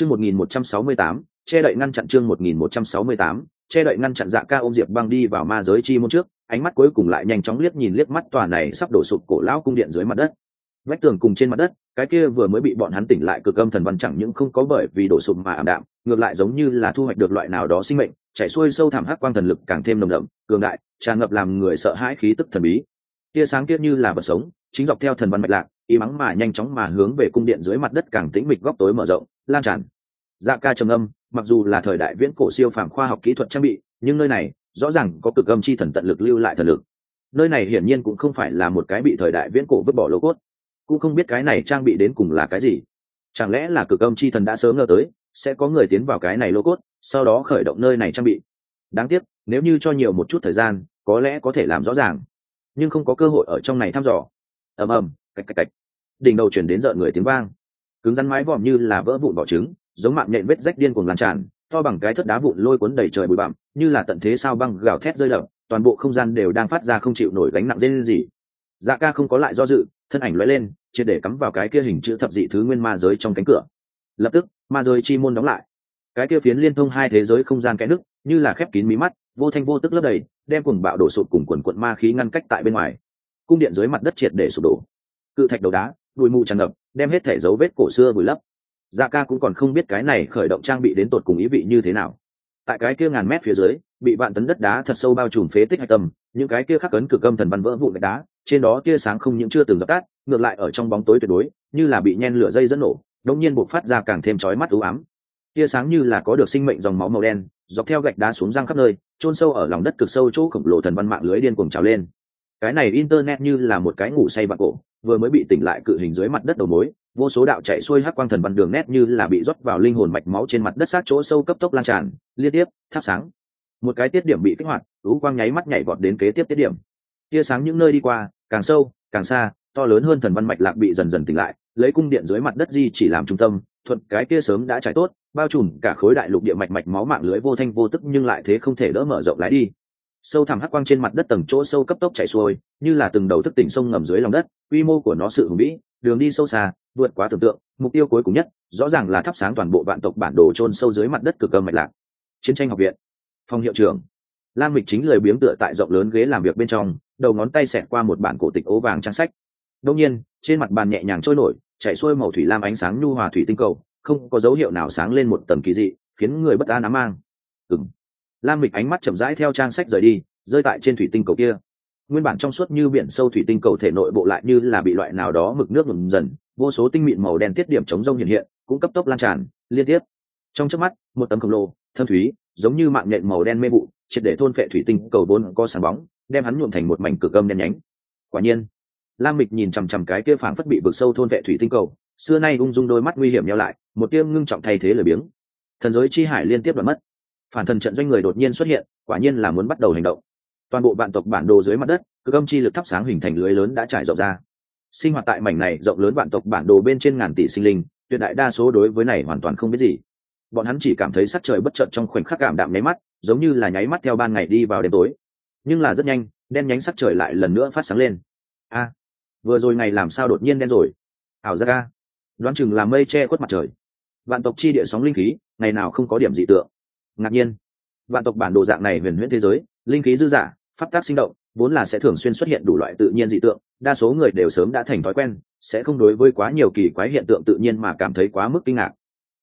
chương một nghìn một trăm sáu mươi tám, che đậy ngăn chặn chương một nghìn một trăm sáu mươi tám, che đậy ngăn chặn dạ ca ôm diệp băng đi vào ma giới chi môn trước, ánh mắt cuối cùng lại nhanh chóng liếc nhìn liếc mắt tòa này sắp đổ sụp cổ lão cung điện dưới mặt đất. Vách tường cùng trên mặt đất, cái kia vừa mới bị bọn hắn tỉnh lại cực âm thần văn chẳng những không có bởi vì đổ sụp mà ảm đạm, ngược lại giống như là thu hoạch được loại nào đó sinh mệnh, chảy xuôi sâu thẳm hắc quang thần lực càng thêm nồng đậm, cường đại, tràn ngập làm người sợ hãi khí tức thần bí. Tia sáng kia như là vật sống, chính dọc theo thần văn mạch lạc, y mắng mà nhanh chóng mà hướng về cung điện dưới mặt đất càng tĩnh mịch góc tối mở rộng lan tràn. Dạ ca trầm âm mặc dù là thời đại viễn cổ siêu phàm khoa học kỹ thuật trang bị, nhưng nơi này rõ ràng có cực âm chi thần tận lực lưu lại thần lực. Nơi này hiển nhiên cũng không phải là một cái bị thời đại viễn cổ vứt bỏ lô cốt. Cũng không biết cái này trang bị đến cùng là cái gì. Chẳng lẽ là cực âm chi thần đã sớm ngờ tới, sẽ có người tiến vào cái này lô cốt, sau đó khởi động nơi này trang bị. Đáng tiếc, nếu như cho nhiều một chút thời gian, có lẽ có thể làm rõ ràng. Nhưng không có cơ hội ở trong này thăm dò. Ầm ầm, cạch cạch cạch. Đỉnh đầu chuyển đến rợn người tiếng vang cứng rắn mái vòm như là vỡ vụn vỏ trứng, giống mạng nhện vết rách điên cuồng lan tràn, to bằng cái thất đá vụn lôi cuốn đầy trời bụi bặm, như là tận thế sao băng gào thét rơi đập, toàn bộ không gian đều đang phát ra không chịu nổi gánh nặng dây lên gì dạ ca không có lại do dự, thân ảnh lóe lên chỉ để cắm vào cái kia hình chữ thập dị thứ nguyên ma giới trong cánh cửa. Lập tức, ma giới chi môn đóng lại. Cái kia phiến liên thông hai thế giới không gian kẽ nứt, như là khép kín mí mắt, vô thanh vô tức lấp đầy, đem cùng bạo đổ sụp cùng quần quận ma khí ngăn cách tại bên ngoài. Cung điện dưới mặt đất triệt để sụp đổ. Cự thạch đầu đá bụi mù tràn ngập đem hết thể dấu vết cổ xưa vùi lấp. Dạ ca cũng còn không biết cái này khởi động trang bị đến tột cùng ý vị như thế nào. Tại cái kia ngàn mét phía dưới, bị vạn tấn đất đá thật sâu bao trùm phế tích hạch tâm, những cái kia khắc cấn cực âm thần văn vỡ vụn gạch đá, trên đó tia sáng không những chưa từng dập tắt, ngược lại ở trong bóng tối tuyệt đối, như là bị nhen lửa dây dẫn nổ, đống nhiên buộc phát ra càng thêm chói mắt ưu ám. Tia sáng như là có được sinh mệnh dòng máu màu đen, dọc theo gạch đá xuống răng khắp nơi, chôn sâu ở lòng đất cực sâu chỗ khổng lồ thần văn mạng lưới điên cuồng trào lên cái này internet như là một cái ngủ say bạc cổ, vừa mới bị tỉnh lại cự hình dưới mặt đất đầu mối, vô số đạo chạy xuôi hắc quang thần văn đường nét như là bị rót vào linh hồn mạch máu trên mặt đất sát chỗ sâu cấp tốc lan tràn, liên tiếp, thắp sáng. Một cái tiết điểm bị kích hoạt lũ quang nháy mắt nhảy vọt đến kế tiếp tiết điểm. Tia sáng những nơi đi qua, càng sâu, càng xa, to lớn hơn thần văn mạch lạc bị dần dần tỉnh lại, lấy cung điện dưới mặt đất di chỉ làm trung tâm, thuận cái kia sớm đã trải tốt, bao trùm cả khối đại lục địa mạch mạch máu mạng lưới vô thanh vô tức nhưng lại thế không thể đỡ mở rộng lái đi sâu thẳm hắc quang trên mặt đất tầng chỗ sâu cấp tốc chảy xuôi, như là từng đầu thức tỉnh sông ngầm dưới lòng đất, quy mô của nó sự hùng vĩ, đường đi sâu xa, vượt quá tưởng tượng, mục tiêu cuối cùng nhất, rõ ràng là thắp sáng toàn bộ vạn tộc bản đồ chôn sâu dưới mặt đất cực âm mạch lạc. Chiến tranh học viện. Phòng hiệu trưởng. Lam mịch chính lời biếng tựa tại rộng lớn ghế làm việc bên trong, đầu ngón tay xẹt qua một bản cổ tịch ố vàng trang sách. Đông nhiên, trên mặt bàn nhẹ nhàng trôi nổi chạy xuôi màu thủy lam ánh sáng nhu hòa thủy tinh cầu, không có dấu hiệu nào sáng lên một tầng kỳ dị, khiến người bất an ám mang. Ừng lam mịch ánh mắt chậm rãi theo trang sách rời đi, rơi tại trên thủy tinh cầu kia. Nguyên bản trong suốt như biển sâu thủy tinh cầu thể nội bộ lại như là bị loại nào đó mực nước ngừng dần, vô số tinh mịn màu đen tiết điểm chống rông hiện hiện, cũng cấp tốc lan tràn, liên tiếp. Trong chớp mắt, một tấm khổng lồ, thâm thúy, giống như mạng nhện màu đen mê vụ, triệt để thôn phệ thủy tinh cầu vốn có sáng bóng, đem hắn nhuộm thành một mảnh cửa cơm đen nhánh. Quả nhiên, lam mịch nhìn chằm chằm cái kia phảng phất bị vực sâu thôn vệ thủy tinh cầu, xưa nay ung dung đôi mắt nguy hiểm nhau lại, một tiêm ngưng trọng thay thế lười biếng. Thần giới chi hải liên tiếp đoạn mất phản thần trận doanh người đột nhiên xuất hiện, quả nhiên là muốn bắt đầu hành động. Toàn bộ vạn tộc bản đồ dưới mặt đất, cực âm chi lực thắp sáng hình thành lưới lớn đã trải rộng ra. Sinh hoạt tại mảnh này rộng lớn vạn tộc bản đồ bên trên ngàn tỷ sinh linh, tuyệt đại đa số đối với này hoàn toàn không biết gì. Bọn hắn chỉ cảm thấy sắc trời bất chợt trong khoảnh khắc cảm đạm nháy mắt, giống như là nháy mắt theo ban ngày đi vào đêm tối. Nhưng là rất nhanh, đen nhánh sắc trời lại lần nữa phát sáng lên. A, vừa rồi ngày làm sao đột nhiên đen rồi? Ảo ra ca đoán chừng là mây che khuất mặt trời. Vạn tộc chi địa sóng linh khí, ngày nào không có điểm dị tượng ngạc nhiên. Vạn tộc bản đồ dạng này huyền huyễn thế giới, linh khí dư giả pháp tác sinh động, vốn là sẽ thường xuyên xuất hiện đủ loại tự nhiên dị tượng, đa số người đều sớm đã thành thói quen, sẽ không đối với quá nhiều kỳ quái hiện tượng tự nhiên mà cảm thấy quá mức kinh ngạc.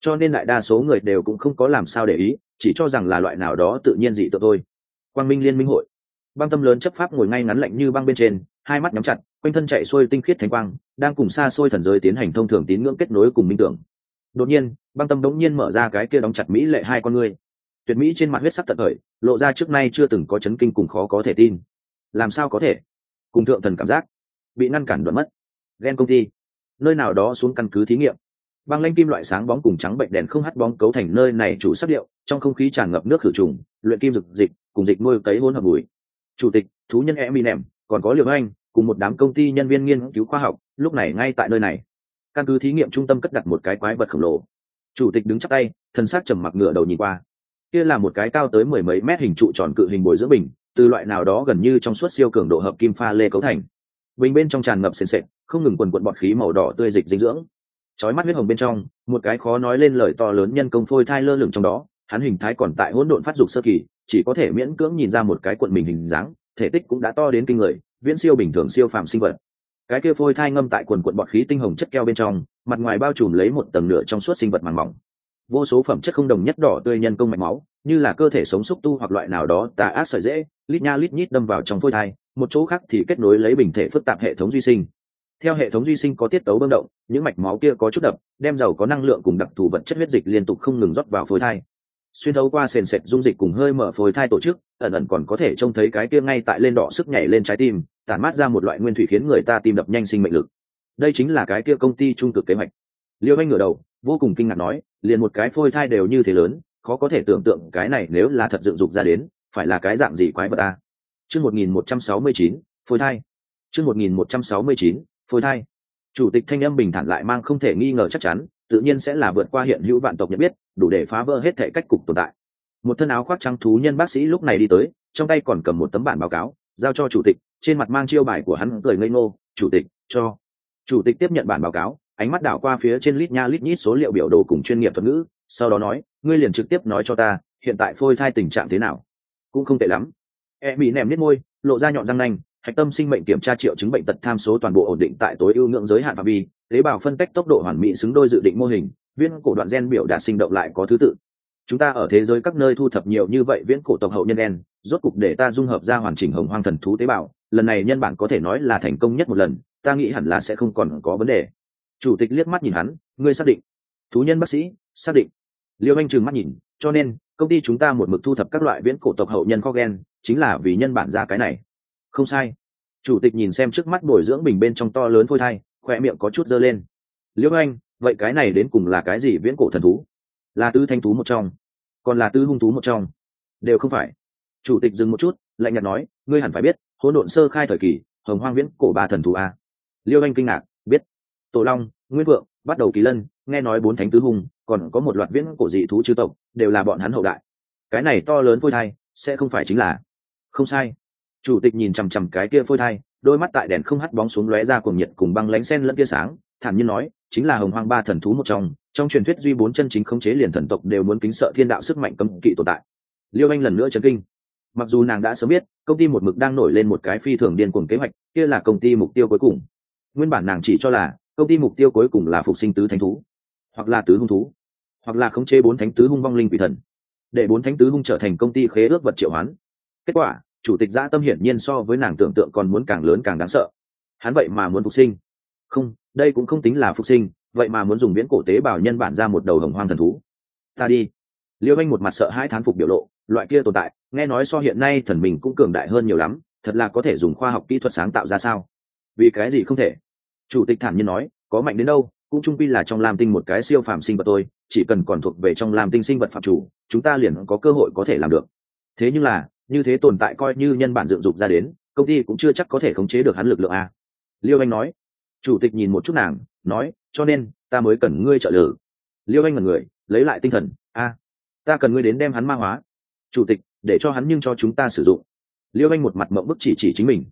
Cho nên đại đa số người đều cũng không có làm sao để ý, chỉ cho rằng là loại nào đó tự nhiên dị tượng thôi. Quang minh liên minh hội. Băng tâm lớn chấp pháp ngồi ngay ngắn lạnh như băng bên trên, hai mắt nhắm chặt, quanh thân chạy xuôi tinh khiết thánh quang, đang cùng xa xôi thần giới tiến hành thông thường tín ngưỡng kết nối cùng minh tưởng. Đột nhiên, băng tâm đống nhiên mở ra cái kia đóng chặt mỹ lệ hai con ngươi tuyệt mỹ trên mặt huyết sắc tận thời, lộ ra trước nay chưa từng có chấn kinh cùng khó có thể tin. Làm sao có thể? Cùng thượng thần cảm giác, bị ngăn cản đoạn mất. Ghen công ty, nơi nào đó xuống căn cứ thí nghiệm. Băng lanh kim loại sáng bóng cùng trắng bệnh đèn không hắt bóng cấu thành nơi này chủ sắc điệu, trong không khí tràn ngập nước khử trùng, luyện kim dực dịch, cùng dịch nuôi cấy hỗn hợp mùi. Chủ tịch, thú nhân e mi nèm còn có liệu anh, cùng một đám công ty nhân viên nghiên cứu khoa học, lúc này ngay tại nơi này. Căn cứ thí nghiệm trung tâm cất đặt một cái quái vật khổng lồ. Chủ tịch đứng chắc tay thân xác trầm mặc ngựa đầu nhìn qua kia là một cái cao tới mười mấy mét hình trụ tròn cự hình bồi dưỡng bình, từ loại nào đó gần như trong suốt siêu cường độ hợp kim pha lê cấu thành. Bình bên trong tràn ngập sền sệt, không ngừng quần quận bọt khí màu đỏ tươi dịch dinh dưỡng. Trói mắt huyết hồng bên trong, một cái khó nói lên lời to lớn nhân công phôi thai lơ lửng trong đó, hắn hình thái còn tại hỗn độn phát dục sơ kỳ, chỉ có thể miễn cưỡng nhìn ra một cái quận mình hình dáng, thể tích cũng đã to đến kinh người, viễn siêu bình thường siêu phàm sinh vật. Cái kia phôi thai ngâm tại quần quận bọt khí tinh hồng chất keo bên trong, mặt ngoài bao trùm lấy một tầng nửa trong suốt sinh vật màng mỏng vô số phẩm chất không đồng nhất đỏ tươi nhân công mạch máu, như là cơ thể sống xúc tu hoặc loại nào đó tà ác sợi dễ, lít nha lít nhít đâm vào trong phôi thai, một chỗ khác thì kết nối lấy bình thể phức tạp hệ thống duy sinh. Theo hệ thống duy sinh có tiết tấu bơm động, những mạch máu kia có chút đập, đem dầu có năng lượng cùng đặc thù vật chất huyết dịch liên tục không ngừng rót vào phôi thai. Xuyên thấu qua sền sệt dung dịch cùng hơi mở phôi thai tổ chức, ẩn ẩn còn có thể trông thấy cái kia ngay tại lên đỏ sức nhảy lên trái tim, tản mát ra một loại nguyên thủy khiến người ta tim đập nhanh sinh mệnh lực. Đây chính là cái kia công ty trung cực kế hoạch. Liêu anh ngửa đầu vô cùng kinh ngạc nói, liền một cái phôi thai đều như thế lớn, khó có thể tưởng tượng cái này nếu là thật dựng dục ra đến, phải là cái dạng gì quái vật ta chương một nghìn một trăm sáu mươi chín, phôi thai. Chương một nghìn một trăm sáu mươi chín, phôi thai. Chủ tịch thanh âm bình thản lại mang không thể nghi ngờ chắc chắn, tự nhiên sẽ là vượt qua hiện hữu vạn tộc nhận biết, đủ để phá vỡ hết thể cách cục tồn tại. Một thân áo khoác trắng thú nhân bác sĩ lúc này đi tới, trong tay còn cầm một tấm bản báo cáo, giao cho chủ tịch, trên mặt mang chiêu bài của hắn cười ngây ngô, chủ tịch, cho. Chủ tịch tiếp nhận bản báo cáo ánh mắt đảo qua phía trên lít nha lít nhít số liệu biểu đồ cùng chuyên nghiệp thuật ngữ, sau đó nói, ngươi liền trực tiếp nói cho ta, hiện tại phôi thai tình trạng thế nào? Cũng không tệ lắm. E bị nèm nít môi, lộ ra nhọn răng nanh, hạch tâm sinh mệnh kiểm tra triệu chứng bệnh tật tham số toàn bộ ổn định tại tối ưu ngưỡng giới hạn phạm vi, tế bào phân tách tốc độ hoàn mỹ xứng đôi dự định mô hình viên cổ đoạn gen biểu đạt sinh động lại có thứ tự. Chúng ta ở thế giới các nơi thu thập nhiều như vậy viễn cổ tộc hậu nhân đen rốt cục để ta dung hợp ra hoàn chỉnh hồng hoang thần thú tế bào, lần này nhân bản có thể nói là thành công nhất một lần, ta nghĩ hẳn là sẽ không còn có vấn đề chủ tịch liếc mắt nhìn hắn, ngươi xác định? Thú nhân bác sĩ, xác định. Liêu anh trừng mắt nhìn, cho nên, công ty chúng ta một mực thu thập các loại viễn cổ tộc hậu nhân kho gen, chính là vì nhân bản ra cái này. Không sai. Chủ tịch nhìn xem trước mắt bồi dưỡng bình bên trong to lớn phôi thai, khoe miệng có chút dơ lên. Liêu anh, vậy cái này đến cùng là cái gì viễn cổ thần thú? Là tứ thanh thú một trong. Còn là tứ hung thú một trong? Đều không phải. Chủ tịch dừng một chút, lạnh nhạt nói, ngươi hẳn phải biết, hỗn độn sơ khai thời kỳ, hồng hoang viễn cổ ba thần thú a. Liêu anh kinh ngạc tổ long, nguyên vượng bắt đầu kỳ lân, nghe nói bốn thánh tứ hùng, còn có một loạt viễn cổ dị thú chư tộc, đều là bọn hắn hậu đại. Cái này to lớn phôi thai, sẽ không phải chính là không sai. Chủ tịch nhìn chằm chằm cái kia phôi thai, đôi mắt tại đèn không hắt bóng xuống lóe ra cuồng nhiệt cùng băng lánh sen lẫn tia sáng, thản nhiên nói, chính là hồng hoang ba thần thú một trong trong truyền thuyết duy bốn chân chính khống chế liền thần tộc đều muốn kính sợ thiên đạo sức mạnh cấm kỵ tồn tại. Liêu anh lần nữa chấn kinh. Mặc dù nàng đã sớm biết, công ty một mực đang nổi lên một cái phi thường điên cuồng kế hoạch, kia là công ty mục tiêu cuối cùng. Nguyên bản nàng chỉ cho là công ty mục tiêu cuối cùng là phục sinh tứ thánh thú, hoặc là tứ hung thú, hoặc là khống chế bốn thánh tứ hung vong linh quỷ thần. Để bốn thánh tứ hung trở thành công ty khế ước vật triệu hoán. Kết quả, chủ tịch gia tâm hiển nhiên so với nàng tưởng tượng còn muốn càng lớn càng đáng sợ. Hắn vậy mà muốn phục sinh. Không, đây cũng không tính là phục sinh, vậy mà muốn dùng viễn cổ tế bào nhân bản ra một đầu hồng hoang thần thú. Ta đi. Liêu anh một mặt sợ hai thán phục biểu lộ, loại kia tồn tại, nghe nói so hiện nay thần mình cũng cường đại hơn nhiều lắm, thật là có thể dùng khoa học kỹ thuật sáng tạo ra sao? Vì cái gì không thể? Chủ tịch thản nhiên nói, có mạnh đến đâu, cũng trung pi là trong lam tinh một cái siêu phàm sinh vật tôi chỉ cần còn thuộc về trong lam tinh sinh vật phạm chủ, chúng ta liền có cơ hội có thể làm được. Thế nhưng là, như thế tồn tại coi như nhân bản dựng dục ra đến, công ty cũng chưa chắc có thể khống chế được hắn lực lượng a. Liêu anh nói. Chủ tịch nhìn một chút nàng, nói, cho nên, ta mới cần ngươi trợ lử liêu anh là người, lấy lại tinh thần, a, ta cần ngươi đến đem hắn ma hóa. Chủ tịch, để cho hắn nhưng cho chúng ta sử dụng. Liêu anh một mặt mộng bức chỉ chỉ chính mình.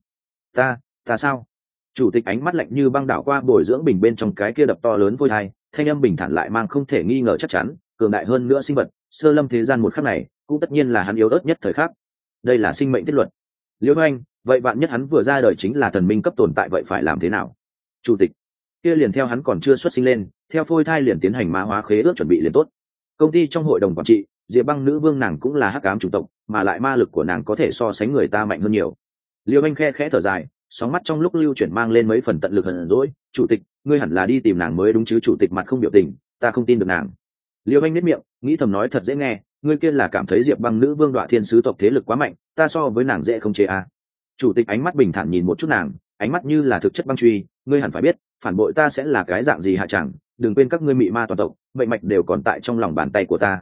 Ta ta sao? Chủ tịch ánh mắt lạnh như băng đảo qua bồi dưỡng bình bên trong cái kia đập to lớn vôi thai, thanh âm bình thản lại mang không thể nghi ngờ chắc chắn, cường đại hơn nữa sinh vật, sơ lâm thế gian một khắc này, cũng tất nhiên là hắn yếu ớt nhất thời khắc. Đây là sinh mệnh tiết luật. Liễu anh, vậy bạn nhất hắn vừa ra đời chính là thần minh cấp tồn tại vậy phải làm thế nào? Chủ tịch, kia liền theo hắn còn chưa xuất sinh lên, theo phôi thai liền tiến hành mã hóa khế ước chuẩn bị liền tốt. Công ty trong hội đồng quản trị, diệp băng nữ vương nàng cũng là hắc ám chủ tộc, mà lại ma lực của nàng có thể so sánh người ta mạnh hơn nhiều. Liêu anh khe khẽ thở dài sóng mắt trong lúc lưu chuyển mang lên mấy phần tận lực hận rỗi chủ tịch, ngươi hẳn là đi tìm nàng mới đúng chứ, chủ tịch mặt không biểu tình, ta không tin được nàng. Liêu anh nếp miệng, nghĩ thầm nói thật dễ nghe, ngươi kia là cảm thấy diệp băng nữ vương đoạ thiên sứ tộc thế lực quá mạnh, ta so với nàng dễ không chế à. chủ tịch ánh mắt bình thản nhìn một chút nàng, ánh mắt như là thực chất băng truy, ngươi hẳn phải biết, phản bội ta sẽ là cái dạng gì hạ chẳng, đừng quên các ngươi mị ma toàn tộc vậy mạch đều còn tại trong lòng bàn tay của ta.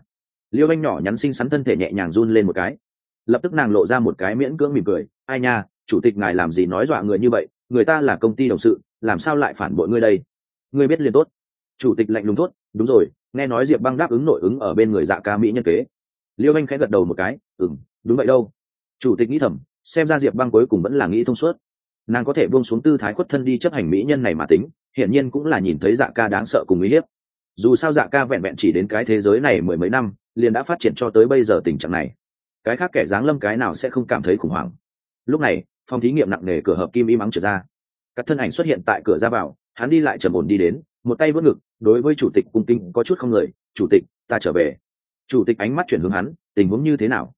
Liêu anh nhỏ nhắn xinh xắn thân thể nhẹ nhàng run lên một cái. Lập tức nàng lộ ra một cái miễn cưỡng mỉm cười, ai nha chủ tịch ngài làm gì nói dọa người như vậy? Người ta là công ty đồng sự, làm sao lại phản bội ngươi đây? Ngươi biết liền tốt. Chủ tịch lạnh lùng tốt đúng rồi, nghe nói diệp băng đáp ứng nội ứng ở bên người dạ ca mỹ nhân kế. Liêu anh khẽ gật đầu một cái ừng đúng vậy đâu. Chủ tịch nghĩ thầm, xem ra diệp băng cuối cùng vẫn là nghĩ thông suốt. Nàng có thể buông xuống tư thái khuất thân đi chấp hành mỹ nhân này mà tính, hiển nhiên cũng là nhìn thấy dạ ca đáng sợ cùng uy hiếp. Dù sao dạ ca vẹn vẹn chỉ đến cái thế giới này mười mấy năm, liền đã phát triển cho tới bây giờ tình trạng này. Cái khác kẻ dáng lâm cái nào sẽ không cảm thấy khủng hoảng. Lúc này phòng thí nghiệm nặng nề cửa hợp kim im ắng trở ra. Các thân ảnh xuất hiện tại cửa ra vào, hắn đi lại trầm ổn đi đến, một tay vớt ngực, đối với chủ tịch cung kinh có chút không người, chủ tịch, ta trở về. Chủ tịch ánh mắt chuyển hướng hắn, tình huống như thế nào?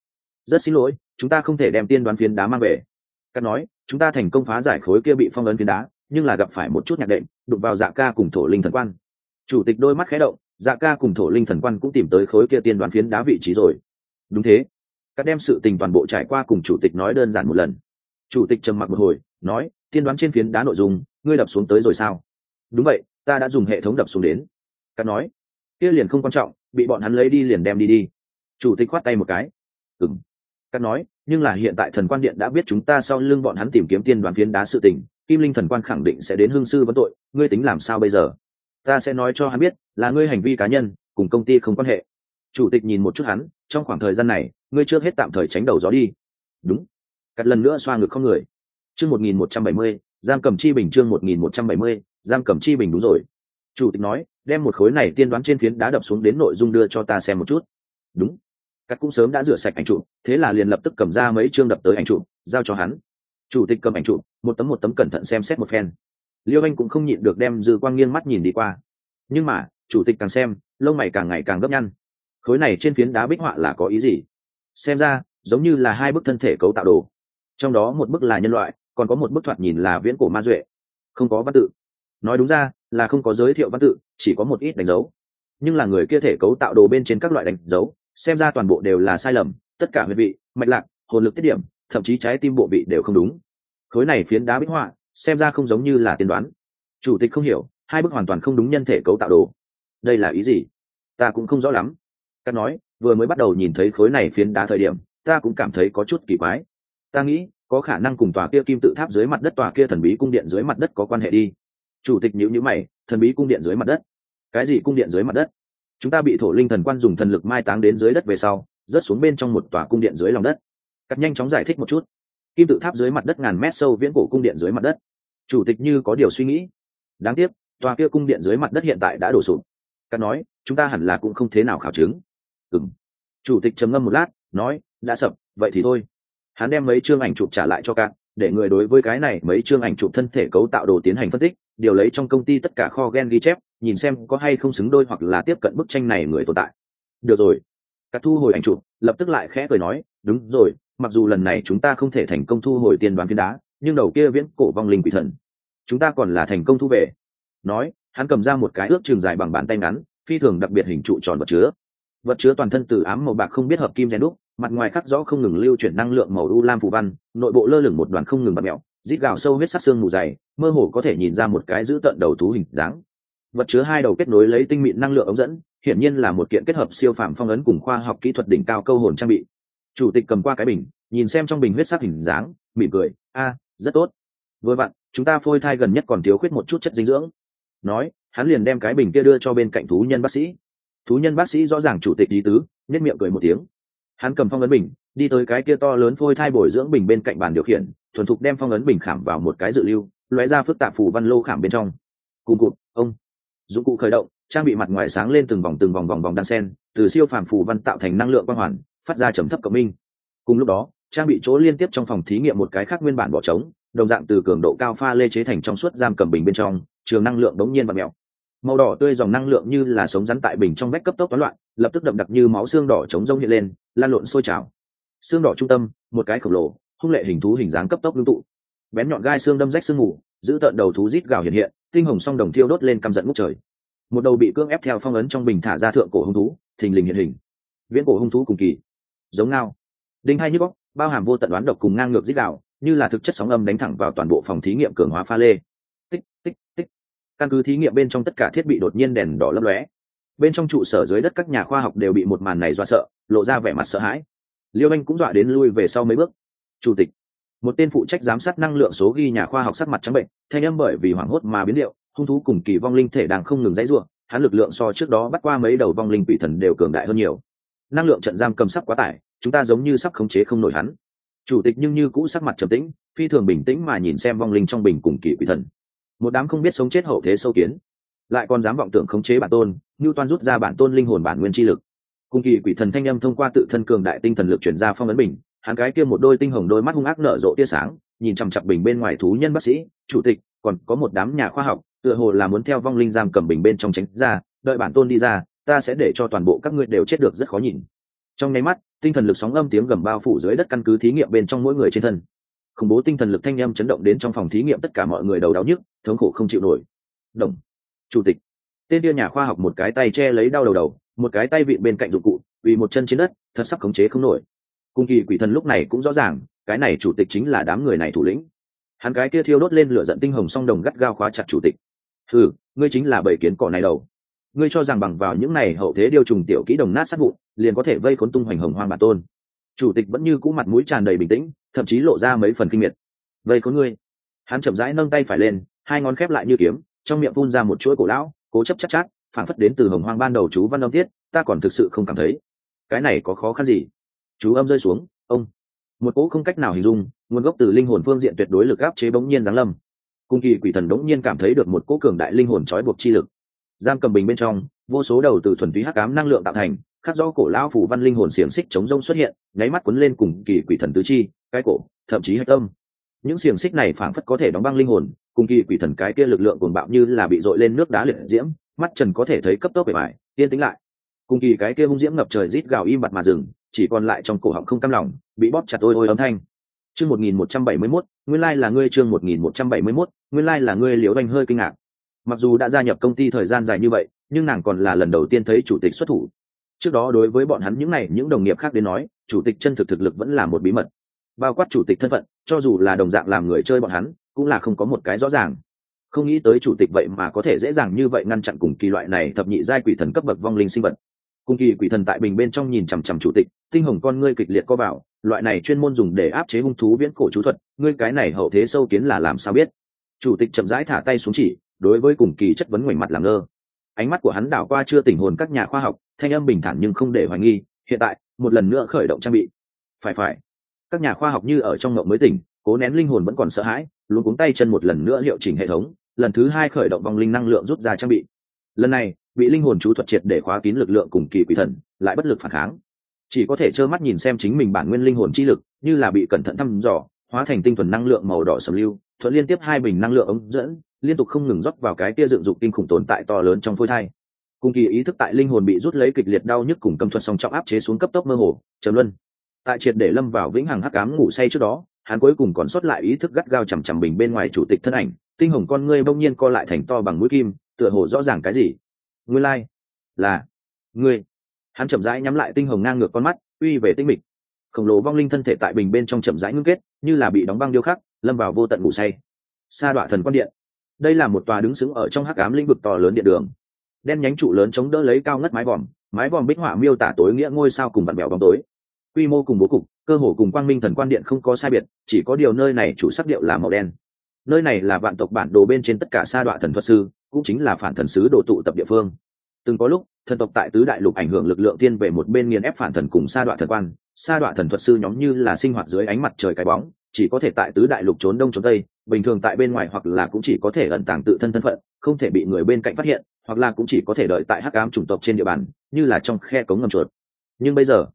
Rất xin lỗi, chúng ta không thể đem tiên đoán phiến đá mang về. Cắt nói, chúng ta thành công phá giải khối kia bị phong ấn phiến đá, nhưng là gặp phải một chút nhạc đệm, đụng vào dạ ca cùng thổ linh thần quan. Chủ tịch đôi mắt khé động dạ ca cùng thổ linh thần quan cũng tìm tới khối kia tiên đoán phiến đá vị trí rồi. Đúng thế. Các đem sự tình toàn bộ trải qua cùng chủ tịch nói đơn giản một lần chủ tịch trầm mặc một hồi, nói, tiên đoán trên phiến đá nội dung, ngươi đập xuống tới rồi sao? Đúng vậy, ta đã dùng hệ thống đập xuống đến. Cắt nói, kia liền không quan trọng, bị bọn hắn lấy đi liền đem đi đi. Chủ tịch khoát tay một cái. Ừng cắt nói, nhưng là hiện tại thần quan điện đã biết chúng ta sau lưng bọn hắn tìm kiếm tiên đoán phiến đá sự tình, kim linh thần quan khẳng định sẽ đến hương sư vấn tội, ngươi tính làm sao bây giờ? Ta sẽ nói cho hắn biết, là ngươi hành vi cá nhân, cùng công ty không quan hệ. Chủ tịch nhìn một chút hắn, trong khoảng thời gian này, ngươi trước hết tạm thời tránh đầu gió đi. Đúng cắt lần nữa xoa ngực không người. Chương một nghìn một trăm bảy mươi, giam cầm chi bình chương một nghìn một trăm bảy mươi, giam cầm chi bình đúng rồi. Chủ tịch nói, đem một khối này tiên đoán trên phiến đá đập xuống đến nội dung đưa cho ta xem một chút. Đúng. Cắt cũng sớm đã rửa sạch ảnh chụp, thế là liền lập tức cầm ra mấy chương đập tới ảnh chụp, giao cho hắn. Chủ tịch cầm ảnh chụp, một tấm một tấm cẩn thận xem xét một phen. Liêu anh cũng không nhịn được đem dư quang nghiêng mắt nhìn đi qua. Nhưng mà, chủ tịch càng xem, lông mày càng ngày càng gấp nhăn. Khối này trên phiến đá bích họa là có ý gì? Xem ra, giống như là hai bức thân thể cấu tạo đồ trong đó một bức là nhân loại, còn có một bức thoạt nhìn là viễn cổ ma duệ. Không có văn tự. Nói đúng ra, là không có giới thiệu văn tự, chỉ có một ít đánh dấu. Nhưng là người kia thể cấu tạo đồ bên trên các loại đánh dấu, xem ra toàn bộ đều là sai lầm, tất cả huyệt vị, mạch lạc, hồn lực tiết điểm, thậm chí trái tim bộ vị đều không đúng. Khối này phiến đá bích họa, xem ra không giống như là tiên đoán. Chủ tịch không hiểu, hai bức hoàn toàn không đúng nhân thể cấu tạo đồ. Đây là ý gì? Ta cũng không rõ lắm. Các nói, vừa mới bắt đầu nhìn thấy khối này phiến đá thời điểm, ta cũng cảm thấy có chút kỳ quái ta nghĩ, có khả năng cùng tòa kia kim tự tháp dưới mặt đất tòa kia thần bí cung điện dưới mặt đất có quan hệ đi. Chủ tịch nhữ nhữ mày, thần bí cung điện dưới mặt đất. Cái gì cung điện dưới mặt đất? Chúng ta bị thổ linh thần quan dùng thần lực mai táng đến dưới đất về sau, rớt xuống bên trong một tòa cung điện dưới lòng đất. Cắt nhanh chóng giải thích một chút. Kim tự tháp dưới mặt đất ngàn mét sâu viễn cổ cung điện dưới mặt đất. Chủ tịch như có điều suy nghĩ. Đáng tiếc, tòa kia cung điện dưới mặt đất hiện tại đã đổ sụp. Cắt nói, chúng ta hẳn là cũng không thế nào khảo chứng. Ừng chủ tịch trầm ngâm một lát, nói, đã sập, vậy thì thôi hắn đem mấy chương ảnh chụp trả lại cho cạn, để người đối với cái này mấy chương ảnh chụp thân thể cấu tạo đồ tiến hành phân tích, điều lấy trong công ty tất cả kho gen ghi chép, nhìn xem có hay không xứng đôi hoặc là tiếp cận bức tranh này người tồn tại. Được rồi. Cắt thu hồi ảnh chụp, lập tức lại khẽ cười nói, đúng rồi, mặc dù lần này chúng ta không thể thành công thu hồi tiền đoán phiến đá, nhưng đầu kia viễn cổ vong linh quỷ thần, chúng ta còn là thành công thu về. Nói, hắn cầm ra một cái ước trường dài bằng bàn tay ngắn, phi thường đặc biệt hình trụ tròn vật chứa. Vật chứa toàn thân từ ám màu bạc không biết hợp kim rèn đúc mặt ngoài khắc rõ không ngừng lưu chuyển năng lượng màu u lam phù văn, nội bộ lơ lửng một đoàn không ngừng bật mẹo, rít gào sâu huyết sắc xương mù dày, mơ hồ có thể nhìn ra một cái giữ tận đầu thú hình dáng. Vật chứa hai đầu kết nối lấy tinh mịn năng lượng ống dẫn, hiển nhiên là một kiện kết hợp siêu phàm phong ấn cùng khoa học kỹ thuật đỉnh cao câu hồn trang bị. Chủ tịch cầm qua cái bình, nhìn xem trong bình huyết sắc hình dáng, mỉm cười, a, rất tốt. Vừa vặn, chúng ta phôi thai gần nhất còn thiếu khuyết một chút chất dinh dưỡng. Nói, hắn liền đem cái bình kia đưa cho bên cạnh thú nhân bác sĩ. Thú nhân bác sĩ rõ ràng chủ tịch lý tứ nhất miệng cười một tiếng hắn cầm phong ấn bình, đi tới cái kia to lớn phôi thai bồi dưỡng bình bên cạnh bàn điều khiển, thuần thục đem phong ấn bình khảm vào một cái dự lưu, lóe ra phức tạp phù văn lô khảm bên trong. Cùng cụt, ông. Dụng cụ khởi động, trang bị mặt ngoài sáng lên từng vòng từng vòng vòng vòng đan sen, từ siêu phàm phù văn tạo thành năng lượng quang hoàn, phát ra trầm thấp cộng minh. Cùng lúc đó, trang bị chỗ liên tiếp trong phòng thí nghiệm một cái khác nguyên bản bỏ trống, đồng dạng từ cường độ cao pha lê chế thành trong suốt giam cầm bình bên trong, trường năng lượng đống nhiên và mèo màu đỏ tươi dòng năng lượng như là sống rắn tại bình trong vách cấp tốc toán loạn, lập tức đậm đặc như máu xương đỏ chống rông hiện lên, lan lộn sôi trào. Xương đỏ trung tâm, một cái khổng lồ, hung lệ hình thú hình dáng cấp tốc ngưng tụ. Bén nhọn gai xương đâm rách xương mù giữ tợn đầu thú rít gào hiện hiện, tinh hồng song đồng thiêu đốt lên căm giận ngút trời. Một đầu bị cưỡng ép theo phong ấn trong bình thả ra thượng cổ hung thú, thình lình hiện hình. Viễn cổ hung thú cùng kỳ. Giống ngao. Đinh hai như bóc bao hàm vô tận đoán độc cùng ngang ngược rít gào, như là thực chất sóng âm đánh thẳng vào toàn bộ phòng thí nghiệm cường hóa pha lê căn cứ thí nghiệm bên trong tất cả thiết bị đột nhiên đèn đỏ lấp lóe. Bên trong trụ sở dưới đất các nhà khoa học đều bị một màn này do sợ, lộ ra vẻ mặt sợ hãi. Liêu anh cũng dọa đến lui về sau mấy bước. Chủ tịch. Một tên phụ trách giám sát năng lượng số ghi nhà khoa học sắc mặt trắng bệnh, thanh âm bởi vì hoảng hốt mà biến điệu, hung thú cùng kỳ vong linh thể đang không ngừng dãy ruộng hắn lực lượng so trước đó bắt qua mấy đầu vong linh quỷ thần đều cường đại hơn nhiều. Năng lượng trận giam cầm sắp quá tải, chúng ta giống như sắp khống chế không nổi hắn. Chủ tịch nhưng như cũ sắc mặt trầm tĩnh, phi thường bình tĩnh mà nhìn xem vong linh trong bình cùng kỳ quỷ thần một đám không biết sống chết hậu thế sâu kiến. Lại còn dám vọng tưởng khống chế bản tôn như toan rút ra bản tôn linh hồn bản nguyên chi lực. Cùng kỳ quỷ thần thanh âm thông qua tự thân cường đại tinh thần lực chuyển ra phong ấn bình, hắn cái kia một đôi tinh hồng đôi mắt hung ác nở rộ tia sáng, nhìn chằm chặp bình bên ngoài thú nhân bác sĩ, chủ tịch, còn có một đám nhà khoa học, tựa hồ là muốn theo vong linh giam cầm bình bên trong tránh ra, đợi bản tôn đi ra, ta sẽ để cho toàn bộ các ngươi đều chết được rất khó nhìn. Trong nháy mắt, tinh thần lực sóng âm tiếng gầm bao phủ dưới đất căn cứ thí nghiệm bên trong mỗi người trên thân khủng bố tinh thần lực thanh em chấn động đến trong phòng thí nghiệm tất cả mọi người đầu đau nhức, thống khổ không chịu nổi. Đồng chủ tịch. Tên kia nhà khoa học một cái tay che lấy đau đầu đầu, một cái tay vị bên cạnh dụng cụ, vì một chân trên đất, thật sắp khống chế không nổi. Cung kỳ quỷ thần lúc này cũng rõ ràng, cái này chủ tịch chính là đám người này thủ lĩnh. Hắn cái kia thiêu đốt lên lửa giận tinh hồng song đồng gắt gao khóa chặt chủ tịch. Ừ ngươi chính là bảy kiến cỏ này đầu. Ngươi cho rằng bằng vào những này hậu thế điều trùng tiểu kỹ đồng nát sát vụn, liền có thể vây khốn tung hoành hồng hoang bản tôn chủ tịch vẫn như cũ mặt mũi tràn đầy bình tĩnh, thậm chí lộ ra mấy phần kinh miệt. Vây có ngươi. Hắn chậm rãi nâng tay phải lên, hai ngón khép lại như kiếm, trong miệng phun ra một chuỗi cổ lão, cố chấp chắc chát phản phất đến từ hồng hoang ban đầu chú văn âm tiết ta còn thực sự không cảm thấy. Cái này có khó khăn gì? Chú âm rơi xuống, ông. Một cỗ không cách nào hình dung, nguồn gốc từ linh hồn phương diện tuyệt đối lực áp chế bỗng nhiên giáng lâm. Cung kỳ quỷ thần đống nhiên cảm thấy được một cỗ cường đại linh hồn trói buộc chi lực. Giam cầm bình bên trong, vô số đầu từ thuần túy hắc ám năng lượng tạo thành khắc do cổ lão phủ văn linh hồn xiềng xích chống rông xuất hiện, nháy mắt quấn lên cùng kỳ quỷ thần tứ chi, cái cổ, thậm chí hạch tâm. Những xiềng xích này phảng phất có thể đóng băng linh hồn, cùng kỳ quỷ thần cái kia lực lượng cuồng bạo như là bị dội lên nước đá liệt diễm, mắt trần có thể thấy cấp tốc bề bài tiên tính lại. Cùng kỳ cái kia hung diễm ngập trời rít gào im bặt mà dừng, chỉ còn lại trong cổ họng không cam lòng, bị bóp chặt ôi ôi âm thanh. Chương một nghìn một trăm bảy mươi mốt, nguyên lai là ngươi chương một nghìn một trăm bảy mươi mốt, nguyên lai là ngươi liễu anh hơi kinh ngạc. Mặc dù đã gia nhập công ty thời gian dài như vậy, nhưng nàng còn là lần đầu tiên thấy chủ tịch xuất thủ trước đó đối với bọn hắn những này, những đồng nghiệp khác đến nói, chủ tịch chân thực thực lực vẫn là một bí mật. Bao quát chủ tịch thân phận, cho dù là đồng dạng làm người chơi bọn hắn, cũng là không có một cái rõ ràng. Không nghĩ tới chủ tịch vậy mà có thể dễ dàng như vậy ngăn chặn cùng kỳ loại này thập nhị giai quỷ thần cấp bậc vong linh sinh vật. Cùng kỳ quỷ thần tại bình bên trong nhìn chằm chằm chủ tịch, tinh hồng con ngươi kịch liệt co bảo, loại này chuyên môn dùng để áp chế hung thú viễn cổ chú thuật, ngươi cái này hậu thế sâu kiến là làm sao biết? Chủ tịch chậm rãi thả tay xuống chỉ, đối với cùng kỳ chất vấn ngoảnh mặt làm ngơ. Ánh mắt của hắn đảo qua chưa tình hồn các nhà khoa học thanh âm bình thản nhưng không để hoài nghi, hiện tại, một lần nữa khởi động trang bị. Phải phải. Các nhà khoa học như ở trong ngộng mới tỉnh, cố nén linh hồn vẫn còn sợ hãi, luôn cuống tay chân một lần nữa hiệu chỉnh hệ thống, lần thứ hai khởi động vòng linh năng lượng rút ra trang bị. Lần này, bị linh hồn chú thuật triệt để khóa kín lực lượng cùng kỳ quỷ thần, lại bất lực phản kháng. Chỉ có thể trơ mắt nhìn xem chính mình bản nguyên linh hồn chi lực, như là bị cẩn thận thăm dò, hóa thành tinh thuần năng lượng màu đỏ sầm lưu, thuận liên tiếp hai bình năng lượng ống dẫn, liên tục không ngừng rót vào cái kia dựng dục kinh khủng tồn tại to lớn trong phôi thai cùng kỳ ý thức tại linh hồn bị rút lấy kịch liệt đau nhức cùng cầm thuật song trọng áp chế xuống cấp tốc mơ hồ, trầm luân. Tại triệt để lâm vào vĩnh hằng hắc ám ngủ say trước đó, hắn cuối cùng còn sót lại ý thức gắt gao chằm chằm bình bên ngoài chủ tịch thân ảnh, tinh hồng con ngươi bỗng nhiên co lại thành to bằng mũi kim, tựa hồ rõ ràng cái gì. Ngươi lai、like. là ngươi. Hắn chậm rãi nhắm lại tinh hồng ngang ngược con mắt, uy về tinh mịch. Khổng lồ vong linh thân thể tại bình bên trong chậm rãi ngưng kết, như là bị đóng băng điêu khắc, lâm vào vô tận ngủ say. Sa đọa thần quan điện. Đây là một tòa đứng xứng ở trong hắc ám lĩnh vực to lớn điện đường đen nhánh trụ lớn chống đỡ lấy cao ngất mái vòm mái vòm bích họa miêu tả tối nghĩa ngôi sao cùng vặn bèo bóng tối. Quy mô cùng bố cục, cơ hồ cùng quang minh thần quan điện không có sai biệt, chỉ có điều nơi này chủ sắc điệu là màu đen. Nơi này là vạn tộc bản đồ bên trên tất cả sa đoạn thần thuật sư, cũng chính là phản thần sứ đồ tụ tập địa phương. Từng có lúc, thần tộc tại tứ đại lục ảnh hưởng lực lượng tiên về một bên nghiền ép phản thần cùng sa đoạn thần quan, sa đoạn thần thuật sư nhóm như là sinh hoạt dưới ánh mặt trời cái bóng, chỉ có thể tại tứ đại lục trốn đông trốn tây, bình thường tại bên ngoài hoặc là cũng chỉ có thể ẩn tàng tự thân thân phận, không thể bị người bên cạnh phát hiện hoặc là cũng chỉ có thể đợi tại hắc ám chủng tộc trên địa bàn, như là trong khe cống ngầm chuột. Nhưng bây giờ,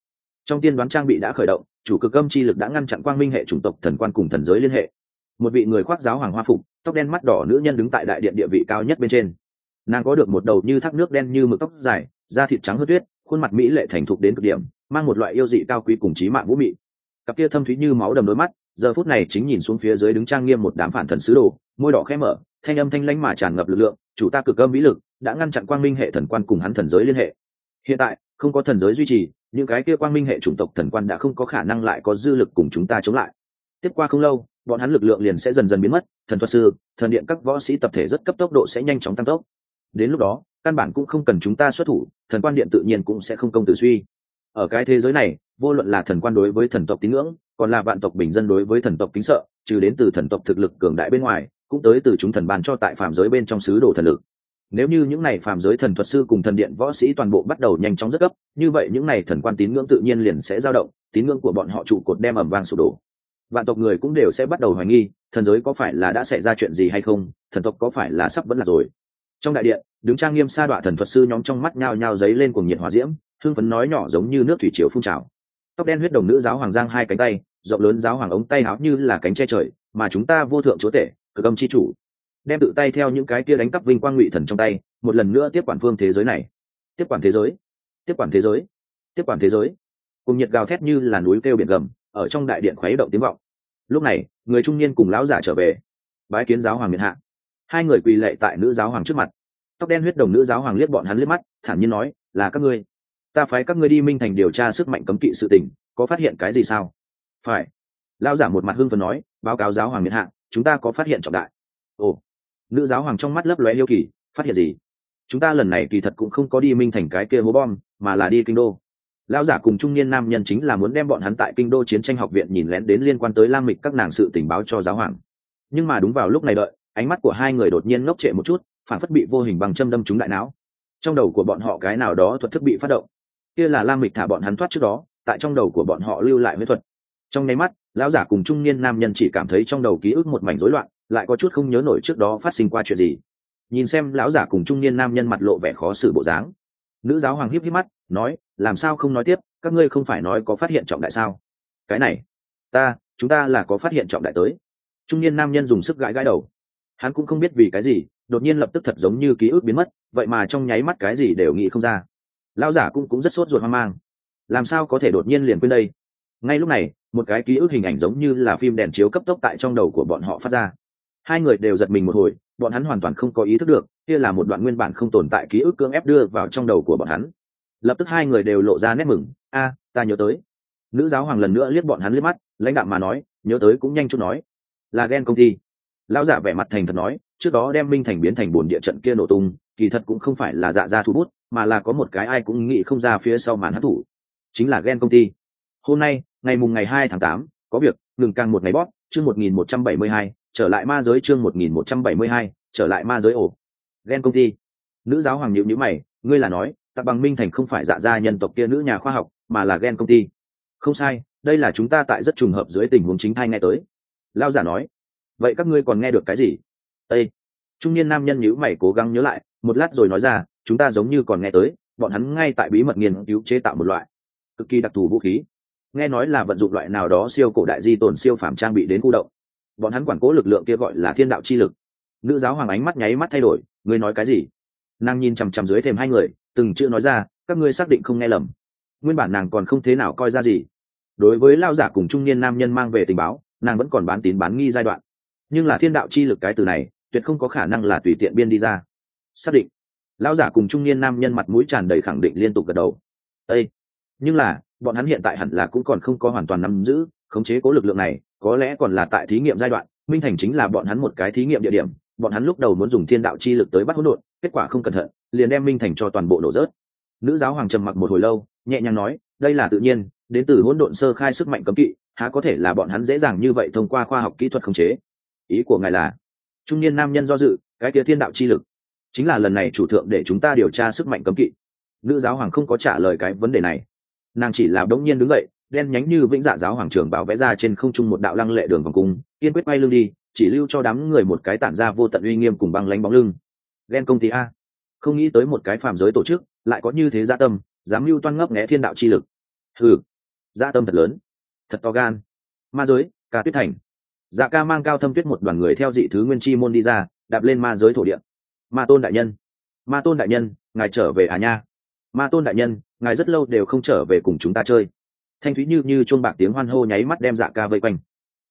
trong tiên đoán trang bị đã khởi động, chủ cực âm chi lực đã ngăn chặn quang minh hệ chủng tộc thần quan cùng thần giới liên hệ. Một vị người khoác giáo hoàng hoa phục, tóc đen mắt đỏ nữ nhân đứng tại đại điện địa vị cao nhất bên trên. Nàng có được một đầu như thác nước đen như mực tóc dài, da thịt trắng hớt tuyết, khuôn mặt mỹ lệ thành thục đến cực điểm, mang một loại yêu dị cao quý cùng trí mạng vũ mị. Cặp kia thâm thúy như máu đầm đôi mắt, giờ phút này chính nhìn xuống phía dưới đứng trang nghiêm một đám phản thần sứ đồ, môi đỏ khẽ mở, thanh âm thanh lãnh mà tràn ngập lực lượng, chủ ta cực âm vĩ lực đã ngăn chặn quang minh hệ thần quan cùng hắn thần giới liên hệ. Hiện tại, không có thần giới duy trì, những cái kia quang minh hệ chủng tộc thần quan đã không có khả năng lại có dư lực cùng chúng ta chống lại. Tiếp qua không lâu, bọn hắn lực lượng liền sẽ dần dần biến mất, thần thuật sư, thần điện các võ sĩ tập thể rất cấp tốc độ sẽ nhanh chóng tăng tốc. Đến lúc đó, căn bản cũng không cần chúng ta xuất thủ, thần quan điện tự nhiên cũng sẽ không công tử suy. Ở cái thế giới này, vô luận là thần quan đối với thần tộc tín ngưỡng, còn là vạn tộc bình dân đối với thần tộc kính sợ, trừ đến từ thần tộc thực lực cường đại bên ngoài, cũng tới từ chúng thần ban cho tại phạm giới bên trong sứ đồ thần lực nếu như những này phàm giới thần thuật sư cùng thần điện võ sĩ toàn bộ bắt đầu nhanh chóng rất gấp, như vậy những này thần quan tín ngưỡng tự nhiên liền sẽ dao động, tín ngưỡng của bọn họ trụ cột đem ẩm vang sụp đổ. Vạn tộc người cũng đều sẽ bắt đầu hoài nghi, thần giới có phải là đã xảy ra chuyện gì hay không, thần tộc có phải là sắp vẫn là rồi. Trong đại điện, đứng trang nghiêm sa đọa thần thuật sư nhóm trong mắt nhao nhao giấy lên cuồng nhiệt hỏa diễm, hương phấn nói nhỏ giống như nước thủy chiều phun trào. Tóc đen huyết đồng nữ giáo hoàng giang hai cánh tay, rộng lớn giáo hoàng ống tay áo như là cánh che trời, mà chúng ta vô thượng chúa tể, cực âm chi chủ đem tự tay theo những cái kia đánh cắp vinh quang ngụy thần trong tay, một lần nữa tiếp quản phương thế giới này. Tiếp quản thế giới. Tiếp quản thế giới. Tiếp quản thế giới. Cùng nhiệt gào thét như là núi kêu biển gầm, ở trong đại điện khuấy động tiếng vọng. Lúc này, người trung niên cùng lão giả trở về. Bái kiến giáo hoàng miền hạ. Hai người quỳ lệ tại nữ giáo hoàng trước mặt. Tóc đen huyết đồng nữ giáo hoàng liếc bọn hắn liếc mắt, thản nhiên nói, là các ngươi. Ta phái các ngươi đi minh thành điều tra sức mạnh cấm kỵ sự tình, có phát hiện cái gì sao? Phải. Lão giả một mặt hưng phần nói, báo cáo giáo hoàng miền hạ, chúng ta có phát hiện trọng đại. Ồ nữ giáo hoàng trong mắt lấp lóe yêu kỳ, phát hiện gì? Chúng ta lần này kỳ thật cũng không có đi minh thành cái kia hố bom, mà là đi kinh đô. Lão giả cùng trung niên nam nhân chính là muốn đem bọn hắn tại kinh đô chiến tranh học viện nhìn lén đến liên quan tới lam mịch các nàng sự tình báo cho giáo hoàng. Nhưng mà đúng vào lúc này đợi, ánh mắt của hai người đột nhiên ngốc trệ một chút, phản phất bị vô hình bằng châm đâm trúng đại não. Trong đầu của bọn họ cái nào đó thuật thức bị phát động. Kia là lam mịch thả bọn hắn thoát trước đó, tại trong đầu của bọn họ lưu lại huyết thuật. Trong nháy mắt, lão giả cùng trung niên nam nhân chỉ cảm thấy trong đầu ký ức một mảnh rối loạn lại có chút không nhớ nổi trước đó phát sinh qua chuyện gì. Nhìn xem lão giả cùng trung niên nam nhân mặt lộ vẻ khó xử bộ dáng. Nữ giáo hoàng híp híp mắt, nói, làm sao không nói tiếp? Các ngươi không phải nói có phát hiện trọng đại sao? Cái này, ta, chúng ta là có phát hiện trọng đại tới. Trung niên nam nhân dùng sức gãi gãi đầu. Hắn cũng không biết vì cái gì, đột nhiên lập tức thật giống như ký ức biến mất, vậy mà trong nháy mắt cái gì đều nghĩ không ra. Lão giả cũng cũng rất sốt ruột hoang mang. Làm sao có thể đột nhiên liền quên đây? Ngay lúc này, một cái ký ức hình ảnh giống như là phim đèn chiếu cấp tốc tại trong đầu của bọn họ phát ra hai người đều giật mình một hồi, bọn hắn hoàn toàn không có ý thức được, kia là một đoạn nguyên bản không tồn tại ký ức cưỡng ép đưa vào trong đầu của bọn hắn. Lập tức hai người đều lộ ra nét mừng, a, ta nhớ tới. Nữ giáo hoàng lần nữa liếc bọn hắn liếc mắt, lãnh đạo mà nói, nhớ tới cũng nhanh chút nói. Là ghen công ty lão giả vẻ mặt thành thật nói, trước đó đem minh thành biến thành bồn địa trận kia nổ tung, kỳ thật cũng không phải là dạ ra thu bút, mà là có một cái ai cũng nghĩ không ra phía sau màn hát thủ chính là ghen công ty hôm nay, ngày mùng ngày hai tháng tám, có việc, ngừng càng một ngày bót chương một nghìn một trăm bảy mươi hai trở lại ma giới chương một nghìn một trăm bảy mươi hai, trở lại ma giới ổ. Ghen công ty. Nữ giáo hoàng nhịu nhữ mày, ngươi là nói, tạc bằng minh thành không phải dạ gia nhân tộc kia nữ nhà khoa học, mà là ghen công ty. Không sai, đây là chúng ta tại rất trùng hợp dưới tình huống chính thay nghe tới. Lao giả nói, vậy các ngươi còn nghe được cái gì? Ây trung niên nam nhân nhữ mày cố gắng nhớ lại, một lát rồi nói ra, chúng ta giống như còn nghe tới, bọn hắn ngay tại bí mật nghiên cứu chế tạo một loại cực kỳ đặc thù vũ khí. Nghe nói là vận dụng loại nào đó siêu cổ đại di tồn siêu phàm trang bị đến khu động bọn hắn quản cố lực lượng kia gọi là thiên đạo chi lực. Nữ giáo hoàng ánh mắt nháy mắt thay đổi, ngươi nói cái gì? Nàng nhìn chằm chằm dưới thêm hai người, từng chữ nói ra, các ngươi xác định không nghe lầm. Nguyên bản nàng còn không thế nào coi ra gì. Đối với lao giả cùng trung niên nam nhân mang về tình báo, nàng vẫn còn bán tín bán nghi giai đoạn. Nhưng là thiên đạo chi lực cái từ này, tuyệt không có khả năng là tùy tiện biên đi ra. Xác định. Lao giả cùng trung niên nam nhân mặt mũi tràn đầy khẳng định liên tục gật đầu. Ây nhưng là, bọn hắn hiện tại hẳn là cũng còn không có hoàn toàn nắm giữ khống chế cố lực lượng này có lẽ còn là tại thí nghiệm giai đoạn, minh thành chính là bọn hắn một cái thí nghiệm địa điểm, bọn hắn lúc đầu muốn dùng thiên đạo chi lực tới bắt hỗn độn, kết quả không cẩn thận, liền đem minh thành cho toàn bộ nổ rớt. Nữ giáo hoàng trầm mặc một hồi lâu, nhẹ nhàng nói, đây là tự nhiên, đến từ hỗn độn sơ khai sức mạnh cấm kỵ, há có thể là bọn hắn dễ dàng như vậy thông qua khoa học kỹ thuật khống chế? Ý của ngài là, trung niên nam nhân do dự, cái kia thiên đạo chi lực, chính là lần này chủ thượng để chúng ta điều tra sức mạnh cấm kỵ. Nữ giáo hoàng không có trả lời cái vấn đề này. Nàng chỉ là đống nhiên đứng dậy đen nhánh như vĩnh dạ giáo hoàng trường bảo vẽ ra trên không trung một đạo lăng lệ đường vòng cung, kiên quyết bay lưng đi, chỉ lưu cho đám người một cái tản ra vô tận uy nghiêm cùng băng lánh bóng lưng. Ghen công ty a. Không nghĩ tới một cái phàm giới tổ chức, lại có như thế gia tâm, dám mưu toan ngấp nghé thiên đạo chi lực. Hừ gia tâm thật lớn. Thật to gan. Ma giới, ca tuyết thành. Dạ ca mang cao thâm tuyết một đoàn người theo dị thứ nguyên chi môn đi ra, đạp lên ma giới thổ địa. Ma tôn đại nhân. Ma tôn đại nhân, ngài trở về à nha? Ma tôn đại nhân, ngài rất lâu đều không trở về cùng chúng ta chơi thanh thúy như như chuông bạc tiếng hoan hô nháy mắt đem dạ ca vây quanh.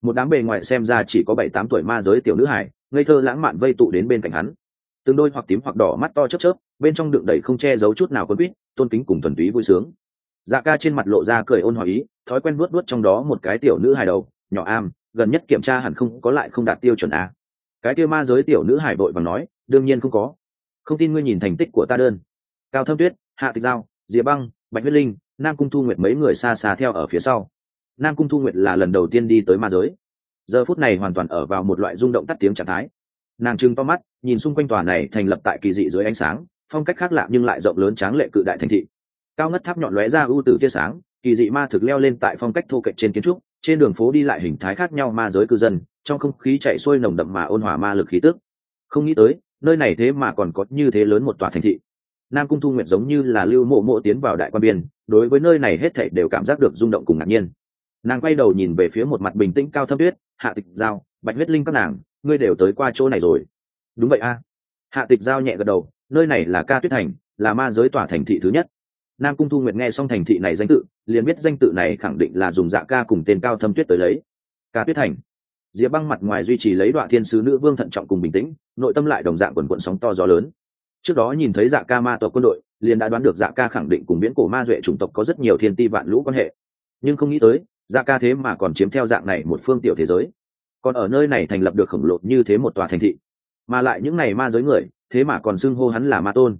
Một đám bề ngoài xem ra chỉ có bảy tám tuổi ma giới tiểu nữ hải ngây thơ lãng mạn vây tụ đến bên cạnh hắn. Tương đôi hoặc tím hoặc đỏ mắt to chớp chớp, bên trong đựng đầy không che giấu chút nào quân quýt, tôn kính cùng thuần túy vui sướng. Dạ ca trên mặt lộ ra cười ôn hòa ý, thói quen vuốt vuốt trong đó một cái tiểu nữ hài đầu, nhỏ am, gần nhất kiểm tra hẳn không, có lại không đạt tiêu chuẩn a. Cái kia ma giới tiểu nữ hải vội và nói, đương nhiên không có. Không tin ngươi nhìn thành tích của ta đơn. Cao thâm tuyết, hạ tịch giao, diệp băng, bạch huyết linh nam cung thu nguyệt mấy người xa xa theo ở phía sau. Nam cung thu nguyệt là lần đầu tiên đi tới ma giới. Giờ phút này hoàn toàn ở vào một loại rung động tắt tiếng trạng thái. Nàng trưng to mắt, nhìn xung quanh tòa này thành lập tại kỳ dị dưới ánh sáng, phong cách khác lạ nhưng lại rộng lớn tráng lệ cự đại thành thị. Cao ngất tháp nhọn lóe ra ưu tử tia sáng, kỳ dị ma thực leo lên tại phong cách thô kệch trên kiến trúc, trên đường phố đi lại hình thái khác nhau ma giới cư dân, trong không khí chạy xuôi nồng đậm mà ôn hòa ma lực khí tức. Không nghĩ tới, nơi này thế mà còn có như thế lớn một tòa thành thị nam cung thu nguyệt giống như là lưu mộ mộ tiến vào đại quan biên, đối với nơi này hết thảy đều cảm giác được rung động cùng ngạc nhiên. Nàng quay đầu nhìn về phía một mặt bình tĩnh cao thâm tuyết, hạ tịch giao, bạch huyết linh các nàng, ngươi đều tới qua chỗ này rồi. Đúng vậy a. Hạ tịch giao nhẹ gật đầu, nơi này là ca tuyết thành, là ma giới tỏa thành thị thứ nhất. Nam cung thu nguyệt nghe xong thành thị này danh tự, liền biết danh tự này khẳng định là dùng dạ ca cùng tên cao thâm tuyết tới lấy. Ca tuyết thành. Diệp băng mặt ngoài duy trì lấy đoạn thiên sứ nữ vương thận trọng cùng bình tĩnh, nội tâm lại đồng dạng quần quận sóng to gió lớn trước đó nhìn thấy dạ ca ma tộc quân đội, liền đã đoán được dạ ca khẳng định cùng viễn cổ ma duệ chủng tộc có rất nhiều thiên ti vạn lũ quan hệ. Nhưng không nghĩ tới dạ ca thế mà còn chiếm theo dạng này một phương tiểu thế giới. Còn ở nơi này thành lập được khổng lồ như thế một tòa thành thị, mà lại những này ma giới người, thế mà còn xưng hô hắn là ma tôn.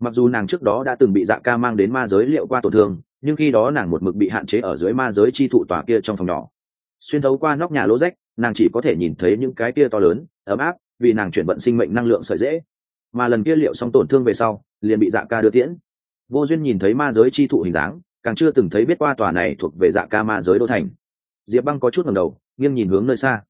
Mặc dù nàng trước đó đã từng bị dạ ca mang đến ma giới liệu qua tổn thương, nhưng khi đó nàng một mực bị hạn chế ở dưới ma giới chi thụ tòa kia trong phòng nhỏ. Xuyên thấu qua nóc nhà lỗ rách, nàng chỉ có thể nhìn thấy những cái kia to lớn, ấm áp, vì nàng chuyển vận sinh mệnh năng lượng sợi dễ mà lần kia liệu xong tổn thương về sau, liền bị dạ ca đưa tiễn. Vô duyên nhìn thấy ma giới chi thụ hình dáng, càng chưa từng thấy biết qua tòa này thuộc về dạ ca ma giới đô thành. Diệp băng có chút ngầm đầu, nghiêng nhìn hướng nơi xa.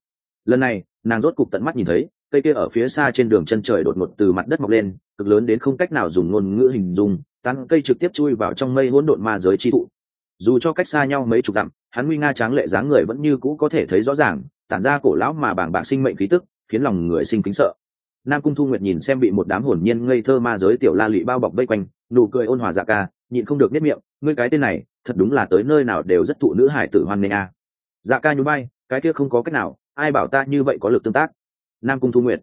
Lần này, nàng rốt cục tận mắt nhìn thấy, cây kia ở phía xa trên đường chân trời đột ngột từ mặt đất mọc lên, cực lớn đến không cách nào dùng ngôn ngữ hình dung, tán cây trực tiếp chui vào trong mây hỗn độn ma giới chi thụ. Dù cho cách xa nhau mấy chục dặm, hắn nguy nga tráng lệ dáng người vẫn như cũ có thể thấy rõ ràng, tản ra cổ lão mà bảng bạc sinh mệnh khí tức, khiến lòng người sinh kính sợ nam cung thu nguyệt nhìn xem bị một đám hồn nhiên ngây thơ ma giới tiểu la lụy bao bọc vây quanh, nụ cười ôn hòa dạ ca, nhịn không được nếp miệng, ngươi cái tên này, thật đúng là tới nơi nào đều rất thụ nữ hải tử hoan nghênh a. Dạ ca nhún bay cái kia không có cách nào, ai bảo ta như vậy có lực tương tác? Nam cung thu nguyệt,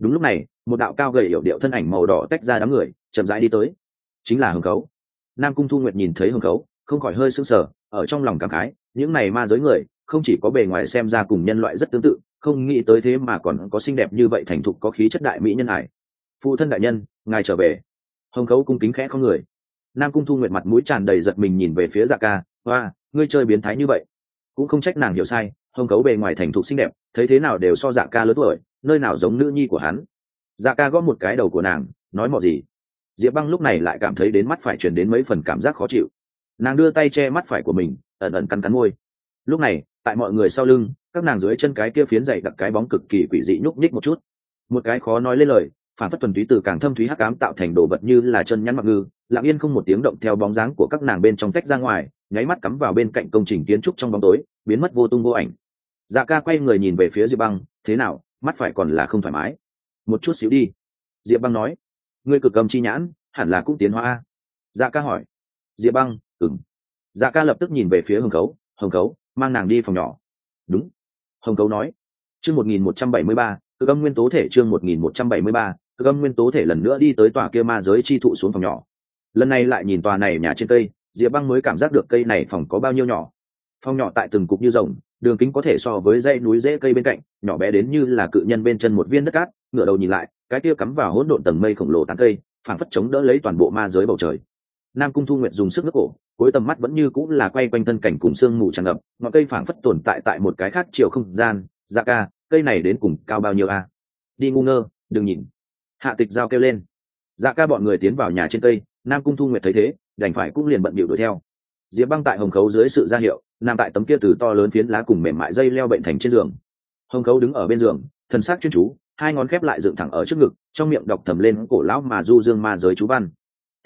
đúng lúc này, một đạo cao gầy hiểu điệu thân ảnh màu đỏ tách ra đám người, chậm rãi đi tới. Chính là hưng khấu. Nam cung thu nguyệt nhìn thấy hưng khấu, không khỏi hơi sững sờ, ở trong lòng cảm khái, những này ma giới người, không chỉ có bề ngoài xem ra cùng nhân loại rất tương tự không nghĩ tới thế mà còn có xinh đẹp như vậy thành thục có khí chất đại mỹ nhân hải phụ thân đại nhân, ngài trở về. Hồng khấu cung kính khẽ không người. Nam cung thu nguyệt mặt mũi tràn đầy giật mình nhìn về phía dạ ca hoa ngươi chơi biến thái như vậy. Cũng không trách nàng hiểu sai, hồng khấu bề ngoài thành thục xinh đẹp, thấy thế nào đều so dạ ca lớn tuổi, nơi nào giống nữ nhi của hắn. Dạ ca gõ một cái đầu của nàng, nói mọi gì? Diệp băng lúc này lại cảm thấy đến mắt phải chuyển đến mấy phần cảm giác khó chịu. Nàng đưa tay che mắt phải của mình, ẩn ẩn cắn cắn môi. Lúc này, tại mọi người sau lưng các nàng dưới chân cái kia phiến dày đặc cái bóng cực kỳ quỷ dị nhúc nhích một chút. Một cái khó nói lên lời, phản phất thuần túy từ càng thâm thúy hắc ám tạo thành đồ vật như là chân nhắn mặc ngư, lặng yên không một tiếng động theo bóng dáng của các nàng bên trong tách ra ngoài, nháy mắt cắm vào bên cạnh công trình kiến trúc trong bóng tối, biến mất vô tung vô ảnh. Dạ ca quay người nhìn về phía diệp băng, thế nào, mắt phải còn là không thoải mái? Một chút xíu đi. Diệp băng nói. Ngươi cực cầm chi nhãn, hẳn là cũng tiến hóa dạ ca hỏi. Diệp băng ừng dạ ca lập tức nhìn về phía hồng khấu hồng khấu, mang nàng đi phòng nhỏ. Đúng hồng cấu nói, chương một nghìn một trăm bảy mươi ba cơ âm nguyên tố thể chương một nghìn một trăm bảy mươi ba cơ âm nguyên tố thể lần nữa đi tới tòa kia ma giới chi thụ xuống phòng nhỏ. Lần này lại nhìn tòa này nhà trên cây, diệp băng mới cảm giác được cây này phòng có bao nhiêu nhỏ. Phòng nhỏ tại từng cục như rồng, đường kính có thể so với dãy núi rễ cây bên cạnh, nhỏ bé đến như là cự nhân bên chân một viên đất cát. Ngửa đầu nhìn lại, cái kia cắm vào hỗn độn tầng mây khổng lồ tán cây, phảng phất chống đỡ lấy toàn bộ ma giới bầu trời nam cung thu nguyện dùng sức nước cổ, cuối tầm mắt vẫn như cũng là quay quanh thân cảnh cùng sương mù tràn ngập, ngọn cây phảng phất tồn tại tại một cái khác chiều không gian. Dạ ca, cây này đến cùng cao bao nhiêu a? Đi ngu ngơ, đừng nhìn. Hạ tịch giao kêu lên. Dạ ca bọn người tiến vào nhà trên cây, nam cung thu nguyệt thấy thế, đành phải cũng liền bận bịu đuổi theo. Diệp băng tại hồng khấu dưới sự ra hiệu, nằm tại tấm kia từ to lớn phiến lá cùng mềm mại dây leo bệnh thành trên giường. Hồng khấu đứng ở bên giường thân sắc chuyên chú, hai ngón khép lại dựng thẳng ở trước ngực, trong miệng đọc thầm lên cổ lão mà du dương ma giới chú văn.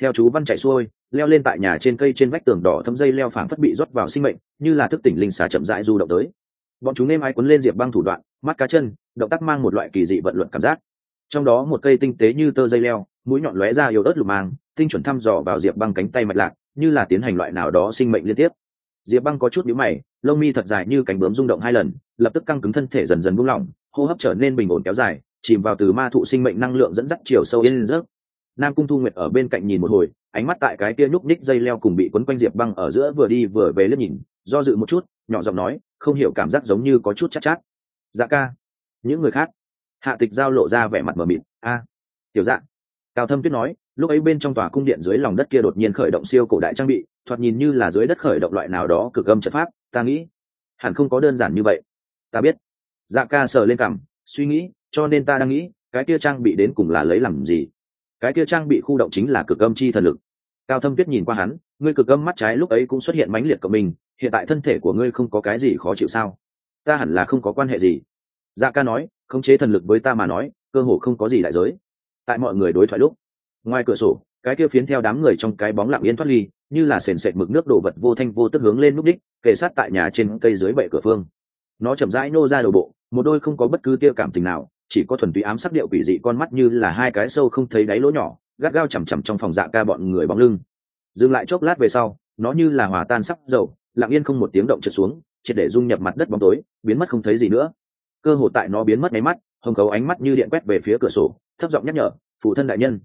Theo chú văn chạy xuôi leo lên tại nhà trên cây trên vách tường đỏ thấm dây leo phảng phất bị rót vào sinh mệnh, như là thức tỉnh linh xà chậm rãi du động tới. Bọn chúng nêm ai quấn lên diệp băng thủ đoạn, mắt cá chân, động tác mang một loại kỳ dị vận luận cảm giác. Trong đó một cây tinh tế như tơ dây leo, mũi nhọn lóe ra yếu ớt lục mang, tinh chuẩn thăm dò vào diệp băng cánh tay mạch lạc, như là tiến hành loại nào đó sinh mệnh liên tiếp. Diệp băng có chút nhíu mày, lông mi thật dài như cánh bướm rung động hai lần, lập tức căng cứng thân thể dần dần buông lỏng, hô hấp trở nên bình ổn kéo dài, chìm vào từ ma thụ sinh mệnh năng lượng dẫn dắt chiều sâu yên rớt nam cung thu nguyệt ở bên cạnh nhìn một hồi ánh mắt tại cái kia nhúc ních dây leo cùng bị quấn quanh diệp băng ở giữa vừa đi vừa về liếc nhìn do dự một chút nhỏ giọng nói không hiểu cảm giác giống như có chút chắc chát, chát. Dạ ca. Những người khác. Hạ tịch giao lộ ra vẻ mặt mờ mịt. A. Tiểu dạ. Cao thâm tuyết nói lúc ấy bên trong tòa cung điện dưới lòng đất kia đột nhiên khởi động siêu cổ đại trang bị thoạt nhìn như là dưới đất khởi động loại nào đó cực âm chất pháp ta nghĩ hẳn không có đơn giản như vậy. Ta biết. Dạ ca sờ lên cằm suy nghĩ cho nên ta đang nghĩ cái kia trang bị đến cùng là lấy làm gì? Cái kia trang bị khu động chính là cực âm chi thần lực cao thâm tuyết nhìn qua hắn, ngươi cực âm mắt trái lúc ấy cũng xuất hiện mãnh liệt của mình, hiện tại thân thể của ngươi không có cái gì khó chịu sao? Ta hẳn là không có quan hệ gì. Dạ ca nói, khống chế thần lực với ta mà nói, cơ hồ không có gì đại giới. Tại mọi người đối thoại lúc, ngoài cửa sổ, cái kia phiến theo đám người trong cái bóng lặng yên thoát ly, như là sền sệt mực nước đổ vật vô thanh vô tức hướng lên núp đích, kề sát tại nhà trên cây dưới bệ cửa phương. Nó chậm rãi nô ra đầu bộ, một đôi không có bất cứ tia cảm tình nào, chỉ có thuần túy ám sắc điệu quỷ dị con mắt như là hai cái sâu không thấy đáy lỗ nhỏ gắt gao chằm chằm trong phòng dạ ca bọn người bóng lưng. Dừng lại chốc lát về sau, nó như là hòa tan sắc dầu, lặng yên không một tiếng động trượt xuống, triệt để dung nhập mặt đất bóng tối, biến mất không thấy gì nữa. Cơ hội tại nó biến mất nháy mắt, hồng khấu ánh mắt như điện quét về phía cửa sổ, thấp giọng nhắc nhở, phụ thân đại nhân.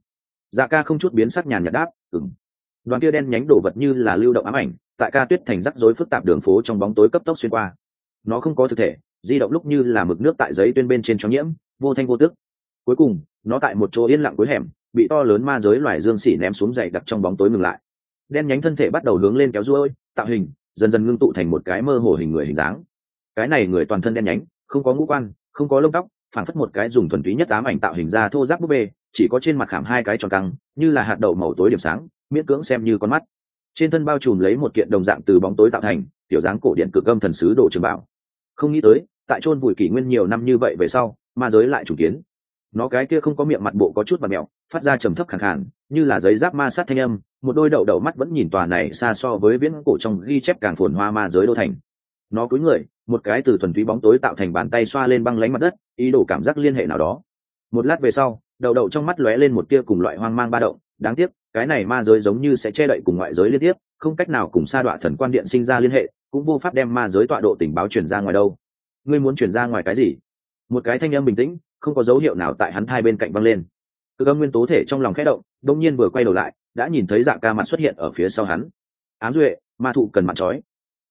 Dạ ca không chút biến sắc nhàn nhạt đáp ừng đoàn kia đen nhánh đổ vật như là lưu động ám ảnh, tại ca tuyết thành rắc rối phức tạp đường phố trong bóng tối cấp tốc xuyên qua. Nó không có thực thể, di động lúc như là mực nước tại giấy tuyên bên trên cho nhiễm, vô thanh vô tức. Cuối cùng, nó tại một chỗ yên lặng cuối hẻm bị to lớn ma giới loài dương xỉ ném xuống dậy đặc trong bóng tối ngừng lại. Đen nhánh thân thể bắt đầu hướng lên kéo ruôi, tạo hình, dần dần ngưng tụ thành một cái mơ hồ hình người hình dáng. Cái này người toàn thân đen nhánh, không có ngũ quan, không có lông tóc, phảng phất một cái dùng thuần túy nhất ám ảnh tạo hình ra thô giáp búp bê, chỉ có trên mặt khảm hai cái tròn căng, như là hạt đậu màu tối điểm sáng, miễn cưỡng xem như con mắt. Trên thân bao trùm lấy một kiện đồng dạng từ bóng tối tạo thành tiểu dáng cổ điện cực âm thần sứ đồ trường bảo. Không nghĩ tới, tại chôn vùi kỷ nguyên nhiều năm như vậy về sau, ma giới lại chủ kiến nó cái kia không có miệng mặt bộ có chút và mẹo, phát ra trầm thấp khẳng khàn, như là giấy giáp ma sát thanh âm, một đôi đậu đậu mắt vẫn nhìn tòa này xa so với viễn cổ trong ghi chép càng phồn hoa ma giới đô thành. Nó cúi người, một cái từ thuần túy bóng tối tạo thành bàn tay xoa lên băng lánh mặt đất, ý đồ cảm giác liên hệ nào đó. Một lát về sau, đậu đậu trong mắt lóe lên một tia cùng loại hoang mang ba động, đáng tiếc, cái này ma giới giống như sẽ che đậy cùng ngoại giới liên tiếp, không cách nào cùng sa đọa thần quan điện sinh ra liên hệ, cũng vô pháp đem ma giới tọa độ tình báo truyền ra ngoài đâu. Ngươi muốn truyền ra ngoài cái gì? Một cái thanh âm bình tĩnh không có dấu hiệu nào tại hắn thai bên cạnh văng lên. Cơ âm nguyên tố thể trong lòng khẽ động đông nhiên vừa quay đầu lại, đã nhìn thấy dạ ca mặt xuất hiện ở phía sau hắn. Ám duệ, ma thụ cần mặt trói.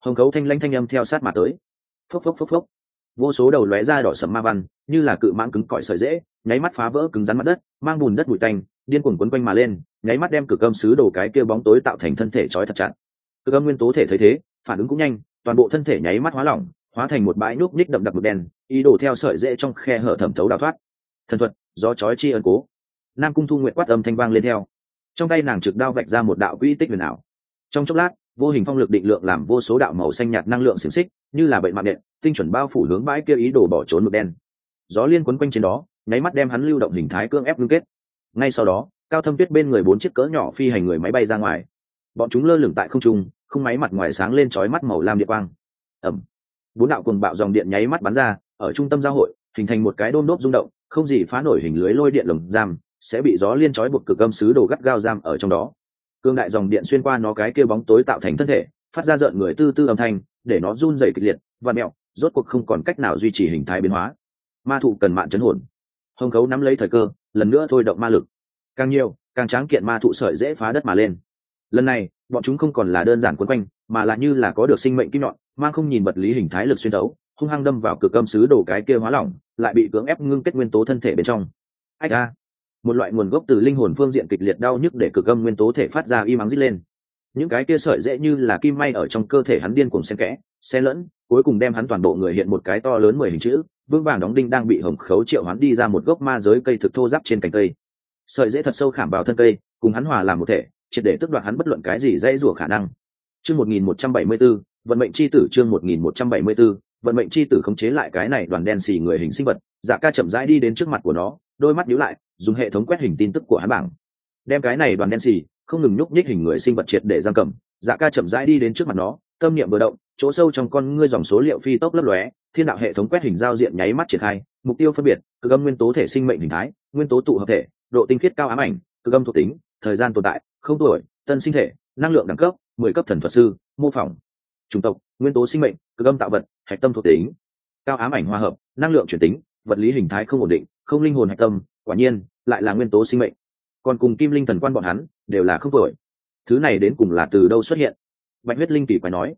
Hồng khấu thanh lanh thanh âm theo sát mà tới. Phốc phốc phốc phốc. Vô số đầu lóe ra đỏ sầm ma văn, như là cự mãng cứng cỏi sợi dễ nháy mắt phá vỡ cứng rắn mặt đất, mang bùn đất bụi tanh, điên cuồng quấn quanh mà lên, nháy mắt đem cực âm sứ đồ cái kia bóng tối tạo thành thân thể trói thật chặt. Cực âm nguyên tố thể thấy thế, phản ứng cũng nhanh, toàn bộ thân thể nháy mắt hóa lỏng hóa thành một bãi núp ních đậm đặc mực đen, ý đồ theo sợi dễ trong khe hở thẩm thấu đào thoát. Thần thuật, gió chói chi ân cố. Nam cung thu nguyện quát âm thanh vang lên theo. Trong tay nàng trực đao vạch ra một đạo quỹ tích huyền ảo. Trong chốc lát, vô hình phong lực định lượng làm vô số đạo màu xanh nhạt năng lượng xiềng xích, như là bệnh mạng điện, tinh chuẩn bao phủ hướng bãi kia ý đồ bỏ trốn mực đen. Gió liên quấn quanh trên đó, nháy mắt đem hắn lưu động hình thái cương ép ngưng kết. Ngay sau đó, cao thâm tuyết bên người bốn chiếc cỡ nhỏ phi hành người máy bay ra ngoài. Bọn chúng lơ lửng tại không trung, không máy mặt ngoài sáng lên chói mắt màu lam địa quang. Ẩm bốn đạo cùng bạo dòng điện nháy mắt bắn ra, ở trung tâm giao hội, hình thành một cái đôm đốp rung động, không gì phá nổi hình lưới lôi điện lồng giam, sẽ bị gió liên trói buộc cực âm sứ đồ gắt gao giam ở trong đó. Cương đại dòng điện xuyên qua nó cái kia bóng tối tạo thành thân thể, phát ra rợn người tư tư âm thanh, để nó run dày kịch liệt và mẹo, rốt cuộc không còn cách nào duy trì hình thái biến hóa. Ma thụ cần mạng chấn hồn. Hồng khấu nắm lấy thời cơ, lần nữa thôi động ma lực. Càng nhiều, càng tráng kiện ma thụ sợi dễ phá đất mà lên lần này, bọn chúng không còn là đơn giản quấn quanh, mà là như là có được sinh mệnh kim nhọn, mang không nhìn vật lý hình thái lực xuyên đấu hung hăng đâm vào cực âm sứ đồ cái kia hóa lỏng, lại bị cưỡng ép ngưng kết nguyên tố thân thể bên trong. Ách a! Một loại nguồn gốc từ linh hồn phương diện kịch liệt đau nhức để cực âm nguyên tố thể phát ra y mắng rít lên. Những cái kia sợi dễ như là kim may ở trong cơ thể hắn điên cuồng xen kẽ, xen lẫn, cuối cùng đem hắn toàn bộ người hiện một cái to lớn mười hình chữ vương vàng đóng đinh đang bị hồng khấu triệu hắn đi ra một gốc ma giới cây thực thô giáp trên cành cây. Sợi dễ thật sâu khảm vào thân cây, cùng hắn hòa làm một thể triệt để tước đoạt hắn bất luận cái gì dây rủa khả năng. Chương một nghìn một trăm bảy mươi b ố vận mệnh chi tử chương một nghìn một trăm bảy mươi b ố vận mệnh chi tử khống chế lại cái này đoàn đen xì người hình sinh vật. Dạ ca chậm rãi đi đến trước mặt của nó, đôi mắt nhíu lại, dùng hệ thống quét hình tin tức của hắn bảng. Đem cái này đoàn đen xì, không ngừng nhúc nhích hình người sinh vật triệt để giam cầm. Dạ ca chậm rãi đi đến trước mặt nó, tâm niệm vừa động, chỗ sâu trong con ngươi dòng số liệu phi tốc lấp lóe, thiên đạo hệ thống quét hình giao diện nháy mắt triển khai, mục tiêu phân biệt, cực âm nguyên tố thể sinh mệnh hình thái, nguyên tố tụ hợp thể, độ tinh khiết cao ám ảnh, cực âm thuộc tính, thời gian tồn tại không tuổi, tân sinh thể, năng lượng đẳng cấp, mười cấp thần thuật sư, mô phỏng, chủng tộc, nguyên tố sinh mệnh cơ âm tạo vật, hạch tâm thuộc tính, cao ám ảnh hòa hợp, năng lượng chuyển tính, vật lý hình thái không ổn định, không linh hồn hạch tâm, quả nhiên, lại là nguyên tố sinh mệnh. Còn cùng kim linh thần quan bọn hắn, đều là không tuổi. Thứ này đến cùng là từ đâu xuất hiện? Bạch huyết linh kỳ quái nói.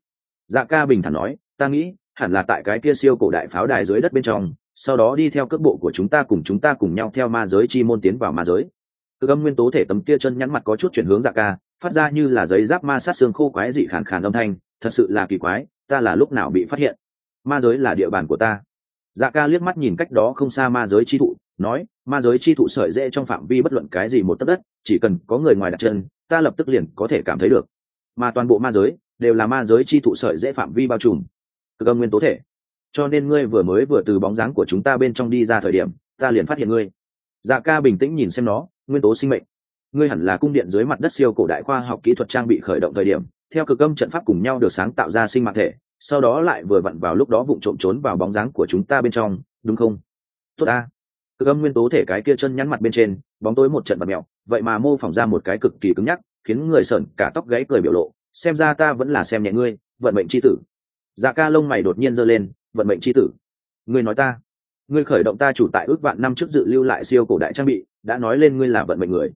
Dạ ca bình thản nói, ta nghĩ, hẳn là tại cái kia siêu cổ đại pháo đài dưới đất bên trong, sau đó đi theo cước bộ của chúng ta cùng chúng ta cùng nhau theo ma giới chi môn tiến vào ma giới cực âm nguyên tố thể tấm kia chân nhắn mặt có chút chuyển hướng dạ ca, phát ra như là giấy giáp ma sát xương khô quái dị khàn khàn âm thanh, thật sự là kỳ quái, ta là lúc nào bị phát hiện? Ma giới là địa bàn của ta. Dạ ca liếc mắt nhìn cách đó không xa ma giới chi thụ, nói, ma giới chi thụ sợi dễ trong phạm vi bất luận cái gì một tấc đất, chỉ cần có người ngoài đặt chân, ta lập tức liền có thể cảm thấy được. Mà toàn bộ ma giới đều là ma giới chi thụ sợi dễ phạm vi bao trùm. Cực âm nguyên tố thể. Cho nên ngươi vừa mới vừa từ bóng dáng của chúng ta bên trong đi ra thời điểm, ta liền phát hiện ngươi. Dạ ca bình tĩnh nhìn xem nó nguyên tố sinh mệnh. Ngươi hẳn là cung điện dưới mặt đất siêu cổ đại khoa học kỹ thuật trang bị khởi động thời điểm, theo cực âm trận pháp cùng nhau được sáng tạo ra sinh mạng thể, sau đó lại vừa vặn vào lúc đó vụng trộm trốn vào bóng dáng của chúng ta bên trong, đúng không? Tốt ta. Cực âm nguyên tố thể cái kia chân nhắn mặt bên trên, bóng tối một trận vật mèo, vậy mà mô phỏng ra một cái cực kỳ cứng nhắc, khiến người sợn cả tóc gãy cười biểu lộ, xem ra ta vẫn là xem nhẹ ngươi, vận mệnh c h i tử. Dạ ca lông mày đột nhiên giơ lên, vận mệnh c h i tử. Ngươi nói ta ngươi khởi động ta chủ tại ước vạn năm trước dự lưu lại siêu cổ đại trang bị, đã nói lên ngươi là vận mệnh người.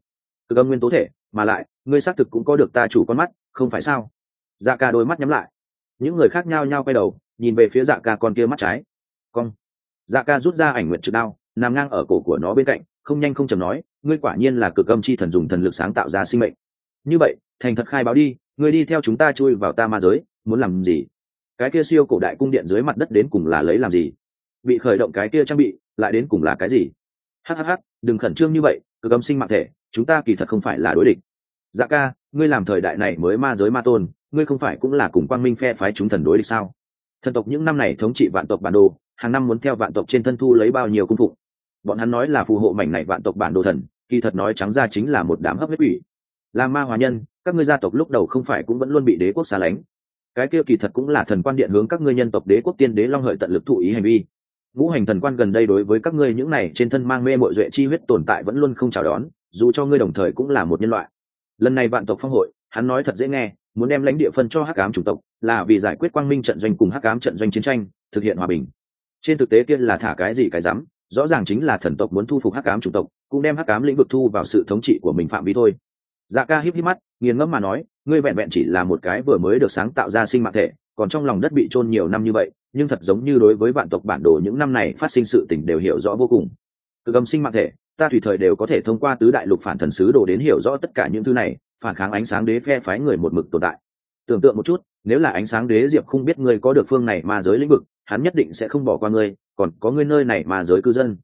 Cực âm nguyên tố thể, mà lại, ngươi xác thực cũng có được ta chủ con mắt, không phải sao? Dạ ca đôi mắt nhắm lại. Những người khác nhau nhau quay đầu, nhìn về phía dạ ca con kia mắt trái. Cong. Dạ ca rút ra ảnh nguyện trực đao, nằm ngang ở cổ của nó bên cạnh, không nhanh không chầm nói, ngươi quả nhiên là cực âm chi thần dùng thần lực sáng tạo ra sinh mệnh. Như vậy, thành thật khai báo đi, ngươi đi theo chúng ta chui vào ta ma giới, muốn làm gì? Cái kia siêu cổ đại cung điện dưới mặt đất đến cùng là lấy làm gì? Bị khởi động cái kia trang bị, lại đến cùng là cái gì? Hhh đừng khẩn trương như vậy, cực âm sinh mạng thể, chúng ta kỳ thật không phải là đối địch. Dạ ca, ngươi làm thời đại này mới ma giới ma tôn, ngươi không phải cũng là cùng quang minh phe phái chúng thần đối địch sao? Thần tộc những năm này thống trị vạn tộc bản đồ, hàng năm muốn theo vạn tộc trên thân thu lấy bao nhiêu cung phụng? Bọn hắn nói là phù hộ mảnh này vạn tộc bản đồ thần, kỳ thật nói trắng ra chính là một đám hấp huyết quỷ. Là ma hòa nhân, các ngươi gia tộc lúc đầu không phải cũng vẫn luôn bị đế quốc xa lánh. Cái kia kỳ thật cũng là thần quan điện hướng các ngươi nhân tộc đế quốc tiên đế long hợi tận lực thụ ý hành vi ngũ hành thần quan gần đây đối với các ngươi những này trên thân mang mê mội duệ chi huyết tồn tại vẫn luôn không chào đón, dù cho ngươi đồng thời cũng là một nhân loại. Lần này vạn tộc phong hội, hắn nói thật dễ nghe, muốn đem lãnh địa phân cho hắc ám chủng tộc, là vì giải quyết quang minh trận doanh cùng hắc ám trận doanh chiến tranh, thực hiện hòa bình. Trên thực tế kia là thả cái gì cái rắm, rõ ràng chính là thần tộc muốn thu phục hắc ám chủng tộc, cũng đem hắc ám lĩnh vực thu vào sự thống trị của mình phạm vi thôi. Dạ ca híp híp mắt, nghiền ngẫm mà nói, ngươi vẹn vẹn chỉ là một cái vừa mới được sáng tạo ra sinh mạng thể, còn trong lòng đất bị chôn nhiều năm như vậy nhưng thật giống như đối với vạn tộc bản đồ những năm này phát sinh sự tình đều hiểu rõ vô cùng. Cực âm sinh mạng thể, ta tùy thời đều có thể thông qua tứ đại lục phản thần sứ đồ đến hiểu rõ tất cả những thứ này, phản kháng ánh sáng đế phe phái người một mực tồn tại. Tưởng tượng một chút, nếu là ánh sáng đế diệp không biết ngươi có được phương này mà giới lĩnh vực, hắn nhất định sẽ không bỏ qua ngươi, còn có ngươi nơi này mà giới cư dân.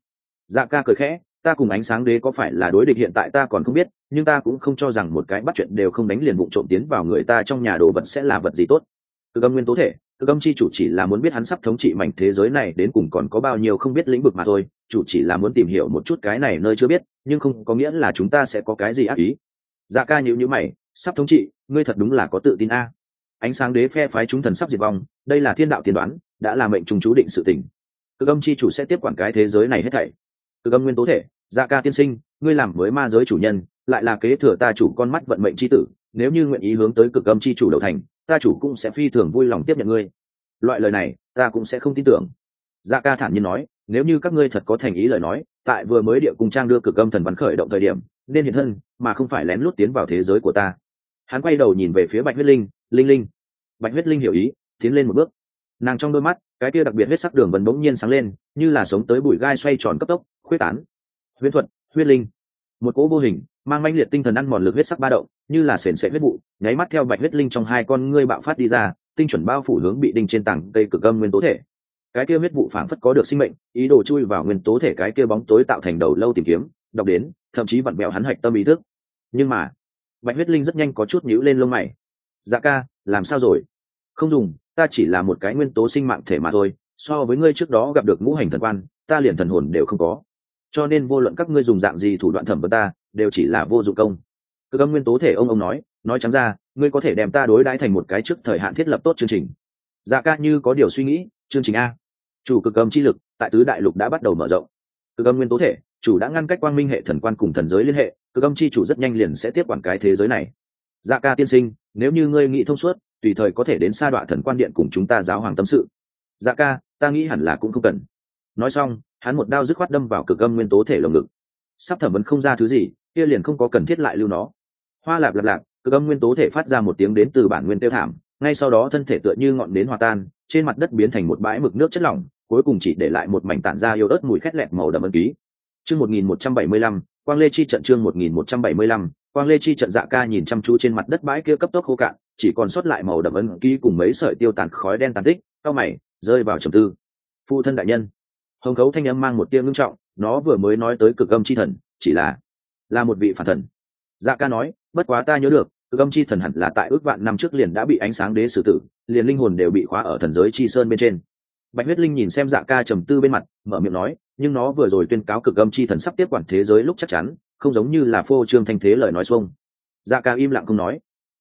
Dạ ca cười khẽ, ta cùng ánh sáng đế có phải là đối địch hiện tại ta còn không biết, nhưng ta cũng không cho rằng một cái bắt chuyện đều không đánh liền vụ trộm tiến vào người ta trong nhà đồ vật sẽ là vật gì tốt. Cực âm nguyên tố thể cực âm chi chủ chỉ là muốn biết hắn sắp thống trị mảnh thế giới này đến cùng còn có bao nhiêu không biết lĩnh vực mà thôi, chủ chỉ là muốn tìm hiểu một chút cái này nơi chưa biết, nhưng không có nghĩa là chúng ta sẽ có cái gì ác ý. Dạ ca nhữ nhữ mày, sắp thống trị, ngươi thật đúng là có tự tin a. Ánh sáng đế phe phái chúng thần sắp diệt vong, đây là thiên đạo tiên đoán, đã là mệnh trùng chú định sự tình. Cực âm chi chủ sẽ tiếp quản cái thế giới này hết thảy. Cực âm nguyên tố thể dạ ca tiên sinh, ngươi làm với ma giới chủ nhân, lại là kế thừa ta chủ con mắt vận mệnh c h i tử nếu như nguyện ý hướng tới cực âm c h i chủ đầu thành, ta chủ cũng sẽ phi thường vui lòng tiếp nhận ngươi. Loại lời này, ta cũng sẽ không tin tưởng. Dạ ca thản nhiên nói, nếu như các ngươi thật có thành ý lời nói, tại vừa mới địa cung trang đưa cực âm thần văn khởi động thời điểm, nên hiện thân, mà không phải lén lút tiến vào thế giới của ta. Hắn quay đầu nhìn về phía bạch huyết linh linh linh. Bạch huyết linh hiểu ý, tiến lên một bước. Nàng trong đôi mắt, cái kia đặc biệt huyết sắc đường vần bỗng nhiên sáng lên, như là sống tới bụi gai xoay tròn cấp tốc, khuyết tán. Huyết thuật, huyết linh. Một cỗ vô hình mang manh liệt tinh thần ăn mòn lực huyết sắc ba động, như là sền sệ huyết vụ, nháy mắt theo bạch huyết linh trong hai con ngươi bạo phát đi ra, tinh chuẩn bao phủ hướng bị đinh trên tảng cây cực âm nguyên tố thể. Cái kia huyết vụ phảng phất có được sinh mệnh, ý đồ chui vào nguyên tố thể cái kia bóng tối tạo thành đầu lâu tìm kiếm, đọc đến, thậm chí vặn bẹo hắn hạch tâm ý thức. Nhưng mà, bạch huyết linh rất nhanh có chút nhíu lên lông mày. Dạ ca, làm sao rồi? Không dùng, ta chỉ là một cái nguyên tố sinh mạng thể mà thôi, so với ngươi trước đó gặp được ngũ hành thần quan, ta liền thần hồn đều không có. Cho nên vô luận các ngươi dùng dạng gì thủ đoạn thẩm vấn ta đều chỉ là vô dụng công. Cơ âm nguyên tố thể ông ông nói nói trắng ra, ngươi có thể đem ta đối đãi thành một cái trước thời hạn thiết lập tốt chương trình. Dạ ca như có điều suy nghĩ, chương trình a. Chủ cực âm chi lực, tại tứ đại lục đã bắt đầu mở rộng. Cực âm nguyên tố thể, chủ đã ngăn cách quang minh hệ thần quan cùng thần giới liên hệ cực âm chi chủ rất nhanh liền sẽ tiếp quản cái thế giới này. Dạ ca tiên sinh, nếu như ngươi nghĩ thông suốt, tùy thời có thể đến sa đọa thần quan điện cùng chúng ta giáo hoàng tâm sự. Dạ ca, ta nghĩ hẳn là cũng không cần. Nói xong, hắn một đao dứt khoát đâm vào cực âm nguyên tố thể lồng ngực. Sắp thẩm vấn không ra thứ gì kia liền không có cần thiết lại lưu nó. Hoa lạp lạp lạp, cực âm nguyên tố thể phát ra một tiếng đến từ bản nguyên tiêu thảm, ngay sau đó thân thể tựa như ngọn nến hòa tan, trên mặt đất biến thành một bãi mực nước chất lỏng, cuối cùng chỉ để lại một mảnh tản ra yếu ớt mùi khét lẹt màu đậm ân ký. Chương một nghìn một trăm bảy mươi lăm, quang lê chi trận chương một nghìn một trăm bảy mươi lăm, quang lê chi trận dạ ca nhìn chăm chú trên mặt đất bãi kia cấp tốc khô cạn, chỉ còn sót lại màu đậm ân ký cùng mấy sợi tiêu tàn khói đen tàn tích cao mày, rơi vào trầm tư. Phụ thân đại nhân, hồng khấu thanh âm mang một tia ngưng trọng, nó vừa mới nói tới cực âm chi thần, chỉ là là một vị phản thần. Dạ ca nói, bất quá ta nhớ được, cực âm chi thần hẳn là tại ước vạn năm trước liền đã bị ánh sáng đế xử tử, liền linh hồn đều bị khóa ở thần giới chi sơn bên trên. Bạch huyết linh nhìn xem dạ ca trầm tư bên mặt, mở miệng nói, nhưng nó vừa rồi tuyên cáo cực âm chi thần sắp tiếp quản thế giới lúc chắc chắn, không giống như là phô trương thanh thế lời nói xuông. Dạ ca im lặng không nói.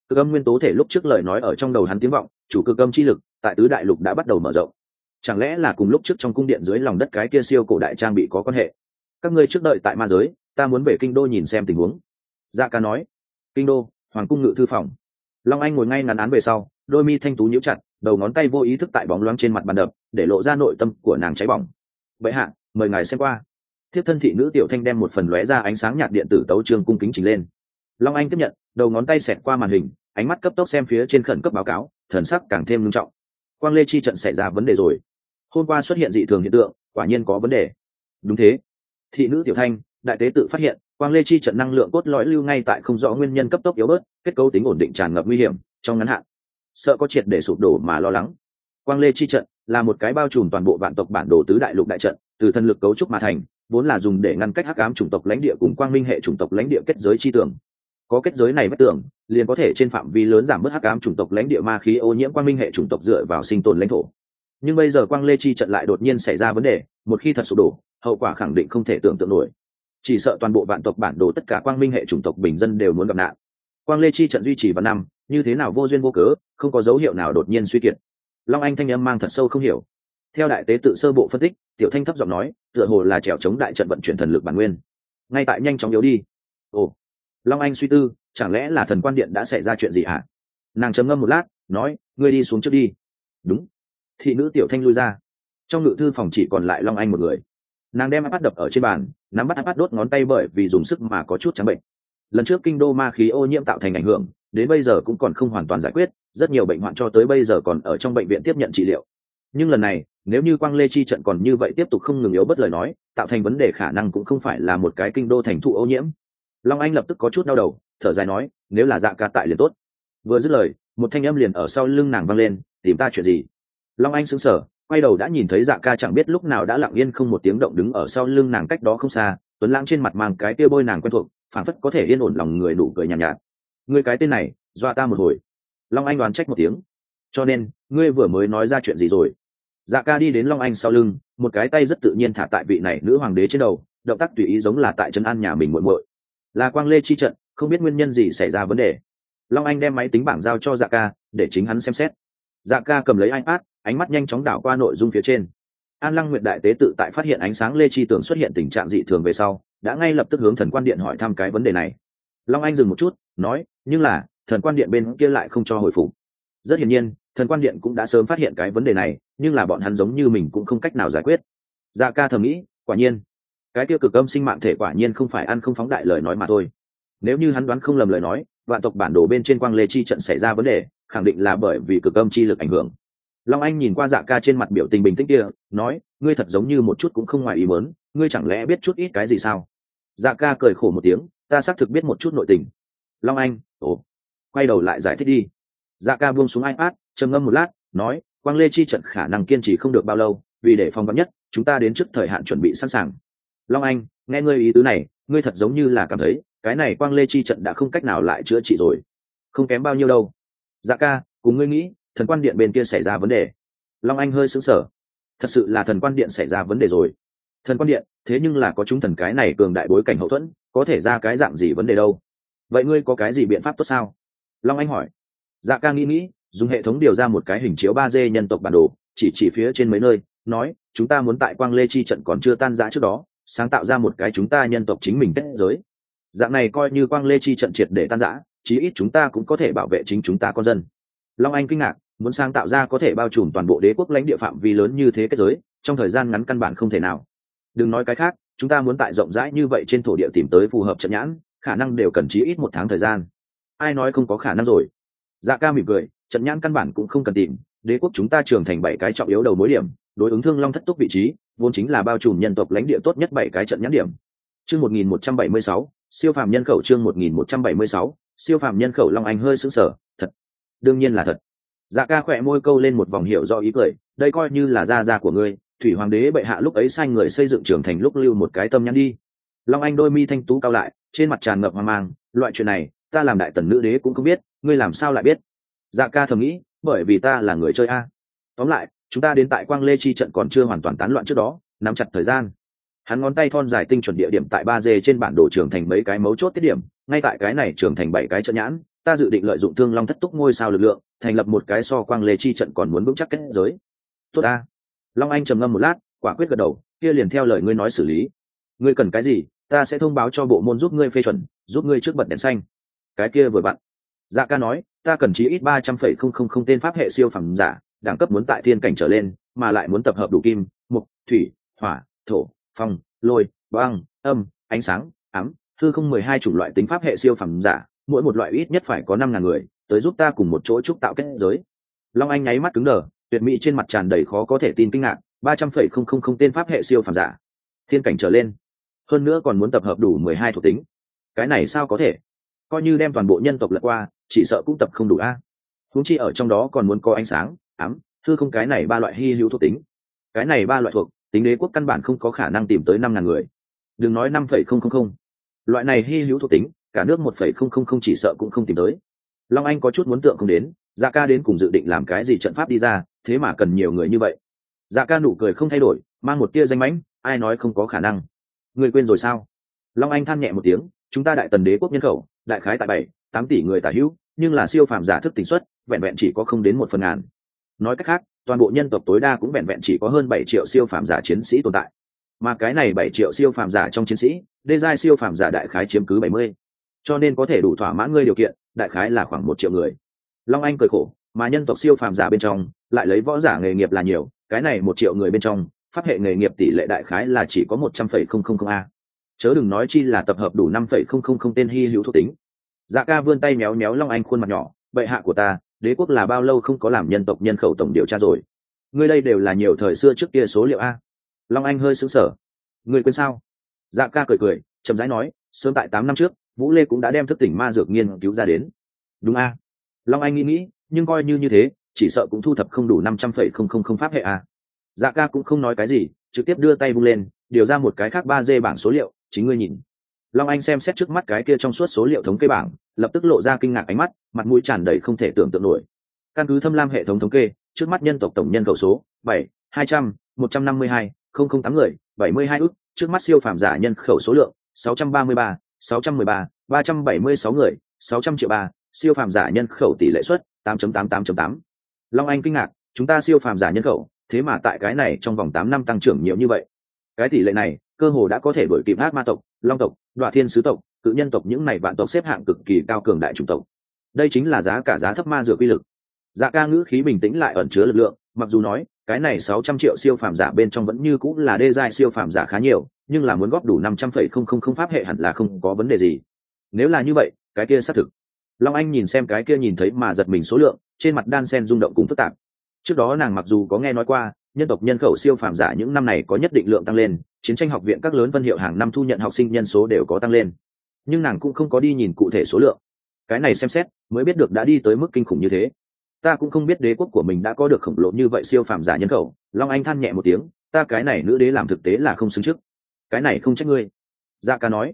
Cực âm nguyên tố thể lúc trước lời nói ở trong đầu hắn tiếng vọng, chủ cực âm chi lực, tại tứ đại lục đã bắt đầu mở rộng. Chẳng lẽ là cùng lúc trước trong cung điện dưới lòng đất cái kia siêu cổ đại trang bị có quan hệ? Các ngươi trước đợi tại ma giới ta muốn về kinh đô nhìn xem tình huống. Dạ ca nói. Kinh đô, hoàng cung ngự thư phòng. Long anh ngồi ngay ngắn án về sau, đôi mi thanh tú nhíu chặt, đầu ngón tay vô ý thức tại bóng loáng trên mặt bàn đập, để lộ ra nội tâm của nàng cháy bỏng. Bệ hạ, mời ngài xem qua. Thiếp thân thị nữ tiểu thanh đem một phần lóe ra ánh sáng nhạt điện tử tấu trương cung kính trình lên. Long anh tiếp nhận, đầu ngón tay xẹt qua màn hình, ánh mắt cấp tốc xem phía trên khẩn cấp báo cáo, thần sắc càng thêm nghiêm trọng. Quang lê chi trận xảy ra vấn đề rồi. Hôm qua xuất hiện dị thường hiện tượng, quả nhiên có vấn đề. Đúng thế. Thị nữ tiểu thanh đại tế tự phát hiện, quang lê chi trận năng lượng cốt lõi lưu ngay tại không rõ nguyên nhân cấp tốc yếu bớt, kết cấu tính ổn định tràn ngập nguy hiểm, trong ngắn hạn. Sợ có triệt để sụp đổ mà lo lắng. Quang lê chi trận là một cái bao trùm toàn bộ vạn tộc bản đồ tứ đại lục đại trận, từ thân lực cấu trúc mà thành, vốn là dùng để ngăn cách hắc ám chủng tộc lãnh địa cùng quang minh hệ chủng tộc lãnh địa kết giới chi tường. có kết giới này bất tưởng, liền có thể trên phạm vi lớn giảm bớt hắc ám chủng tộc lãnh địa ma khí ô nhiễm quang minh hệ chủng tộc dựa vào sinh tồn lãnh thổ. Nhưng bây giờ quang lê chi trận lại đột nhiên xảy ra vấn đề, một khi thật sụp đổ, hậu quả khẳng định không thể tưởng tượng nổi chỉ sợ toàn bộ vạn tộc bản đồ tất cả quang minh hệ chủng tộc bình dân đều muốn gặp nạn. Quang lê chi trận duy trì vào năm, như thế nào vô duyên vô cớ, không có dấu hiệu nào đột nhiên suy kiệt. Long anh thanh âm mang thật sâu không hiểu. Theo đại tế tự sơ bộ phân tích, tiểu thanh thấp giọng nói, tựa hồ là trèo chống đại trận vận chuyển thần lực bản nguyên. Ngay tại nhanh chóng yếu đi. Ồ. Long anh suy tư, chẳng lẽ là thần quan điện đã xảy ra chuyện gì hả? Nàng trầm ngâm một lát, nói, ngươi đi xuống trước đi. Đúng. Thị nữ tiểu thanh lui ra. Trong ngự thư phòng chỉ còn lại long anh một người. Nàng đem áp đập ở trên bàn nắm bắt áp đốt ngón tay bởi vì dùng sức mà có chút trắng bệnh. Lần trước kinh đô ma khí ô nhiễm tạo thành ảnh hưởng, đến bây giờ cũng còn không hoàn toàn giải quyết, rất nhiều bệnh hoạn cho tới bây giờ còn ở trong bệnh viện tiếp nhận trị liệu. Nhưng lần này, nếu như quang lê chi trận còn như vậy tiếp tục không ngừng yếu bất lời nói, tạo thành vấn đề khả năng cũng không phải là một cái kinh đô thành thụ ô nhiễm. Long anh lập tức có chút đau đầu, thở dài nói, nếu là dạ ca tại liền tốt. Vừa dứt lời, một thanh âm liền ở sau lưng nàng vang lên, tìm ta chuyện gì? Long anh sững sờ quay đầu đã nhìn thấy dạ ca chẳng biết lúc nào đã lặng yên không một tiếng động đứng ở sau lưng nàng cách đó không xa tuấn lãng trên mặt mang cái tia bôi nàng quen thuộc phản phất có thể yên ổn lòng người đủ cười nhàn nhạt, nhạt người cái tên này dọa ta một hồi. Long anh đoán trách một tiếng. Cho nên ngươi vừa mới nói ra chuyện gì rồi? Dạ ca đi đến long anh sau lưng một cái tay rất tự nhiên thả tại vị này nữ hoàng đế trên đầu động tác tùy ý giống là tại chân an nhà mình muộn muội. Là quang lê chi trận không biết nguyên nhân gì xảy ra vấn đề. Long anh đem máy tính bảng giao cho dạ ca để chính hắn xem xét. Dạ ca cầm lấy ipad ánh mắt nhanh chóng đảo qua nội dung phía trên. An lăng nguyệt đại tế tự tại phát hiện ánh sáng lê chi tường xuất hiện tình trạng dị thường về sau, đã ngay lập tức hướng thần quan điện hỏi thăm cái vấn đề này. Long anh dừng một chút, nói, nhưng là, thần quan điện bên kia lại không cho hồi phục. Rất hiển nhiên, thần quan điện cũng đã sớm phát hiện cái vấn đề này, nhưng là bọn hắn giống như mình cũng không cách nào giải quyết. Dạ ca thầm nghĩ, quả nhiên, cái tiêu cực âm sinh mạng thể quả nhiên không phải ăn không phóng đại lời nói mà thôi. Nếu như hắn đoán không lầm lời nói, vạn tộc bản đồ bên trên quang lê chi trận xảy ra vấn đề, khẳng định là bởi vì cực âm chi lực ảnh hưởng long anh nhìn qua dạ ca trên mặt biểu tình bình tĩnh kia, nói, ngươi thật giống như một chút cũng không ngoài ý mớn ngươi chẳng lẽ biết chút ít cái gì sao? Dạ ca cười khổ một tiếng, ta xác thực biết một chút nội tình. Long anh, ồ, quay đầu lại giải thích đi. Dạ ca buông xuống ipad, trầm ngâm một lát, nói, quang lê chi trận khả năng kiên trì không được bao lâu, vì để phòng vắn nhất, chúng ta đến trước thời hạn chuẩn bị sẵn sàng. Long anh, nghe ngươi ý tứ này, ngươi thật giống như là cảm thấy, cái này quang lê chi trận đã không cách nào lại chữa trị rồi. Không kém bao nhiêu đâu. Dạ ca, cùng ngươi nghĩ thần quan điện bên kia xảy ra vấn đề. Long anh hơi sững sờ. Thật sự là thần quan điện xảy ra vấn đề rồi. Thần quan điện, thế nhưng là có chúng thần cái này cường đại bối cảnh hậu thuẫn, có thể ra cái dạng gì vấn đề đâu? Vậy ngươi có cái gì biện pháp tốt sao? Long anh hỏi. Dạ ca nghĩ nghĩ, dùng hệ thống điều ra một cái hình chiếu ba d nhân tộc bản đồ, chỉ chỉ phía trên mấy nơi, nói, chúng ta muốn tại quang lê chi trận còn chưa tan rã trước đó, sáng tạo ra một cái chúng ta nhân tộc chính mình kết giới. Dạng này coi như quang lê chi trận triệt để tan rã, chí ít chúng ta cũng có thể bảo vệ chính chúng ta con dân long anh kinh ngạc, muốn sáng tạo ra có thể bao trùm toàn bộ đế quốc lãnh địa phạm vi lớn như thế kết giới, trong thời gian ngắn căn bản không thể nào. Đừng nói cái khác, chúng ta muốn tại rộng rãi như vậy trên thổ địa tìm tới phù hợp trận nhãn, khả năng đều cần chí ít một tháng thời gian. Ai nói không có khả năng rồi? Dạ ca mỉm cười, trận nhãn căn bản cũng không cần tìm, đế quốc chúng ta trưởng thành bảy cái trọng yếu đầu mối điểm, đối ứng thương long thất túc vị trí, vốn chính là bao trùm nhân tộc lãnh địa tốt nhất bảy cái trận nhãn điểm. Chương một nghìn một trăm bảy mươi sáu, siêu phàm nhân khẩu chương một nghìn một trăm bảy mươi sáu, siêu phàm nhân khẩu long anh hơi sững sờ đương nhiên là thật. Dạ ca khỏe môi câu lên một vòng hiệu do ý cười, đây coi như là gia gia của ngươi, thủy hoàng đế bệ hạ lúc ấy sai người xây dựng trường thành lúc lưu một cái tâm nhắn đi. Long anh đôi mi thanh tú cao lại, trên mặt tràn ngập hoang mang, loại chuyện này, ta làm đại tần nữ đế cũng không biết, ngươi làm sao lại biết? Dạ ca thầm nghĩ, bởi vì ta là người chơi a. Tóm lại, chúng ta đến tại quang lê chi trận còn chưa hoàn toàn tán loạn trước đó, nắm chặt thời gian. Hắn ngón tay thon dài tinh chuẩn địa điểm tại ba d trên bản đồ trưởng thành mấy cái mấu chốt tiết điểm, ngay tại cái này trưởng thành bảy cái trận nhãn ta dự định lợi dụng thương long thất túc ngôi sao lực lượng, thành lập một cái so quang lê chi trận còn muốn vững chắc kết giới. Tốt ta. Long anh trầm ngâm một lát, quả quyết gật đầu, kia liền theo lời ngươi nói xử lý. Ngươi cần cái gì, ta sẽ thông báo cho bộ môn giúp ngươi phê chuẩn, giúp ngươi trước bật đèn xanh. Cái kia vừa vặn dạ ca nói, ta cần chí ít ba trăm phẩy không không không tên pháp hệ siêu phẩm giả, đẳng cấp muốn tại thiên cảnh trở lên, mà lại muốn tập hợp đủ kim, mục, thủy, hỏa, thổ, phong, lôi, băng, âm, ánh sáng, ám thư không mười hai chủng loại tính pháp hệ siêu phẩm giả mỗi một loại ít nhất phải có năm ngàn người, tới giúp ta cùng một chỗ chúc tạo kết giới. Long anh nháy mắt cứng đờ, tuyệt mỹ trên mặt tràn đầy khó có thể tin kinh ngạc, ba trăm phẩy không không không tên pháp hệ siêu phẩm giả. Thiên cảnh trở lên. Hơn nữa còn muốn tập hợp đủ mười hai thuộc tính. Cái này sao có thể? Coi như đem toàn bộ nhân tộc lật qua, chỉ sợ cũng tập không đủ a. Huống chi ở trong đó còn muốn có ánh sáng, ám, thư không cái này ba loại hy hữu thuộc tính. Cái này ba loại thuộc, tính đế quốc căn bản không có khả năng tìm tới năm ngàn người. Đừng nói năm phẩy không không không. Loại này hy hữu thuộc tính cả nước một phẩy không không không chỉ sợ cũng không tìm tới. Long anh có chút muốn tượng không đến dạ ca đến cùng dự định làm cái gì trận pháp đi ra, thế mà cần nhiều người như vậy. Dạ ca nụ cười không thay đổi, mang một tia danh mãnh, ai nói không có khả năng. Người quên rồi sao? Long anh than nhẹ một tiếng, chúng ta đại tần đế quốc nhân khẩu, đại khái tại bảy, tám tỷ người tả hữu, nhưng là siêu phàm giả thức tính xuất vẹn vẹn chỉ có không đến một phần ngàn. Nói cách khác, toàn bộ nhân tộc tối đa cũng vẹn vẹn chỉ có hơn bảy triệu siêu phàm giả chiến sĩ tồn tại. Mà cái này bảy triệu siêu phàm giả trong chiến sĩ, đê giai siêu phàm giả đại khái chiếm cứ bảy mươi cho nên có thể đủ thỏa mãn ngươi điều kiện, đại khái là khoảng một triệu người. Long anh cười khổ, mà nhân tộc siêu phàm giả bên trong, lại lấy võ giả nghề nghiệp là nhiều, cái này một triệu người bên trong, pháp hệ nghề nghiệp tỷ lệ đại khái là chỉ có một trăm phẩy không không không a. Chớ đừng nói chi là tập hợp đủ năm phẩy không không không tên hy hữu thuộc tính. Dạ ca vươn tay méo méo long anh khuôn mặt nhỏ, bệ hạ của ta, đế quốc là bao lâu không có làm nhân tộc nhân khẩu tổng điều tra rồi? Ngươi đây đều là nhiều thời xưa trước kia số liệu a. Long anh hơi sững sờ. Ngươi quên sao? Dạ ca cười cười, chậm rãi nói, sớm tại tám năm trước vũ lê cũng đã đem thức tỉnh ma dược nghiên cứu ra đến. Đúng a. Long anh nghĩ nghĩ, nhưng coi như như thế, chỉ sợ cũng thu thập không đủ năm trăm phẩy không không không pháp hệ a. Dạ ca cũng không nói cái gì, trực tiếp đưa tay vung lên, điều ra một cái khác ba d bảng số liệu, chính ngươi nhìn. Long anh xem xét trước mắt cái kia trong suốt số liệu thống kê bảng, lập tức lộ ra kinh ngạc ánh mắt, mặt mũi tràn đầy không thể tưởng tượng nổi. Căn cứ thâm lam hệ thống thống kê, trước mắt nhân tộc tổng nhân khẩu số, bảy, hai trăm, một trăm năm mươi hai, không không tám người, bảy mươi hai ước, trước mắt siêu phàm giả nhân khẩu số lượng, sáu trăm ba mươi ba sáu trăm mười ba ba trăm bảy mươi sáu người, sáu trăm triệu ba, siêu phàm giả nhân khẩu tỷ lệ suất tám tám tám tám. Long anh kinh ngạc, chúng ta siêu phàm giả nhân khẩu, thế mà tại cái này trong vòng tám năm tăng trưởng nhiều như vậy. Cái tỷ lệ này, cơ hồ đã có thể đuổi kịp ác ma tộc, long tộc, đoạ thiên sứ tộc, cự nhân tộc những này vạn tộc xếp hạng cực kỳ cao cường đại chủng tộc. Đây chính là giá cả giá thấp ma dược quy lực. Dạ ca ngữ khí bình tĩnh lại ẩn chứa lực lượng, mặc dù nói, cái này sáu trăm triệu siêu phàm giả bên trong vẫn như cũng là đê giai siêu phàm giả khá nhiều nhưng là muốn góp đủ năm trăm phẩy không không không pháp hệ hẳn là không có vấn đề gì. Nếu là như vậy, cái kia xác thực. Long anh nhìn xem cái kia nhìn thấy mà giật mình số lượng, trên mặt đan sen rung động cũng phức tạp. Trước đó nàng mặc dù có nghe nói qua, nhân tộc nhân khẩu siêu phàm giả những năm này có nhất định lượng tăng lên, chiến tranh học viện các lớn vân hiệu hàng năm thu nhận học sinh nhân số đều có tăng lên. Nhưng nàng cũng không có đi nhìn cụ thể số lượng. Cái này xem xét, mới biết được đã đi tới mức kinh khủng như thế. Ta cũng không biết đế quốc của mình đã có được khổng lồ như vậy siêu phàm giả nhân khẩu. Long anh than nhẹ một tiếng, ta cái này nữ đế làm thực tế là không xứng trước cái này không trách ngươi. Dạ ca nói,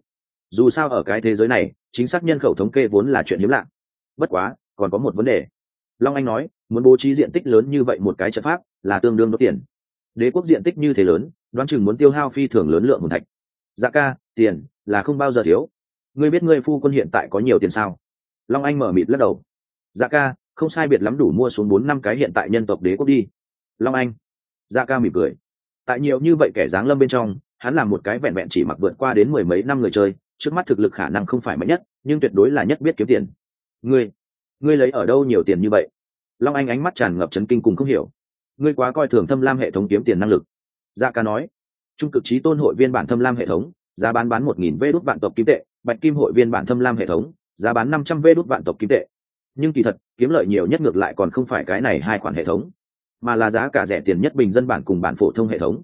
dù sao ở cái thế giới này, chính xác nhân khẩu thống kê vốn là chuyện hiếm lạ. Bất quá, còn có một vấn đề. Long anh nói, muốn bố trí diện tích lớn như vậy một cái trận pháp, là tương đương đốt tiền. Đế quốc diện tích như thế lớn, đoán chừng muốn tiêu hao phi thường lớn lượng hồn thạch. Dạ ca, tiền, là không bao giờ thiếu. Ngươi biết ngươi phu quân hiện tại có nhiều tiền sao? Long anh mở mịt lắc đầu. Dạ ca, không sai biệt lắm đủ mua xuống bốn năm cái hiện tại nhân tộc đế quốc đi. Long anh. Dạ ca mỉm cười. Tại nhiều như vậy kẻ dáng lâm bên trong hắn là một cái vẹn vẹn chỉ mặc vượt qua đến mười mấy năm người chơi, trước mắt thực lực khả năng không phải mạnh nhất, nhưng tuyệt đối là nhất biết kiếm tiền. Ngươi ngươi lấy ở đâu nhiều tiền như vậy? Long anh ánh mắt tràn ngập chấn kinh cùng không hiểu. Ngươi quá coi thường thâm lam hệ thống kiếm tiền năng lực. Gia ca nói. Trung cực trí tôn hội viên bản thâm lam hệ thống, giá bán bán một nghìn vê đốt vạn tộc kim tệ. Bạch kim hội viên bản thâm lam hệ thống, giá bán năm trăm vê đốt vạn tộc kim tệ. Nhưng kỳ thật, kiếm lợi nhiều nhất ngược lại còn không phải cái này hai khoản hệ thống, mà là giá cả rẻ tiền nhất bình dân bản cùng bản phổ thông hệ thống.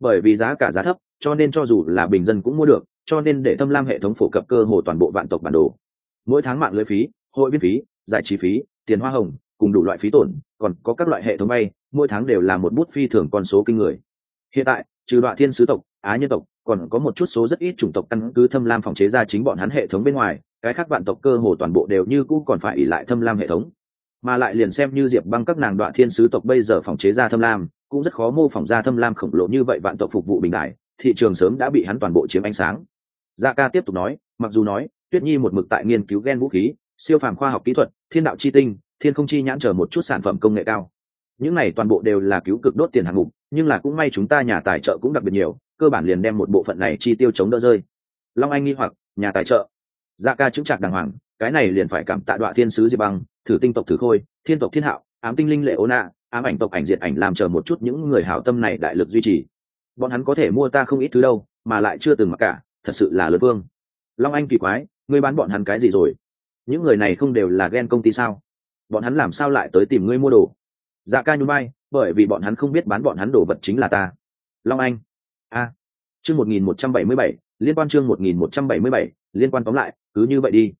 Bởi vì giá cả giá thấp cho nên cho dù là bình dân cũng mua được, cho nên để thâm lam hệ thống phổ cập cơ hồ toàn bộ vạn tộc bản đồ. Mỗi tháng mạng lưới phí, hội viên phí, giải trí phí, tiền hoa hồng, cùng đủ loại phí tổn, còn có các loại hệ thống bay, mỗi tháng đều là một bút phi thường con số kinh người. Hiện tại, trừ đoạn thiên sứ tộc, á nhân tộc, còn có một chút số rất ít chủng tộc căn cứ thâm lam phòng chế ra chính bọn hắn hệ thống bên ngoài, cái khác vạn tộc cơ hồ toàn bộ đều như cũ còn phải ỉ lại thâm lam hệ thống. Mà lại liền xem như diệp băng các nàng đoạn thiên sứ tộc bây giờ phòng chế ra thâm lam, cũng rất khó mô phỏng ra thâm lam khổng lồ như vậy vạn tộc phục vụ bình đại thị trường sớm đã bị hắn toàn bộ chiếm ánh sáng. Dạ ca tiếp tục nói, mặc dù nói, tuyết nhi một mực tại nghiên cứu gen vũ khí, siêu phàm khoa học kỹ thuật, thiên đạo chi tinh, thiên không chi nhãn chờ một chút sản phẩm công nghệ cao. Những này toàn bộ đều là cứu cực đốt tiền hạng mục, nhưng là cũng may chúng ta nhà tài trợ cũng đặc biệt nhiều, cơ bản liền đem một bộ phận này chi tiêu chống đỡ rơi. Long anh nghi hoặc, nhà tài trợ. Dạ ca chứng trạc đàng hoàng, cái này liền phải cảm tạ đọa thiên sứ diệp băng, thử tinh tộc thử khôi, thiên tộc thiên hạo, ám tinh linh lệ ô nạ, ám ảnh tộc ảnh diệt ảnh làm chờ một chút những người hảo tâm này đại lực duy trì bọn hắn có thể mua ta không ít thứ đâu, mà lại chưa từng mặc cả, thật sự là lớn vương. Long anh kỳ quái, ngươi bán bọn hắn cái gì rồi? Những người này không đều là ghen công ty sao? Bọn hắn làm sao lại tới tìm ngươi mua đồ? Dạ ca nhún bay bởi vì bọn hắn không biết bán bọn hắn đồ vật chính là ta. Long anh. A. Chương một nghìn một trăm bảy mươi bảy, liên quan chương một nghìn một trăm bảy mươi bảy, liên quan tóm lại, cứ như vậy đi.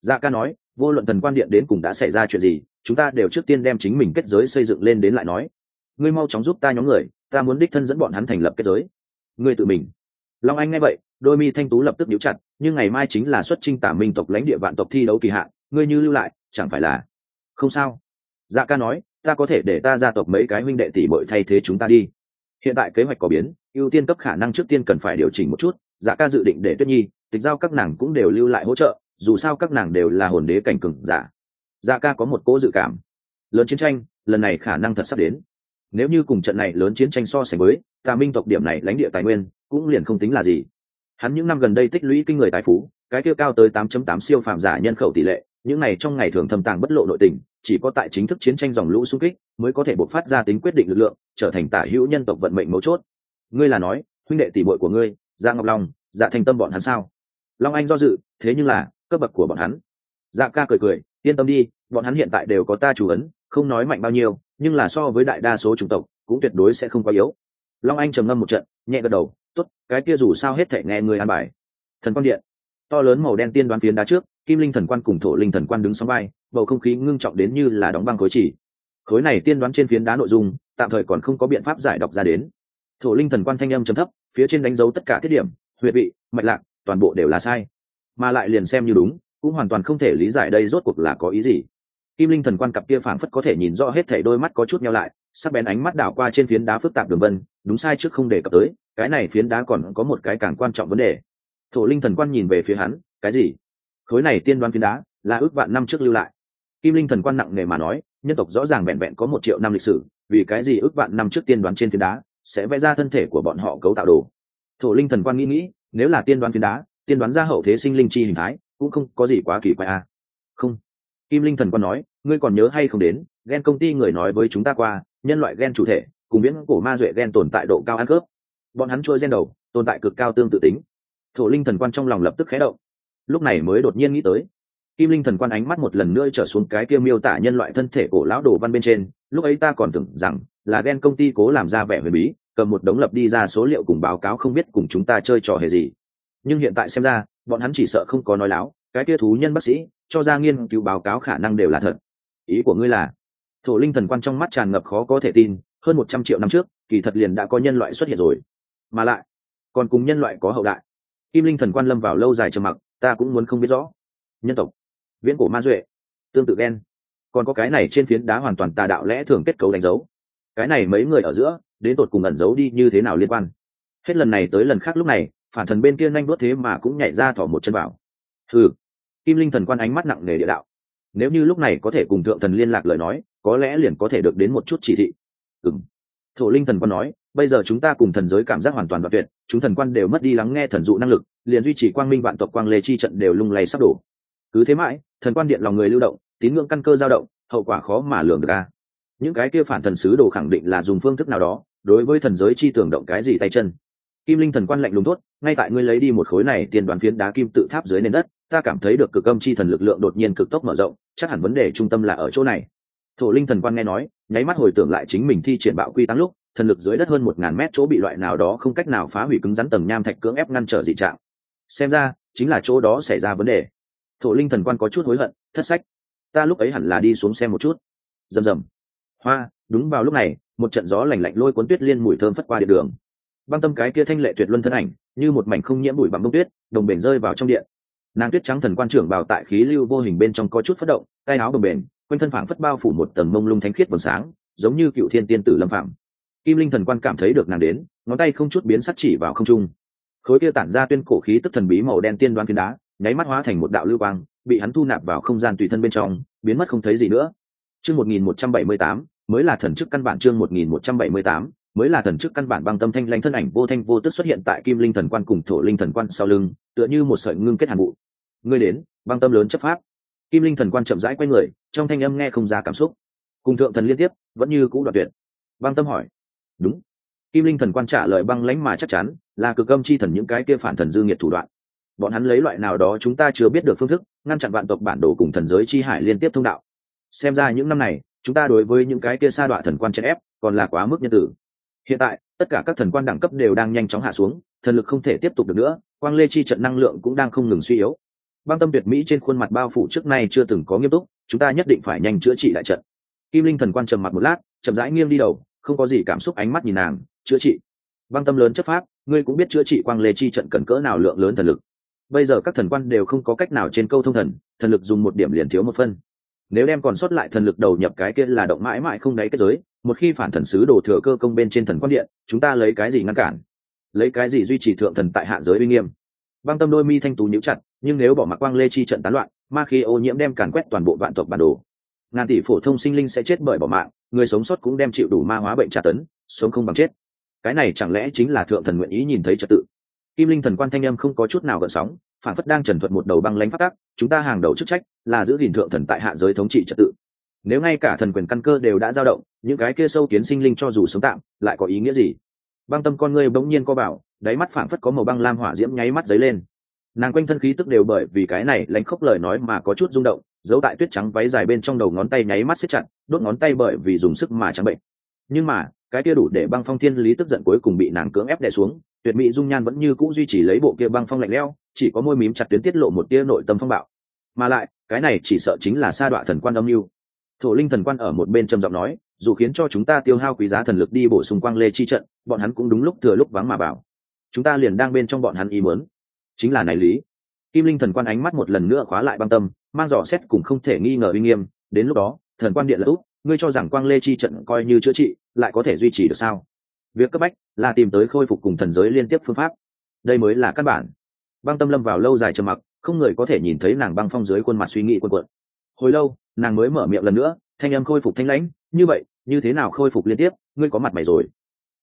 Dạ ca nói, vô luận thần quan điện đến cùng đã xảy ra chuyện gì, chúng ta đều trước tiên đem chính mình kết giới xây dựng lên đến lại nói. Ngươi mau chóng giúp ta nhóm người ta muốn đích thân dẫn bọn hắn thành lập kết giới. Ngươi tự mình. Long anh nghe vậy, đôi mi thanh tú lập tức nhíu chặt, nhưng ngày mai chính là xuất trinh tả minh tộc lãnh địa vạn tộc thi đấu kỳ hạn, ngươi như lưu lại, chẳng phải là? Không sao. Dạ ca nói, ta có thể để ta gia tộc mấy cái huynh đệ tỷ bội thay thế chúng ta đi. Hiện tại kế hoạch có biến, ưu tiên cấp khả năng trước tiên cần phải điều chỉnh một chút dạ ca dự định để tuyết nhi, tịch giao các nàng cũng đều lưu lại hỗ trợ, dù sao các nàng đều là hồn đế cảnh cừng giả. Dạ ca có một cố dự cảm. Lớn chiến tranh, lần này khả năng thật sắp đến nếu như cùng trận này lớn chiến tranh so sánh với, tà minh tộc điểm này lãnh địa tài nguyên cũng liền không tính là gì. Hắn những năm gần đây tích lũy kinh người tài phú, cái kia cao tới 8.8 siêu phạm giả nhân khẩu tỷ lệ, những này trong ngày thường thâm tàng bất lộ nội tình, chỉ có tại chính thức chiến tranh dòng lũ xung kích mới có thể bộc phát ra tính quyết định lực lượng, trở thành tả hữu nhân tộc vận mệnh mấu chốt. Ngươi là nói, huynh đệ tỷ muội của ngươi dạ ngọc long dạ thành tâm bọn hắn sao? Long anh do dự, thế nhưng là, cấp bậc của bọn hắn. Dạ ca cười cười, yên tâm đi, bọn hắn hiện tại đều có ta chủ ấn, không nói mạnh bao nhiêu nhưng là so với đại đa số chủng tộc, cũng tuyệt đối sẽ không quá yếu. Long anh trầm ngâm một trận, nhẹ gật đầu, tốt, cái kia dù sao hết thể nghe người an bài. Thần Quan điện. To lớn màu đen tiên đoán phiến đá trước, kim linh thần quan cùng thổ linh thần quan đứng sóng vai, bầu không khí ngưng trọng đến như là đóng băng khối chỉ. Khối này tiên đoán trên phiến đá nội dung, tạm thời còn không có biện pháp giải đọc ra đến. Thổ linh thần quan thanh âm chấm thấp, phía trên đánh dấu tất cả thiết điểm, huyệt vị, mạch lạc, toàn bộ đều là sai. Mà lại liền xem như đúng, cũng hoàn toàn không thể lý giải đây rốt cuộc là có ý gì kim linh thần quan cặp kia phảng phất có thể nhìn rõ hết thảy đôi mắt có chút nhau lại, sắc bén ánh mắt đảo qua trên phiến đá phức tạp đường vân, đúng sai trước không đề cập tới, cái này phiến đá còn có một cái càng quan trọng vấn đề. Thổ linh thần quan nhìn về phía hắn, cái gì? Khối này tiên đoán phiến đá, là ước vạn năm trước lưu lại. Kim linh thần quan nặng nề mà nói, nhân tộc rõ ràng vẹn vẹn có một triệu năm lịch sử, vì cái gì ước vạn năm trước tiên đoán trên phiến đá sẽ vẽ ra thân thể của bọn họ cấu tạo đồ? Thổ linh thần quan nghĩ nghĩ, nếu là tiên đoán phiến đá, tiên đoán ra hậu thế sinh linh chi hình thái, cũng không có gì quá kỳ quái à. không kim linh thần quan nói, ngươi còn nhớ hay không đến ghen công ty người nói với chúng ta qua, nhân loại ghen chủ thể, cùng viễn cổ ma duệ ghen tồn tại độ cao ăn cướp bọn hắn trôi gen đầu, tồn tại cực cao tương tự tính. Thổ linh thần quan trong lòng lập tức khé động. Lúc này mới đột nhiên nghĩ tới, kim linh thần quan ánh mắt một lần nữa trở xuống cái kia miêu tả nhân loại thân thể cổ lão đồ văn bên trên, lúc ấy ta còn tưởng rằng là ghen công ty cố làm ra vẻ huyền bí, cầm một đống lập đi ra số liệu cùng báo cáo không biết cùng chúng ta chơi trò hề gì. Nhưng hiện tại xem ra, bọn hắn chỉ sợ không có nói láo, cái kia thú nhân bác sĩ cho ra nghiên cứu báo cáo khả năng đều là thật. Ý của ngươi là, thổ linh thần quan trong mắt tràn ngập khó có thể tin, hơn một trăm triệu năm trước, kỳ thật liền đã có nhân loại xuất hiện rồi. Mà lại, còn cùng nhân loại có hậu đại. Kim linh thần quan lâm vào lâu dài trầm mặc, ta cũng muốn không biết rõ. Nhân tộc, viễn cổ ma duệ, tương tự đen còn có cái này trên phiến đá hoàn toàn tà đạo lẽ thường kết cấu đánh dấu. Cái này mấy người ở giữa, đến tột cùng ẩn giấu đi như thế nào liên quan? Hết lần này tới lần khác lúc này, phản thần bên kia nhanh đốt thế mà cũng nhảy ra thỏ một chân vào ừ kim linh thần quan ánh mắt nặng nề địa đạo. Nếu như lúc này có thể cùng thượng thần liên lạc lời nói, có lẽ liền có thể được đến một chút chỉ thị. Ừ thổ linh thần quan nói, bây giờ chúng ta cùng thần giới cảm giác hoàn toàn đoạn tuyệt, chúng thần quan đều mất đi lắng nghe thần dụ năng lực, liền duy trì quang minh vạn tộc quang lê chi trận đều lung lay sắp đổ. Cứ thế mãi, thần quan điện lòng người lưu động, tín ngưỡng căn cơ dao động, hậu quả khó mà lường được ra những cái kia phản thần sứ đồ khẳng định là dùng phương thức nào đó, đối với thần giới chi tưởng động cái gì tay chân. Kim linh thần quan lạnh lùng tốt ngay tại ngươi lấy đi một khối này, tiền đoàn phiến đá kim tự tháp dưới nền đất ta cảm thấy được cực âm chi thần lực lượng đột nhiên cực tốc mở rộng, chắc hẳn vấn đề trung tâm là ở chỗ này. Thổ linh thần quan nghe nói, nháy mắt hồi tưởng lại chính mình thi triển bạo quy tăng lúc, thần lực dưới đất hơn một ngàn mét chỗ bị loại nào đó không cách nào phá hủy cứng rắn tầng nham thạch cưỡng ép ngăn trở dị trạng. Xem ra, chính là chỗ đó xảy ra vấn đề. Thổ linh thần quan có chút hối hận, thất sách. Ta lúc ấy hẳn là đi xuống xem một chút. Rầm rầm. Hoa, đúng vào lúc này, một trận gió lành lạnh lôi cuốn tuyết liên mùi thơm phất qua điện đường. Băng tâm cái kia thanh lệ tuyệt luân thân ảnh, như một mảnh không nhiễm bụi bằng bông tuyết, đồng bể rơi vào trong điện nàng tuyết trắng thần quan trưởng bảo tại khí lưu vô hình bên trong có chút phất động tay áo bồng bềnh quanh thân phảng phất bao phủ một tầng mông lung thánh khiết vầng sáng giống như cựu thiên tiên tử lâm phạm kim linh thần quan cảm thấy được nàng đến ngón tay không chút biến sắc chỉ vào không trung. Khối kia tản ra tuyên cổ khí tức thần bí màu đen tiên đoan phiến đá nháy mắt hóa thành một đạo lưu quang bị hắn thu nạp vào không gian tùy thân bên trong biến mất không thấy gì nữa. Chương 1178, mới là thần chức căn bản chương 1178, mới là thần chức căn bản băng tâm thanh lãnh thân ảnh vô thanh vô tức xuất hiện tại kim linh thần quan cùng thổ linh thần quan sau lưng, tựa như một sợi ngưng kết hàn vụ. Ngươi đến, băng tâm lớn chấp pháp. Kim linh thần quan chậm rãi quay người, trong thanh âm nghe không ra cảm xúc. Cùng thượng thần liên tiếp, vẫn như cũ đoạt tuyệt. Băng tâm hỏi, đúng. Kim linh thần quan trả lời băng lãnh mà chắc chắn, là cực âm chi thần những cái kia phản thần dư nghiệt thủ đoạn. Bọn hắn lấy loại nào đó chúng ta chưa biết được phương thức, ngăn chặn vạn tộc bản đồ cùng thần giới chi hải liên tiếp thông đạo. Xem ra những năm này, chúng ta đối với những cái kia sa đọa thần quan chèn ép, còn là quá mức nhân tử hiện tại, tất cả các thần quan đẳng cấp đều đang nhanh chóng hạ xuống, thần lực không thể tiếp tục được nữa, quang lê chi trận năng lượng cũng đang không ngừng suy yếu. Băng tâm tuyệt mỹ trên khuôn mặt bao phủ trước nay chưa từng có nghiêm túc, chúng ta nhất định phải nhanh chữa trị lại trận. Kim linh thần quan trầm mặt một lát, chậm rãi nghiêng đi đầu, không có gì cảm xúc ánh mắt nhìn nàng, chữa trị. Băng tâm lớn chấp pháp, ngươi cũng biết chữa trị quang lê chi trận cần cỡ nào lượng lớn thần lực. Bây giờ các thần quan đều không có cách nào trên câu thông thần thần lực dùng một điểm liền thiếu một phân. Nếu đem còn sót lại thần lực đầu nhập cái kia là động mãi mãi không đáy kết giới một khi phản thần sứ đổ thừa cơ công bên trên thần quan điện, chúng ta lấy cái gì ngăn cản? Lấy cái gì duy trì thượng thần tại hạ giới uy nghiêm? Băng tâm đôi mi thanh tú nhíu chặt, nhưng nếu bỏ mặc quang lê chi trận tán loạn, ma khi ô nhiễm đem càn quét toàn bộ vạn tộc bản đồ. Ngàn tỷ phổ thông sinh linh sẽ chết bởi bỏ mạng, người sống sót cũng đem chịu đủ ma hóa bệnh tra tấn, sống không bằng chết. Cái này chẳng lẽ chính là thượng thần nguyện ý nhìn thấy trật tự? Kim linh thần quan thanh âm không có chút nào gợn sóng, phản phất đang trần thuật một đầu băng lãnh phát tác chúng ta hàng đầu chức trách là giữ gìn thượng thần tại hạ giới thống trị trật tự. Nếu ngay cả thần quyền căn cơ đều đã dao động những cái kia sâu kiến sinh linh cho dù sống tạm, lại có ý nghĩa gì? Băng tâm con ngươi bỗng nhiên co bảo, đáy mắt phảng phất có màu băng lam hỏa diễm nháy mắt dấy lên. Nàng quanh thân khí tức đều bởi vì cái này lánh khóc lời nói mà có chút rung động, giấu tại tuyết trắng váy dài bên trong đầu ngón tay nháy mắt xếp chặt, đốt ngón tay bởi vì dùng sức mà trắng bệnh. Nhưng mà, cái kia đủ để băng phong thiên lý tức giận cuối cùng bị nàng cưỡng ép đè xuống, tuyệt mỹ dung nhan vẫn như cũ duy trì lấy bộ kia băng phong lạnh lẽo, chỉ có môi mím chặt tuyến tiết lộ một tia nội tâm phong bạo. Mà lại, cái này chỉ sợ chính là sa đọa thần quan âm mưu. Thổ linh thần quan ở một bên trầm giọng nói dù khiến cho chúng ta tiêu hao quý giá thần lực đi bổ sung quang lê chi trận, bọn hắn cũng đúng lúc thừa lúc vắng mà bảo. Chúng ta liền đang bên trong bọn hắn ý muốn. Chính là này lý. Kim linh thần quan ánh mắt một lần nữa khóa lại băng tâm, mang dò xét cùng không thể nghi ngờ uy nghiêm. Đến lúc đó, thần quan điện là ngươi cho rằng quang lê chi trận coi như chữa trị, lại có thể duy trì được sao? Việc cấp bách là tìm tới khôi phục cùng thần giới liên tiếp phương pháp. Đây mới là căn bản. Băng tâm lâm vào lâu dài trầm mặc, không người có thể nhìn thấy nàng băng phong dưới khuôn mặt suy nghĩ quân quận hồi lâu, nàng mới mở miệng lần nữa, thanh âm khôi phục thanh lãnh như vậy, như thế nào khôi phục liên tiếp, ngươi có mặt mày rồi.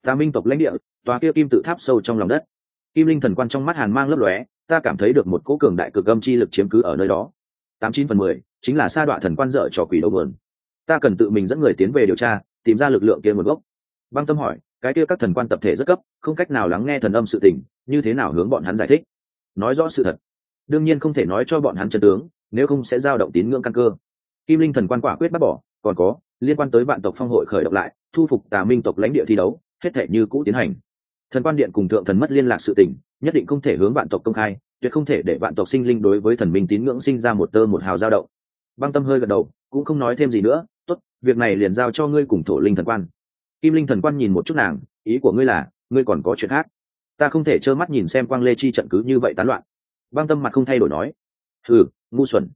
Ta minh tộc lãnh địa, tòa kia kim tự tháp sâu trong lòng đất. Kim linh thần quan trong mắt hàn mang lấp lóe, ta cảm thấy được một cỗ cường đại cực âm chi lực chiếm cứ ở nơi đó. Tám chín phần mười, chính là sa đọa thần quan dở trò quỷ đầu vườn. Ta cần tự mình dẫn người tiến về điều tra, tìm ra lực lượng kia nguồn gốc. Băng tâm hỏi, cái kia các thần quan tập thể rất cấp, không cách nào lắng nghe thần âm sự tình, như thế nào hướng bọn hắn giải thích? Nói rõ sự thật. Đương nhiên không thể nói cho bọn hắn chân tướng, nếu không sẽ giao động tín ngưỡng căn cơ. Kim linh thần quan quả quyết bác bỏ, còn có liên quan tới vạn tộc phong hội khởi động lại, thu phục tà minh tộc lãnh địa thi đấu, hết thể như cũ tiến hành. Thần quan điện cùng thượng thần mất liên lạc sự tình, nhất định không thể hướng vạn tộc công khai, tuyệt không thể để vạn tộc sinh linh đối với thần minh tín ngưỡng sinh ra một tơ một hào dao động. Băng tâm hơi gật đầu, cũng không nói thêm gì nữa, tốt, việc này liền giao cho ngươi cùng thổ linh thần quan. Kim linh thần quan nhìn một chút nàng, ý của ngươi là, ngươi còn có chuyện khác? Ta không thể trơ mắt nhìn xem quang lê chi trận cứ như vậy tán loạn. Băng tâm mặt không thay đổi nói ừ ngu xuẩn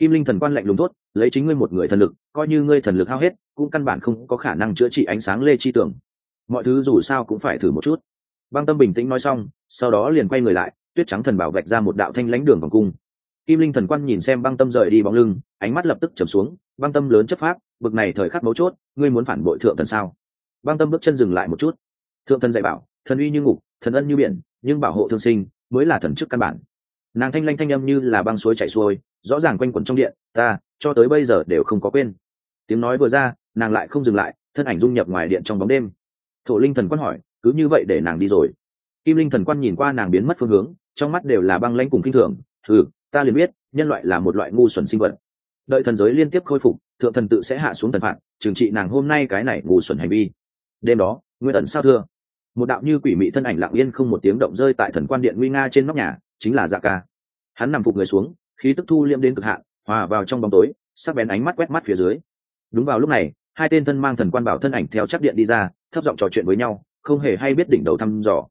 kim linh thần quan lạnh lùng tốt, lấy chính ngươi một người thần lực, coi như ngươi thần lực hao hết, cũng căn bản không có khả năng chữa trị ánh sáng lê chi tưởng mọi thứ dù sao cũng phải thử một chút. Băng tâm bình tĩnh nói xong, sau đó liền quay người lại, tuyết trắng thần bảo vạch ra một đạo thanh lãnh đường vòng cung. Kim linh thần quan nhìn xem băng tâm rời đi bóng lưng, ánh mắt lập tức trầm xuống, băng tâm lớn chấp pháp, bực này thời khắc mấu chốt, ngươi muốn phản bội thượng thần sao? Băng tâm bước chân dừng lại một chút. Thượng thần dạy bảo, thần uy như ngục, thần ân như biển, nhưng bảo hộ thương sinh mới là thần chức căn bản. Nàng thanh lanh thanh âm như là băng suối chảy xuôi rõ ràng quanh quẩn trong điện, ta, cho tới bây giờ đều không có quên. Tiếng nói vừa ra, nàng lại không dừng lại, thân ảnh dung nhập ngoài điện trong bóng đêm. Thổ linh thần quan hỏi, cứ như vậy để nàng đi rồi. Kim linh thần quan nhìn qua nàng biến mất phương hướng, trong mắt đều là băng lãnh cùng kinh thường. Ừ ta liền biết, nhân loại là một loại ngu xuẩn sinh vật. Đợi thần giới liên tiếp khôi phục, thượng thần tự sẽ hạ xuống thần phạt, trừng trị nàng hôm nay cái này ngu xuẩn hành vi. Đêm đó, nguyên ẩn sao thưa? Một đạo như quỷ mị thân ảnh lặng yên không một tiếng động rơi tại thần quan điện nguy nga trên nóc nhà, chính là dạ ca. Hắn nằm phục người xuống khí tức thu liêm đến cực hạn, hòa vào trong bóng tối, sắc bén ánh mắt quét mắt phía dưới. Đúng vào lúc này, hai tên thân mang thần quan bảo thân ảnh theo chắc điện đi ra, thấp giọng trò chuyện với nhau, không hề hay biết đỉnh đầu thăm dò.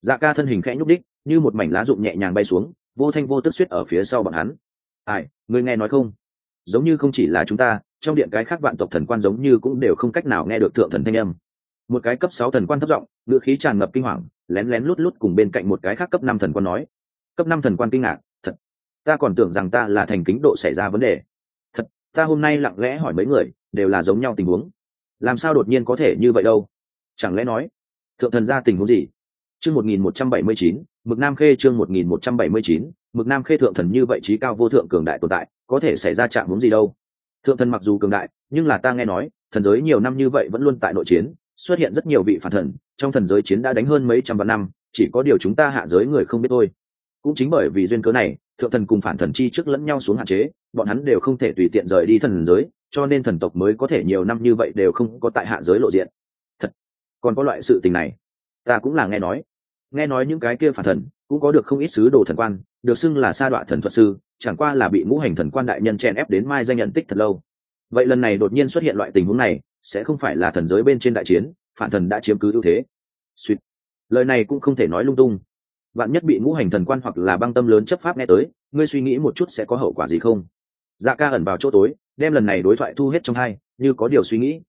Dạ ca thân hình khẽ nhúc đích, như một mảnh lá rụng nhẹ nhàng bay xuống, vô thanh vô tức suýt ở phía sau bọn hắn. Ai người nghe nói không? Giống như không chỉ là chúng ta, trong điện cái khác vạn tộc thần quan giống như cũng đều không cách nào nghe được thượng thần thanh âm. Một cái cấp sáu thần quan thấp giọng ngựa khí tràn ngập kinh hoàng, lén lén lút lút cùng bên cạnh một cái khác cấp năm thần quan nói. Cấp năm thần quan kinh ngạc ta còn tưởng rằng ta là thành kính độ xảy ra vấn đề. Thật, ta hôm nay lặng lẽ hỏi mấy người, đều là giống nhau tình huống. Làm sao đột nhiên có thể như vậy đâu? Chẳng lẽ nói, thượng thần ra tình huống gì? Chương một nghìn một trăm bảy mươi chín, mực nam khê chương một nghìn một trăm bảy mươi chín, mực nam khê thượng thần như vậy trí cao vô thượng cường đại tồn tại, có thể xảy ra trạng huống gì đâu? Thượng thần mặc dù cường đại, nhưng là ta nghe nói, thần giới nhiều năm như vậy vẫn luôn tại nội chiến, xuất hiện rất nhiều vị phản thần, trong thần giới chiến đã đánh hơn mấy trăm vạn năm, chỉ có điều chúng ta hạ giới người không biết thôi cũng chính bởi vì duyên cớ này, thượng thần cùng phản thần chi trước lẫn nhau xuống hạn chế, bọn hắn đều không thể tùy tiện rời đi thần giới, cho nên thần tộc mới có thể nhiều năm như vậy đều không có tại hạ giới lộ diện. Thật, còn có loại sự tình này, ta cũng là nghe nói. Nghe nói những cái kia phản thần cũng có được không ít sứ đồ thần quan, được xưng là sa đọa thần thuật sư, chẳng qua là bị ngũ hành thần quan đại nhân chen ép đến mai danh nhận tích thật lâu. Vậy lần này đột nhiên xuất hiện loại tình huống này, sẽ không phải là thần giới bên trên đại chiến, phản thần đã chiếm cứ ưu thế. Suýt lời này cũng không thể nói lung tung bạn nhất bị ngũ hành thần quan hoặc là băng tâm lớn chấp pháp nghe tới, ngươi suy nghĩ một chút sẽ có hậu quả gì không? Dạ ca ẩn vào chỗ tối, đem lần này đối thoại thu hết trong hai, như có điều suy nghĩ.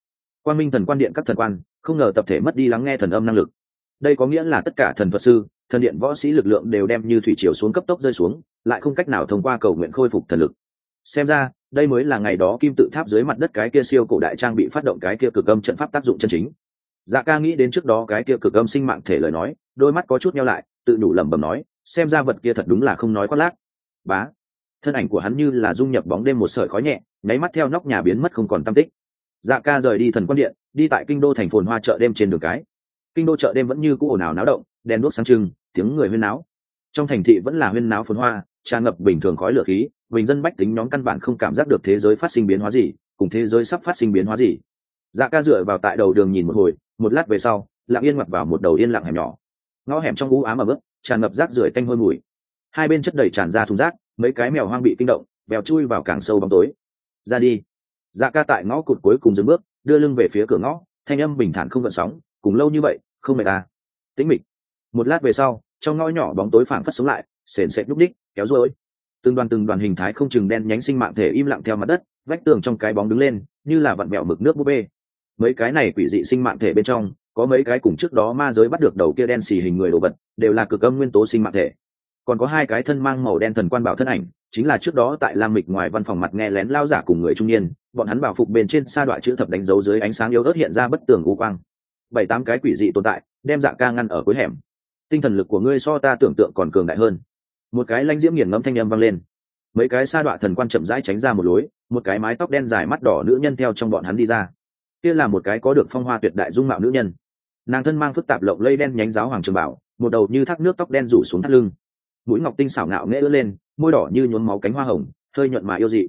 Quan minh thần quan điện các thần quan, không ngờ tập thể mất đi lắng nghe thần âm năng lực. Đây có nghĩa là tất cả thần thuật sư, thần điện võ sĩ lực lượng đều đem như thủy chiều xuống cấp tốc rơi xuống, lại không cách nào thông qua cầu nguyện khôi phục thần lực. Xem ra, đây mới là ngày đó kim tự tháp dưới mặt đất cái kia siêu cổ đại trang bị phát động cái kia cực âm trận pháp tác dụng chân chính. Dạ ca nghĩ đến trước đó cái kia cực âm sinh mạng thể lời nói, đôi mắt có chút nhau lại tự đủ lẩm bẩm nói, xem ra vật kia thật đúng là không nói khoác lác. Bá, thân ảnh của hắn như là dung nhập bóng đêm một sợi khói nhẹ, nháy mắt theo nóc nhà biến mất không còn tam tích. Dạ ca rời đi thần quan điện, đi tại kinh đô thành phồn hoa chợ đêm trên đường cái. Kinh đô chợ đêm vẫn như cũ ồn ào náo động, đèn đuốc sáng trưng, tiếng người huyên náo. Trong thành thị vẫn là huyên náo phồn hoa, tràn ngập bình thường khói lửa khí, bình dân bách tính nhóm căn bản không cảm giác được thế giới phát sinh biến hóa gì, cùng thế giới sắp phát sinh biến hóa gì. Dạ ca dựa vào tại đầu đường nhìn một hồi, một lát về sau, lặng yên mặc vào một đầu yên lặng hẻm nhỏ ngõ hẻm trong u ám ở bước tràn ngập rác rưởi tanh hôi mùi. Hai bên chất đầy tràn ra thùng rác, mấy cái mèo hoang bị kinh động bèo chui vào càng sâu bóng tối. Ra đi. Dạ ca tại ngõ cụt cuối cùng dừng bước, đưa lưng về phía cửa ngõ, thanh âm bình thản không gợn sóng, cùng lâu như vậy, không mệt à? Tĩnh mịch. Một lát về sau, trong ngõ nhỏ bóng tối phảng phất sống lại, sền sệt núp đích kéo rối từng đoàn từng đoàn hình thái không chừng đen nhánh sinh mạng thể im lặng theo mặt đất, vách tường trong cái bóng đứng lên, như là vặn vẹo mực nước búp bê. Mấy cái này quỷ dị sinh mạng thể bên trong có mấy cái cùng trước đó ma giới bắt được đầu kia đen xì hình người đồ vật, đều là cực âm nguyên tố sinh mạng thể. Còn có hai cái thân mang màu đen thần quan bảo thân ảnh, chính là trước đó tại lam mịch ngoài văn phòng mặt nghe lén lao giả cùng người trung niên, bọn hắn bảo phục bên trên sa đoạn chữ thập đánh dấu dưới ánh sáng yếu ớt hiện ra bất tường u quang. Bảy tám cái quỷ dị tồn tại, đem dạ ca ngăn ở cuối hẻm. Tinh thần lực của ngươi so ta tưởng tượng còn cường đại hơn. Một cái lanh diễm nghiền ngẫm thanh â m vang lên. Mấy cái sa đoạn thần quan chậm rãi tránh ra một lối, một cái mái tóc đen dài mắt đỏ nữ nhân theo trong bọn hắn đi ra. Kia là một cái có được phong hoa tuyệt đại dung mạo nữ nhân nàng thân mang phức tạp lộng lây đen nhánh giáo hoàng trường bảo, một đầu như thác nước tóc đen rủ xuống thắt lưng. Mũi ngọc tinh xảo ngạo nghễ ướt lên, môi đỏ như nhuốm máu cánh hoa hồng, hơi nhuận mà yêu dị.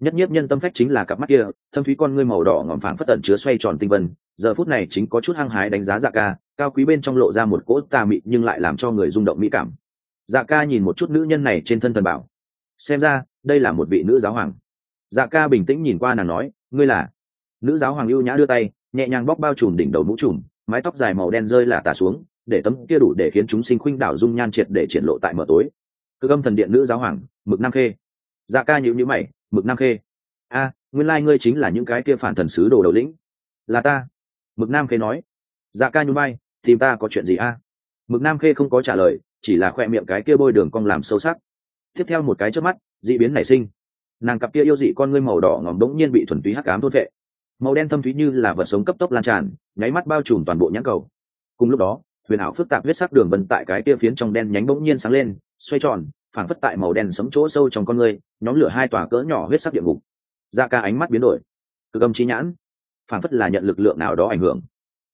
Nhất nhiếp nhân tâm phách chính là cặp mắt kia, thâm thúy con ngươi màu đỏ ngỏm phảng phất tận chứa xoay tròn tinh vân, giờ phút này chính có chút hăng hái đánh giá dạ ca, cao quý bên trong lộ ra một cỗ tà mị nhưng lại làm cho người rung động mỹ cảm. Dạ ca nhìn một chút nữ nhân này trên thân thần bảo. Xem ra, đây là một vị nữ giáo hoàng. Dạ ca bình tĩnh nhìn qua nàng nói, ngươi là? Nữ giáo hoàng ưu nhã đưa tay, nhẹ nhàng bóc bao trùm đỉnh đầu mũ trùm mái tóc dài màu đen rơi là tả xuống, để tấm kia đủ để khiến chúng sinh khuynh đảo dung nhan triệt để triển lộ tại mở tối. Cơ âm thần điện nữ giáo hoàng, mực nam khê. Dạ ca nhữ nhữ mày, mực nam khê. A, nguyên lai ngươi chính là những cái kia phản thần sứ đồ đầu lĩnh. Là ta. Mực nam khê nói. Dạ ca nhún bay tìm ta có chuyện gì a? Mực nam khê không có trả lời, chỉ là khoe miệng cái kia bôi đường cong làm sâu sắc. Tiếp theo một cái trước mắt d ị biến nảy sinh. Nàng cặp kia yêu dị con ngươi màu đỏ ngỏm đống nhiên bị thuần túy hắc cám thốt vệ màu đen thâm thúy như là vật sống cấp tốc lan tràn, nháy mắt bao trùm toàn bộ nhãn cầu. Cùng lúc đó, huyền ảo phức tạp huyết sắc đường vân tại cái kia phiến trong đen nhánh bỗng nhiên sáng lên, xoay tròn, phảng phất tại màu đen sấm chỗ sâu trong con người, nhóm lửa hai tòa cỡ nhỏ huyết sắc địa ngục. Da ca ánh mắt biến đổi. Cực âm trí nhãn. Phảng phất là nhận lực lượng nào đó ảnh hưởng.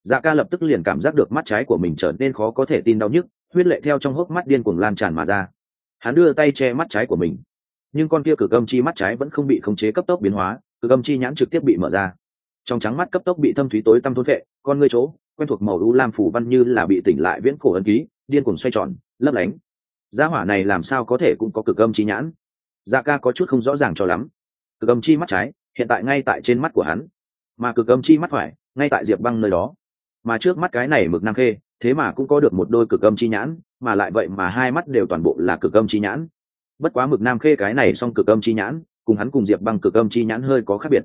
Da ca lập tức liền cảm giác được mắt trái của mình trở nên khó có thể tin đau nhức, huyết lệ theo trong hốc mắt điên cuồng lan tràn mà ra. Hắn đưa tay che mắt trái của mình. Nhưng con kia cực âm chi mắt trái vẫn không bị khống chế cấp tốc biến hóa, cực âm chi nhãn trực tiếp bị mở ra trong trắng mắt cấp tốc bị thâm thúy tối tăm thôn vệ con ngươi chỗ, quen thuộc màu u lam phủ văn như là bị tỉnh lại viễn cổ ân ký, điên cuồng xoay tròn, lấp lánh. Gia hỏa này làm sao có thể cũng có cực âm chi nhãn? Dạ ca có chút không rõ ràng cho lắm. Cực âm chi mắt trái, hiện tại ngay tại trên mắt của hắn. Mà cực âm chi mắt phải, ngay tại diệp băng nơi đó. Mà trước mắt cái này mực nam khê, thế mà cũng có được một đôi cực âm chi nhãn, mà lại vậy mà hai mắt đều toàn bộ là cực âm chi nhãn. Bất quá mực nam khê cái này song cực âm chi nhãn, cùng hắn cùng diệp băng cực âm chi nhãn hơi có khác biệt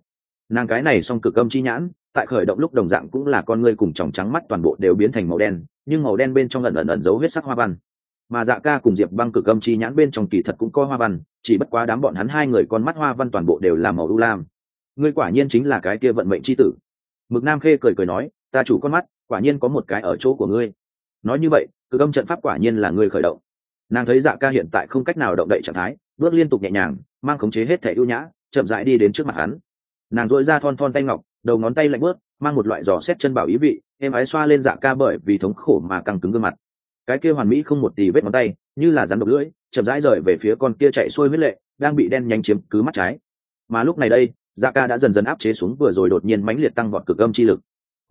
nàng cái này song cực âm chi nhãn, tại khởi động lúc đồng dạng cũng là con ngươi cùng tròng trắng mắt toàn bộ đều biến thành màu đen, nhưng màu đen bên trong ẩn ẩn ẩn dấu huyết sắc hoa văn. Mà dạ ca cùng diệp băng cực âm chi nhãn bên trong kỳ thật cũng có hoa văn, chỉ bất quá đám bọn hắn hai người con mắt hoa văn toàn bộ đều là màu u lam. Ngươi quả nhiên chính là cái kia vận mệnh c h i tử. Mực nam khê cười cười nói, ta chủ con mắt, quả nhiên có một cái ở chỗ của ngươi. Nói như vậy, cực âm trận pháp quả nhiên là ngươi khởi động. Nàng thấy dạ ca hiện tại không cách nào động đậy trạng thái, bước liên tục nhẹ nhàng, mang khống chế hết thẻ ưu nhã, chậm dại đi đến trước mặt hắn nàng dội ra thon thon tay ngọc, đầu ngón tay lạnh bớt, mang một loại giò xét chân bảo ý vị em ái xoa lên dạ ca bởi vì thống khổ mà căng cứng gương mặt. Cái kia hoàn mỹ không một tì vết ngón tay, như là rắn độc lưỡi, chậm rãi rời về phía con kia chạy xuôi huyết lệ, đang bị đen nhanh chiếm cứ mắt trái. Mà lúc này đây dạ ca đã dần dần áp chế xuống vừa rồi đột nhiên mãnh liệt tăng vọt cực âm chi lực.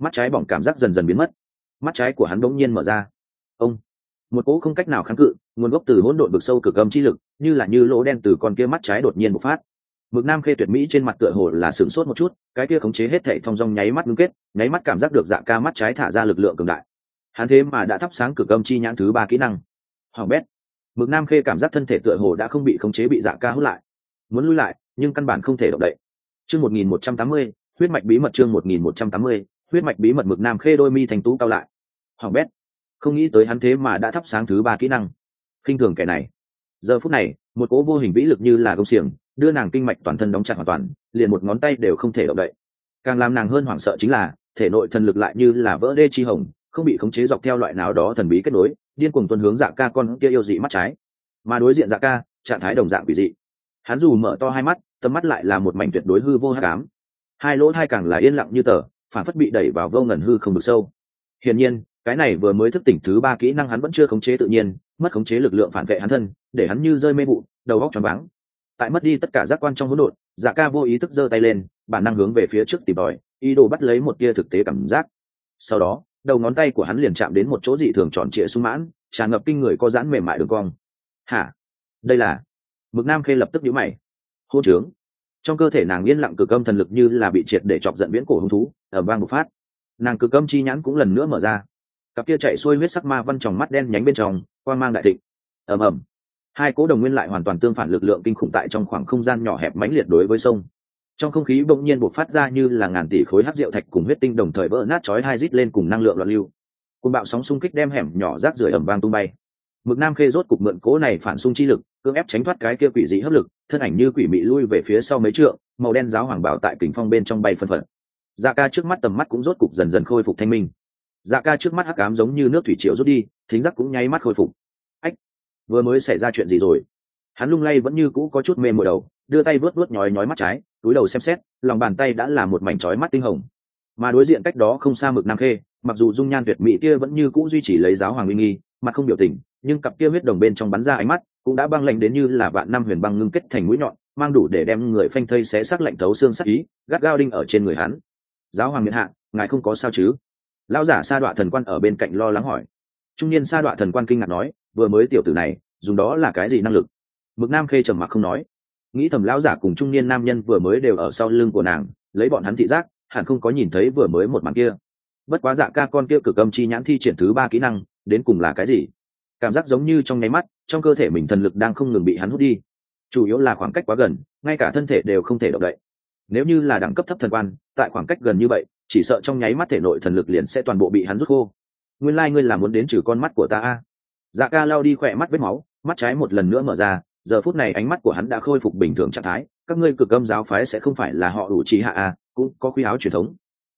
Mắt trái bỏng cảm giác dần dần biến mất. Mắt trái của hắn bỗng nhiên mở ra. Ông! Một cỗ không cách nào kháng cự, nguồn gốc từ hỗn độn vực sâu cực âm chi lực, như là như lỗ đen từ con kia mắt trái đột nhiên bộc phát mực nam khê tuyệt mỹ trên mặt tựa hồ là sửng sốt một chút, cái kia khống chế hết thệ thong dong nháy mắt ngưng kết, nháy mắt cảm giác được dạ ca mắt trái thả ra lực lượng cường đại. Hắn thế mà đã thắp sáng cực âm chi nhãn thứ ba kỹ năng. Hoàng bét. Mực nam khê cảm giác thân thể tựa hồ đã không bị khống chế bị dạ ca hút lại. Muốn lui lại, nhưng căn bản không thể động đậy. Chương một nghìn một trăm tám mươi, huyết mạch bí mật chương một nghìn một trăm tám mươi, huyết mạch bí mật mực nam khê đôi mi thành tú cao lại. Hoàng bét. Không nghĩ tới hắn thế mà đã thắp sáng thứ ba kỹ năng. Khinh thường kẻ này. Giờ phút này, một cỗ vô hình vĩ lực như là công xiềng đưa nàng kinh mạch toàn thân đóng chặt hoàn toàn, liền một ngón tay đều không thể động đậy. Càng làm nàng hơn hoảng sợ chính là, thể nội thần lực lại như là vỡ đê chi hồng, không bị khống chế dọc theo loại nào đó thần bí kết nối, điên cuồng tuân hướng dạ ca con kia yêu dị mắt trái. Mà đối diện dạ ca, trạng thái đồng dạng quỷ dị. Hắn dù mở to hai mắt, tầm mắt lại là một mảnh tuyệt đối hư vô hát cám hai lỗ thai càng là yên lặng như tờ, phản phất bị đẩy vào vô ngần hư không được sâu. Hiển nhiên, cái này vừa mới thức tỉnh thứ ba kỹ năng hắn vẫn chưa khống chế tự nhiên, mất khống chế lực lượng phản vệ hắn thân, để hắn như rơi mê vụ, đầu góc tròn váng tại mất đi tất cả giác quan trong hỗn độn dạ ca vô ý thức giơ tay lên, bản năng hướng về phía trước tìm đòi ý đồ bắt lấy một tia thực tế cảm giác. Sau đó, đầu ngón tay của hắn liền chạm đến một chỗ dị thường tròn trịa sung mãn, tràn ngập kinh người có giãn mềm mại đường cong. Hả? Đây là? Mực nam khê lập tức nhíu mày. Hô trướng. Trong cơ thể nàng yên lặng cực âm thần lực như là bị triệt để chọc giận viễn cổ hứng thú ở bang bộc phát. Nàng cực âm chi nhãn cũng lần nữa mở ra. Cặp kia chạy xuôi huyết sắc ma văn tròng mắt đen nhánh bên trong, quang mang đại thịnh. Ầm ầm hai cố đồng nguyên lại hoàn toàn tương phản lực lượng kinh khủng tại trong khoảng không gian nhỏ hẹp mãnh liệt đối với sông. Trong không khí bỗng nhiên bộc phát ra như là ngàn tỷ khối hát rượu thạch cùng huyết tinh đồng thời vỡ nát chói hai rít lên cùng năng lượng loạn lưu. Côn bạo sóng xung kích đem hẻm nhỏ rác rưởi ẩm vang tung bay. Mực nam khê rốt cục mượn cố này phản xung chi lực, cưỡng ép tránh thoát cái kia quỷ dị hấp lực, thân ảnh như quỷ mị lui về phía sau mấy trượng, màu đen giáo hoàng bảo tại kính phong bên trong bay phân phận dạ ca trước mắt tầm mắt cũng rốt cục dần dần khôi phục thanh minh. Dạ ca trước mắt hắc ám giống như nước thủy triều rút đi, thính giác cũng nháy mắt khôi phục vừa mới xảy ra chuyện gì rồi? Hắn lung lay vẫn như cũ có chút mê mồi đầu, đưa tay vớt vớt nhói nhói mắt trái, túi đầu xem xét, lòng bàn tay đã là một mảnh chói mắt tinh hồng. Mà đối diện cách đó không xa mực nam khê, mặc dù dung nhan tuyệt mỹ kia vẫn như cũ duy trì lấy giáo hoàng uy nghi mặt không biểu tình, nhưng cặp kia huyết đồng bên trong bắn ra ánh mắt cũng đã băng lạnh đến như là vạn năm huyền băng ngưng kết thành mũi nhọn, mang đủ để đem người phanh thây xé sắc lạnh thấu xương sắc ý, gắt gao đinh ở trên người hắn. Giáo hoàng miễn hạ, ngài không có sao chứ? Lão giả sa đọa thần quan ở bên cạnh lo lắng hỏi. Trung niên sa đọa thần quan kinh ngạc nói vừa mới tiểu tử này, dùng đó là cái gì năng lực? Mực nam khê trầm mặc không nói. Nghĩ thầm lão giả cùng trung niên nam nhân vừa mới đều ở sau lưng của nàng, lấy bọn hắn thị giác, hẳn không có nhìn thấy vừa mới một màn kia. Bất quá dạ ca con kia cực âm chi nhãn thi triển thứ ba kỹ năng, đến cùng là cái gì? Cảm giác giống như trong nháy mắt, trong cơ thể mình thần lực đang không ngừng bị hắn hút đi. Chủ yếu là khoảng cách quá gần, ngay cả thân thể đều không thể động đậy. Nếu như là đẳng cấp thấp thần quan, tại khoảng cách gần như vậy, chỉ sợ trong nháy mắt thể nội thần lực liền sẽ toàn bộ bị hắn rút khô. Nguyên lai、like、ngươi là muốn đến trừ con mắt của ta a? Dạ ca lao đi khỏe mắt vết máu, mắt trái một lần nữa mở ra, giờ phút này ánh mắt của hắn đã khôi phục bình thường trạng thái, các ngươi cực âm giáo phái sẽ không phải là họ đủ trí hạ à cũng có khuy áo truyền thống.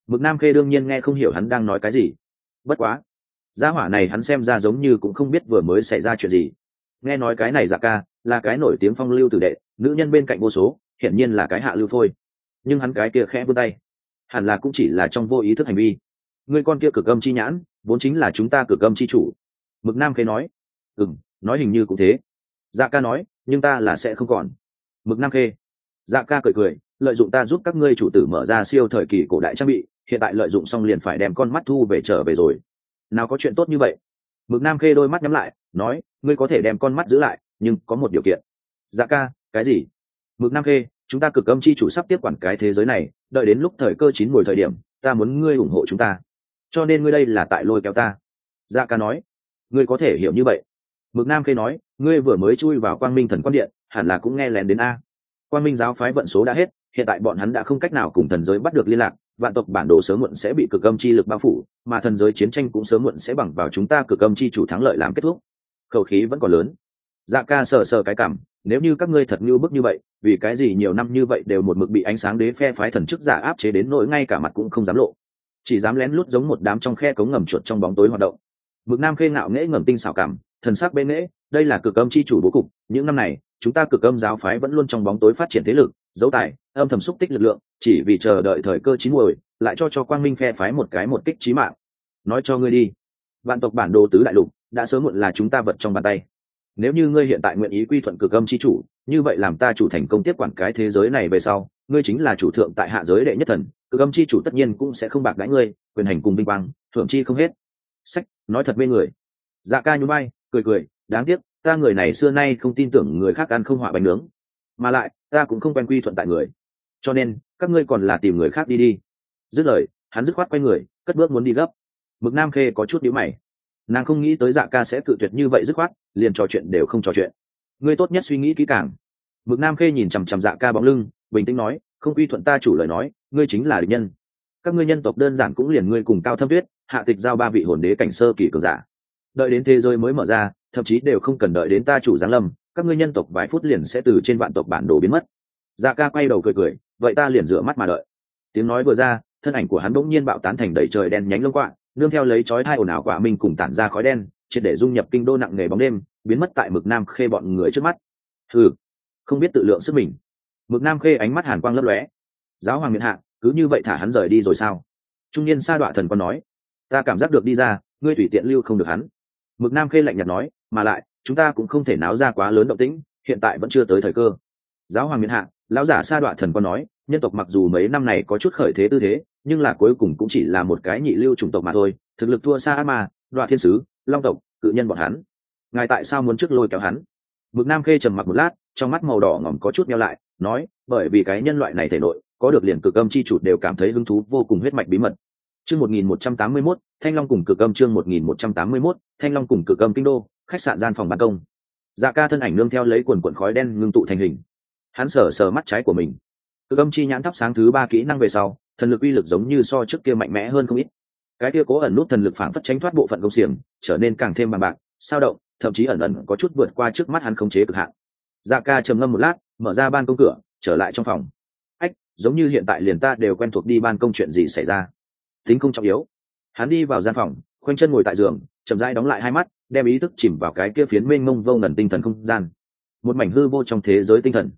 Mực nam khê đương nhiên nghe không hiểu hắn đang nói cái gì. Bất quá, gia hỏa này hắn xem ra giống như cũng không biết vừa mới xảy ra chuyện gì. Nghe nói cái này dạ ca là cái nổi tiếng phong lưu tử đệ, nữ nhân bên cạnh vô số, hiển nhiên là cái hạ lưu phôi. Nhưng hắn cái kia khẽ vươn tay, hẳn là cũng chỉ là trong vô ý thức hành vi. Người con kia cực âm chi nhãn, vốn chính là chúng ta cực âm chi chủ mực nam khê nói ừ m nói hình như cũng thế. Dạ ca nói, nhưng ta là sẽ không còn. Mực nam khê dạ ca cười cười, lợi dụng ta giúp các ngươi chủ tử mở ra siêu thời kỳ cổ đại trang bị, hiện tại lợi dụng xong liền phải đem con mắt thu về trở về rồi. Nào có chuyện tốt như vậy? Mực nam khê đôi mắt nhắm lại, nói, ngươi có thể đem con mắt giữ lại, nhưng có một điều kiện. Dạ ca, cái gì? Mực nam khê, chúng ta cực âm chi chủ sắp tiếp quản cái thế giới này, đợi đến lúc thời cơ chín mùi thời điểm, ta muốn ngươi ủng hộ chúng ta. Cho nên ngươi đây là tại lôi kéo ta. Dạ ca nói ngươi có thể hiểu như vậy. Mực nam khê nói, ngươi vừa mới chui vào quang minh thần quan điện, hẳn là cũng nghe lén đến a. Quang minh giáo phái vận số đã hết, hiện tại bọn hắn đã không cách nào cùng thần giới bắt được liên lạc, vạn tộc bản đồ sớm muộn sẽ bị cực âm chi lực bao phủ, mà thần giới chiến tranh cũng sớm muộn sẽ bằng vào chúng ta cực âm chi chủ thắng lợi làm kết thúc. Khẩu khí vẫn còn lớn. Dạ ca sờ sờ cái cảm, nếu như các ngươi thật như bức như vậy, vì cái gì nhiều năm như vậy đều một mực bị ánh sáng đế phe phái thần chức giả áp chế đến nỗi ngay cả mặt cũng không dám lộ. Chỉ dám lén lút giống một đám trong khe cống ngầm chuột trong bóng tối hoạt động mực nam khê ngạo nghễ ngầm tinh xảo cảm thần sắc bên nễ, đây là cực âm chi chủ bố cục những năm này chúng ta cực âm giáo phái vẫn luôn trong bóng tối phát triển thế lực dấu tài âm thầm xúc tích lực lượng chỉ vì chờ đợi thời cơ chín muồi lại cho cho quang minh phe phái một cái một kích chí mạng. Nói cho ngươi đi. Vạn tộc bản đồ tứ đại lục đã sớm muộn là chúng ta vật trong bàn tay. Nếu như ngươi hiện tại nguyện ý quy thuận cực âm chi chủ như vậy làm ta chủ thành công tiếp quản cái thế giới này về sau ngươi chính là chủ thượng tại hạ giới đệ nhất thần cực âm chi chủ tất nhiên cũng sẽ không bạc đãi ngươi quyền hành cùng vinh quang thưởng chi không hết. Sách nói thật mê người. Dạ ca nhún bay cười cười, đáng tiếc, ta người này xưa nay không tin tưởng người khác ăn không họa bánh nướng. Mà lại, ta cũng không quen quy thuận tại người. Cho nên, các ngươi còn là tìm người khác đi đi. Dứt lời, hắn dứt khoát quay người, cất bước muốn đi gấp. Mực nam khê có chút nhíu mày. Nàng không nghĩ tới dạ ca sẽ cự tuyệt như vậy dứt khoát, liền trò chuyện đều không trò chuyện. Ngươi tốt nhất suy nghĩ kỹ càng. Mực nam khê nhìn chằm chằm dạ ca bóng lưng, bình tĩnh nói, không quy thuận ta chủ lời nói, ngươi chính là địch nhân các ngươi nhân tộc đơn giản cũng liền ngươi cùng cao thâm tuyết, hạ tịch giao ba vị hồn đế cảnh sơ kỳ cường giả. Đợi đến thế giới mới mở ra, thậm chí đều không cần đợi đến ta chủ giáng lâm, các ngươi nhân tộc vài phút liền sẽ từ trên vạn tộc bản đồ biến mất. Dạ ca quay đầu cười cười, vậy ta liền rửa mắt mà đợi. Tiếng nói vừa ra, thân ảnh của hắn bỗng nhiên bạo tán thành đầy trời đen nhánh lông quạ, nương theo lấy chói hai ồn ào quả minh cùng tản ra khói đen, triệt để dung nhập kinh đô nặng nghề bóng đêm, biến mất tại mực nam khê bọn người trước mắt. Ừ không biết tự lượng sức mình. Mực nam khê ánh mắt hàn quang lấp lóe. Giáo hoàng miền hạ cứ như vậy thả hắn rời đi rồi sao? Trung niên sa đọa thần còn nói, ta cảm giác được đi ra, ngươi tùy tiện lưu không được hắn. Mực nam khê lạnh nhạt nói, mà lại, chúng ta cũng không thể náo ra quá lớn động tĩnh, hiện tại vẫn chưa tới thời cơ. Giáo hoàng miền hạ, lão giả sa đọa thần còn nói, nhân tộc mặc dù mấy năm này có chút khởi thế tư thế, nhưng là cuối cùng cũng chỉ là một cái nhị lưu chủng tộc mà thôi, thực lực thua xa ác ma, đọa thiên sứ, long tộc, cự nhân bọn hắn. Ngài tại sao muốn trước lôi kéo hắn? Mực nam khê trầm mặc một lát, trong mắt màu đỏ ngỏm có chút meo lại, nói, bởi vì cái nhân loại này thể nội có được liền cực âm chi chủ đều cảm thấy hứng thú vô cùng huyết mạch bí mật. Chương một nghìn một trăm tám mươi mốt, thanh long cùng cực âm chương một nghìn một trăm tám mươi mốt, thanh long cùng cực âm kinh đô, khách sạn gian phòng ban công. Dạ ca thân ảnh nương theo lấy quần quần khói đen ngưng tụ thành hình. Hắn sờ sờ mắt trái của mình. Cực âm chi nhãn thắp sáng thứ ba kỹ năng về sau, thần lực uy lực giống như so trước kia mạnh mẽ hơn không ít. Cái kia cố ẩn nút thần lực phản phất tránh thoát bộ phận công xiềng, trở nên càng thêm bằng bạc, sao động, thậm chí ẩn ẩn có chút vượt qua trước mắt hắn khống chế cực hạn. Dạ ca trầm ngâm một lát, mở ra ban công cửa, trở lại trong phòng giống như hiện tại liền ta đều quen thuộc đi ban công chuyện gì xảy ra. Tính không trọng yếu. Hắn đi vào gian phòng, khoanh chân ngồi tại giường, chậm rãi đóng lại hai mắt, đem ý thức chìm vào cái kia phiến mênh mông vô ngần tinh thần không gian. Một mảnh hư vô trong thế giới tinh thần.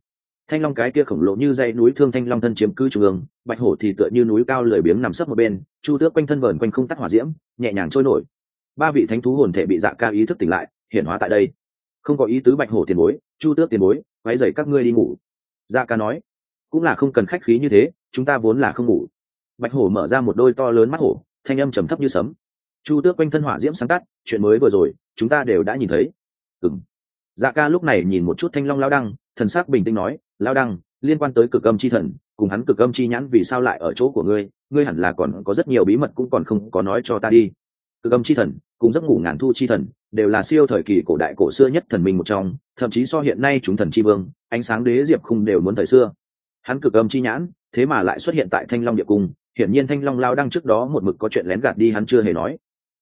Thanh long cái kia khổng lồ như dãy núi thương thanh long thân chiếm cứ trung ương, bạch hổ thì tựa như núi cao lười biếng nằm sấp một bên, chu tước quanh thân vờn quanh không tắt hỏa diễm, nhẹ nhàng trôi nổi. Ba vị thánh thú hồn thể bị dạ ca ý thức tỉnh lại, hiển hóa tại đây. Không có ý tứ bạch hổ tiền bối, chu tước tiền bối váy dậy các ngươi đi ngủ. Dạ ca nói cũng là không cần khách khí như thế, chúng ta vốn là không ngủ. Bạch hổ mở ra một đôi to lớn mắt hổ, thanh âm trầm thấp như sấm. Chu tước quanh thân hỏa diễm sáng tắt, chuyện mới vừa rồi, chúng ta đều đã nhìn thấy. Ừng dạ ca lúc này nhìn một chút thanh long lao đăng, thần sắc bình tĩnh nói, lao đăng, liên quan tới cực âm chi thần, cùng hắn cực âm chi nhãn vì sao lại ở chỗ của ngươi? Ngươi hẳn là còn có rất nhiều bí mật cũng còn không có nói cho ta đi. Cực âm chi thần, cùng giấc ngủ ngàn thu chi thần, đều là siêu thời kỳ cổ đại cổ xưa nhất thần minh một trong, thậm chí so hiện nay chúng thần chi vương, ánh sáng đế diệp khung đều muốn thời xưa hắn cực âm chi nhãn, thế mà lại xuất hiện tại thanh long địa cung, hiển nhiên thanh long lao đăng trước đó một mực có chuyện lén gạt đi hắn chưa hề nói.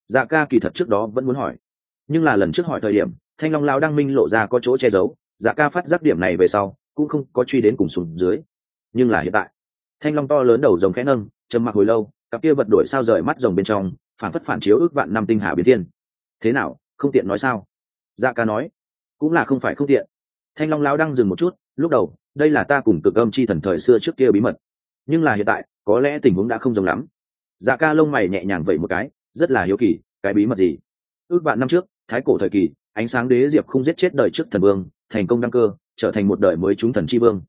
Dạ ca kỳ thật trước đó vẫn muốn hỏi. Nhưng là lần trước hỏi thời điểm, thanh long lao đăng minh lộ ra có chỗ che giấu dạ ca phát giác điểm này về sau, cũng không có truy đến cùng sùng dưới. Nhưng là hiện tại, thanh long to lớn đầu rồng khẽ nâng, trầm mặc hồi lâu, cặp kia vật đổi sao rời mắt rồng bên trong, phản phất phản chiếu ước vạn năm tinh hà biến thiên. Thế nào, không tiện nói sao? Dạ ca nói, cũng là không phải không tiện. Thanh long lao đang dừng một chút lúc đầu, đây là ta cùng cực âm chi thần thời xưa trước kia bí mật. Nhưng là hiện tại, có lẽ tình huống đã không giống lắm. Dạ ca lông mày nhẹ nhàng vậy một cái, rất là hiếu kỳ, cái bí mật gì? Ước vạn năm trước, thái cổ thời kỳ, ánh sáng đế diệp không giết chết đời trước thần vương, thành công đăng cơ, trở thành một đời mới chúng thần chi vương.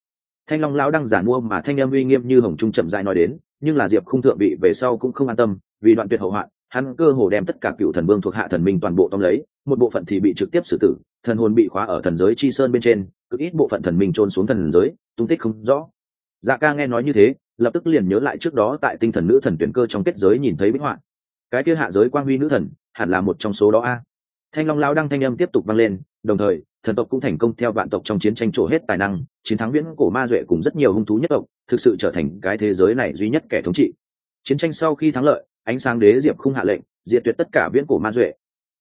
Thanh long lão đang giả mua mà thanh em uy nghiêm như hồng trung chậm dại nói đến, nhưng là diệp không thượng vị về sau cũng không an tâm, vì đoạn tuyệt hậu hoạn hắn cơ hồ đem tất cả cựu thần vương thuộc hạ thần minh toàn bộ tóm lấy, một bộ phận thì bị trực tiếp xử tử, thần hồn bị khóa ở thần giới chi sơn bên trên, cực ít bộ phận thần minh trôn xuống thần giới, tung tích không rõ. Dạ ca nghe nói như thế, lập tức liền nhớ lại trước đó tại tinh thần nữ thần tuyển cơ trong kết giới nhìn thấy bích họa. Cái kia hạ giới quang huy nữ thần, hẳn là một trong số đó a. Thanh long lao đăng thanh âm tiếp tục vang lên, đồng thời, thần tộc cũng thành công theo vạn tộc trong chiến tranh trổ hết tài năng, chiến thắng viễn cổ ma duệ cùng rất nhiều hung thú nhất tộc, thực sự trở thành cái thế giới này duy nhất kẻ thống trị. Chiến tranh sau khi thắng lợi ánh sáng đế diệp không hạ lệnh, diệt tuyệt tất cả viễn cổ ma duệ.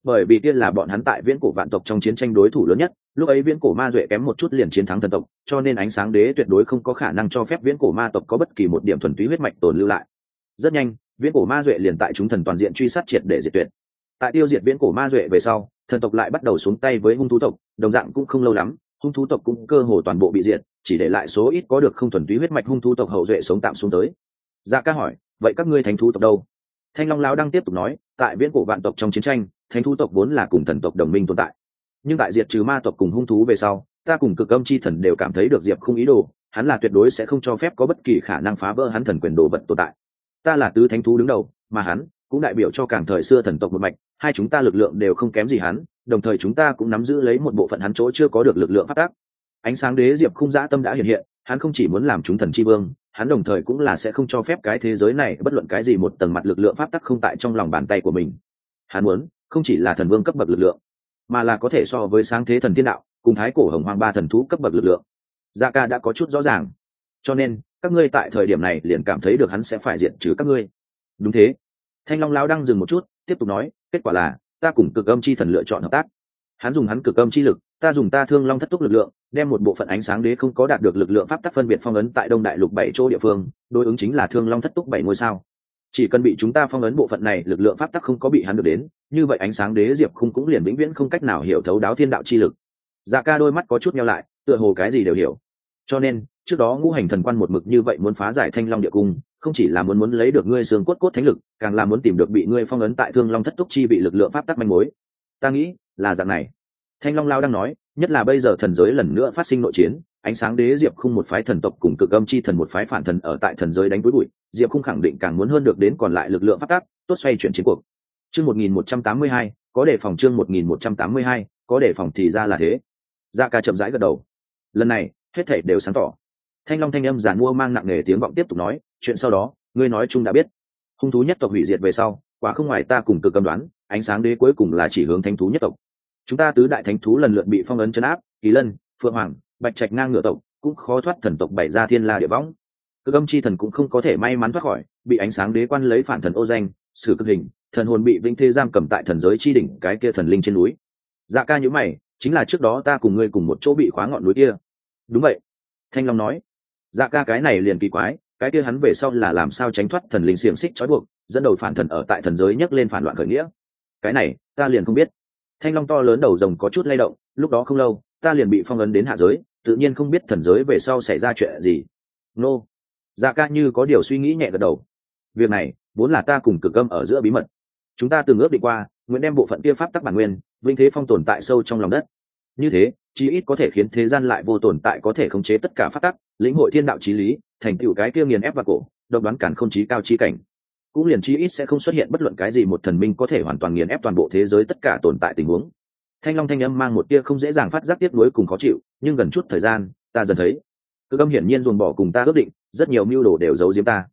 Bởi vì kia là bọn hắn tại viễn cổ vạn tộc trong chiến tranh đối thủ lớn nhất, lúc ấy viễn cổ ma duệ kém một chút liền chiến thắng thần tộc, cho nên ánh sáng đế tuyệt đối không có khả năng cho phép viễn cổ ma tộc có bất kỳ một điểm thuần túy huyết mạch tồn lưu lại. Rất nhanh, viễn cổ ma duệ liền tại chúng thần toàn diện truy sát triệt để diệt tuyệt. Tại tiêu diệt viễn cổ ma duệ về sau, thần tộc lại bắt đầu xuống tay với hung thú tộc, đồng dạng cũng không lâu lắm, hung thú tộc cũng cơ hồ toàn bộ bị diệt, chỉ để lại số ít có được không thuần túy huyết mạch hung thú tộc hậu duệ sống tạm xuống tới. Dạ ca hỏi, vậy các ngươi thánh thú tộc đâu? Thanh long lão đang tiếp tục nói, tại viễn cổ vạn tộc trong chiến tranh, thánh thú tộc vốn là cùng thần tộc đồng minh tồn tại. Nhưng tại diệt trừ ma tộc cùng hung thú về sau, ta cùng cực âm chi thần đều cảm thấy được diệp không ý đồ, hắn là tuyệt đối sẽ không cho phép có bất kỳ khả năng phá vỡ hắn thần quyền đồ vật tồn tại. Ta là tứ thánh thú đứng đầu, mà hắn cũng đại biểu cho cảng thời xưa thần tộc một mạch, hai chúng ta lực lượng đều không kém gì hắn, đồng thời chúng ta cũng nắm giữ lấy một bộ phận hắn chỗ chưa có được lực lượng phát tác. Ánh sáng đế diệp không dã tâm đã hiện hiện, hắn không chỉ muốn làm chúng thần chi vương hắn đồng thời cũng là sẽ không cho phép cái thế giới này, bất luận cái gì một tầng mặt lực lượng pháp tắc không tại trong lòng bàn tay của mình. Hắn muốn, không chỉ là thần vương cấp bậc lực lượng, mà là có thể so với sáng thế thần thiên đạo, cùng thái cổ hồng hoang ba thần thú cấp bậc lực lượng. Gia ca đã có chút rõ ràng. Cho nên, các ngươi tại thời điểm này liền cảm thấy được hắn sẽ phải diện trừ các ngươi. Đúng thế. Thanh long lao đang dừng một chút, tiếp tục nói, kết quả là, ta cùng cực âm chi thần lựa chọn hợp tác hắn dùng hắn cực âm chi lực, ta dùng ta thương long thất túc lực lượng, đem một bộ phận ánh sáng đế không có đạt được lực lượng pháp tắc phân biệt phong ấn tại đông đại lục bảy chỗ địa phương, đối ứng chính là thương long thất túc bảy ngôi sao. Chỉ cần bị chúng ta phong ấn bộ phận này, lực lượng pháp tắc không có bị hắn được đến, như vậy ánh sáng đế diệp không cũng liền vĩnh viễn không cách nào hiểu thấu đáo thiên đạo chi lực. Dạ ca đôi mắt có chút nhau lại, tựa hồ cái gì đều hiểu. Cho nên, trước đó ngũ hành thần quan một mực như vậy muốn phá giải thanh long địa cung, không chỉ là muốn muốn lấy được ngươi xương cốt cốt thánh lực, càng là muốn tìm được bị ngươi phong ấn tại thương long thất túc chi bị lực lượng pháp tắc manh mối. Ta nghĩ là dạng này. Thanh long lao đang nói, nhất là bây giờ thần giới lần nữa phát sinh nội chiến, ánh sáng đế diệp khung một phái thần tộc cùng cực âm chi thần một phái phản thần ở tại thần giới đánh với bụi, diệp khung khẳng định càng muốn hơn được đến còn lại lực lượng phát tác, tốt xoay chuyển chiến cuộc. Chương một nghìn một trăm tám mươi hai, có đề phòng chương một nghìn một trăm tám mươi hai, có đề phòng thì ra là thế. Da ca chậm rãi gật đầu. Lần này, hết thể đều sáng tỏ. Thanh long thanh âm giàn mua mang nặng nề tiếng vọng tiếp tục nói, chuyện sau đó, ngươi nói chung đã biết. Hung thú nhất tộc hủy diệt về sau, quả không ngoài ta cùng cực cầm đoán, ánh sáng đế cuối cùng là chỉ hướng thanh thú nhất tộc chúng ta tứ đại thánh thú lần lượt bị phong ấn chấn áp, kỳ lân, phượng hoàng, bạch trạch ngang ngựa tộc, cũng khó thoát thần tộc bảy ra thiên la địa võng. Cực âm chi thần cũng không có thể may mắn thoát khỏi, bị ánh sáng đế quan lấy phản thần ô danh xử cực hình, thần hồn bị vĩnh thế giam cầm tại thần giới chi đỉnh, cái kia thần linh trên núi. Dạ ca nhữ mày, chính là trước đó ta cùng ngươi cùng một chỗ bị khóa ngọn núi kia. Đúng vậy, thanh long nói. Dạ ca cái này liền kỳ quái, cái kia hắn về sau là làm sao tránh thoát thần linh xiềng xích trói buộc, dẫn đầu phản thần ở tại thần giới nhấc lên phản loạn khởi nghĩa. Cái này, ta liền không biết thanh long to lớn đầu rồng có chút lay động, lúc đó không lâu, ta liền bị phong ấn đến hạ giới, tự nhiên không biết thần giới về sau xảy ra chuyện gì. Nô. Dạ ca như có điều suy nghĩ nhẹ gật đầu. Việc này, vốn là ta cùng cực âm ở giữa bí mật. Chúng ta từng ước định qua, nguyện đem bộ phận kia pháp tắc bản nguyên vinh thế phong tồn tại sâu trong lòng đất. Như thế, chí ít có thể khiến thế gian lại vô tồn tại có thể khống chế tất cả pháp tắc, lĩnh hội thiên đạo trí lý, thành tựu cái kia nghiền ép vào cổ, độc đoán cản không chí cao chi cảnh cũng liền chí ít sẽ không xuất hiện bất luận cái gì một thần minh có thể hoàn toàn nghiền ép toàn bộ thế giới tất cả tồn tại tình huống. Thanh long thanh âm mang một tia không dễ dàng phát giác tiếp nối cùng khó chịu, nhưng gần chút thời gian, ta dần thấy, cơ âm hiển nhiên dồn bỏ cùng ta ước định, rất nhiều mưu đồ đều giấu giếm ta.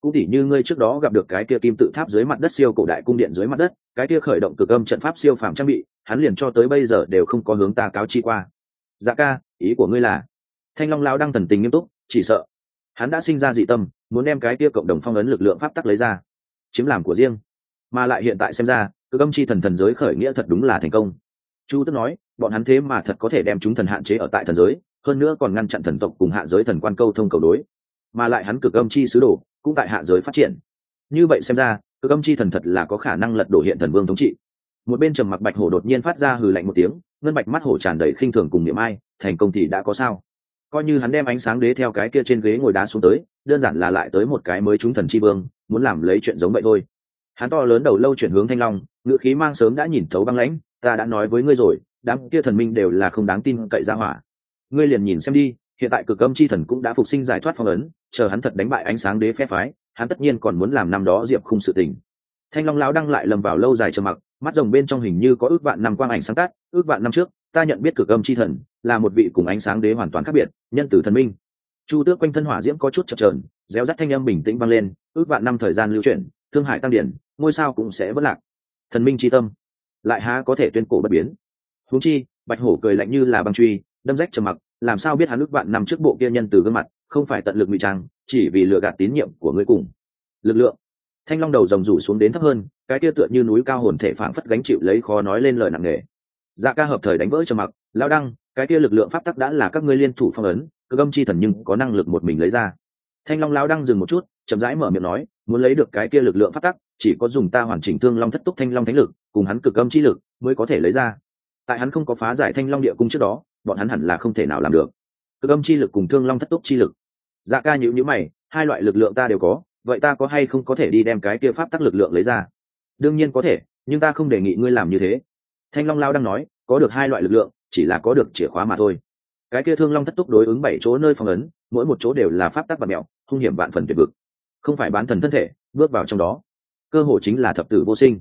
Cũng tỉ như ngươi trước đó gặp được cái kia kim tự tháp dưới mặt đất siêu cổ đại cung điện dưới mặt đất, cái kia khởi động cực âm trận pháp siêu phàm trang bị, hắn liền cho tới bây giờ đều không có hướng ta cáo chi qua. Dạ ca, ý của ngươi là? Thanh long lao đang thần tình nghiêm túc, chỉ sợ. Hắn đã sinh ra dị tâm, muốn đem cái kia cộng đồng phong ấn lực lượng pháp tắc lấy ra chiếm làm của riêng. Mà lại hiện tại xem ra cực âm chi thần thần giới khởi nghĩa thật đúng là thành công. Chu tức nói, bọn hắn thế mà thật có thể đem chúng thần hạn chế ở tại thần giới, hơn nữa còn ngăn chặn thần tộc cùng hạ giới thần quan câu thông cầu đối. Mà lại hắn cực âm chi sứ đồ, cũng tại hạ giới phát triển. Như vậy xem ra, cực âm chi thần thật là có khả năng lật đổ hiện thần vương thống trị. Một bên trầm mặc bạch hổ đột nhiên phát ra hừ lạnh một tiếng, ngân bạch mắt hổ tràn đầy khinh thường cùng niệm ai, thành công thì đã có sao? Coi như hắn đem ánh sáng đế theo cái kia trên ghế ngồi đá xuống tới, đơn giản là lại tới một cái mới chúng thần chi vương muốn làm lấy chuyện giống vậy thôi. Hắn to lớn đầu lâu chuyển hướng thanh long ngự khí mang sớm đã nhìn thấu băng lãnh, ta đã nói với ngươi rồi, đám kia thần minh đều là không đáng tin cậy ra hỏa. Ngươi liền nhìn xem đi, hiện tại cực âm chi thần cũng đã phục sinh giải thoát phong ấn, chờ hắn thật đánh bại ánh sáng đế phép phái, hắn tất nhiên còn muốn làm năm đó diệp khung sự tình. Thanh long lão đăng lại lầm vào lâu dài trầm mặc, mắt rồng bên trong hình như có ước vạn năm quang ảnh sáng tác, ước vạn năm trước, ta nhận biết cực âm chi thần là một vị cùng ánh sáng đế hoàn toàn khác biệt, nhân tử thần minh. Chu tước quanh thân hỏa diễm có chút chập trờn réo rắt thanh âm bình tĩnh vang lên, ước vạn năm thời gian lưu chuyển, thương Hải tăng điển, ngôi sao cũng sẽ vất lạc. Thần minh tri tâm, lại há có thể tuyên cổ bất biến. Húng chi, bạch hổ cười lạnh như là băng truy, đâm rách trầm mặc, làm sao biết hắn ước vạn năm trước bộ kia nhân từ gương mặt, không phải tận lực ngụy trang, chỉ vì lừa gạt tín nhiệm của ngươi cùng. Lực lượng. Thanh long đầu rồng rủ xuống đến thấp hơn, cái kia tựa như núi cao hồn thể phảng phất gánh chịu lấy khó nói lên lời nặng nề. Dạ ca hợp thời đánh vỡ trầm mặc, lao đăng, cái kia lực lượng pháp tắc đã là các ngươi liên thủ phong ấn, cơ gâm chi thần nhưng có năng lực một mình lấy ra thanh long lao đang dừng một chút, chậm rãi mở miệng nói, muốn lấy được cái kia lực lượng pháp tắc, chỉ có dùng ta hoàn chỉnh thương long thất túc thanh long thánh lực, cùng hắn cực âm chi lực mới có thể lấy ra. Tại hắn không có phá giải thanh long địa cung trước đó, bọn hắn hẳn là không thể nào làm được. Cực âm chi lực cùng thương long thất túc chi lực. Dạ ca nhữ nhữ mày, hai loại lực lượng ta đều có, vậy ta có hay không có thể đi đem cái kia pháp tắc lực lượng lấy ra? Đương nhiên có thể, nhưng ta không đề nghị ngươi làm như thế. Thanh long lao đang nói, có được hai loại lực lượng, chỉ là có được chìa khóa mà thôi. Cái kia thương long thất túc đối ứng bảy chỗ nơi phong ấn mỗi một chỗ đều là pháp tắc và mẹo, hung hiểm vạn phần tuyệt vực. Không phải bán thần thân thể, bước vào trong đó. Cơ hội chính là thập tử vô sinh.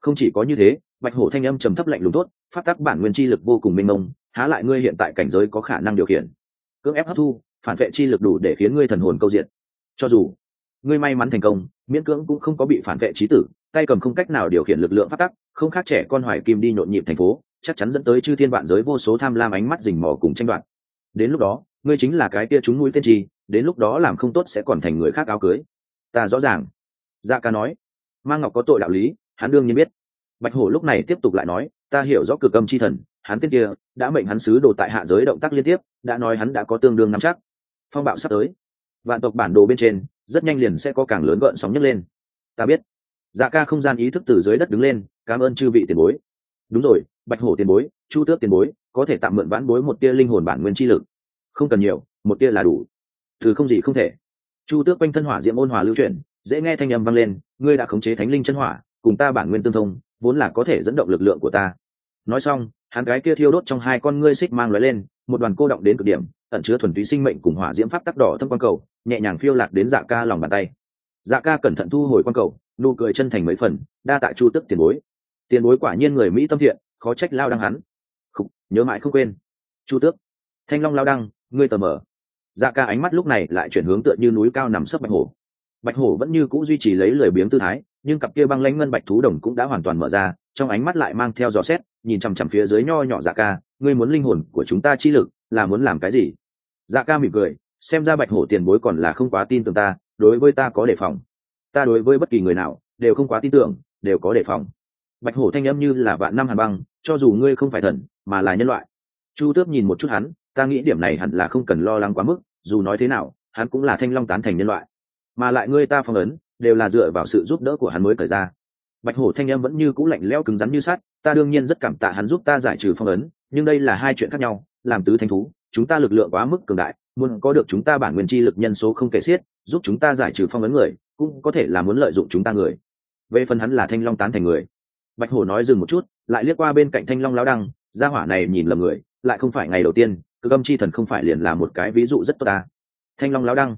Không chỉ có như thế, bạch hổ thanh âm trầm thấp lạnh lùng tốt, pháp tắc bản nguyên chi lực vô cùng mênh mông, há lại ngươi hiện tại cảnh giới có khả năng điều khiển. Cưỡng ép hấp thu, phản vệ chi lực đủ để khiến ngươi thần hồn câu diện. Cho dù ngươi may mắn thành công, miễn cưỡng cũng không có bị phản vệ trí tử, tay cầm không cách nào điều khiển lực lượng phát tắc, không khác trẻ con hoài kim đi nhộn nhịp thành phố, chắc chắn dẫn tới chư thiên vạn giới vô số tham lam ánh mắt rình mò cùng tranh đoạt. Đến lúc đó ngươi chính là cái kia chúng mũi tên trì đến lúc đó làm không tốt sẽ còn thành người khác áo cưới. Ta rõ ràng. Dạ ca nói. Mang ngọc có tội đạo lý, hắn đương nhiên biết. Bạch hổ lúc này tiếp tục lại nói, ta hiểu rõ cực âm c h i thần, hắn tên kia, đã mệnh hắn sứ đồ tại hạ giới động tác liên tiếp, đã nói hắn đã có tương đương nắm chắc. Phong bạo sắp tới. Vạn tộc bản đồ bên trên, rất nhanh liền sẽ có càng lớn gợn sóng nhấc lên. Ta biết. Dạ ca không gian ý thức từ dưới đất đứng lên, cảm ơn chư vị tiền bối. Đúng rồi, bạch hổ tiền bối, chu tước tiền bối, có thể tạm mượn vãn bối một tia linh hồn bản nguyên chi lực không cần nhiều một tia là đủ. Thứ không gì không thể. Chu tước quanh thân hỏa diễm ôn hòa lưu chuyển dễ nghe thanh âm vang lên ngươi đã khống chế thánh linh chân hỏa cùng ta bản nguyên tương thông vốn là có thể dẫn động lực lượng của ta. Nói xong hắn gái kia thiêu đốt trong hai con ngươi xích mang lóe lên một đoàn cô động đến cực điểm ẩn chứa thuần túy sinh mệnh cùng hỏa diễm pháp tắc đỏ thâm quan cầu nhẹ nhàng phiêu lạc đến dạ ca lòng bàn tay. Dạ ca cẩn thận thu hồi quan cầu nụ cười chân thành mấy phần đa tạ chu tức tiền bối. Tiền bối quả nhiên người mỹ tâm thiện khó trách lao đăng hắn. Khủ, nhớ mãi không quên. Chu tước thanh long lao đăng ngươi tờ mờ. Dạ ca ánh mắt lúc này lại chuyển hướng tựa như núi cao nằm sấp bạch hổ. Bạch hổ vẫn như c ũ duy trì lấy lười biếng tư thái, nhưng cặp kia băng lãnh ngân bạch thú đồng cũng đã hoàn toàn mở ra, trong ánh mắt lại mang theo dò xét, nhìn chằm chằm phía dưới nho nhỏ dạ ca, ngươi muốn linh hồn của chúng ta chi lực, là muốn làm cái gì? Dạ ca mỉm cười, xem ra bạch hổ tiền bối còn là không quá tin tưởng ta, đối với ta có đề phòng. Ta đối với bất kỳ người nào, đều không quá tin tưởng, đều có đề phòng. Bạch hổ thanh âm như là vạn năm hàn băng, cho dù ngươi không phải thần, mà là nhân loại. Chu tước nhìn một chút hắn ta nghĩ điểm này hẳn là không cần lo lắng quá mức, dù nói thế nào, hắn cũng là thanh long tán thành nhân loại. Mà lại ngươi ta phong ấn, đều là dựa vào sự giúp đỡ của hắn mới cởi ra. Bạch hổ thanh em vẫn như cũ lạnh lẽo cứng rắn như sắt, ta đương nhiên rất cảm tạ hắn giúp ta giải trừ phong ấn, nhưng đây là hai chuyện khác nhau, làm tứ thanh thú, chúng ta lực lượng quá mức cường đại, muốn có được chúng ta bản nguyên chi lực nhân số không kể xiết, giúp chúng ta giải trừ phong ấn người, cũng có thể là muốn lợi dụng chúng ta người. Về phần hắn là thanh long tán thành người. Bạch hổ nói dừng một chút, lại liếc qua bên cạnh thanh long lao đăng, gia hỏa này nhìn lầm người, lại không phải ngày đầu tiên cực âm chi thần không phải liền là một cái ví dụ rất tốt ta. Thanh long lao đăng.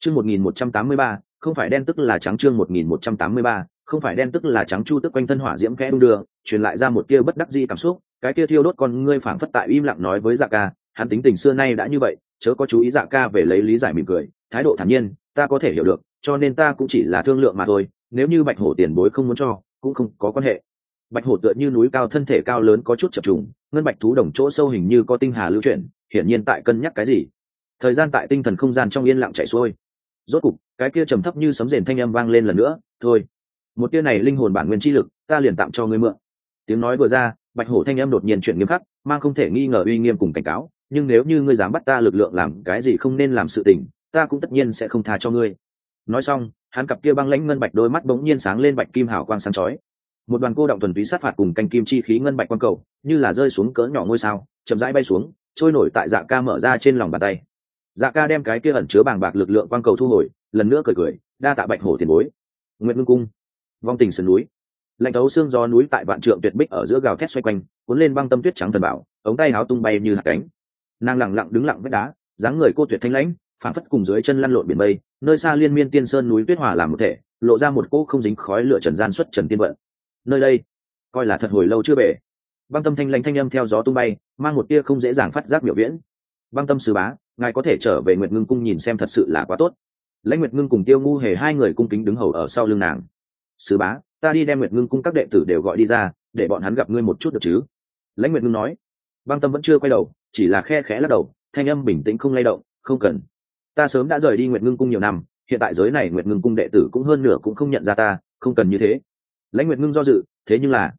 Chương một nghìn một trăm tám mươi ba, không phải đen tức là trắng chương một nghìn một trăm tám mươi ba, không phải đen tức là trắng chu tức quanh thân hỏa diễm khẽ đung đưa, truyền lại ra một tia bất đắc di cảm xúc, cái tia thiêu đốt con ngươi phảng phất tại im lặng nói với dạ ca, hắn tính tình xưa nay đã như vậy, chớ có chú ý dạ ca về lấy lý giải mỉm cười, thái độ thản nhiên, ta có thể hiểu được, cho nên ta cũng chỉ là thương lượng mà thôi, nếu như bạch hổ tiền bối không muốn cho, cũng không có quan hệ. Bạch hổ tựa như núi cao thân thể cao lớn có chút chập trùng ngân bạch thú đồng chỗ sâu hình như có tinh hà lưu chuyển, hiển nhiên tại cân nhắc cái gì. Thời gian tại tinh thần không gian trong yên lặng chạy xuôi. Rốt cục, cái kia trầm thấp như sấm rền thanh âm vang lên lần nữa, thôi, một tia này linh hồn bản nguyên chi lực, ta liền tạm cho ngươi mượn. Tiếng nói vừa ra, bạch hổ thanh âm đột nhiên chuyển nghiêm khắc, mang không thể nghi ngờ uy nghiêm cùng cảnh cáo, nhưng nếu như ngươi dám bắt ta lực lượng làm cái gì không nên làm sự tình, ta cũng tất nhiên sẽ không tha cho ngươi. Nói xong, hắn cặp kia băng lãnh ngân bạch đôi mắt bỗng nhiên sáng lên bạch kim hào quang sáng chói một đoàn cô động thuần túy sát phạt cùng canh kim chi khí ngân bạch quang cầu, như là rơi xuống cỡ nhỏ ngôi sao, chậm rãi bay xuống, trôi nổi tại dạ ca mở ra trên lòng bàn tay. Dạ ca đem cái kia ẩn chứa bàng bạc lực lượng quang cầu thu hồi, lần nữa cười cười, đa tạ bạch hổ tiền bối. Nguyện ngưng cung, vong tình sườn núi. Lạnh thấu xương gió núi tại vạn trượng tuyệt bích ở giữa gào thét xoay quanh, cuốn lên băng tâm tuyết trắng thần bảo, ống tay áo tung bay như hạt cánh. Nàng lẳng lặng đứng lặng vách đá, dáng người cô tuyệt thanh lãnh phản phất cùng dưới chân lăn lộn biển mây, nơi xa liên miên tiên sơn núi tuyết hòa làm một thể, lộ ra một cỗ không dính khói lửa trần gian xuất trần tiên vận nơi đây, coi là thật hồi lâu chưa về băng tâm thanh lãnh thanh âm theo gió tung bay, mang một tia không dễ dàng phát giác biểu viễn. Băng tâm sứ bá, ngài có thể trở về nguyệt ngưng cung nhìn xem thật sự là quá tốt. Lãnh nguyệt ngưng cùng tiêu ngu hề hai người cung kính đứng hầu ở sau lưng nàng. Sứ bá, ta đi đem nguyệt ngưng cung các đệ tử đều gọi đi ra, để bọn hắn gặp ngươi một chút được chứ? Lãnh nguyệt ngưng nói. Băng tâm vẫn chưa quay đầu, chỉ là khe khẽ lắc đầu, thanh âm bình tĩnh không lay động, không cần. Ta sớm đã rời đi nguyệt ngưng cung nhiều năm, hiện tại giới này nguyệt ngưng cung đệ tử cũng hơn nửa cũng không nhận ra ta, không cần như thế lãnh nguyệt ngưng do dự, thế nhưng là,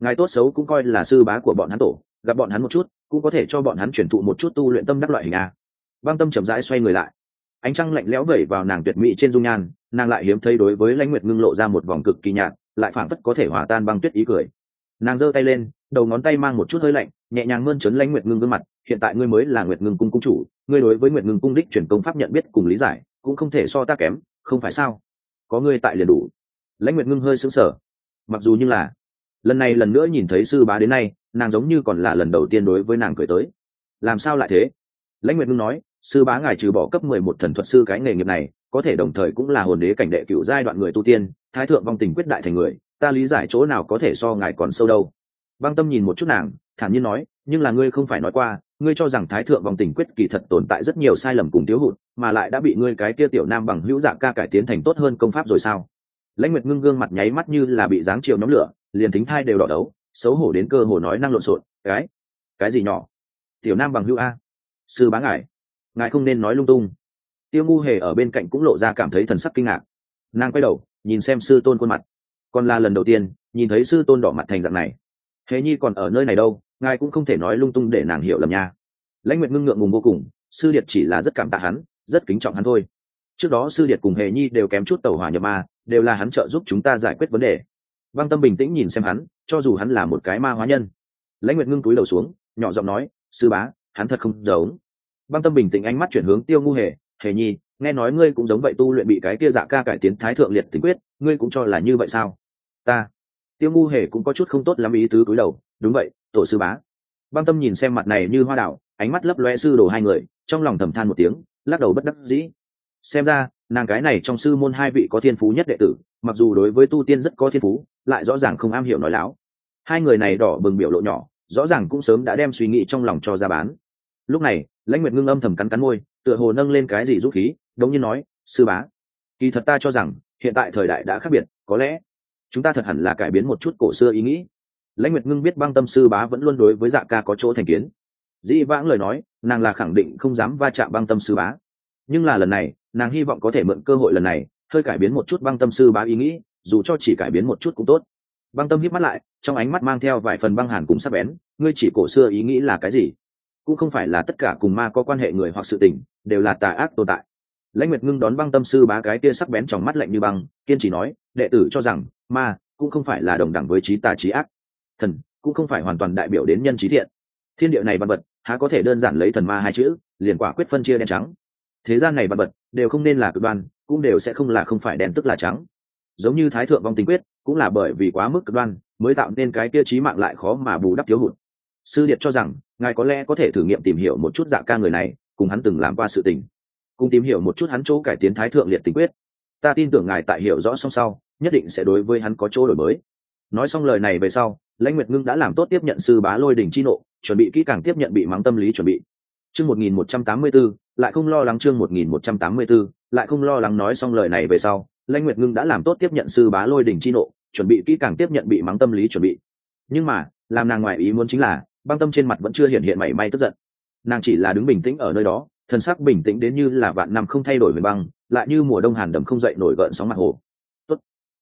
ngài tốt xấu cũng coi là sư bá của bọn hắn tổ, gặp bọn hắn một chút, cũng có thể cho bọn hắn chuyển thụ một chút tu luyện tâm đắc loại hình a. Băng tâm chậm rãi xoay người lại. Ánh trăng lạnh lẽo vẩy vào nàng tuyệt mỹ trên dung nhan, nàng lại hiếm thấy đối với lãnh nguyệt ngưng lộ ra một vòng cực kỳ nhạt, lại phảng phất có thể hòa tan băng tuyết ý cười. Nàng giơ tay lên, đầu ngón tay mang một chút hơi lạnh, nhẹ nhàng mơn trớn lãnh nguyệt ngưng gương mặt, hiện tại ngươi mới là nguyệt ngưng cung cung chủ, ngươi đối với nguyệt ngưng cung đích truyền công pháp nhận biết cùng lý giải, cũng không thể so ta kém, không phải sao? Có ngươi tại liền đủ. Lãnh nguyệt ngưng hơi sững sờ mặc dù như là, lần này lần nữa nhìn thấy sư bá đến nay, nàng giống như còn là lần đầu tiên đối với nàng cười tới. Làm sao lại thế? Lãnh nguyệt ngưng nói, sư bá ngài trừ bỏ cấp mười một thần thuật sư cái nghề nghiệp này, có thể đồng thời cũng là hồn đế cảnh đệ cựu giai đoạn người tu tiên, thái thượng vong tình quyết đại thành người, ta lý giải chỗ nào có thể so ngài còn sâu đâu. Băng tâm nhìn một chút nàng, thản nhiên nói, nhưng là ngươi không phải nói qua, ngươi cho rằng thái thượng vong tình quyết kỳ thật tồn tại rất nhiều sai lầm cùng thiếu hụt, mà lại đã bị ngươi cái kia tiểu nam bằng hữu dạng ca cải tiến thành tốt hơn công pháp rồi sao? Lãnh nguyệt ngưng gương mặt nháy mắt như là bị dáng chiều nóng lửa, liền thính thai đều đỏ đấu, xấu hổ đến cơ hồ nói năng lộn xộn, cái cái gì nhỏ? Tiểu nam bằng hữu a? Sư bá ngài ngài không nên nói lung tung. Tiêu ngu hề ở bên cạnh cũng lộ ra cảm thấy thần sắc kinh ngạc. Nàng quay đầu, nhìn xem sư tôn khuôn mặt. Còn là lần đầu tiên, nhìn thấy sư tôn đỏ mặt thành dạng này. Hề nhi còn ở nơi này đâu, ngài cũng không thể nói lung tung để nàng hiểu lầm nha. Lãnh nguyệt ngưng ngượng ngùng vô cùng, sư điệt chỉ là rất cảm tạ hắn, rất kính trọng hắn thôi trước đó sư điệt cùng hề nhi đều kém chút tàu hỏa nhập ma, đều là hắn trợ giúp chúng ta giải quyết vấn đề. Băng tâm bình tĩnh nhìn xem hắn, cho dù hắn là một cái ma hóa nhân. Lãnh nguyệt ngưng túi đầu xuống, nhỏ giọng nói, sư bá, hắn thật không giống. Băng tâm bình tĩnh ánh mắt chuyển hướng tiêu ngu hề hề nhi, nghe nói ngươi cũng giống vậy tu luyện bị cái kia dạ ca cải tiến thái thượng liệt tình quyết, ngươi cũng cho là như vậy sao? Ta. Tiêu ngu hề cũng có chút không tốt lắm ý tứ cúi đầu, đúng vậy, tổ sư bá. Băng tâm nhìn xem mặt này như hoa đảo, ánh mắt lấp loe sư đồ hai người, trong lòng thầm than một tiếng, lắc đầu bất đắc dĩ xem ra, nàng cái này trong sư môn hai vị có thiên phú nhất đệ tử, mặc dù đối với tu tiên rất có thiên phú, lại rõ ràng không am hiểu nói láo. Hai người này đỏ bừng biểu lộ nhỏ, rõ ràng cũng sớm đã đem suy nghĩ trong lòng cho ra bán. Lúc này, lãnh nguyệt ngưng âm thầm cắn cắn môi, tựa hồ nâng lên cái gì rút khí, đống nhiên nói, sư bá, kỳ thật ta cho rằng, hiện tại thời đại đã khác biệt, có lẽ chúng ta thật hẳn là cải biến một chút cổ xưa ý nghĩ. Lãnh nguyệt ngưng biết băng tâm sư bá vẫn luôn đối với dạ ca có chỗ thành kiến. Dĩ vãng lời nói, nàng là khẳng định không dám va chạm băng tâm sư bá. Nhưng là lần này nàng hy vọng có thể mượn cơ hội lần này, hơi cải biến một chút băng tâm sư bá ý nghĩ, dù cho chỉ cải biến một chút cũng tốt. Băng tâm hít mắt lại, trong ánh mắt mang theo vài phần băng hàn cùng sắc bén, ngươi chỉ cổ xưa ý nghĩ là cái gì? Cũng không phải là tất cả cùng ma có quan hệ người hoặc sự tình, đều là tà ác tồn tại. Lãnh nguyệt ngưng đón băng tâm sư bá cái kia sắc bén trong mắt lạnh như băng, kiên trì nói, đệ tử cho rằng, ma cũng không phải là đồng đẳng với trí tà trí ác. Thần cũng không phải hoàn toàn đại biểu đến nhân trí thiện. Thiên địa này văn vật há có thể đơn giản lấy thần ma hai chữ, liền quả quyết phân chia đen trắng thế gian này văn vật đều không nên là cực đoan, cũng đều sẽ không là không phải đen tức là trắng. Giống như thái thượng vong tình quyết, cũng là bởi vì quá mức cực đoan mới tạo nên cái kia trí mạng lại khó mà bù đắp thiếu hụt. Sư điệt cho rằng, ngài có lẽ có thể thử nghiệm tìm hiểu một chút dạ ca người này, cùng hắn từng làm qua sự tình. Cùng tìm hiểu một chút hắn chỗ cải tiến thái thượng liệt tình quyết. Ta tin tưởng ngài tại hiểu rõ song sau, nhất định sẽ đối với hắn có chỗ đổi mới. Nói xong lời này về sau, lãnh nguyệt ngưng đã làm tốt tiếp nhận sư bá lôi đỉnh chi nộ, chuẩn bị kỹ càng tiếp nhận bị mắng tâm lý chuẩn bị chương một nghìn một trăm tám mươi b ố lại không lo lắng chương một nghìn một trăm tám mươi b ố lại không lo lắng nói xong lời này về sau, lãnh nguyệt ngưng đã làm tốt tiếp nhận sư bá lôi đỉnh chi nộ, chuẩn bị kỹ càng tiếp nhận bị mắng tâm lý chuẩn bị. Nhưng mà, làm nàng ngoài ý muốn chính là, băng tâm trên mặt vẫn chưa hiện hiện mảy may tức giận. Nàng chỉ là đứng bình tĩnh ở nơi đó, thần sắc bình tĩnh đến như là vạn năm không thay đổi về băng, lại như mùa đông hàn đầm không dậy nổi gợn sóng mặt hồ. Tốt.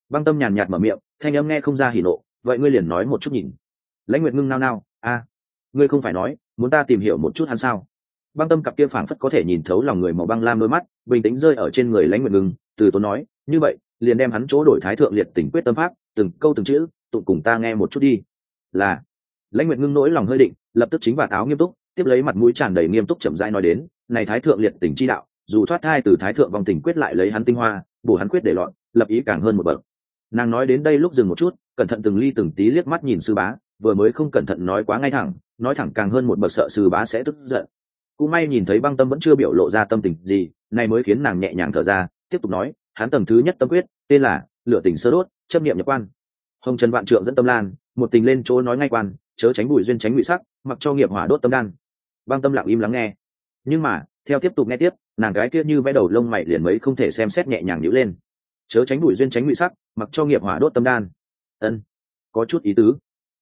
băng tâm nhàn nhạt mở miệng, thanh âm nghe không ra hỉ nộ, vậy ngươi liền nói một chút nhìn. Lãnh nguyệt ngưng nao nao, a, ngươi không phải nói, muốn ta tìm hiểu một chút hắn sao? Băng tâm cặp kia phảng phất có thể nhìn thấu lòng người màu băng lam đôi mắt, bình tĩnh rơi ở trên người lãnh nguyện ngưng, từ tốn nói, như vậy, liền đem hắn chỗ đổi thái thượng liệt tình quyết tâm pháp, từng câu từng chữ tụng cùng ta nghe một chút đi. Là, lãnh nguyện ngưng nỗi lòng hơi định, lập tức chính và áo nghiêm túc, tiếp lấy mặt mũi tràn đầy nghiêm túc chậm rãi nói đến, này thái thượng liệt tình chi đạo, dù thoát thai từ thái thượng vòng tình quyết lại lấy hắn tinh hoa, bổ hắn quyết để loạn, lập ý càng hơn một bậc. Nàng nói đến đây lúc dừng một chút, cẩn thận từng ly từng tí liếc mắt nhìn sư bá, vừa mới không cẩn thận nói quá ngay thẳng, nói thẳng càng hơn một bậc sợ sư bá sẽ tức giận cũng may nhìn thấy băng tâm vẫn chưa biểu lộ ra tâm tình gì này mới khiến nàng nhẹ nhàng thở ra, tiếp tục nói, hắn tầng thứ nhất tâm quyết, tên là lựa tình sơ đốt, chấp niệm nhập quan. Hồng trần vạn trượng dẫn tâm lan, một tình lên chỗ nói ngay quan, chớ tránh bùi duyên tránh ngụy sắc, mặc cho nghiệp hỏa đốt tâm đan. Băng tâm lặng im lắng nghe. Nhưng mà, theo tiếp tục nghe tiếp, nàng gái kia như vẽ đầu lông mày liền mấy không thể xem xét nhẹ nhàng nhữ lên. Chớ tránh bùi duyên tránh ngụy sắc, mặc cho nghiệp hỏa đốt tâm đan. Ân, có chút ý tứ.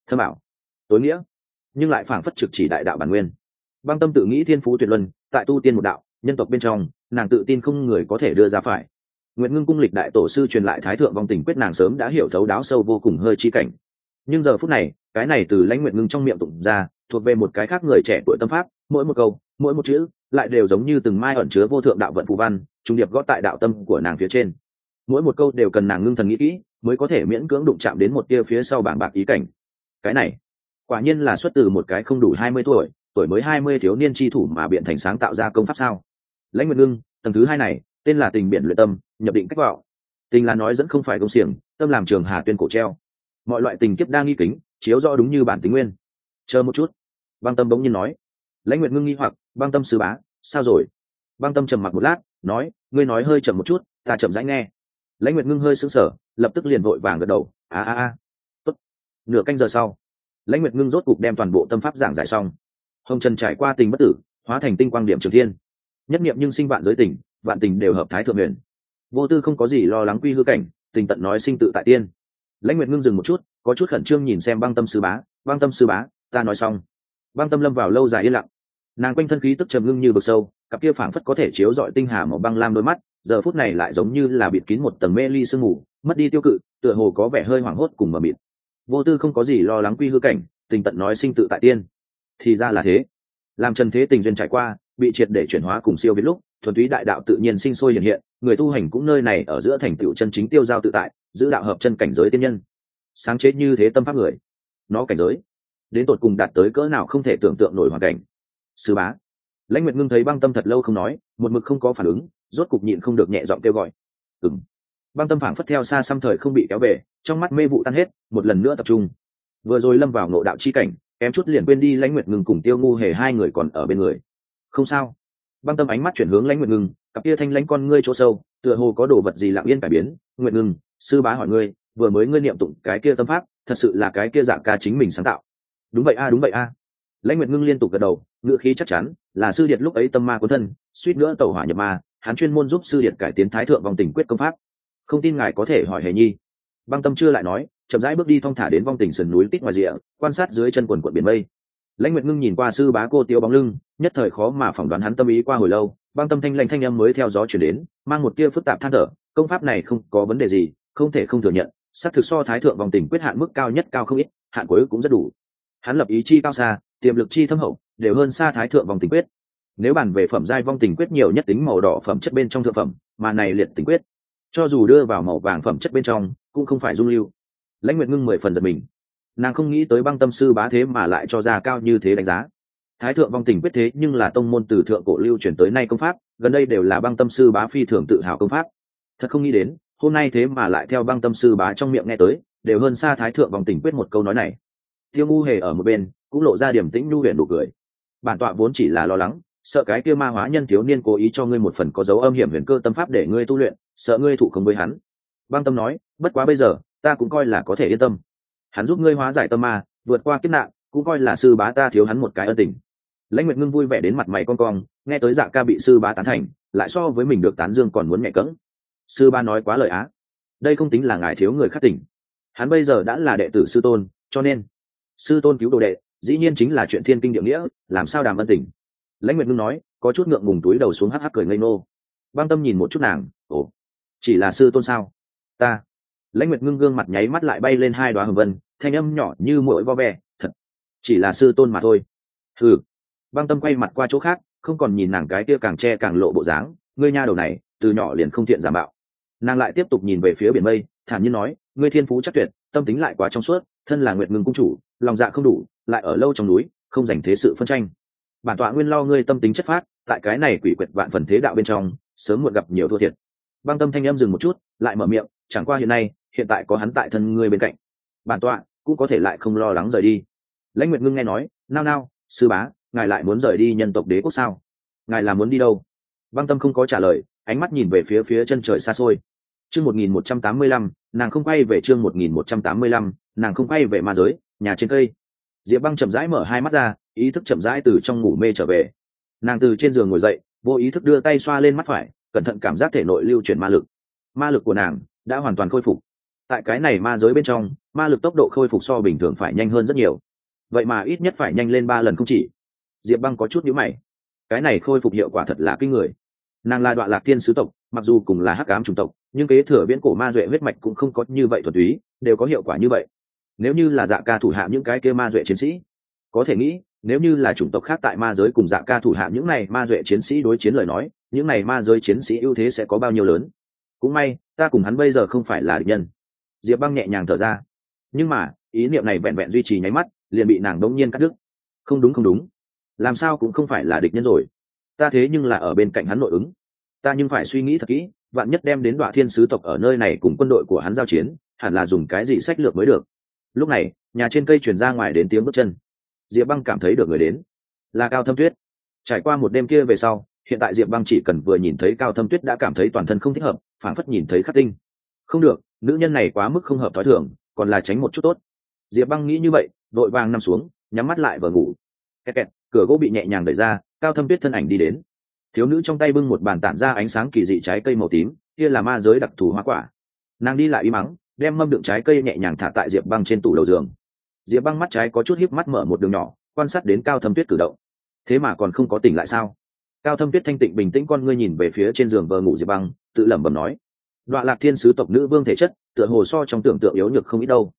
Thơ bảo tối nghĩa. Nhưng lại phảng phất trực chỉ đại đạo bản nguyên băng tâm tự nghĩ thiên phú tuyệt luân, tại tu tiên một đạo, nhân tộc bên trong, nàng tự tin không người có thể đưa ra phải. Nguyện ngưng cung lịch đại tổ sư truyền lại thái thượng vong tình quyết nàng sớm đã hiểu thấu đáo sâu vô cùng hơi chi cảnh. Nhưng giờ phút này, cái này từ lãnh nguyện ngưng trong miệng tụng ra, thuộc về một cái khác người trẻ tuổi tâm pháp, mỗi một câu, mỗi một chữ, lại đều giống như từng mai ẩn chứa vô thượng đạo vận phù văn, trung điệp gót tại đạo tâm của nàng phía trên. Mỗi một câu đều cần nàng ngưng thần nghĩ kỹ, mới có thể miễn cưỡng đụng chạm đến một tia phía sau bảng bạc ý cảnh. Cái này, quả nhiên là xuất từ một cái không đủ hai mươi tuổi tuổi mới hai mươi thiếu niên tri thủ mà biện thành sáng tạo ra công pháp sao? Lãnh nguyện ngưng, tầng thứ hai này, tên là tình biện luyện tâm, nhập định cách vào tình là nói dẫn không phải công xiềng, tâm làm trường hà tuyên cổ treo. Mọi loại tình kiếp đang nghi kính, chiếu rõ đúng như bản tính nguyên. Chờ một chút. Băng tâm bỗng nhiên nói. Lãnh nguyện ngưng nghi hoặc, băng tâm sư bá, sao rồi? Băng tâm trầm mặc một lát, nói, ngươi nói hơi chậm một chút, ta chậm rãi nghe. Lãnh nguyệt ngưng hơi sững sờ, lập tức liền vội vàng gật đầu, a a a. Tốt. Nửa canh giờ sau, lãnh nguyệt ngưng rốt cục đem toàn bộ tâm pháp giảng giải xong hồng trần trải qua tình bất tử, hóa thành tinh quang điểm trường thiên. Nhất niệm nhưng sinh vạn giới tình, vạn tình đều hợp thái thượng huyền. Vô tư không có gì lo lắng quy hư cảnh, tình tận nói sinh tự tại tiên. Lãnh nguyệt ngưng dừng một chút, có chút khẩn trương nhìn xem băng tâm sư bá, băng tâm sư bá, ta nói xong. Băng tâm lâm vào lâu dài yên lặng. Nàng quanh thân khí tức trầm ngưng như vực sâu, cặp kia phảng phất có thể chiếu dọi tinh hà màu băng lam đôi mắt, giờ phút này lại giống như là bịt kín một tầng mê ly sương mù, mất đi tiêu cự, tựa hồ có vẻ hơi hoảng hốt cùng mờ mịt. Vô tư không có gì lo lắng quy hư cảnh, tình tận nói sinh tự tại tiên thì ra là thế. Làm trần thế tình duyên trải qua, bị triệt để chuyển hóa cùng siêu việt lúc, thuần túy đại đạo tự nhiên sinh sôi hiện hiện, người tu hành cũng nơi này ở giữa thành tựu chân chính tiêu giao tự tại, giữ đạo hợp chân cảnh giới tiên nhân. Sáng chế như thế tâm pháp người, nó cảnh giới, đến tột cùng đạt tới cỡ nào không thể tưởng tượng nổi hoàn cảnh. Sư bá, lãnh nguyệt ngưng thấy băng tâm thật lâu không nói, một mực không có phản ứng, rốt cục nhịn không được nhẹ giọng kêu gọi. Ừng băng tâm phảng phất theo xa xăm thời không bị kéo về, trong mắt mê vụ tan hết, một lần nữa tập trung. Vừa rồi lâm vào ngộ đạo chi cảnh em chút liền quên đi lãnh nguyệt ngưng cùng tiêu ngu hề hai người còn ở bên người. Không sao. Băng tâm ánh mắt chuyển hướng lãnh nguyệt ngưng, cặp kia thanh lãnh con ngươi chỗ sâu, tựa hồ có đồ vật gì lặng yên cải biến. Nguyệt ngưng, sư bá hỏi ngươi, vừa mới ngươi niệm tụng cái kia tâm pháp, thật sự là cái kia dạng ca chính mình sáng tạo. Đúng vậy a, đúng vậy a. Lãnh nguyệt ngưng liên tục gật đầu ngựa khí chắc chắn, là sư điệt lúc ấy tâm ma cuốn thân, suýt nữa tẩu hỏa nhập ma, hắn chuyên môn giúp sư điệt cải tiến thái thượng vòng tình quyết công pháp. Không tin ngài có thể hỏi hề nhi băng tâm chưa lại nói, chậm rãi bước đi thong thả đến vong tình sườn núi tít ngoài rìa, quan sát dưới chân quần quận biển mây. Lãnh nguyệt ngưng nhìn qua sư bá cô tiêu bóng lưng, nhất thời khó mà phỏng đoán hắn tâm ý qua hồi lâu. Băng tâm thanh lạnh thanh âm mới theo gió chuyển đến, mang một tia phức tạp than thở, công pháp này không có vấn đề gì, không thể không thừa nhận, xác thực so thái thượng vòng tình quyết hạn mức cao nhất cao không ít, hạn cuối cũng rất đủ. Hắn lập ý chi cao xa, tiềm lực chi thâm hậu, đều hơn xa thái thượng vòng tình quyết. Nếu bàn về phẩm giai vong tình quyết nhiều nhất tính màu đỏ phẩm chất bên trong thượng phẩm, mà này liệt tình quyết. Cho dù đưa vào màu vàng phẩm chất bên trong cũng không phải dung lưu. Lãnh nguyệt ngưng mười phần giật mình. Nàng không nghĩ tới băng tâm sư bá thế mà lại cho ra cao như thế đánh giá. Thái thượng vong tình quyết thế nhưng là tông môn từ thượng cổ lưu chuyển tới nay công pháp, gần đây đều là băng tâm sư bá phi thường tự hào công pháp. Thật không nghĩ đến, hôm nay thế mà lại theo băng tâm sư bá trong miệng nghe tới, đều hơn xa thái thượng vong tình quyết một câu nói này. Tiêu ngu hề ở một bên, cũng lộ ra điểm tĩnh nhu huyền đủ cười. Bản tọa vốn chỉ là lo lắng, sợ cái kia ma hóa nhân thiếu niên cố ý cho ngươi một phần có dấu âm hiểm huyền cơ tâm pháp để ngươi tu luyện, sợ ngươi thụ không với hắn băng tâm nói, bất quá bây giờ, ta cũng coi là có thể yên tâm. Hắn giúp ngươi hóa giải tâm ma, vượt qua kiếp nạn, cũng coi là sư bá ta thiếu hắn một cái ân tình. Lãnh nguyệt ngưng vui vẻ đến mặt mày con cong, nghe tới dạ ca bị sư bá tán thành, lại so với mình được tán dương còn muốn mẹ cỡng sư bá nói quá lời á. Đây không tính là ngài thiếu người khác tỉnh. Hắn bây giờ đã là đệ tử sư tôn, cho nên sư tôn cứu đồ đệ, dĩ nhiên chính là chuyện thiên kinh địa nghĩa, làm sao đàm ân tình. Lãnh nguyệt ngưng nói, có chút ngượng ngùng túi đầu xuống hắc hắc cười ngây nô băng tâm nhìn một chút nàng, ồ, chỉ là sư tôn sao? Ta. Lãnh nguyệt ngưng gương mặt nháy mắt lại bay lên hai đoá hầm vân, thanh âm nhỏ như mỗi vo ve, thật, chỉ là sư tôn mà thôi. Ừ băng tâm quay mặt qua chỗ khác, không còn nhìn nàng cái kia càng che càng lộ bộ dáng, ngươi nha đầu này, từ nhỏ liền không thiện giả mạo. Nàng lại tiếp tục nhìn về phía biển mây, thản nhiên nói, ngươi thiên phú chắc tuyệt, tâm tính lại quá trong suốt, thân là nguyệt ngưng cung chủ, lòng dạ không đủ, lại ở lâu trong núi, không dành thế sự phân tranh. Bản tọa nguyên lo ngươi tâm tính chất phát, tại cái này quỷ quyệt vạn phần thế đạo bên trong, sớm muộn gặp nhiều thua thiệt băng tâm thanh em dừng một chút, lại mở miệng, chẳng qua hiện nay, hiện tại có hắn tại thân ngươi bên cạnh. Bản tọa cũng có thể lại không lo lắng rời đi. Lãnh nguyệt ngưng nghe nói, nao nao, sư bá, ngài lại muốn rời đi nhân tộc đế quốc sao? Ngài là muốn đi đâu? Băng tâm không có trả lời, ánh mắt nhìn về phía phía chân trời xa xôi. Chương một nghìn một trăm tám mươi lăm, nàng không quay về chương một nghìn một trăm tám mươi lăm, nàng không quay về ma giới, nhà trên cây. Diệp băng chậm rãi mở hai mắt ra, ý thức chậm rãi từ trong ngủ mê trở về. Nàng từ trên giường ngồi dậy, vô ý thức đưa tay xoa lên mắt phải cẩn thận cảm giác thể nội lưu chuyển ma lực. Ma lực của nàng đã hoàn toàn khôi phục. Tại cái này ma giới bên trong, ma lực tốc độ khôi phục so bình thường phải nhanh hơn rất nhiều. Vậy mà ít nhất phải nhanh lên ba lần không chỉ. Diệp băng có chút nhữ mày. Cái này khôi phục hiệu quả thật là kinh người. Nàng là đoạn lạc tiên sứ tộc, mặc dù cùng là hắc ám chủng tộc, nhưng kế thừa viễn cổ ma duệ huyết mạch cũng không có như vậy thuật túy, đều có hiệu quả như vậy. Nếu như là dạ ca thủ hạ những cái kia ma duệ chiến sĩ, có thể nghĩ, nếu như là chủng tộc khác tại ma giới cùng dạ ca thủ hạ những này ma duệ chiến sĩ đối chiến lời nói những này ma giới chiến sĩ ưu thế sẽ có bao nhiêu lớn? Cũng may, ta cùng hắn bây giờ không phải là địch nhân. Diệp băng nhẹ nhàng thở ra. Nhưng mà, ý niệm này vẹn vẹn duy trì nháy mắt, liền bị nàng đống nhiên cắt đứt. Không đúng không đúng. Làm sao cũng không phải là địch nhân rồi. Ta thế nhưng là ở bên cạnh hắn nội ứng. Ta nhưng phải suy nghĩ thật kỹ, vạn nhất đem đến đoạn thiên sứ tộc ở nơi này cùng quân đội của hắn giao chiến, hẳn là dùng cái gì sách lược mới được? Lúc này, nhà trên cây chuyển ra ngoài đến tiếng bước chân. Diệp băng cảm thấy được người đến. Là cao thâm tuyết. Trải qua một đêm kia về sau hiện tại diệp băng chỉ cần vừa nhìn thấy cao thâm tuyết đã cảm thấy toàn thân không thích hợp phản phất nhìn thấy khắc tinh. Không được, nữ nhân này quá mức không hợp t h ó i thường, còn là tránh một chút tốt. Diệp băng nghĩ như vậy vội vàng nằm xuống, nhắm mắt lại và ngủ. Kẹt kẹt, cửa gỗ bị nhẹ nhàng đẩy ra, cao thâm tuyết thân ảnh đi đến. Thiếu nữ trong tay bưng một bàn tản ra ánh sáng kỳ dị trái cây màu tím, kia là ma giới đặc thù hoa quả. Nàng đi lại y mắng, đem mâm đựng trái cây nhẹ nhàng thả tại diệp băng trên tủ đầu giường. Diệp băng mắt trái có chút híp mắt mở một đường nhỏ, quan sát đến cao thâm tuyết cử động. Thế mà còn không có tỉnh lại sao? Cao thâm tuyết thanh tịnh bình tĩnh con ngươi nhìn về phía trên giường vờ ngủ diệp băng, tự lẩm bẩm nói đoạn lạc thiên sứ tộc nữ vương thể chất, tựa hồ so trong tưởng tượng yếu nhược không ít đâu.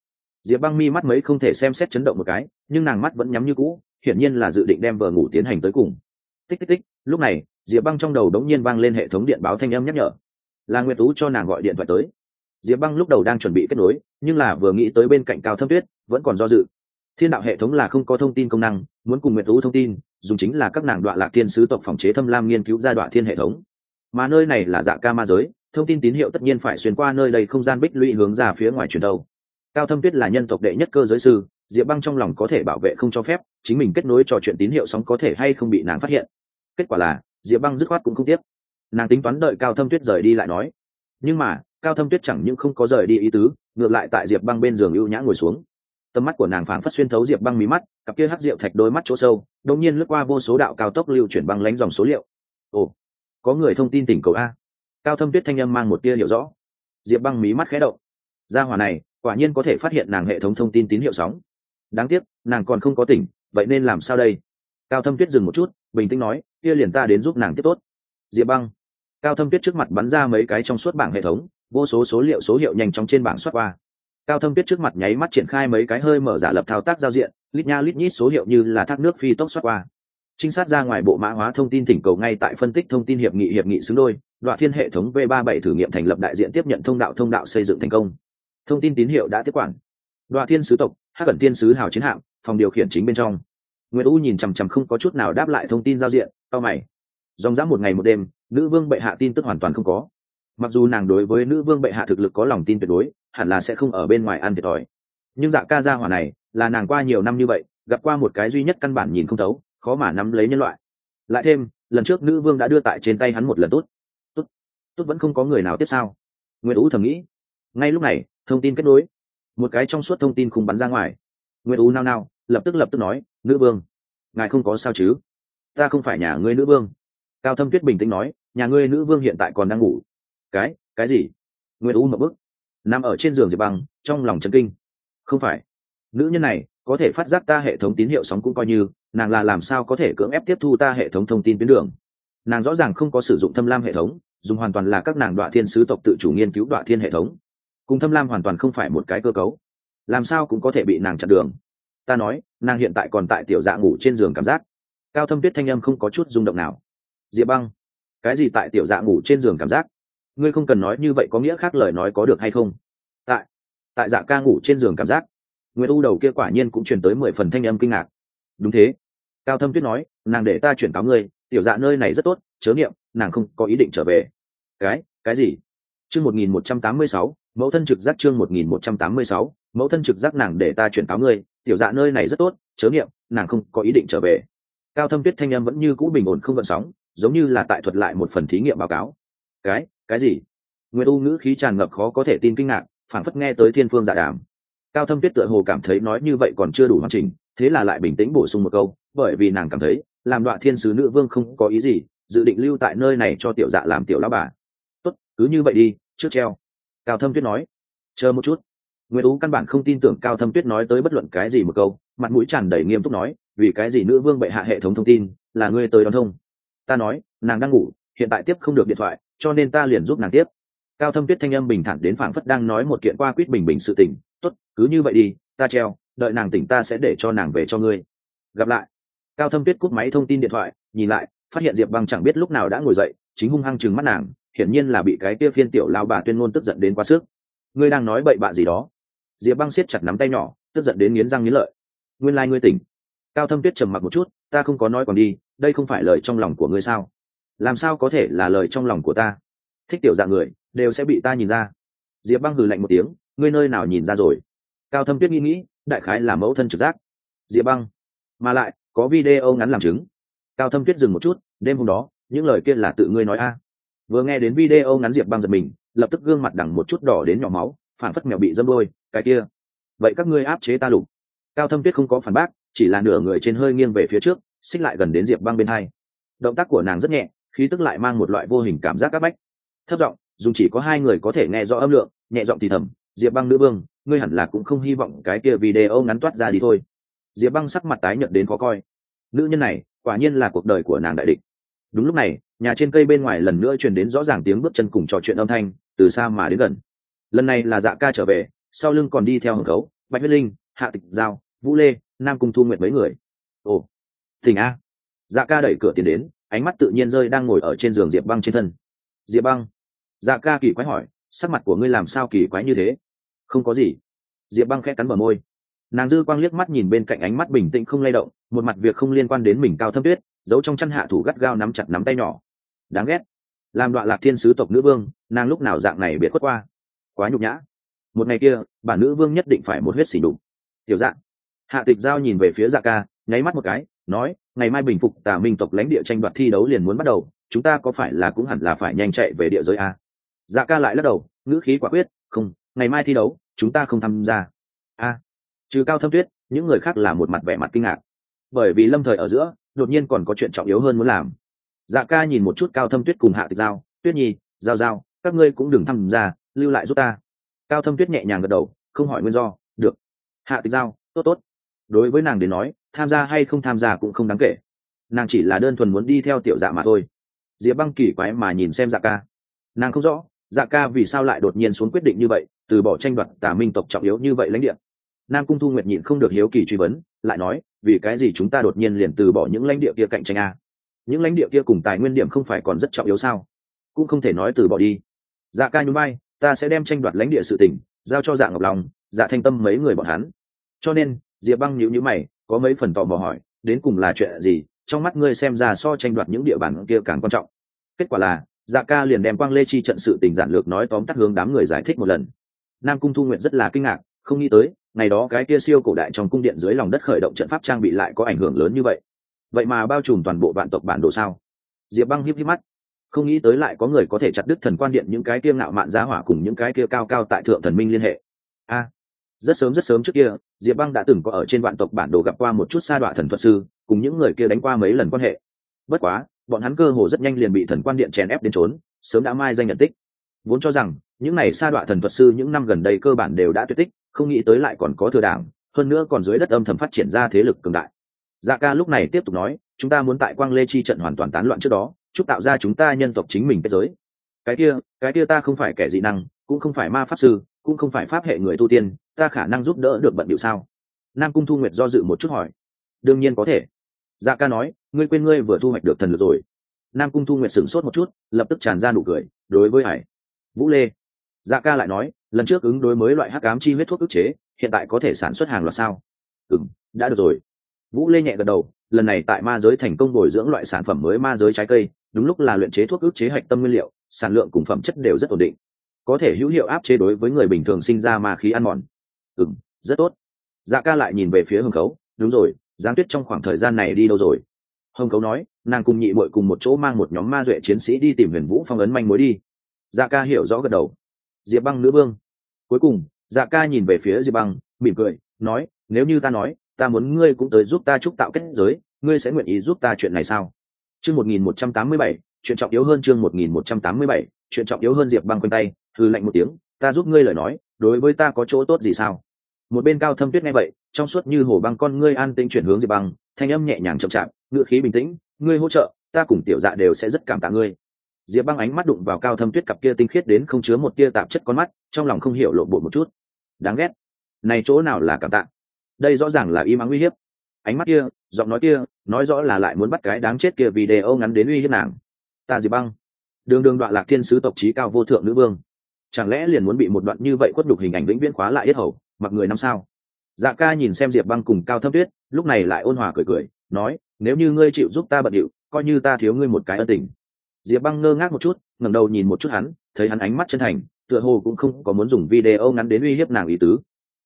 Diệp băng mi mắt mấy không thể xem xét chấn động một cái, nhưng nàng mắt vẫn nhắm như cũ, hiển nhiên là dự định đem vờ ngủ tiến hành tới cùng. Tích tích tích, lúc này, diệp băng trong đầu đống nhiên vang lên hệ thống điện báo thanh âm nhắc nhở. Là nguyệt tú cho nàng gọi điện thoại tới. Diệp băng lúc đầu đang chuẩn bị kết nối, nhưng là vừa nghĩ tới bên cạnh cao thâm tuyết, vẫn còn do dự. Thiên đạo hệ thống là không có thông tin công năng, muốn cùng nguyệt tú thông tin dùng chính là các nàng đoạn lạc thiên sứ tộc phòng chế thâm lam nghiên cứu ra đoạn thiên hệ thống. Mà nơi này là dạ ca ma giới, thông tin tín hiệu tất nhiên phải xuyên qua nơi đây không gian bích lũy hướng ra phía ngoài truyền đâu. Cao thâm tuyết là nhân tộc đệ nhất cơ giới sư, diệp băng trong lòng có thể bảo vệ không cho phép, chính mình kết nối trò chuyện tín hiệu sóng có thể hay không bị nàng phát hiện. Kết quả là, diệp băng dứt khoát cũng không tiếp. Nàng tính toán đợi cao thâm tuyết rời đi lại nói. Nhưng mà, cao thâm tuyết chẳng những không có rời đi ý tứ, ngược lại tại diệp băng bên giường ưu nhã ngồi xuống tầm mắt của nàng phảng phất xuyên thấu diệp băng mí mắt, cặp kia hát rượu thạch đôi mắt chỗ sâu, đột nhiên lướt qua vô số đạo cao tốc lưu chuyển băng lánh dòng số liệu. Ồ, có người thông tin tỉnh cầu a. Cao thâm tuyết thanh âm mang một tia hiểu rõ. Diệp băng mí mắt khẽ động. Gia hỏa này, quả nhiên có thể phát hiện nàng hệ thống thông tin tín hiệu sóng. Đáng tiếc, nàng còn không có tỉnh, vậy nên làm sao đây? Cao thâm tuyết dừng một chút, bình tĩnh nói, kia liền ta đến giúp nàng tiếp tốt. Diệp băng. Cao thâm tuyết trước mặt bắn ra mấy cái trong suốt bảng hệ thống, vô số số liệu số hiệu nhanh chóng trên bảng xuất qua cao thâm tuyết trước mặt nháy mắt triển khai mấy cái hơi mở giả lập thao tác giao diện, lít nha lít nhít số hiệu như là thác nước phi tốc xoát qua. Trinh sát ra ngoài bộ mã hóa thông tin thỉnh cầu ngay tại phân tích thông tin hiệp nghị hiệp nghị xứng đôi đoạn thiên hệ thống v 37 thử nghiệm thành lập đại diện tiếp nhận thông đạo thông đạo xây dựng thành công. Thông tin tín hiệu đã tiếp quản. Đoạn thiên sứ tộc, hắc cẩn thiên sứ hào chiến hạm, phòng điều khiển chính bên trong. Nguyễn u nhìn chằm chằm không có chút nào đáp lại thông tin giao diện cao mày. Dòng dã một ngày một đêm, nữ vương bệ hạ tin tức hoàn toàn không có mặc dù nàng đối với nữ vương bệ hạ thực lực có lòng tin tuyệt đối, hẳn là sẽ không ở bên ngoài ăn thiệt thòi. Nhưng dạ ca gia hỏa này, là nàng qua nhiều năm như vậy, gặp qua một cái duy nhất căn bản nhìn không thấu, khó mà nắm lấy nhân loại. Lại thêm, lần trước nữ vương đã đưa tại trên tay hắn một lần tốt. Tốt tốt vẫn không có người nào tiếp sao nguyễn ú thầm nghĩ. Ngay lúc này, thông tin kết nối. Một cái trong suốt thông tin không bắn ra ngoài. Nguyễn ú nao nao, lập tức lập tức nói, nữ vương, ngài không có sao chứ? Ta không phải nhà ngươi nữ vương. Cao thâm tuyết bình tĩnh nói, nhà ngươi nữ vương hiện tại còn đang ngủ cái cái gì? Nguyễn u một bức nằm ở trên giường diệp băng trong lòng chân kinh. Không phải. Nữ nhân này, có thể phát giác ta hệ thống tín hiệu sóng cũng coi như, nàng là làm sao có thể cưỡng ép tiếp thu ta hệ thống thông tin tuyến đường? Nàng rõ ràng không có sử dụng thâm lam hệ thống, dùng hoàn toàn là các nàng đoạn thiên sứ tộc tự chủ nghiên cứu đoạn thiên hệ thống. Cùng thâm lam hoàn toàn không phải một cái cơ cấu. Làm sao cũng có thể bị nàng chặn đường? Ta nói, nàng hiện tại còn tại tiểu dạ ngủ trên giường cảm giác. Cao thâm tuyết thanh âm không có chút rung động nào. Diệp băng, cái gì tại tiểu dạ ngủ trên giường cảm giác? Ngươi không cần nói như vậy có nghĩa khác lời nói có được hay không? Tại tại dạ ca ngủ trên giường cảm giác nguyễn u đầu kia quả nhiên cũng truyền tới mười phần thanh âm kinh ngạc. Đúng thế. Cao thâm tuyết nói, nàng để ta chuyển cáo ngươi, tiểu dạ nơi này rất tốt, chớ niệm, nàng không có ý định trở về. Cái cái gì? Chương một nghìn một trăm tám mươi sáu, mẫu thân trực giác chương một nghìn một trăm tám mươi sáu, mẫu thân trực giác nàng để ta chuyển cáo ngươi, tiểu dạ nơi này rất tốt, chớ niệm, nàng không có ý định trở về. Cao thâm tuyết thanh âm vẫn như cũ bình ổn không gợn sóng, giống như là tại thuật lại một phần thí nghiệm báo cáo cái cái gì? Nguyệt u ngữ khí tràn ngập khó có thể tin kinh ngạc phản phất nghe tới thiên phương giả dạ đàm. Cao thâm tuyết tựa hồ cảm thấy nói như vậy còn chưa đủ hoàn chỉnh, thế là lại bình tĩnh bổ sung một câu, bởi vì nàng cảm thấy, làm đoạn thiên sứ nữ vương không có ý gì, dự định lưu tại nơi này cho tiểu dạ làm tiểu lão bà. Tốt, cứ như vậy đi, trước treo. Cao thâm tuyết nói. Chờ một chút. Nguyễn tú căn bản không tin tưởng cao thâm tuyết nói tới bất luận cái gì một câu, mặt mũi tràn đầy nghiêm túc nói, vì cái gì nữ vương bệ hạ hệ thống thông tin, là ngươi tới đón thông? Ta nói, nàng đang ngủ, hiện tại tiếp không được điện thoại cho nên ta liền giúp nàng tiếp. Cao thâm tuyết thanh âm bình thản đến phảng phất đang nói một kiện qua quýt bình bình sự tình. Tốt, cứ như vậy đi, ta treo, đợi nàng tỉnh ta sẽ để cho nàng về cho ngươi. Gặp lại. Cao thâm tuyết cúp máy thông tin điện thoại, nhìn lại, phát hiện diệp băng chẳng biết lúc nào đã ngồi dậy, chính hung hăng chừng mắt nàng, hiển nhiên là bị cái kia phiên tiểu lao bà tuyên ngôn tức giận đến quá sức. Ngươi đang nói bậy bạ gì đó? Diệp băng siết chặt nắm tay nhỏ, tức giận đến nghiến răng nghiến lợi. Nguyên lai、like、ngươi tỉnh. Cao thâm tuyết trầm mặc một chút, ta không có nói còn đi, đây không phải lời trong lòng của ngươi sao? Làm sao có thể là lời trong lòng của ta? Thích tiểu dạng người, đều sẽ bị ta nhìn ra. Diệp băng hừ lạnh một tiếng, ngươi nơi nào nhìn ra rồi? Cao thâm tuyết nghĩ nghĩ, đại khái là mẫu thân trực giác. Diệp băng, mà lại, có video ngắn làm chứng. Cao thâm tuyết dừng một chút, đêm hôm đó, những lời kia là tự ngươi nói a. Vừa nghe đến video ngắn diệp băng giật mình, lập tức gương mặt đằng một chút đỏ đến nhỏ máu phản phất mèo bị dâm đôi cái kia. Vậy các ngươi áp chế ta lục. Cao thâm tuyết không có phản bác, chỉ là nửa người trên hơi nghiêng về phía trước, xích lại gần đến diệp băng bên hai. Động tác của nàng rất nhẹ khí tức lại mang một loại vô hình cảm giác áp bách. Thấp giọng, dùng chỉ có hai người có thể nghe rõ âm lượng, nhẹ giọng thì thầm, diệp băng nữ vương, ngươi hẳn là cũng không hy vọng cái kia video ngắn toát ra đi thôi. Diệp băng sắc mặt tái nhợt đến khó coi. Nữ nhân này, quả nhiên là cuộc đời của nàng đại địch. Đúng lúc này, nhà trên cây bên ngoài lần nữa truyền đến rõ ràng tiếng bước chân cùng trò chuyện âm thanh, từ xa mà đến gần. Lần này là dạ ca trở về, sau lưng còn đi theo hồng khấu, bạch huyết linh, hạ tịch giao, vũ lê, nam cung thu nguyện mấy người. Ồ tỉnh a. Dạ ca đẩy cửa tiến đến ánh mắt tự nhiên rơi đang ngồi ở trên giường diệp băng trên thân. Diệp băng? Dạ ca kỳ quái hỏi, sắc mặt của ngươi làm sao kỳ quái như thế? Không có gì. Diệp băng khẽ cắn bờ môi. Nàng dư quang liếc mắt nhìn bên cạnh ánh mắt bình tĩnh không lay động, một mặt việc không liên quan đến mình cao thâm tuyết, giấu trong chăn hạ thủ gắt gao nắm chặt nắm tay nhỏ. Đáng ghét. Làm đoạn lạc thiên sứ tộc nữ vương, nàng lúc nào dạng này biệt khuất qua? Quá nhục nhã. Một ngày kia, bản nữ vương nhất định phải một huyết xỉ đục tiểu dạng. Hạ tịch giao nhìn về phía dạ ca, nháy mắt một cái nói, ngày mai bình phục tà minh tộc lãnh địa tranh đoạt thi đấu liền muốn bắt đầu, chúng ta có phải là cũng hẳn là phải nhanh chạy về địa giới a? Dạ ca lại lắc đầu, ngữ khí quả quyết, không, ngày mai thi đấu, chúng ta không tham gia. A. Trừ cao thâm tuyết, những người khác là một mặt vẻ mặt kinh ngạc. Bởi vì lâm thời ở giữa, đột nhiên còn có chuyện trọng yếu hơn muốn làm. Dạ ca nhìn một chút cao thâm tuyết cùng hạ tịch giao, tuyết nhi, giao giao, các ngươi cũng đừng tham gia, lưu lại giúp ta. Cao thâm tuyết nhẹ nhàng gật đầu, không hỏi nguyên do, được. Hạ tịch giao, tốt tốt. Đối với nàng đến nói tham gia hay không tham gia cũng không đáng kể. Nàng chỉ là đơn thuần muốn đi theo tiểu dạ mà thôi. Diệp băng kỳ quái mà nhìn xem dạ ca. Nàng không rõ dạ ca vì sao lại đột nhiên xuống quyết định như vậy, từ bỏ tranh đoạt tà minh tộc trọng yếu như vậy lãnh địa. Nam cung thu nguyệt nhịn không được hiếu kỳ truy vấn, lại nói, vì cái gì chúng ta đột nhiên liền từ bỏ những lãnh địa kia cạnh tranh a những lãnh địa kia cùng tài nguyên điểm không phải còn rất trọng yếu sao? Cũng không thể nói từ bỏ đi. Dạ ca nhún bay ta sẽ đem tranh đoạt lãnh địa sự tỉnh giao cho dạ ngọc lòng dạ thanh tâm mấy người bọn hắn. Cho nên, diệp băng nhữ nhữ mày có mấy phần tò mò hỏi, đến cùng là chuyện gì? Trong mắt ngươi xem ra so tranh đoạt những địa bàn kia càng quan trọng. Kết quả là dạ ca liền đem quang lê chi trận sự tình giản lược nói tóm tắt hướng đám người giải thích một lần. Nam cung thu nguyện rất là kinh ngạc, không nghĩ tới, ngày đó cái kia siêu cổ đại trong cung điện dưới lòng đất khởi động trận pháp trang bị lại có ảnh hưởng lớn như vậy. Vậy mà bao trùm toàn bộ vạn tộc bản đồ sao? Diệp băng híp híp mắt, không nghĩ tới lại có người có thể chặt đứt thần quan điện những cái kia ngạo mạn giá hỏa cùng những cái kia cao cao tại thượng thần minh liên hệ. A rất sớm rất sớm trước kia, diệp băng đã từng có ở trên vạn tộc bản đồ gặp qua một chút sa đọa thần thuật sư, cùng những người kia đánh qua mấy lần quan hệ. Bất quá, bọn hắn cơ hồ rất nhanh liền bị thần quan điện chèn ép đến trốn, sớm đã mai danh nhận tích. Vốn cho rằng, những này sa đọa thần thuật sư những năm gần đây cơ bản đều đã tuyệt tích, không nghĩ tới lại còn có thừa đảng, hơn nữa còn dưới đất âm thầm phát triển ra thế lực cường đại. Dạ ca lúc này tiếp tục nói, chúng ta muốn tại quang lê chi trận hoàn toàn tán loạn trước đó, chúc tạo ra chúng ta nhân tộc chính mình kết giới. Cái kia cái kia ta không phải kẻ dị năng, cũng không phải ma pháp sư, cũng không phải pháp hệ người tu tiên ta khả năng giúp đỡ được bận điệu sao? Nam cung thu nguyệt do dự một chút hỏi. Đương nhiên có thể. Dạ ca nói, ngươi quên ngươi vừa thu hoạch được thần lực rồi. Nam cung thu nguyệt sửng sốt một chút, lập tức tràn ra nụ cười, đối với hải. Vũ lê. Dạ ca lại nói, lần trước ứng đối mới loại hắc ám chi huyết thuốc ức chế, hiện tại có thể sản xuất hàng loạt sao? Ừ đã được rồi. Vũ lê nhẹ gật đầu, lần này tại ma giới thành công bồi dưỡng loại sản phẩm mới ma giới trái cây, đúng lúc là luyện chế thuốc ức chế hạch tâm nguyên liệu, sản lượng cùng phẩm chất đều rất ổn định. Có thể hữu hiệu áp chế đối với người bình thường sinh ra ma khí ăn mòn ừ rất tốt. Dạ ca lại nhìn về phía hồng khấu, đúng rồi giáng tuyết trong khoảng thời gian này đi đâu rồi? Hồng khấu nói, nàng cùng nhị bội cùng một chỗ mang một nhóm ma duệ chiến sĩ đi tìm huyền vũ phong ấn manh mối đi. Dạ ca hiểu rõ gật đầu. Diệp băng nữ vương. Cuối cùng dạ ca nhìn về phía diệp băng, mỉm cười, nói, nếu như ta nói, ta muốn ngươi cũng tới giúp ta chúc tạo kết giới, ngươi sẽ nguyện ý giúp ta chuyện này sao? Chương một nghìn một trăm tám mươi bảy, chuyện trọng yếu hơn chương một nghìn một trăm tám mươi bảy, chuyện trọng yếu hơn diệp băng quanh tay thư lạnh một tiếng, ta giúp ngươi lời nói đối với ta có chỗ tốt gì sao? Một bên cao thâm tuyết nghe vậy, trong suốt như hồ băng con ngươi an tinh chuyển hướng diệp băng, thanh âm nhẹ nhàng chậm chạp ngựa khí bình tĩnh, ngươi hỗ trợ, ta cùng tiểu dạ đều sẽ rất cảm tạ ngươi. Diệp băng ánh mắt đụng vào cao thâm tuyết cặp kia tinh khiết đến không chứa một tia tạp chất con mắt, trong lòng không hiểu lộ bộ một chút. Đáng ghét. Này chỗ nào là cảm tạ? Đây rõ ràng là im ắng uy hiếp. Ánh mắt kia, giọng nói kia, nói rõ là lại muốn bắt cái đáng chết kia vì đề âu ngắn đến uy hiếp nàng. Ta diệp băng. Đường đường đoạn lạc thiên sứ tộc trí cao vô thượng nữ vương chẳng lẽ liền muốn bị một đoạn như vậy khuất đục hình ảnh vĩnh viễn khóa lại yết hầu, mặc người năm sao? Dạ ca nhìn xem diệp băng cùng cao thâm tuyết, lúc này lại ôn hòa cười cười, nói, nếu như ngươi chịu giúp ta bận điệu, coi như ta thiếu ngươi một cái ân tình. Diệp băng ngơ ngác một chút, ngẩng đầu nhìn một chút hắn, thấy hắn ánh mắt chân thành, tựa hồ cũng không có muốn dùng video ngắn đến uy hiếp nàng ý tứ.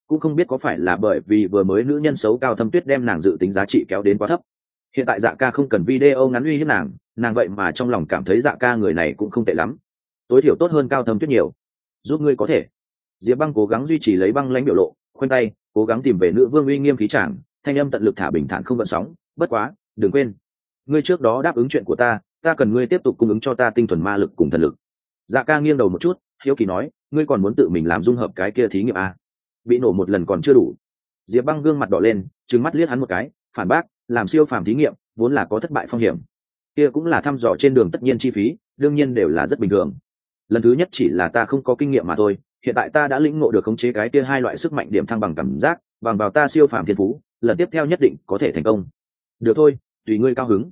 Cũng không biết có phải là bởi vì vừa mới nữ nhân xấu cao thâm tuyết đem nàng dự tính giá trị kéo đến quá thấp. Hiện tại dạ ca không cần video ngắn uy hiếp nàng nàng vậy mà trong lòng cảm thấy dạ ca người này cũng không tệ lắm. Tối thiểu tốt hơn cao thâm tuyết nhiều giúp ngươi có thể. Diệp băng cố gắng duy trì lấy băng lãnh biểu lộ, khoanh tay, cố gắng tìm về nữ vương uy nghiêm khí trảng thanh âm tận lực thả bình thản không gợn sóng, bất quá, đừng quên, ngươi trước đó đáp ứng chuyện của ta ta cần ngươi tiếp tục cung ứng cho ta tinh thuần ma lực cùng thần lực. Dạ ca nghiêng đầu một chút, hiếu kỳ nói, ngươi còn muốn tự mình làm dung hợp cái kia thí nghiệm à? bị nổ một lần còn chưa đủ. Diệp băng gương mặt đỏ lên, trừng mắt liếc hắn một cái, phản bác, làm siêu phàm thí nghiệm, vốn là có thất bại phong hiểm. Kia cũng là thăm dò trên đường tất nhiên chi phí, đương nhiên đều là rất bình thường lần thứ nhất chỉ là ta không có kinh nghiệm mà thôi, hiện tại ta đã lĩnh ngộ được khống chế cái kia hai loại sức mạnh điểm thăng bằng cảm giác, bằng vào ta siêu phàm thiên phú, lần tiếp theo nhất định có thể thành công. Được thôi, tùy ngươi cao hứng.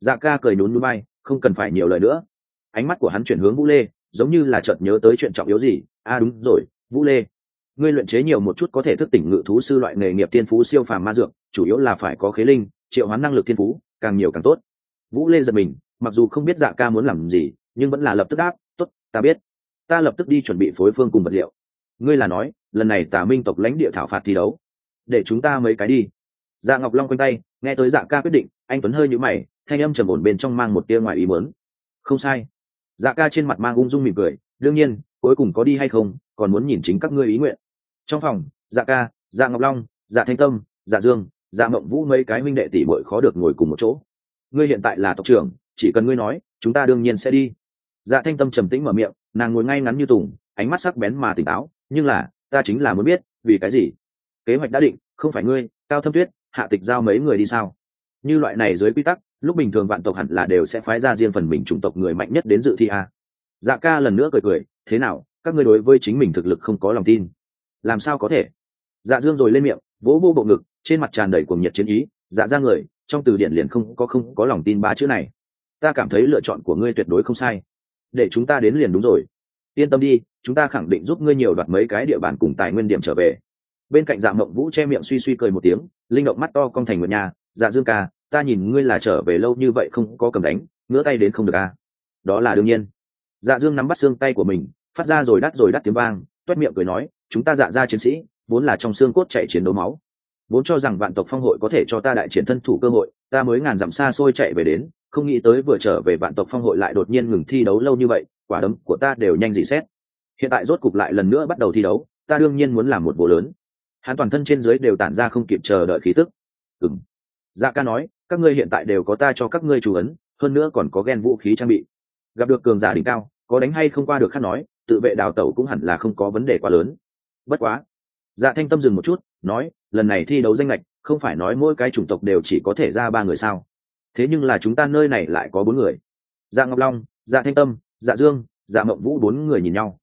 Dạ ca cười nhún núi bay không cần phải nhiều lời nữa. Ánh mắt của hắn chuyển hướng vũ lê, giống như là chợt nhớ tới chuyện trọng yếu gì. A à đúng rồi, vũ lê. Ngươi luyện chế nhiều một chút có thể thức tỉnh ngự thú sư loại nghề nghiệp thiên phú siêu phàm ma dược, chủ yếu là phải có khế linh, triệu hoán năng lực thiên phú, càng nhiều càng tốt. Vũ lê giật mình, mặc dù không biết dạ ca muốn làm gì, nhưng vẫn là lập tức đáp ta biết. Ta lập tức đi chuẩn bị phối phương cùng vật liệu. Ngươi là nói, lần này tà minh tộc lãnh địa thảo phạt thi đấu. Để chúng ta mấy cái đi. Dạ ngọc long quanh tay, nghe tới dạ ca quyết định, anh tuấn hơi nhũ mày, thanh âm trầm ổn bên trong mang một tia ngoài ý mớn không sai. Dạ ca trên mặt mang ung dung mỉm cười, đương nhiên, cuối cùng có đi hay không, còn muốn nhìn chính các ngươi ý nguyện. Trong phòng dạ ca dạ ngọc long dạ thanh tâm dạ dương dạ mộng vũ mấy cái minh đệ tỷ bội khó được ngồi cùng một chỗ. Ngươi hiện tại là tộc trưởng, chỉ cần ngươi nói, chúng ta đương nhiên sẽ đi dạ thanh tâm trầm tĩnh mở miệng, nàng ngồi ngay ngắn như tùng, ánh mắt sắc bén mà tỉnh táo, nhưng là, ta chính là muốn biết, vì cái gì? Kế hoạch đã định, không phải ngươi, cao thâm tuyết, hạ tịch giao mấy người đi sao? Như loại này dưới quy tắc, lúc bình thường vạn tộc hẳn là đều sẽ phái ra riêng phần mình chủng tộc người mạnh nhất đến dự thi a. Dạ ca lần nữa cười cười, thế nào, các ngươi đối với chính mình thực lực không có lòng tin. Làm sao có thể? Dạ dương rồi lên miệng, vỗ vô bộ ngực, trên mặt tràn đầy cuồng nhiệt chiến ý dạ ra người, trong từ điển liền không có không có lòng tin ba chữ này. Ta cảm thấy lựa chọn của ngươi tuyệt đối không sai để chúng ta đến liền đúng rồi. Yên tâm đi, chúng ta khẳng định giúp ngươi nhiều đoạt mấy cái địa bàn cùng tài nguyên điểm trở về. Bên cạnh dạ mộng vũ che miệng suy suy cười một tiếng, linh động mắt to cong thành nguyệt nhà dạ dương ca, ta nhìn ngươi là trở về lâu như vậy không có cầm đánh, ngửa tay đến không được à. đó là đương nhiên. Dạ dương nắm bắt xương tay của mình, phát ra rồi đắt rồi đắt tiếng vang, toét miệng cười nói, chúng ta dạ ra chiến sĩ, vốn là trong xương cốt chạy chiến đấu máu vốn cho rằng vạn tộc phong hội có thể cho ta đại triển thân thủ cơ hội, ta mới ngàn dặm xa xôi chạy về đến, không nghĩ tới vừa trở về vạn tộc phong hội lại đột nhiên ngừng thi đấu lâu như vậy, quả đấm của ta đều nhanh dị xét. Hiện tại rốt cục lại lần nữa bắt đầu thi đấu, ta đương nhiên muốn làm một bộ lớn. Hắn toàn thân trên dưới đều tản ra không kịp chờ đợi khí tức. Ừng dạ ca nói, các ngươi hiện tại đều có ta cho các ngươi chủ ấn, hơn nữa còn có ghen vũ khí trang bị. Gặp được cường giả đỉnh cao, có đánh hay không qua được khát nói, tự vệ đào tẩu cũng hẳn là không có vấn đề quá lớn. Bất quá. Dạ thanh tâm dừng một chút, nói lần này thi đấu danh lệch không phải nói mỗi cái chủng tộc đều chỉ có thể ra ba người sao? Thế nhưng là chúng ta nơi này lại có bốn người. Dạ ngọc long dạ thanh tâm dạ dương dạ mộng vũ bốn người nhìn nhau.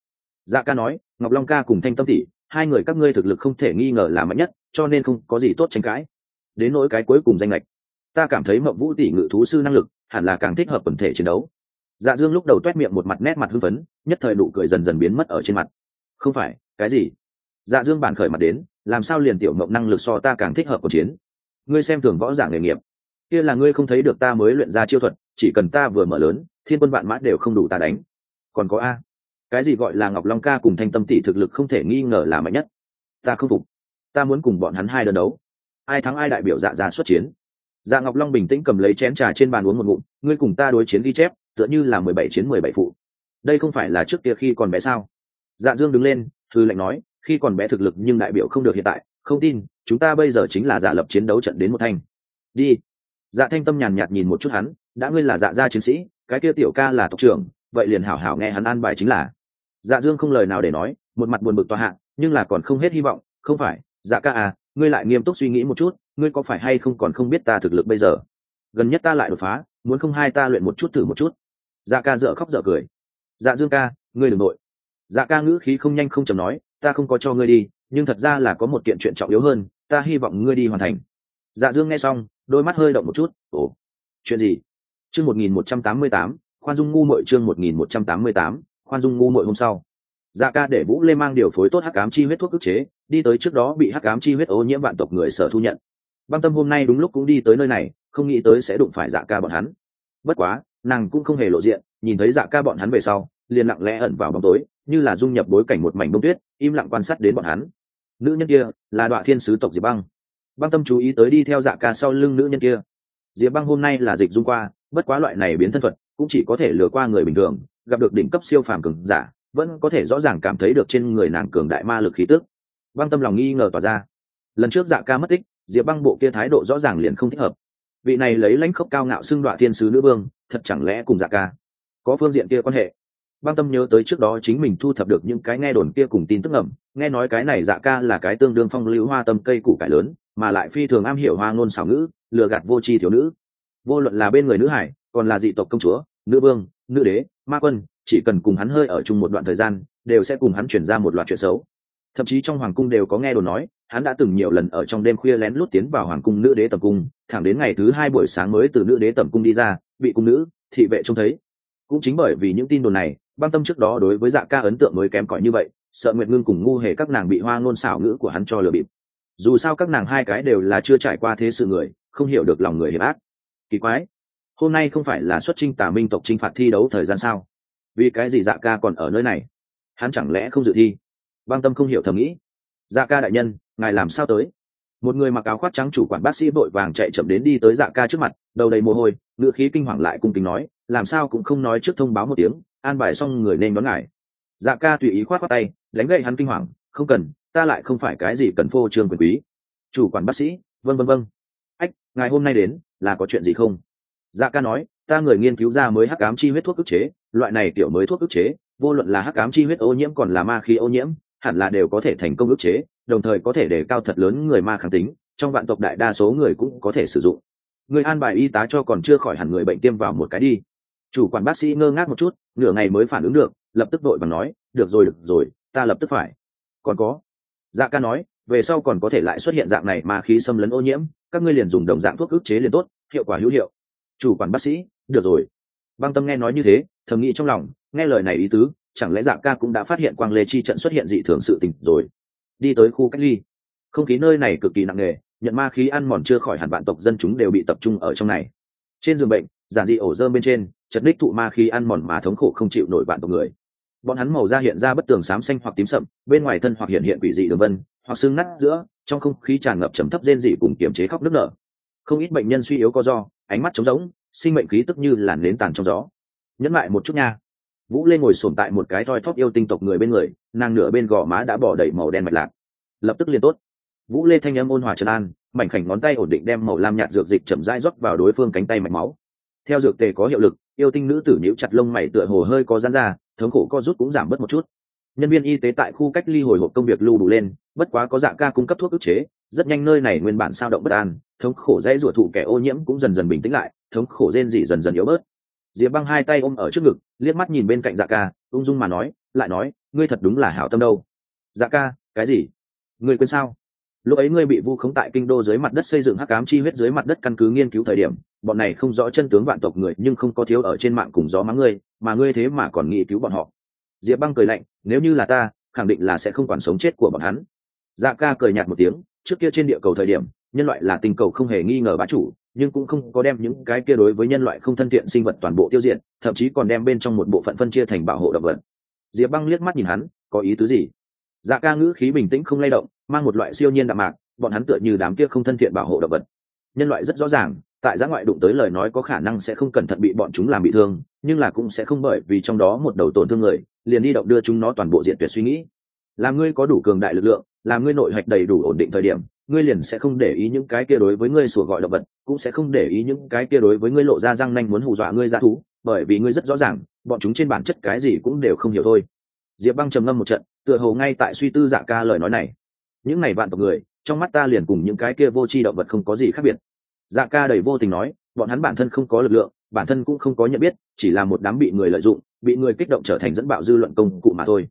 Dạ ca nói, ngọc long ca cùng thanh tâm tỷ, hai người các ngươi thực lực không thể nghi ngờ là mạnh nhất, cho nên không có gì tốt tranh cãi. Đến nỗi cái cuối cùng danh lệch ta cảm thấy mộng vũ tỷ ngự thú sư năng lực, hẳn là càng thích hợp quần thể chiến đấu. Dạ dương lúc đầu t u é t miệng một mặt nét mặt hưng phấn, nhất thời nụ cười dần dần biến mất ở trên mặt. Không phải, cái gì? Dạ dương bản khởi mặt đến làm sao liền tiểu mộng năng lực so ta càng thích hợp cuộc chiến? Ngươi xem thường võ giả nghề nghiệp. Kia là ngươi không thấy được ta mới luyện ra chiêu thuật, chỉ cần ta vừa mở lớn, thiên quân vạn mã đều không đủ ta đánh. Còn có a. Cái gì gọi là ngọc long ca cùng thanh tâm tỷ thực lực không thể nghi ngờ là mạnh nhất. Ta không phục. Ta muốn cùng bọn hắn hai đơn đấu. Ai thắng ai đại biểu dạ ra xuất chiến. Dạ ngọc long bình tĩnh cầm lấy chén trà trên bàn uống một ngụm, ngươi cùng ta đối chiến ghi chép, tựa như là mười bảy chiến mười bảy phụ. Đây không phải là trước kia khi còn bé sao? Dạ dương đứng lên thư lệnh nói khi còn bé thực lực nhưng đại biểu không được hiện tại, không tin, chúng ta bây giờ chính là giả lập chiến đấu trận đến một thanh. Đi. Dạ thanh tâm nhàn nhạt nhìn một chút hắn, đã ngươi là dạ gia chiến sĩ, cái kia tiểu ca là tộc trưởng, vậy liền hảo hảo nghe hắn an bài chính là. Dạ dương không lời nào để nói, một mặt buồn bực tòa hạ, nhưng là còn không hết hy vọng, không phải dạ ca à ngươi lại nghiêm túc suy nghĩ một chút, ngươi có phải hay không còn không biết ta thực lực bây giờ? Gần nhất ta lại đột phá, muốn không hai ta luyện một chút thử một chút. Dạ ca dợ khóc dợ cười. Dạ dương ca, ngươi đ ừ n g nội. Dạ ca ngữ khí không nhanh không chầm nói ta không có cho ngươi đi, nhưng thật ra là có một kiện chuyện trọng yếu hơn, ta hy vọng ngươi đi hoàn thành. Dạ dương nghe xong, đôi mắt hơi động một chút. Ồ, chuyện gì? Chương một nghìn một trăm tám mươi tám, khoan dung ngu mội chương một nghìn một trăm tám mươi tám, khoan dung ngu mội hôm sau. Dạ ca để vũ lê mang điều phối tốt hắc cám chi huyết thuốc ức chế, đi tới trước đó bị hắc cám chi huyết ô nhiễm vạn tộc người sở thu nhận. Băng tâm hôm nay đúng lúc cũng đi tới nơi này, không nghĩ tới sẽ đụng phải dạ ca bọn hắn. Bất quá, nàng cũng không hề lộ diện, nhìn thấy dạ ca bọn hắn về sau liền lặng lẽ ẩn vào bóng tối, như là dung nhập bối cảnh một mảnh bông tuyết, im lặng quan sát đến bọn hắn. Nữ nhân kia là đoạn thiên sứ tộc diệp băng. Băng tâm chú ý tới đi theo dạ ca sau lưng nữ nhân kia. Diệp băng hôm nay là dịch dung qua, bất quá loại này biến thân thuật cũng chỉ có thể lừa qua người bình thường, gặp được đỉnh cấp siêu phàm cường giả, vẫn có thể rõ ràng cảm thấy được trên người nàng cường đại ma lực khí tức. Băng tâm lòng nghi ngờ tỏa ra. Lần trước dạ ca mất tích, diệp băng bộ kia thái độ rõ ràng liền không thích hợp. Vị này lấy lãnh khốc cao ngạo xưng đoạn thiên sứ nữ vương, thật chẳng lẽ cùng dạ ca có phương diện kia quan hệ? Băng tâm nhớ tới trước đó chính mình thu thập được những cái nghe đồn kia cùng tin tức ẩm nghe nói cái này dạ ca là cái tương đương phong lưu hoa tâm cây củ cải lớn, mà lại phi thường am hiểu hoa ngôn xảo ngữ, lừa gạt vô tri thiếu nữ. Vô luận là bên người nữ hải, còn là dị tộc công chúa, nữ vương, nữ đế, ma quân, chỉ cần cùng hắn hơi ở chung một đoạn thời gian, đều sẽ cùng hắn chuyển ra một loạt chuyện xấu. Thậm chí trong hoàng cung đều có nghe đồn nói, hắn đã từng nhiều lần ở trong đêm khuya lén lút tiến vào hoàng cung nữ đế tầm cung, thẳng đến ngày thứ hai buổi sáng mới từ nữ đế tầm cung đi ra, bị cung nữ, thị vệ trông thấy. Cũng chính bởi vì những tin đồn này băng tâm trước đó đối với dạ ca ấn tượng mới kém cỏi như vậy, sợ nguyệt ngưng cùng ngu hề các nàng bị hoa ngôn xảo ngữ của hắn cho lừa bịp. Dù sao các nàng hai cái đều là chưa trải qua thế sự người, không hiểu được lòng người hiểm ác. Kỳ quái, hôm nay không phải là xuất trinh tà minh tộc t r i n h phạt thi đấu thời gian sao? Vì cái gì dạ ca còn ở nơi này? Hắn chẳng lẽ không dự thi? Băng tâm không hiểu thầm nghĩ. Dạ ca đại nhân, ngài làm sao tới? Một người mặc áo khoác trắng chủ quản bác sĩ vội vàng chạy chậm đến đi tới dạ ca trước mặt, đầu đầy mồ hôi ngựa khí kinh hoàng lại cung kính nói, làm sao cũng không nói trước thông báo một tiếng an bài xong người nên đón ngài. Dạ ca tùy ý khoát khoát tay, đánh gậy hắn kinh hoàng, không cần, ta lại không phải cái gì cần phô trương quyền quý. Chủ quản bác sĩ vân vân vân ách, ngài hôm nay đến, là có chuyện gì không? Dạ ca nói, ta người nghiên cứu ra mới hắc ám chi huyết thuốc ức chế, loại này tiểu mới thuốc ức chế, vô luận là hắc ám chi huyết ô nhiễm còn là ma khí ô nhiễm, hẳn là đều có thể thành công ức chế, đồng thời có thể đề cao thật lớn người ma kháng tính, trong vạn tộc đại đa số người cũng có thể sử dụng. Người an bài y tá cho còn chưa khỏi hẳn người bệnh tiêm vào một cái đi chủ quản bác sĩ ngơ ngác một chút, nửa ngày mới phản ứng được, lập tức đội bằng nói, được rồi được rồi, ta lập tức phải. Còn có? Dạ ca nói, về sau còn có thể lại xuất hiện dạng này mà khí xâm lấn ô nhiễm, các ngươi liền dùng đồng dạng thuốc ức chế liền tốt, hiệu quả hữu hiệu. Chủ quản bác sĩ, được rồi. Băng tâm nghe nói như thế, thầm nghĩ trong lòng, nghe lời này ý tứ, chẳng lẽ dạ ca cũng đã phát hiện quang lê chi trận xuất hiện dị thường sự tình rồi? Đi tới khu cách ly. Không khí nơi này cực kỳ nặng nề, nhận ma khí ăn mòn chưa khỏi hẳn vạn tộc dân chúng đều bị tập trung ở trong này. Trên giường bệnh giản dị ổ dơm bên trên, chật ních thụ ma khi ăn mòn mà thống khổ không chịu nổi bạn tộc người. Bọn hắn màu da hiện ra bất tường xám xanh hoặc tím sậm, bên ngoài thân hoặc hiện hiện quỷ dị đường vân, hoặc xương nát giữa, trong không khí tràn ngập trầm thấp rên dị cùng kiềm chế khóc nức nở. Không ít bệnh nhân suy yếu co do, ánh mắt trống rỗng, sinh mệnh khí tức như làn nến tàn trong gió. Nhẫn lại một chút nha. Vũ lê ngồi sồn tại một cái thoi thóp yêu tinh tộc người bên người, nàng nửa bên gò má đã bỏ đầy màu đen mạch lạc. Lập tức liền tốt. Vũ lê thanh âm ôn hòa trần an, mảnh khảnh ngón tay ổn định đem màu lam nhạt dược dịch chậm rãi rót vào đối phương cánh tay mạch máu theo dược tề có hiệu lực, yêu tinh nữ tử nhíu chặt lông mày tựa hồ hơi có giãn ra, thống khổ co rút cũng giảm bớt một chút. Nhân viên y tế tại khu cách ly hồi hộp công việc lưu đủ lên, bất quá có dạng ca cung cấp thuốc ức chế, rất nhanh nơi này nguyên bản sao động bất an, thống khổ dễ ruột thụ kẻ ô nhiễm cũng dần dần bình tĩnh lại, thống khổ rên dị dần dần yếu bớt. Diệp băng hai tay ôm ở trước ngực, liếc mắt nhìn bên cạnh dạ ca, ung dung mà nói, lại nói, ngươi thật đúng là hảo tâm đâu. Dạ ca, cái gì? Ngươi quên sao? Lúc ấy ngươi bị vu khống tại kinh đô dưới mặt đất xây dựng hắc ám chi huyết dưới mặt đất căn cứ nghiên cứu thời điểm bọn này không rõ chân tướng vạn tộc người, nhưng không có thiếu ở trên mạng cùng gió mắng ngươi, mà ngươi thế mà còn nghĩ cứu bọn họ. Diệp băng cười lạnh, nếu như là ta, khẳng định là sẽ không quản sống chết của bọn hắn. Dạ ca cười nhạt một tiếng, trước kia trên địa cầu thời điểm, nhân loại là tình cầu không hề nghi ngờ bá chủ, nhưng cũng không có đem những cái kia đối với nhân loại không thân thiện sinh vật toàn bộ tiêu diệt, thậm chí còn đem bên trong một bộ phận phân chia thành bảo hộ động vật. Diệp băng liếc mắt nhìn hắn, có ý tứ gì? Dạ ca ngữ khí bình tĩnh không lay động, mang một loại siêu nhiên đạm mạc, bọn hắn tựa như đám kia không thân thiện bảo hộ động vật nhân loại rất rõ ràng, tại giã ngoại đụng tới lời nói có khả năng sẽ không cẩn thận bị bọn chúng làm bị thương, nhưng là cũng sẽ không bởi vì trong đó một đầu tổn thương người, liền đi động đưa chúng nó toàn bộ diện tuyệt suy nghĩ. Là ngươi có đủ cường đại lực lượng, là ngươi nội hạch đầy đủ ổn định thời điểm, ngươi liền sẽ không để ý những cái kia đối với ngươi sủa gọi động vật, cũng sẽ không để ý những cái kia đối với ngươi lộ ra răng nanh muốn hù dọa ngươi ra thú, bởi vì ngươi rất rõ ràng, bọn chúng trên bản chất cái gì cũng đều không hiểu thôi. Diệp băng trầm ngâm một trận, tựa hồ ngay tại suy tư dạ ca lời nói này. Những ngày bạn tộc người trong mắt ta liền cùng những cái kia vô tri động vật không có gì khác biệt. Dạ ca đầy vô tình nói, bọn hắn bản thân không có lực lượng, bản thân cũng không có nhận biết, chỉ là một đám bị người lợi dụng, bị người kích động trở thành dẫn bạo dư luận công cụ mà thôi.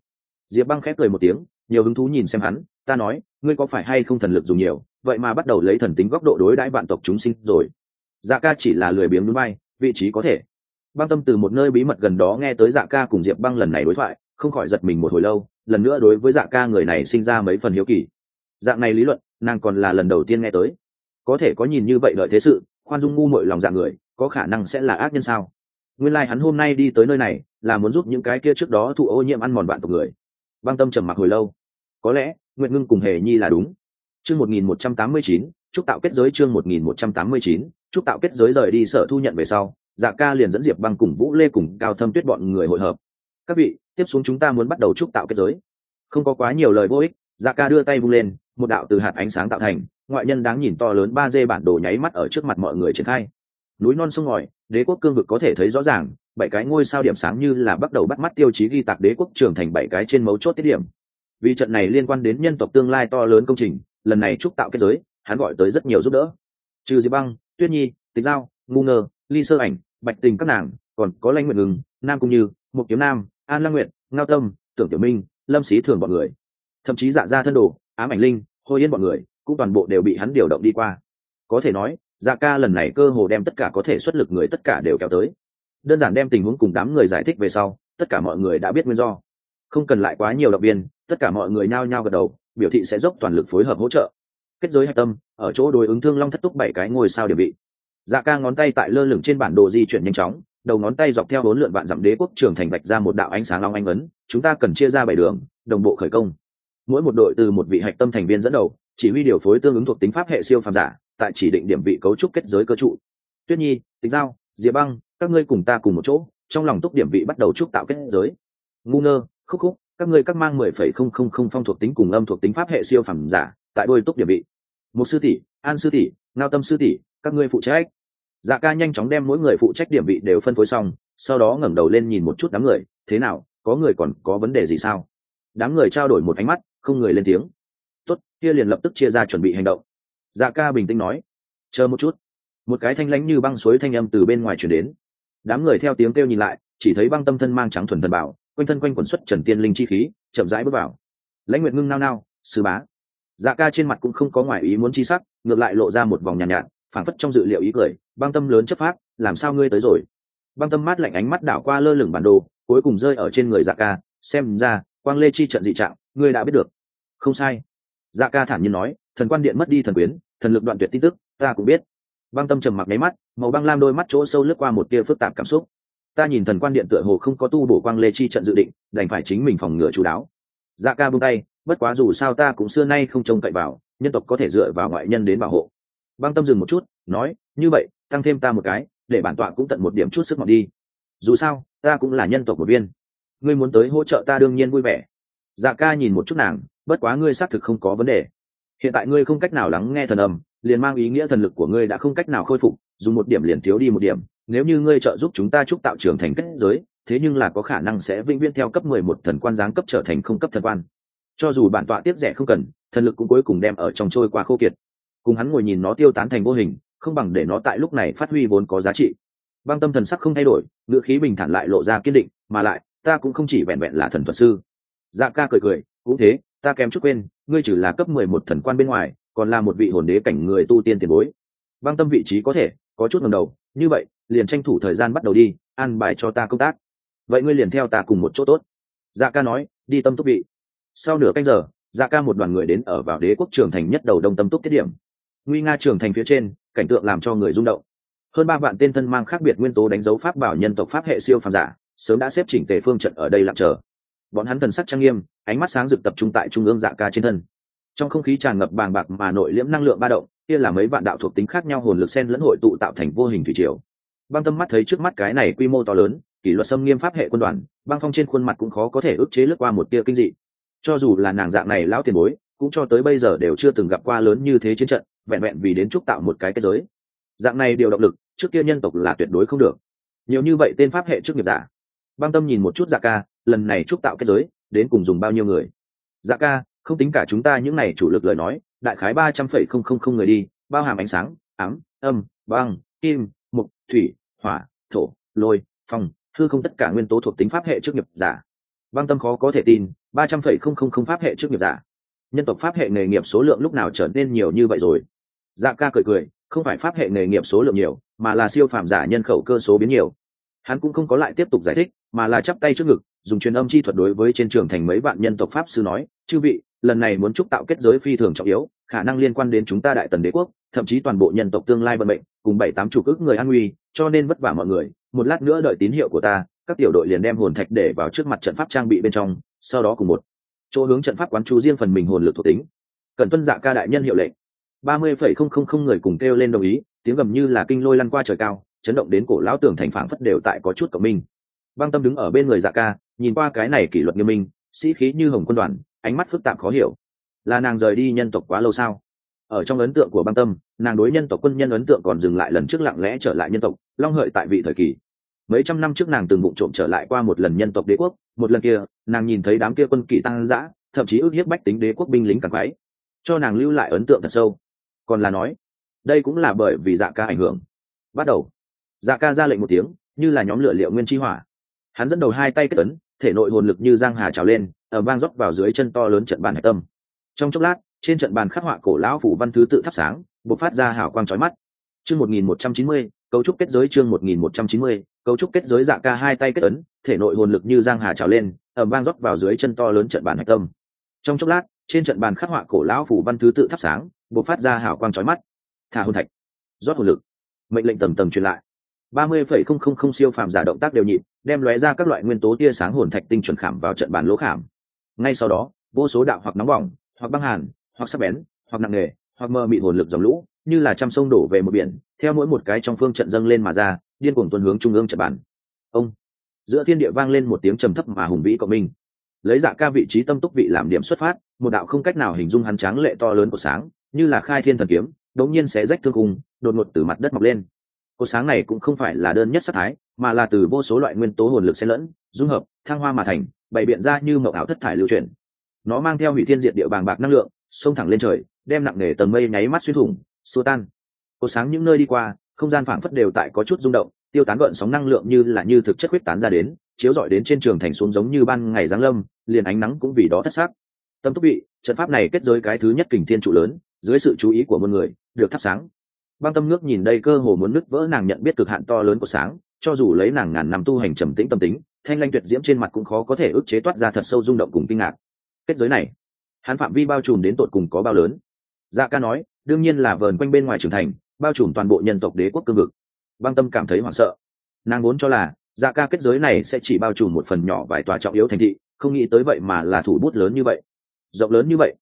Diệp băng khép cười một tiếng, nhiều hứng thú nhìn xem hắn, ta nói, ngươi có phải hay không thần lực dùng nhiều, vậy mà bắt đầu lấy thần tính góc độ đối đãi vạn tộc chúng sinh rồi. Dạ ca chỉ là lười biếng núi bay, vị trí có thể. Băng tâm từ một nơi bí mật gần đó nghe tới dạ ca cùng diệp băng lần này đối thoại, không khỏi giật mình một hồi lâu, lần nữa đối với dạ ca người này sinh ra mấy phần hiếu kỳ dạng này lý luận, nàng còn là lần đầu tiên nghe tới. Có thể có nhìn như vậy đợi thế sự, khoan dung ngu mội lòng dạng người, có khả năng sẽ là ác nhân sao? Nguyên lai、like、hắn hôm nay đi tới nơi này, là muốn giúp những cái kia trước đó thụ ô nhiễm ăn mòn bạn tộc người. Băng tâm trầm mặc hồi lâu. Có lẽ nguyện ngưng cùng hề nhi là đúng. Chương một nghìn một trăm tám mươi chín, chúc tạo kết giới chương một nghìn một trăm tám mươi chín, chúc tạo kết giới rời đi sở thu nhận về sau dạ ca liền dẫn diệp băng cùng vũ lê cùng cao thâm tuyết bọn người hội hợp. Các vị, tiếp xuống chúng ta muốn bắt đầu chúc tạo kết giới. Không có quá nhiều lời vô ích dạ ca đưa tay vung lên một đạo từ hạt ánh sáng tạo thành, ngoại nhân đáng nhìn to lớn ba d bản đồ nháy mắt ở trước mặt mọi người triển khai. Núi non sông ngòi, đế quốc cương vực có thể thấy rõ ràng, bảy cái ngôi sao điểm sáng như là bắt đầu bắt mắt tiêu chí ghi tạc đế quốc trưởng thành bảy cái trên mấu chốt tiết điểm. Vì trận này liên quan đến nhân tộc tương lai to lớn công trình, lần này trúc tạo kết giới, hắn gọi tới rất nhiều giúp đỡ. Trừ diệp băng, tuyết nhi, tịch giao, ngu ngơ, ly sơ ảnh, bạch tình các nàng, còn có lanh nguyện ngừng, nam cũng như, mục kiếm nam, an lăng nguyện ngao tâm, tưởng tiểu minh, lâm sĩ thường bọn người. Thậm chí dạ ra thân đồ, ám ảnh linh hồi yên bọn người cũng toàn bộ đều bị hắn điều động đi qua. Có thể nói dạ ca lần này cơ hồ đem tất cả có thể xuất lực người tất cả đều kéo tới. Đơn giản đem tình huống cùng đám người giải thích về sau, tất cả mọi người đã biết nguyên do. Không cần lại quá nhiều động viên, tất cả mọi người nhao nhao gật đầu, biểu thị sẽ dốc toàn lực phối hợp hỗ trợ. Kết giới hạch tâm, ở chỗ đối ứng thương long thất túc bảy cái ngôi sao địa vị. Dạ ca ngón tay tại lơ lửng trên bản đồ di chuyển nhanh chóng, đầu ngón tay dọc theo bốn lượn vạn dặm đế quốc trường thành bạch ra một đạo ánh sáng long anh ấn, chúng ta cần chia ra bảy đường, đồng bộ khởi công mỗi một đội từ một vị hạch tâm thành viên dẫn đầu, chỉ huy điều phối tương ứng thuộc tính pháp hệ siêu phàm giả, tại chỉ định điểm vị cấu trúc kết giới cơ trụ. Tuyết nhi tính giao, diệp băng, các ngươi cùng ta cùng một chỗ, trong lòng túc điểm vị bắt đầu trúc tạo kết giới. Ngu ngơ, khúc khúc, các ngươi các mang mười phẩy không không không phong thuộc tính cùng âm thuộc tính pháp hệ siêu phàm giả, tại đôi túc điểm vị. Một sư tỷ, an sư tỷ, ngao tâm sư tỷ, các ngươi phụ trách. Dạ ca nhanh chóng đem mỗi người phụ trách điểm vị đều phân phối xong, sau đó ngẩng đầu lên nhìn một chút đám người, thế nào, có người còn có vấn đề gì sao? Đám người trao đổi một ánh mắt không người lên tiếng. Tốt kia liền lập tức chia ra chuẩn bị hành động. Dạ ca bình tĩnh nói. Chờ một chút. Một cái thanh lãnh như băng suối thanh âm từ bên ngoài chuyển đến. Đám người theo tiếng kêu nhìn lại chỉ thấy băng tâm thân mang trắng thuần thần bảo quanh thân quanh quần xuất trần tiên linh chi khí chậm rãi bước vào. Lãnh nguyệt ngưng nao nao sư bá. Dạ ca trên mặt cũng không có ngoài ý muốn chi sắc ngược lại lộ ra một vòng nhàn nhạt, nhạt phảng phất trong dự liệu ý cười băng tâm lớn chấp pháp làm sao ngươi tới rồi? Băng tâm mát lạnh ánh mắt đảo qua lơ lửng bản đồ cuối cùng rơi ở trên người dạ ca xem ra quang lê chi trận dị trạng, ngươi đã biết được. Không sai. Dạ ca thản nhiên nói, thần quan điện mất đi thần quyến, thần lực đoạn tuyệt tin tức, ta cũng biết. Băng tâm trầm mặc nháy mắt, màu băng lam đôi mắt chỗ sâu lướt qua một tia phức tạp cảm xúc. Ta nhìn thần quan điện tựa hồ không có tu bổ quang lê chi trận dự định, đành phải chính mình phòng ngừa chú đáo. Dạ ca bung tay, bất quá dù sao ta cũng xưa nay không trông cậy vào, nhân tộc có thể dựa vào ngoại nhân đến bảo hộ. Băng tâm dừng một chút, nói, như vậy, tăng thêm ta một cái, để bản tọa cũng tận một điểm chút sức mọn đi. Dù sao, ta cũng là nhân tộc một viên ngươi muốn tới hỗ trợ ta đương nhiên vui vẻ. Dạ ca nhìn một chút nàng, bất quá ngươi xác thực không có vấn đề. Hiện tại ngươi không cách nào lắng nghe thần âm, liền mang ý nghĩa thần lực của ngươi đã không cách nào khôi phục, dùng một điểm liền thiếu đi một điểm. Nếu như ngươi trợ giúp chúng ta chúc tạo trưởng thành kết giới, thế nhưng là có khả năng sẽ vĩnh viễn theo cấp mười một thần quan giáng cấp trở thành không cấp thần quan. Cho dù bản tọa tiếp rẻ không cần, thần lực cũng cuối cùng đem ở trong trôi qua khô kiệt. Cùng hắn ngồi nhìn nó tiêu tán thành vô hình, không bằng để nó tại lúc này phát huy vốn có giá trị. Băng tâm thần sắc không thay đổi, ngữ khí bình thản lại lộ ra kiên định, mà lại ta cũng không chỉ vẹn vẹn là thần thuật sư. Dạ ca cười cười, cũng thế, ta kém chút quên, ngươi chỉ là cấp mười một thần quan bên ngoài, còn là một vị hồn đế cảnh người tu tiên tiền bối. Băng tâm vị trí có thể, có chút ngầm đầu, như vậy, liền tranh thủ thời gian bắt đầu đi, an bài cho ta công tác. Vậy ngươi liền theo ta cùng một chỗ tốt. Dạ ca nói, đi tâm túc vị. Sau nửa canh giờ dạ ca một đoàn người đến ở vào đế quốc trường thành nhất đầu đông tâm túc tiết điểm. Nguy nga trường thành phía trên, cảnh tượng làm cho người rung động. Hơn ba vạn tên thân mang khác biệt nguyên tố đánh dấu pháp bảo nhân tộc pháp hệ siêu phàm giả sớm đã xếp chỉnh tề phương trận ở đây lặng chờ. Bọn hắn thần sắc trang nghiêm, ánh mắt sáng rực tập trung tại trung ương dạ ca trên thân. Trong không khí tràn ngập bàng bạc mà nội liễm năng lượng ba động, kia là mấy vạn đạo thuộc tính khác nhau hồn lực sen lẫn hội tụ tạo thành vô hình thủy triều. Băng tâm mắt thấy trước mắt cái này quy mô to lớn, kỷ luật xâm nghiêm pháp hệ quân đoàn, băng phong trên khuôn mặt cũng khó có thể ức chế lướt qua một tia kinh dị. Cho dù là nàng dạng này lão tiền bối, cũng cho tới bây giờ đều chưa từng gặp qua lớn như thế chiến trận, vẹn vẹn vì đến chúc tạo một cái kết giới. Dạng này điều động lực, trước kia nhân tộc là tuyệt đối không được. Nhiều như vậy tên pháp hệ trước nghiệp giả băng tâm nhìn một chút dạ ca, lần này chúc tạo kết giới, đến cùng dùng bao nhiêu người? Dạ ca, không tính cả chúng ta những này chủ lực lời nói, đại khái ba trăm phẩy không không không người đi, bao hàm ánh sáng, ám, âm, băng, kim, mục, thủy, hỏa, thổ, lôi, phong, hư không tất cả nguyên tố thuộc tính pháp hệ trước nghiệp giả. Băng tâm khó có thể tin, ba trăm phẩy không không không pháp hệ trước nghiệp giả. Nhân tộc pháp hệ nghề nghiệp số lượng lúc nào trở nên nhiều như vậy rồi? Dạ ca cười cười, không phải pháp hệ nghề nghiệp số lượng nhiều, mà là siêu phàm giả nhân khẩu cơ số biến nhiều hắn cũng không có lại tiếp tục giải thích, mà là chắp tay trước ngực, dùng truyền âm chi thuật đối với trên trường thành mấy vạn nhân tộc pháp sư nói, chư vị, lần này muốn chúc tạo kết giới phi thường trọng yếu, khả năng liên quan đến chúng ta đại tần đế quốc, thậm chí toàn bộ nhân tộc tương lai vận mệnh, cùng bảy tám chủ ước người an nguy, cho nên vất vả mọi người, một lát nữa đợi tín hiệu của ta, các tiểu đội liền đem hồn thạch để vào trước mặt trận pháp trang bị bên trong, sau đó cùng một chỗ hướng trận pháp quán chú riêng phần mình hồn lực thuộc tính. Cần tuân dạ ca đại nhân hiệu lệnh. Ba mươi phẩy không không không người cùng kêu lên đồng ý, tiếng gầm như là kinh lôi lăn qua trời cao chấn động đến cổ lão tường thành phảng phất đều tại có chút cộng minh. Băng tâm đứng ở bên người dạ ca, nhìn qua cái này kỷ luật nghiêm minh, sĩ khí như hồng quân đoàn, ánh mắt phức tạp khó hiểu. Là nàng rời đi nhân tộc quá lâu sao? Ở trong ấn tượng của băng tâm, nàng đối nhân tộc quân nhân ấn tượng còn dừng lại lần trước lặng lẽ trở lại nhân tộc, long hợi tại vị thời kỳ. Mấy trăm năm trước nàng từng vụ trộm trở lại qua một lần nhân tộc đế quốc, một lần kia, nàng nhìn thấy đám kia quân kỵ tăng dã, thậm chí ước hiếp bách tính đế quốc binh lính càng quái, cho nàng lưu lại ấn tượng thật sâu. Còn là nói, đây cũng là bởi vì dạ ca ảnh hưởng. Bắt đầu dạ ca ra lệnh một tiếng, như là nhóm lửa liệu nguyên chi hỏa. Hắn dẫn đầu hai tay kết ấn, thể nội hồn lực như giang hà trào lên, ở vang rót vào dưới chân to lớn trận bàn hạch tâm. Trong chốc lát, trên trận bàn khắc họa cổ lão phủ văn thứ tự thắp sáng, bộc phát ra hào quang chói mắt. Chương một nghìn một trăm chín mươi, cấu trúc kết giới chương một nghìn một trăm chín mươi, cấu trúc kết giới dạ ca hai tay kết ấn, thể nội hồn lực như giang hà trào lên, ở vang rót vào dưới chân to lớn trận bàn hạch tâm. Trong chốc lát, trên trận bàn khắc họa cổ lão phủ văn thứ tự thắp sáng, bộc phát ra hào quang chói mắt. Thả hồn thạch. Rót hồn lực. Mệnh lệnh tầm tầm truyền lại ba mươi phẩy không không không siêu phàm giả động tác đều nhịp, đem lóe ra các loại nguyên tố tia sáng hồn thạch tinh chuẩn khảm vào trận bàn lỗ khảm. Ngay sau đó, vô số đạo hoặc nóng bỏng, hoặc băng hàn, hoặc sắc bén, hoặc nặng nề, hoặc mơ mị hồn lực dòng lũ, như là trăm sông đổ về một biển, theo mỗi một cái trong phương trận dâng lên mà ra, điên cuồng tuần hướng trung ương trận bàn. Ông, giữa thiên địa vang lên một tiếng trầm thấp mà hùng vĩ cộng minh. Lấy dạ ca vị trí tâm túc vị làm điểm xuất phát, một đạo không cách nào hình dung hắn tráng lệ to lớn của sáng, như là khai thiên thần kiếm đống nhiên sẽ rách thương cung đột ngột từ mặt đất mọc lên cột sáng này cũng không phải là đơn nhất sắc thái, mà là từ vô số loại nguyên tố hồn lực xen lẫn, dung hợp, thăng hoa mà thành, bày biện ra như mậu ảo thất thải lưu truyền nó mang theo hủy thiên diệt địa bàng bạc năng lượng, xông thẳng lên trời, đem nặng nề tầng mây nháy mắt xuyên thủng, xua tan. Cột sáng những nơi đi qua, không gian phảng phất đều tại có chút rung động, tiêu tán gợn sóng năng lượng như là như thực chất huyết tán ra đến, chiếu rọi đến trên trường thành xuống giống như ban ngày giáng lâm, liền ánh nắng cũng vì đó thất xác tâm túc bị, trận pháp này kết giới cái thứ nhất kình thiên trụ lớn, dưới sự chú ý của một người, được thắp sáng băng tâm nước nhìn đây cơ hồ muốn nứt vỡ nàng nhận biết cực hạn to lớn của sáng, cho dù lấy nàng ngàn năm tu hành trầm tĩnh tâm tính, thanh lanh tuyệt diễm trên mặt cũng khó có thể ức chế toát ra thật sâu rung động cùng kinh ngạc. Kết giới này, hắn phạm vi bao trùm đến tột cùng có bao lớn? Dạ ca nói, đương nhiên là vờn quanh bên ngoài trưởng thành, bao trùm toàn bộ nhân tộc đế quốc cương vực. Băng tâm cảm thấy hoảng sợ. Nàng vốn cho là dạ ca kết giới này sẽ chỉ bao trùm một phần nhỏ vài tòa trọng yếu thành thị, không nghĩ tới vậy mà là thủ bút lớn như vậy. Rộng lớn như vậy,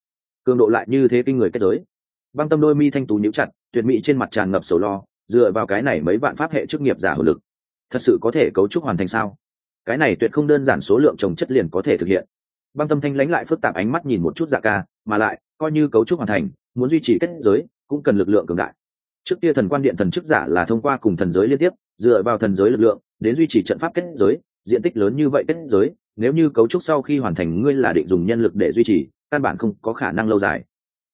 cường độ lại như thế kinh người kết giới. Băng tâm đôi mi thanh tú nhíu chặt tuyệt mỹ trên mặt tràn ngập sầu lo, dựa vào cái này mấy vạn pháp hệ chức nghiệp giả hữu lực. Thật sự có thể cấu trúc hoàn thành sao? Cái này tuyệt không đơn giản số lượng trồng chất liền có thể thực hiện. Băng tâm thanh lãnh lại phức tạp ánh mắt nhìn một chút dạ ca, mà lại, coi như cấu trúc hoàn thành, muốn duy trì kết giới, cũng cần lực lượng cường đại. Trước kia thần quan điện thần chức giả là thông qua cùng thần giới liên tiếp, dựa vào thần giới lực lượng, đến duy trì trận pháp kết giới, diện tích lớn như vậy kết giới, nếu như cấu trúc sau khi hoàn thành, ngươi là định dùng nhân lực để duy trì, căn bản không có khả năng lâu dài.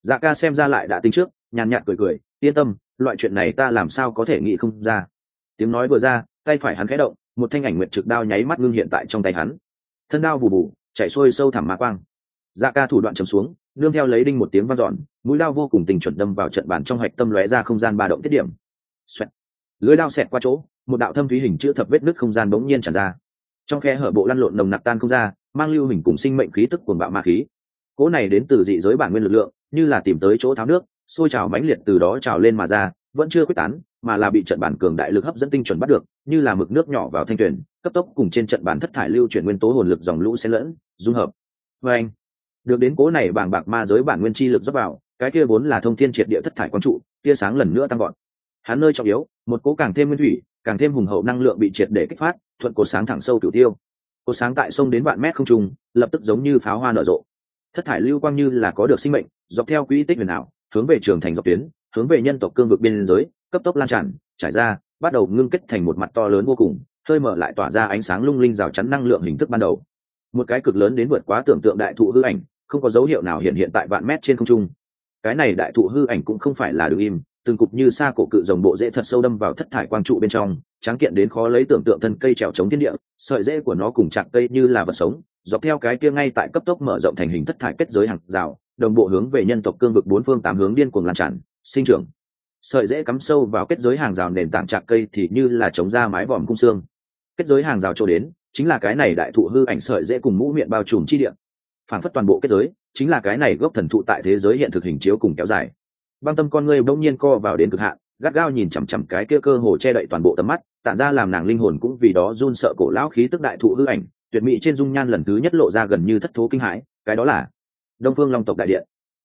Dạ ca xem ra lại đã tính trước, nhàn nhạt cười cười yên tâm, loại chuyện này ta làm sao có thể nghĩ không ra. Tiếng nói vừa ra, tay phải hắn khẽ động, một thanh ảnh nguyện trực đao nháy mắt ngưng hiện tại trong tay hắn. Thân đao bù bù chạy xuôi sâu thẳm ma quang. Dạ ca thủ đoạn chấm xuống, nương theo lấy đinh một tiếng vang dọn, mũi lao vô cùng tình chuẩn đâm vào trận bàn trong hạch tâm lóe ra không gian ba động tiết điểm. Xoẹt. lưới đao xẹt qua chỗ, một đạo thâm thúy hình chữ thập vết nứt không gian bỗng nhiên tràn ra. Trong khe hở bộ lăn lộn nồng nặc tan không ra, mang lưu hình cùng sinh mệnh khí tức cuồng bạo ma khí. Cỗ này đến từ dị giới bản nguyên lực lượng, như là tìm tới chỗ tháo nước xôi trào mãnh liệt từ đó trào lên mà ra, vẫn chưa quyết tán, mà là bị trận bản cường đại lực hấp dẫn tinh chuẩn bắt được, như là mực nước nhỏ vào thanh tuyển cấp tốc cùng trên trận bản thất thải lưu chuyển nguyên tố hồn lực dòng lũ xen lẫn, dung hợp. Vê anh, được đến cố này bảng bạc ma giới bản nguyên chi lực dốc vào, cái kia vốn là thông thiên triệt địa thất thải quang trụ, tia sáng lần nữa tăng gọn hắn nơi trọng yếu, một cố càng thêm nguyên thủy, càng thêm hùng hậu năng lượng bị triệt để kích phát, thuận cột sáng thẳng sâu cửu tiêu. Cột sáng tại sông đến vạn mét không trùng lập tức giống như pháo hoa nở rộ. Thất thải lưu quang như là có được sinh mệnh, dọc theo quỹ tích huyền ảo hướng về trường thành dọc tuyến, hướng về nhân tộc cương vực biên giới, cấp tốc lan tràn, trải ra, bắt đầu ngưng kết thành một mặt to lớn vô cùng, hơi mở lại tỏa ra ánh sáng lung linh rào chắn năng lượng hình thức ban đầu. Một cái cực lớn đến vượt quá tưởng tượng đại thụ hư ảnh, không có dấu hiệu nào hiện hiện tại vạn mét trên không trung. Cái này đại thụ hư ảnh cũng không phải là đứng im, từng cục như xa cổ cự rồng bộ dễ thật sâu đâm vào thất thải quang trụ bên trong, tráng kiện đến khó lấy tưởng tượng thân cây trèo chống thiên địa, sợi rễ của nó cùng chạc cây như là vật sống, dọc theo cái kia ngay tại cấp tốc mở rộng thành hình thất thải kết giới hàng rào đồng bộ hướng về nhân tộc cương vực bốn phương tám hướng điên cuồng lan tràn, sinh trưởng. Sợi rễ cắm sâu vào kết giới hàng rào nền tảng chạc cây thì như là chống ra mái vòm cung xương. Kết giới hàng rào chỗ đến, chính là cái này đại thụ hư ảnh sợi dễ cùng mũ miệng bao trùm chi địa. Phản phất toàn bộ kết giới, chính là cái này gốc thần thụ tại thế giới hiện thực hình chiếu cùng kéo dài. Băng tâm con ngươi bỗng nhiên co vào đến cực hạn, gắt gao nhìn chằm chằm cái kia cơ hồ che đậy toàn bộ tầm mắt, tản ra làm nàng linh hồn cũng vì đó run sợ cổ lão khí tức đại thụ hư ảnh, tuyệt mỹ trên dung nhan lần thứ nhất lộ ra gần như thất thố kinh hãi, cái đó là đông phương long tộc đại điện.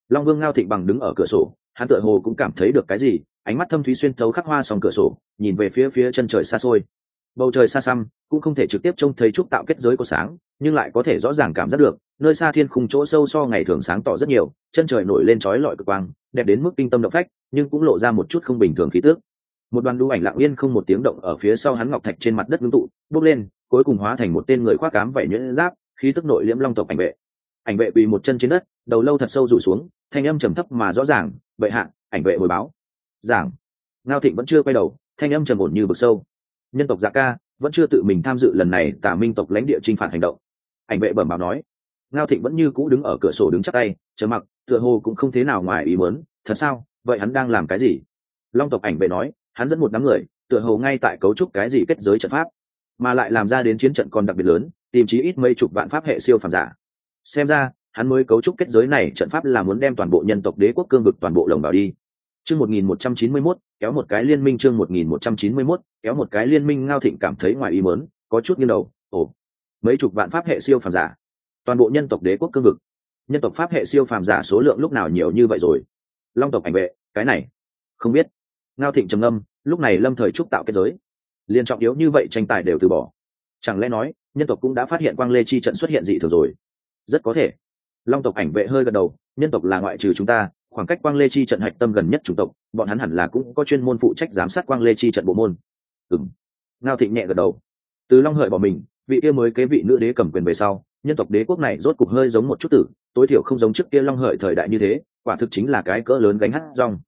Long vương ngao thịnh bằng đứng ở cửa sổ, hắn tựa hồ cũng cảm thấy được cái gì, ánh mắt thâm thúy xuyên thấu khắc hoa sòng cửa sổ, nhìn về phía phía chân trời xa xôi. Bầu trời xa xăm, cũng không thể trực tiếp trông thấy trúc tạo kết giới của sáng, nhưng lại có thể rõ ràng cảm giác được, nơi xa thiên khung chỗ sâu so ngày thường sáng tỏ rất nhiều, chân trời nổi lên trói lọi cực quang, đẹp đến mức kinh tâm động phách, nhưng cũng lộ ra một chút không bình thường khí tước một đoàn đu ảnh lặng yên không một tiếng động ở phía sau hắn ngọc thạch trên mặt đất ngưng tụ bốc lên, cuối cùng hóa thành một tên người khoác cám vảy nhuyễn giáp, khí tức nội liễm long tộc ảnh vệ ảnh vệ quỳ một chân trên đất, đầu lâu thật sâu rủ xuống, thanh âm trầm thấp mà rõ ràng, bệ hạ, ảnh vệ hồi báo. Giảng. Ngao thịnh vẫn chưa quay đầu, thanh âm trầm ổn như vực sâu. Nhân tộc dạ ca vẫn chưa tự mình tham dự lần này tả minh tộc lãnh địa t r i n h phạt hành động. Ảnh vệ bẩm báo nói. Ngao thịnh vẫn như cũ đứng ở cửa sổ đứng chắc tay, chờ mặc, tựa hồ cũng không thế nào ngoài ý muốn, thật sao? Vậy hắn đang làm cái gì? Long tộc ảnh vệ nói, hắn dẫn một đám người, tựa hồ ngay tại cấu trúc cái gì kết giới trận pháp, mà lại làm ra đến chiến trận còn đặc biệt lớn, tìm chí ít mấy chục vạn pháp hệ siêu phàm giả xem ra, hắn mới cấu trúc kết giới này trận pháp là muốn đem toàn bộ nhân tộc đế quốc cương vực toàn bộ lồng vào đi. Chương một nghìn một trăm chín mươi mốt, kéo một cái liên minh chương một nghìn một trăm chín mươi mốt, kéo một cái liên minh ngao thịnh cảm thấy ngoài ý mớn có chút như đầu, ồ, mấy chục vạn pháp hệ siêu phàm giả. Toàn bộ nhân tộc đế quốc cương vực. Nhân tộc pháp hệ siêu phàm giả số lượng lúc nào nhiều như vậy rồi? Long tộc ảnh vệ, cái này, không biết. Ngao thịnh trầm âm lúc này lâm thời trúc tạo kết giới. Liên trọng yếu như vậy tranh tài đều từ bỏ. Chẳng lẽ nói, nhân tộc cũng đã phát hiện quang lê chi trận xuất hiện dị thường rồi? Rất có thể. Long tộc ảnh vệ hơi gật đầu, nhân tộc là ngoại trừ chúng ta, khoảng cách quang lê chi trận hạch tâm gần nhất chủng tộc, bọn hắn hẳn là cũng có chuyên môn phụ trách giám sát quang lê chi trận bộ môn. Ừng ngao thịnh nhẹ gật đầu. Từ long hợi bỏ mình, vị kia mới kế vị nữ đế cầm quyền về sau, nhân tộc đế quốc này rốt cục hơi giống một chút tử, tối thiểu không giống trước kia long hợi thời đại như thế, quả thực chính là cái cỡ lớn gánh hát rong.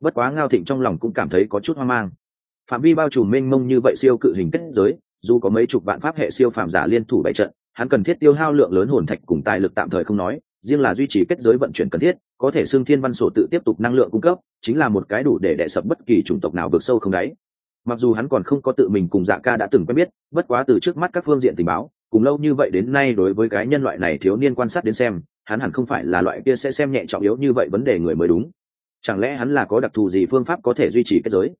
Bất quá ngao thịnh trong lòng cũng cảm thấy có chút hoang mang. Phạm vi bao trùm mênh mông như vậy siêu cự hình kết giới, dù có mấy chục vạn pháp hệ siêu phạm giả liên thủ bảy trận hắn cần thiết tiêu hao lượng lớn hồn thạch cùng tài lực tạm thời không nói, riêng là duy trì kết giới vận chuyển cần thiết, có thể xưng thiên văn sổ tự tiếp tục năng lượng cung cấp, chính là một cái đủ để đẻ sập bất kỳ chủng tộc nào vượt sâu không đáy. Mặc dù hắn còn không có tự mình cùng dạ ca đã từng quen biết, bất quá từ trước mắt các phương diện tình báo, cùng lâu như vậy đến nay đối với cái nhân loại này thiếu niên quan sát đến xem, hắn hẳn không phải là loại kia sẽ xem nhẹ trọng yếu như vậy vấn đề người mới đúng. Chẳng lẽ hắn là có đặc thù gì phương pháp có thể duy trì kết giới?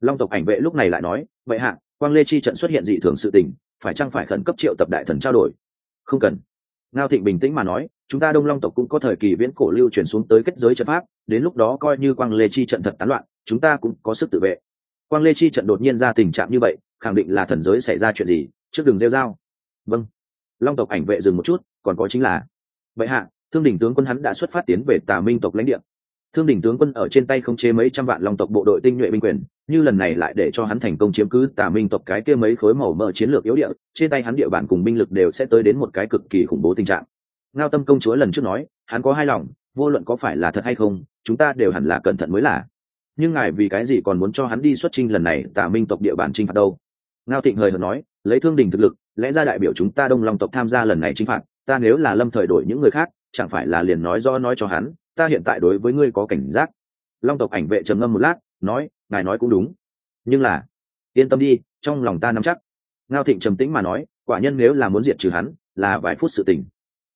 Long tộc ảnh vệ lúc này lại nói, vậy hạ, quang lê chi trận xuất hiện dị thường sự tình, phải chăng phải khẩn cấp triệu tập đại thần trao đổi? Không cần. Ngao thịnh bình tĩnh mà nói, chúng ta đông long tộc cũng có thời kỳ viễn cổ lưu truyền xuống tới kết giới trận pháp, đến lúc đó coi như quang lê chi trận thật tán loạn, chúng ta cũng có sức tự vệ. Quang lê chi trận đột nhiên ra tình trạng như vậy, khẳng định là thần giới xảy ra chuyện gì, trước đường rêu dao vâng. Long tộc ảnh vệ dừng một chút, còn có chính là vậy hạ, thương đỉnh tướng quân hắn đã xuất phát tiến về tà minh tộc lãnh địa thương đỉnh tướng quân ở trên tay không chế mấy trăm vạn long tộc bộ đội tinh nhuệ binh quyền, như lần này lại để cho hắn thành công chiếm cứ tà minh tộc cái kia mấy khối màu mỡ chiến lược yếu địa, trên tay hắn địa bàn cùng binh lực đều sẽ tới đến một cái cực kỳ khủng bố tình trạng. Ngao tâm công chúa lần trước nói, hắn có hai lòng, vô luận có phải là thật hay không, chúng ta đều hẳn là cẩn thận mới là. Nhưng ngài vì cái gì còn muốn cho hắn đi xuất trinh lần này, tà minh tộc địa bàn chinh phạt đâu? Ngao thịnh hời hợt nói, lấy thương đình thực lực, lẽ ra đại biểu chúng ta đông long tộc tham gia lần này chinh phạt, ta nếu là lâm thời đổi những người khác, chẳng phải là liền nói do nói cho hắn ta hiện tại đối với ngươi có cảnh giác. Long tộc ảnh vệ trầm ngâm một lát, nói, ngài nói cũng đúng. Nhưng là, yên tâm đi, trong lòng ta nắm chắc. Ngao thịnh trầm tĩnh mà nói, quả nhân nếu là muốn diệt trừ hắn, là vài phút sự tình.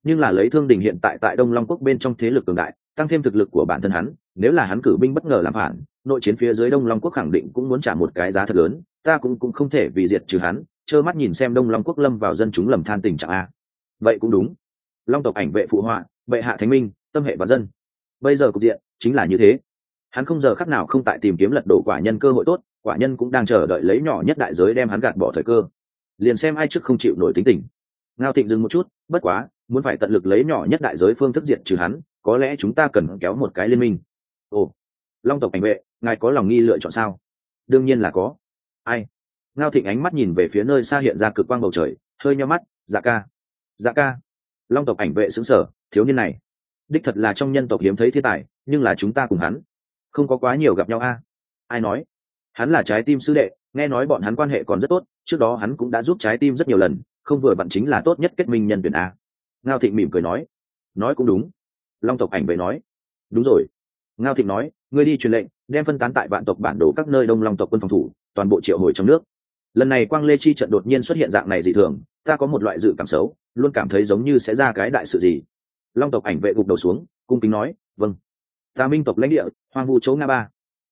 Nhưng là lấy thương đình hiện tại tại đông long quốc bên trong thế lực cường đại, tăng thêm thực lực của bản thân hắn, nếu là hắn cử binh bất ngờ làm phản, nội chiến phía dưới đông long quốc khẳng định cũng muốn trả một cái giá thật lớn, ta cũng cũng không thể vì diệt trừ hắn, trơ mắt nhìn xem đông long quốc lâm vào dân chúng lầm than tình trạng a. Vậy cũng đúng. Long tộc ảnh vệ phụ họa, bệ hạ thánh minh, tâm hệ và dân bây giờ cục diện chính là như thế. Hắn không giờ khắc nào không tại tìm kiếm lật đổ quả nhân cơ hội tốt, quả nhân cũng đang chờ đợi lấy nhỏ nhất đại giới đem hắn gạt bỏ thời cơ. Liền xem ai trước không chịu nổi tính tình. Ngao thịnh dừng một chút, bất quá, muốn phải tận lực lấy nhỏ nhất đại giới phương thức diện trừ hắn, có lẽ chúng ta cần kéo một cái liên minh. Ồ, long tộc cảnh vệ, ngài có lòng nghi lựa chọn sao? Đương nhiên là có. Ai? Ngao thịnh ánh mắt nhìn về phía nơi xa hiện ra cực quang bầu trời, hơi nho mắt dạ ca. Dạ ca. Long tộc ảnh vệ xứng sở thiếu niên này đích thật là trong nhân tộc hiếm thấy thiên tài, nhưng là chúng ta cùng hắn. Không có quá nhiều gặp nhau a. Ai nói? Hắn là trái tim sư đệ, nghe nói bọn hắn quan hệ còn rất tốt, trước đó hắn cũng đã giúp trái tim rất nhiều lần, không vừa bạn chính là tốt nhất kết minh nhân tuyển a. Ngao thịnh mỉm cười nói. Nói cũng đúng. Long tộc ảnh vậy nói. Đúng rồi. Ngao thịnh nói, ngươi đi truyền lệnh, đem phân tán tại vạn tộc bản đồ các nơi đông long tộc quân phòng thủ, toàn bộ triệu hồi trong nước. Lần này quang lê chi trận đột nhiên xuất hiện dạng này dị thường, ta có một loại dự cảm xấu, luôn cảm thấy giống như sẽ ra cái đại sự gì long tộc ảnh vệ gục đầu xuống, cung kính nói vâng. Ta minh tộc lãnh địa, hoang vu chỗ nga ba.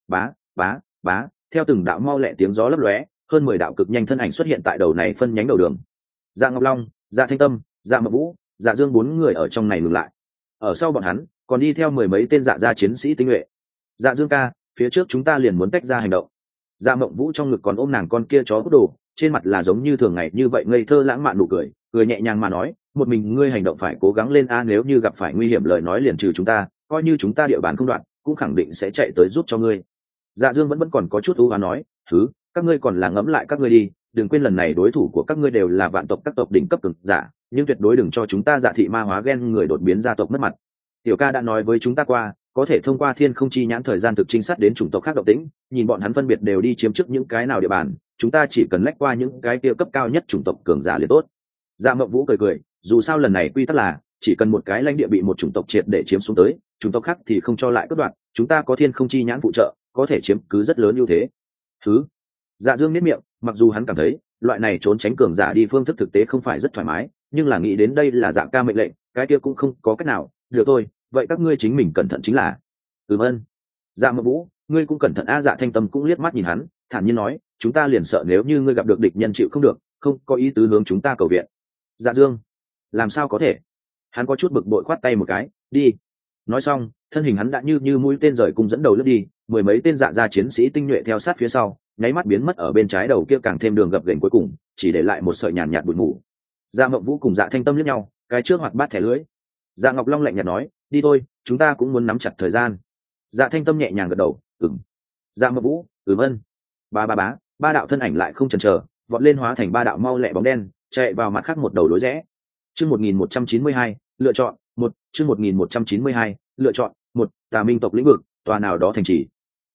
Bá bá bá, theo từng đạo mau lẹ tiếng gió lấp lóe, hơn mười đạo cực nhanh thân ảnh xuất hiện tại đầu này phân nhánh đầu đường. Dạ ngọc long dạ thanh tâm dạ mập vũ dạ dương bốn người ở trong này ngừng lại. Ở sau bọn hắn, còn đi theo mười mấy tên dạ gia chiến sĩ tinh nhuệ. Dạ dương ca, phía trước chúng ta liền muốn tách ra hành động. Dạ mộng vũ trong ngực còn ôm nàng con kia chó cút đồ, trên mặt là giống như thường ngày như vậy ngây thơ lãng mạn nụ cười cười nhẹ nhàng mà nói một mình ngươi hành động phải cố gắng lên a, nếu như gặp phải nguy hiểm lời nói liền trừ chúng ta, coi như chúng ta địa bàn không đoạn, cũng khẳng định sẽ chạy tới giúp cho ngươi. Dạ dương vẫn vẫn còn có chút ưu á nói, thứ, các ngươi còn là ngẫm lại các ngươi đi, đừng quên lần này đối thủ của các ngươi đều là vạn tộc các tộc đỉnh cấp cực giả, nhưng tuyệt đối đừng cho chúng ta dạ thị ma hóa ghen người đột biến gia tộc mất mặt. Tiểu ca đã nói với chúng ta qua, có thể thông qua thiên không chi nhãn thời gian thực trinh sát đến chủng tộc khác động tĩnh, nhìn bọn hắn phân biệt đều đi chiếm trước những cái nào địa bàn, chúng ta chỉ cần lách qua những cái kia cấp cao nhất chủng tộc cường giả liền tốt dạ mộng vũ cười cười, dù sao lần này quy tắc là, chỉ cần một cái lãnh địa bị một chủng tộc triệt để chiếm xuống tới, chủng tộc khác thì không cho lại cất đoạn, chúng ta có thiên không chi nhãn phụ trợ, có thể chiếm cứ rất lớn ưu thế. Thứ. Dạ dương miết miệng, mặc dù hắn cảm thấy, loại này trốn tránh cường giả đi phương thức thực tế không phải rất thoải mái, nhưng là nghĩ đến đây là dạng ca mệnh lệnh, cái kia cũng không có cách nào. Được thôi, vậy các ngươi chính mình cẩn thận chính là. Ừm ân. Dạ mộng vũ, ngươi cũng cẩn thận a dạ thanh tâm cũng liếc mắt nhìn hắn, thản nhiên nói, chúng ta liền sợ nếu như ngươi gặp được địch nhân chịu không được, không có ý tứ hướng chúng ta cầu viện dạ dương, làm sao có thể? Hắn có chút bực bội khoát tay một cái, đi. Nói xong, thân hình hắn đã như như mũi tên rời cung dẫn đầu lướt đi, mười mấy tên dạ gia chiến sĩ tinh nhuệ theo sát phía sau, nháy mắt biến mất ở bên trái đầu kia càng thêm đường gập ghềnh cuối cùng, chỉ để lại một sợi nhàn nhạt bụi mù. Dạ mộng vũ cùng dạ thanh tâm lướt nhau, cái trước hoặc bát thẻ lưới dạ ngọc long lạnh nhạt nói, đi thôi, chúng ta cũng muốn nắm chặt thời gian. Dạ thanh tâm nhẹ nhàng gật đầu ừng dạ mộng vũ, ừm ân. Ba ba bá, ba đạo thân ảnh lại không chần chờ, vọt lên hóa thành ba đạo mau lẹ bóng đen chạy vào mặt khác một đầu lối rẽ. Chương một nghìn một trăm chín mươi hai, lựa chọn, một, chương một nghìn một trăm chín mươi hai, lựa chọn, một, tà minh tộc lĩnh vực, tòa nào đó thành trì.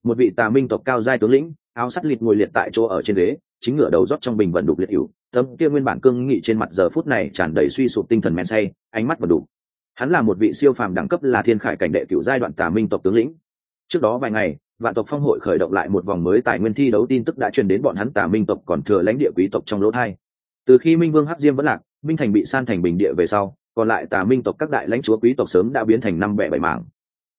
Một vị tà minh tộc cao giai tướng lĩnh, áo sắt lịt ngồi liệt tại chỗ ở trên ghế, chính ngửa đầu rót trong bình vận đục liệt hữu. Tấm kia nguyên bản cương nghị trên mặt giờ phút này tràn đầy suy sụp tinh thần men say, ánh mắt vận đủ. hắn là một vị siêu phàm đẳng cấp là thiên khải cảnh đệ cựu giai đoạn tà minh tộc tướng lĩnh. Trước đó vài ngày, vạn tộc phong hội khởi động lại một vòng mới tài nguyên thi đấu tin tức đã truyền đến bọn hắn tà minh tộc còn thừa lãnh địa quý tộc trong lỗ thai từ khi minh vương hắc diêm vẫn lạc, minh thành bị san thành bình địa về sau, còn lại tà minh tộc các đại lãnh chúa quý tộc sớm đã biến thành năm bẻ bảy mảng.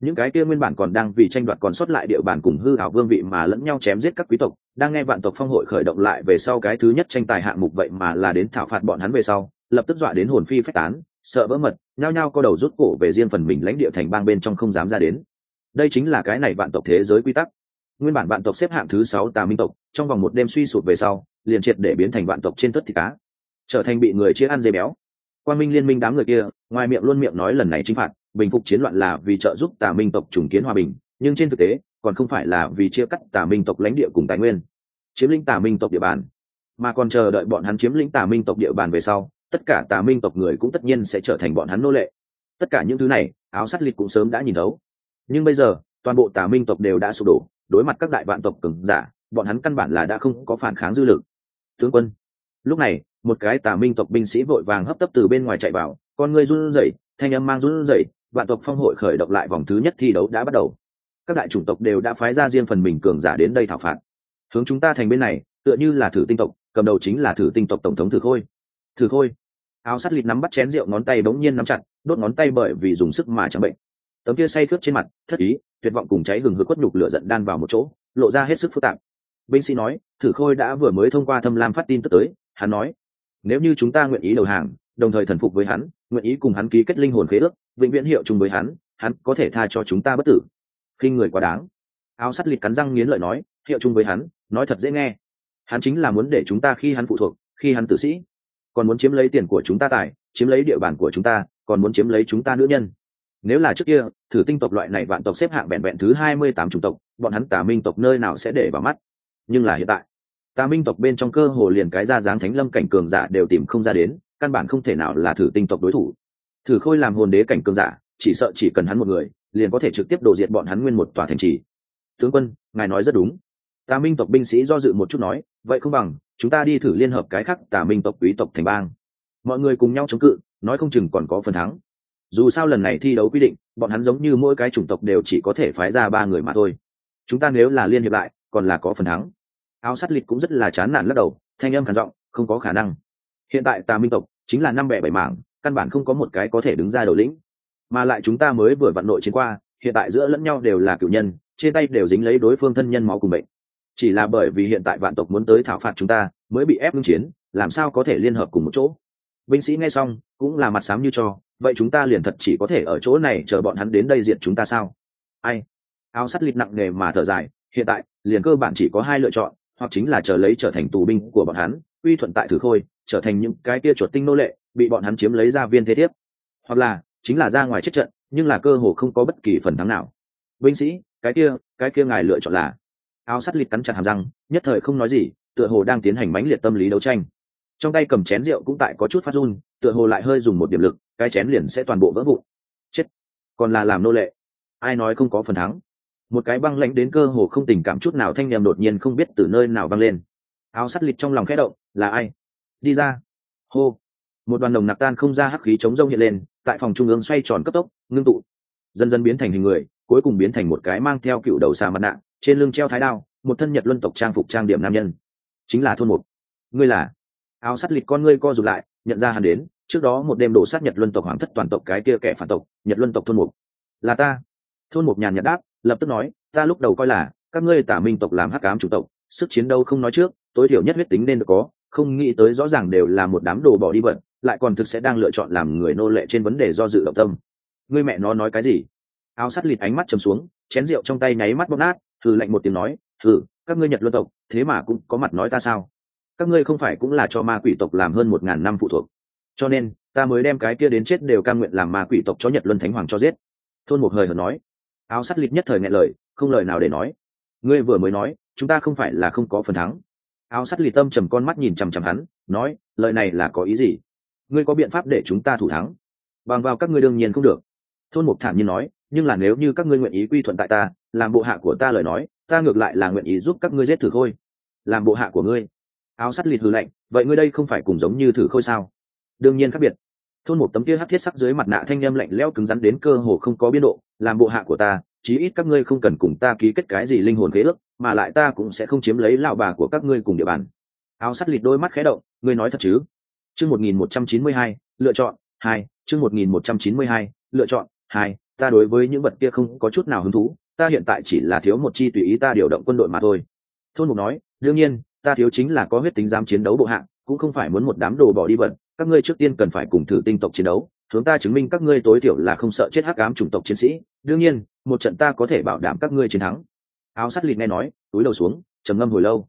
Những cái kia nguyên bản còn đang vì tranh đoạt còn sót lại địa bàn cùng hư hảo vương vị mà lẫn nhau chém giết các quý tộc, đang nghe vạn tộc phong hội khởi động lại về sau cái thứ nhất tranh tài hạng mục vậy mà là đến thảo phạt bọn hắn về sau, lập tức dọa đến hồn phi phách tán, sợ vỡ mật, nhao nhao co đầu rút cổ về riêng phần mình lãnh địa thành bang bên trong không dám ra đến. Đây chính là cái này vạn tộc thế giới quy tắc. Nguyên bản vạn tộc xếp hạng thứ sáu tà minh tộc, trong vòng một đêm suy sụp về sau liền triệt để biến thành vạn tộc trên tất thịt cá, trở thành bị người chia ăn dây béo. Quan minh liên minh đám người kia, ngoài miệng luôn miệng nói lần này chính phạt, bình phục chiến loạn là vì trợ giúp tà minh tộc trùng kiến hòa bình, nhưng trên thực tế, còn không phải là vì chia cắt tà minh tộc lãnh địa cùng tài nguyên. Chiếm lĩnh tà minh tộc địa bàn, mà còn chờ đợi bọn hắn chiếm lĩnh tà minh tộc địa bàn về sau, tất cả tà minh tộc người cũng tất nhiên sẽ trở thành bọn hắn nô lệ. Tất cả những thứ này, áo sắt lịch cũng sớm đã nhìn thấu. Nhưng bây giờ, toàn bộ tà minh tộc đều đã sụp đổ, đối mặt các đại vạn tộc cứng giả, bọn hắn căn bản là đã không có phản kháng dư lực tướng quân. Lúc này, một cái tà minh tộc binh sĩ vội vàng hấp tấp từ bên ngoài chạy vào, con người run rẩy, thanh âm mang run rẩy, vạn tộc phong hội khởi động lại vòng thứ nhất thi đấu đã bắt đầu. Các đại chủng tộc đều đã phái ra riêng phần mình cường giả đến đây thảo phạt. Hướng chúng ta thành bên này, tựa như là thử tinh tộc, cầm đầu chính là thử tinh tộc tổng thống thử khôi. Thử khôi. Áo sắt lịt nắm bắt chén rượu, ngón tay bỗng nhiên nắm chặt, đốt ngón tay bởi vì dùng sức mà chẳng bệnh. Tấm kia say khướp trên mặt, thất ý, tuyệt vọng cùng cháy gừng hứa quất nhục lửa giận đan vào một chỗ, lộ ra hết sức phức tạp binh sĩ nói, thử khôi đã vừa mới thông qua thâm lam phát tin tức tới, hắn nói, nếu như chúng ta nguyện ý đầu hàng, đồng thời thần phục với hắn, nguyện ý cùng hắn ký kết linh hồn khế ước, vĩnh viễn hiệu chung với hắn hắn có thể tha cho chúng ta bất tử. Khi người quá đáng, áo sắt lịt cắn răng nghiến lợi nói, hiệu chung với hắn, nói thật dễ nghe. Hắn chính là muốn để chúng ta khi hắn phụ thuộc, khi hắn tử sĩ. Còn muốn chiếm lấy tiền của chúng ta tài, chiếm lấy địa bàn của chúng ta, còn muốn chiếm lấy chúng ta nữ nhân. Nếu là trước kia, thử tinh tộc loại này vạn tộc xếp hạng vẹn vẹn thứ hai mươi tám chủng tộc, bọn hắn tà minh tộc nơi nào sẽ để vào mắt? Nhưng là hiện tại, ta minh tộc bên trong cơ hồ liền cái ra dáng thánh lâm cảnh cường giả đều tìm không ra đến, căn bản không thể nào là thử tinh tộc đối thủ. Thử khôi làm hồn đế cảnh cường giả, chỉ sợ chỉ cần hắn một người, liền có thể trực tiếp đổ diệt bọn hắn nguyên một tòa thành trì. Tướng quân, ngài nói rất đúng. Tà minh tộc binh sĩ do dự một chút nói, vậy không bằng, chúng ta đi thử liên hợp cái khác tà minh tộc quý tộc thành bang. Mọi người cùng nhau chống cự, nói không chừng còn có phần thắng. Dù sao lần này thi đấu quy định, bọn hắn giống như mỗi cái chủng tộc đều chỉ có thể phái ra ba người mà thôi. Chúng ta nếu là liên hiệp lại còn là có phần thắng. Áo sắt lịch cũng rất là chán nản lắc đầu, thanh âm khản giọng, không có khả năng. Hiện tại tà minh tộc chính là năm bẻ bảy mảng, căn bản không có một cái có thể đứng ra đầu lĩnh. Mà lại chúng ta mới vừa vận nội chiến qua, hiện tại giữa lẫn nhau đều là cựu nhân, trên tay đều dính lấy đối phương thân nhân máu cùng bệnh. Chỉ là bởi vì hiện tại vạn tộc muốn tới thảo phạt chúng ta, mới bị ép ngưng chiến, làm sao có thể liên hợp cùng một chỗ? Binh sĩ nghe xong, cũng là mặt sám như cho, vậy chúng ta liền thật chỉ có thể ở chỗ này chờ bọn hắn đến đây diện chúng ta sao? Ai? Áo sắt lịt nặng nề mà thở dài hiện tại, liền cơ bản chỉ có hai lựa chọn, hoặc chính là chờ lấy trở thành tù binh của bọn hắn uy thuận tại thử khôi, trở thành những cái kia chuột tinh nô lệ, bị bọn hắn chiếm lấy ra viên thế thiếp. Hoặc là, chính là ra ngoài chết trận, nhưng là cơ hồ không có bất kỳ phần thắng nào. Binh sĩ, cái kia cái kia ngài lựa chọn là. Áo sắt lịt cắn chặt hàm răng, nhất thời không nói gì, tựa hồ đang tiến hành mãnh liệt tâm lý đấu tranh. Trong tay cầm chén rượu cũng tại có chút phát run, tựa hồ lại hơi dùng một điểm lực, cái chén liền sẽ toàn bộ vỡ vụn. Chết. Còn là làm nô lệ. Ai nói không có phần thắng? Một cái băng lãnh đến cơ hồ không tình cảm chút nào thanh nhầm đột nhiên không biết từ nơi nào băng lên. Áo sắt lịch trong lòng khẽ động, là ai? Đi ra. Hô. Một đoàn đồng nặc tan không ra hắc khí chống rông hiện lên, tại phòng trung ương xoay tròn cấp tốc, ngưng tụ. Dần dần biến thành hình người, cuối cùng biến thành một cái mang theo cựu đầu xà mặt nạ, trên lưng treo thái đao, một thân nhật luân tộc trang phục trang điểm nam nhân. Chính là thôn một ngươi là? Áo sắt lịch con ngươi co rụt lại, nhận ra hắn đến, trước đó một đêm đổ sát nhật luân tộc hoàng thất toàn tộc cái kia kẻ phản tộc, nhật luân tộc thôn mục. Là ta. Thôn mục nhàn nhạt đáp lập tức nói, ta lúc đầu coi là, các ngươi tả minh tộc làm hắc ám chủ tộc, sức chiến đấu không nói trước, tối thiểu nhất huyết tính nên được có, không nghĩ tới rõ ràng đều là một đám đồ bỏ đi vận lại còn thực sẽ đang lựa chọn làm người nô lệ trên vấn đề do dự động tâm. Ngươi mẹ nó nói cái gì? Áo sắt lịt ánh mắt chầm xuống, chén rượu trong tay nháy mắt bóp nát thử lạnh một tiếng nói thử các ngươi nhật luân tộc, thế mà cũng có mặt nói ta sao? Các ngươi không phải cũng là cho ma quỷ tộc làm hơn một ngàn năm phụ thuộc. Cho nên, ta mới đem cái kia đến chết đều cam nguyện làm ma quỷ tộc cho nhật luân thánh hoàng cho giết. Thôn một hời hợt nói áo sắt lịt nhất thời nghe lời, không lời nào để nói. Ngươi vừa mới nói, chúng ta không phải là không có phần thắng. Áo sắt lịt tâm trầm con mắt nhìn chằm chằm hắn, nói, lời này là có ý gì? Ngươi có biện pháp để chúng ta thủ thắng? Bằng vào các ngươi đương nhiên không được. Thôn mục thản nhiên nói, nhưng là nếu như các ngươi nguyện ý quy thuận tại ta, làm bộ hạ của ta lời nói, ta ngược lại là nguyện ý giúp các ngươi giết thử khôi. Làm bộ hạ của ngươi. Áo sắt lịt hư lạnh, vậy ngươi đây không phải cùng giống như thử khôi sao? Đương nhiên khác biệt thôn một tấm kia hắt thiết sắc dưới mặt nạ thanh em lạnh lẽo cứng rắn đến cơ hồ không có biên độ, làm bộ hạ của ta, chí ít các ngươi không cần cùng ta ký kết cái gì linh hồn khế ước, mà lại ta cũng sẽ không chiếm lấy lão bà của các ngươi cùng địa bàn. Áo sắt lịt đôi mắt khé động, ngươi nói thật chứ? Chương một nghìn một trăm chín mươi hai, lựa chọn hai, chương một nghìn một trăm chín mươi hai, lựa chọn hai, ta đối với những vật kia không có chút nào hứng thú, ta hiện tại chỉ là thiếu một chi tùy ý ta điều động quân đội mà thôi. Thôn mục nói, đương nhiên, ta thiếu chính là có huyết tính dám chiến đấu bộ hạng, cũng không phải muốn một đám đồ bỏ đi vật các ngươi trước tiên cần phải cùng thử tinh tộc chiến đấu, hướng ta chứng minh các ngươi tối thiểu là không sợ chết hắc ám chủng tộc chiến sĩ. Đương nhiên, một trận ta có thể bảo đảm các ngươi chiến thắng. Áo sắt lịt nghe nói, túi đầu xuống, trầm ngâm hồi lâu.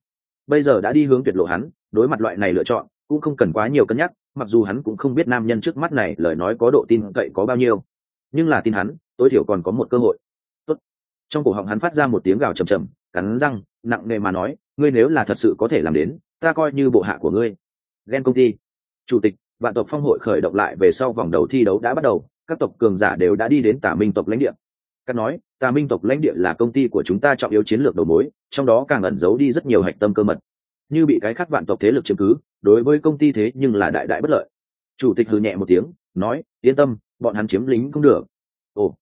Bây giờ đã đi hướng tuyệt lộ hắn, đối mặt loại này lựa chọn, cũng không cần quá nhiều cân nhắc, mặc dù hắn cũng không biết nam nhân trước mắt này lời nói có độ tin cậy có bao nhiêu. Nhưng là tin hắn, tối thiểu còn có một cơ hội. Tốt. trong cổ họng hắn phát ra một tiếng gào trầm trầm, cắn răng, nặng nề mà nói, ngươi nếu là thật sự có thể làm đến, ta coi như bộ hạ của ngươi. Ghen công ty chủ tịch, vạn tộc phong hội khởi động lại về sau vòng đầu thi đấu đã bắt đầu, các tộc cường giả đều đã đi đến tả minh tộc lãnh địa. Các nói, tà minh tộc lãnh địa là công ty của chúng ta trọng yếu chiến lược đầu mối, trong đó càng ẩn giấu đi rất nhiều hạch tâm cơ mật. Như bị cái khác vạn tộc thế lực chiếm cứ, đối với công ty thế nhưng là đại đại bất lợi. Chủ tịch hừ nhẹ một tiếng, nói, yên tâm, bọn hắn chiếm lính cũng được. Ồ,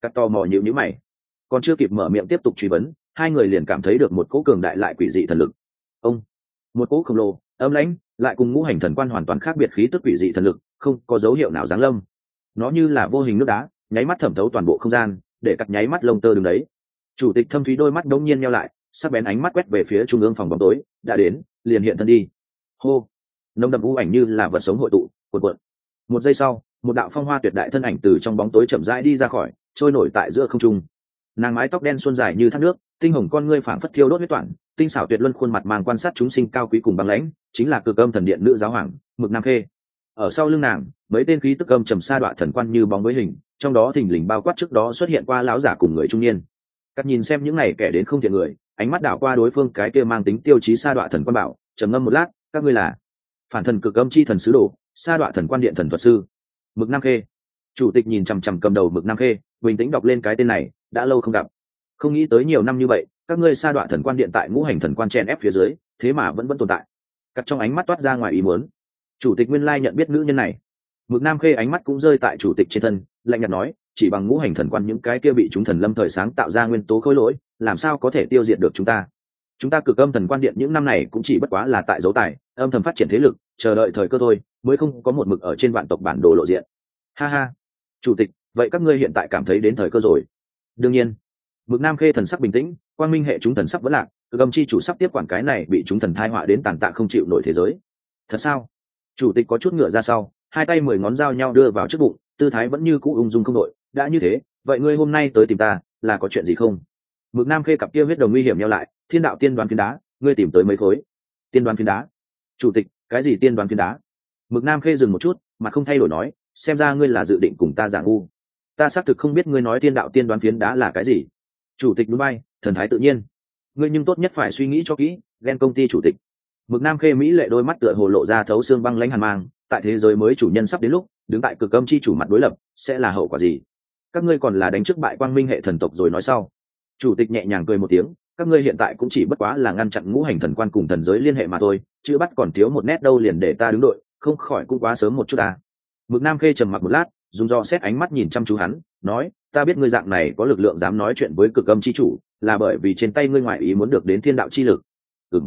cắt to mò nhịu nhữ mày. Còn chưa kịp mở miệng tiếp tục truy vấn, hai người liền cảm thấy được một cỗ cường đại lại quỷ dị thần lực. Ông, một cỗ khổng lồ âm lãnh, lại cùng ngũ hành thần quan hoàn toàn khác biệt khí tức quỷ dị thần lực, không có dấu hiệu nào giáng lâm. Nó như là vô hình nước đá, nháy mắt thẩm thấu toàn bộ không gian, để cặp nháy mắt lông tơ đứng đấy. Chủ tịch thâm thúy đôi mắt đông nhiên nhau lại, sắc bén ánh mắt quét về phía trung ương phòng bóng tối, đã đến, liền hiện thân đi. Hô. Nông đậm u ảnh như là vật sống hội tụ, cuộn cuộn. Một giây sau, một đạo phong hoa tuyệt đại thân ảnh từ trong bóng tối chậm rãi đi ra khỏi, trôi nổi tại giữa không trung. Nàng mái tóc đen xuân dài như thác nước, tinh hồng con ngươi phảng phất thiêu đốt huyết toản tinh xảo tuyệt luân khuôn mặt mang quan sát chúng sinh cao quý cùng băng lãnh, chính là cực âm thần điện nữ giáo hoàng, mực nam khê. Ở sau lưng nàng, mấy tên khí tức âm trầm sa đoạn thần quan như bóng với hình, trong đó thình lình bao quát trước đó xuất hiện qua lão giả cùng người trung niên. Cắt nhìn xem những này kẻ đến không thiện người, ánh mắt đảo qua đối phương cái kia mang tính tiêu chí sa đoạn thần quan bảo, trầm ngâm một lát, các ngươi là phản thần cực âm chi thần sứ đồ, sa đoạn thần quan điện thần thuật sư, mực nam khê. Chủ tịch nhìn chằm chằm cầm đầu mực nam khê, bình tĩnh đọc lên cái tên này, đã lâu không gặp. Không nghĩ tới nhiều năm như vậy các ngươi sa đọa thần quan điện tại ngũ hành thần quan chen ép phía dưới, thế mà vẫn vẫn tồn tại. Cắt trong ánh mắt toát ra ngoài ý muốn. Chủ tịch nguyên lai nhận biết nữ nhân này. Mực nam khê ánh mắt cũng rơi tại chủ tịch trên thân, lạnh nhạt nói, chỉ bằng ngũ hành thần quan những cái kia bị chúng thần lâm thời sáng tạo ra nguyên tố khối lỗi, làm sao có thể tiêu diệt được chúng ta? Chúng ta cực âm thần quan điện những năm này cũng chỉ bất quá là tại dấu tài, âm thầm phát triển thế lực, chờ đợi thời cơ thôi, mới không có một mực ở trên vạn tộc bản đồ lộ diện. Ha ha. Chủ tịch, vậy các ngươi hiện tại cảm thấy đến thời cơ rồi. Đương nhiên. Mực nam khê thần sắc bình tĩnh quan minh hệ chúng thần sắp vẫn lạc cực âm chi chủ sắp tiếp quản cái này bị chúng thần thai họa đến tàn tạ không chịu nổi thế giới. Thật sao? Chủ tịch có chút ngựa ra sau, hai tay mười ngón dao nhau đưa vào trước bụng, tư thái vẫn như cũ ung dung không đội đã như thế, vậy ngươi hôm nay tới tìm ta, là có chuyện gì không? Mực nam khê cặp kia huyết đồng nguy hiểm nhau lại, thiên đạo tiên đoàn phiến đá, ngươi tìm tới mấy khối? Tiên đoàn phiến đá. Chủ tịch, cái gì tiên đoàn phiến đá? Mực nam khê dừng một chút, mà không thay đổi nói, xem ra ngươi là dự định cùng ta giảng u ta xác thực không biết ngươi nói tiên đạo tiên đoán phiến đá là cái gì chủ tịch núi bay, thần thái tự nhiên. Ngươi nhưng tốt nhất phải suy nghĩ cho kỹ, ghen công ty chủ tịch. Mực nam khê mỹ lệ đôi mắt tựa hồ lộ ra thấu xương băng lãnh hàn mang, tại thế giới mới chủ nhân sắp đến lúc, đứng tại cực âm chi chủ mặt đối lập, sẽ là hậu quả gì? Các ngươi còn là đánh trước bại quang minh hệ thần tộc rồi nói sau. Chủ tịch nhẹ nhàng cười một tiếng, các ngươi hiện tại cũng chỉ bất quá là ngăn chặn ngũ hành thần quan cùng thần giới liên hệ mà thôi chứ bắt còn thiếu một nét đâu liền để ta đứng đội, không khỏi cũng quá sớm một chút à. mực nam khê trầm mặc một lát, dùng do xét ánh mắt nhìn chăm chú hắn, nói ta biết ngươi dạng này có lực lượng dám nói chuyện với cực âm chi chủ, là bởi vì trên tay ngươi ngoại ý muốn được đến thiên đạo chi lực. Ừ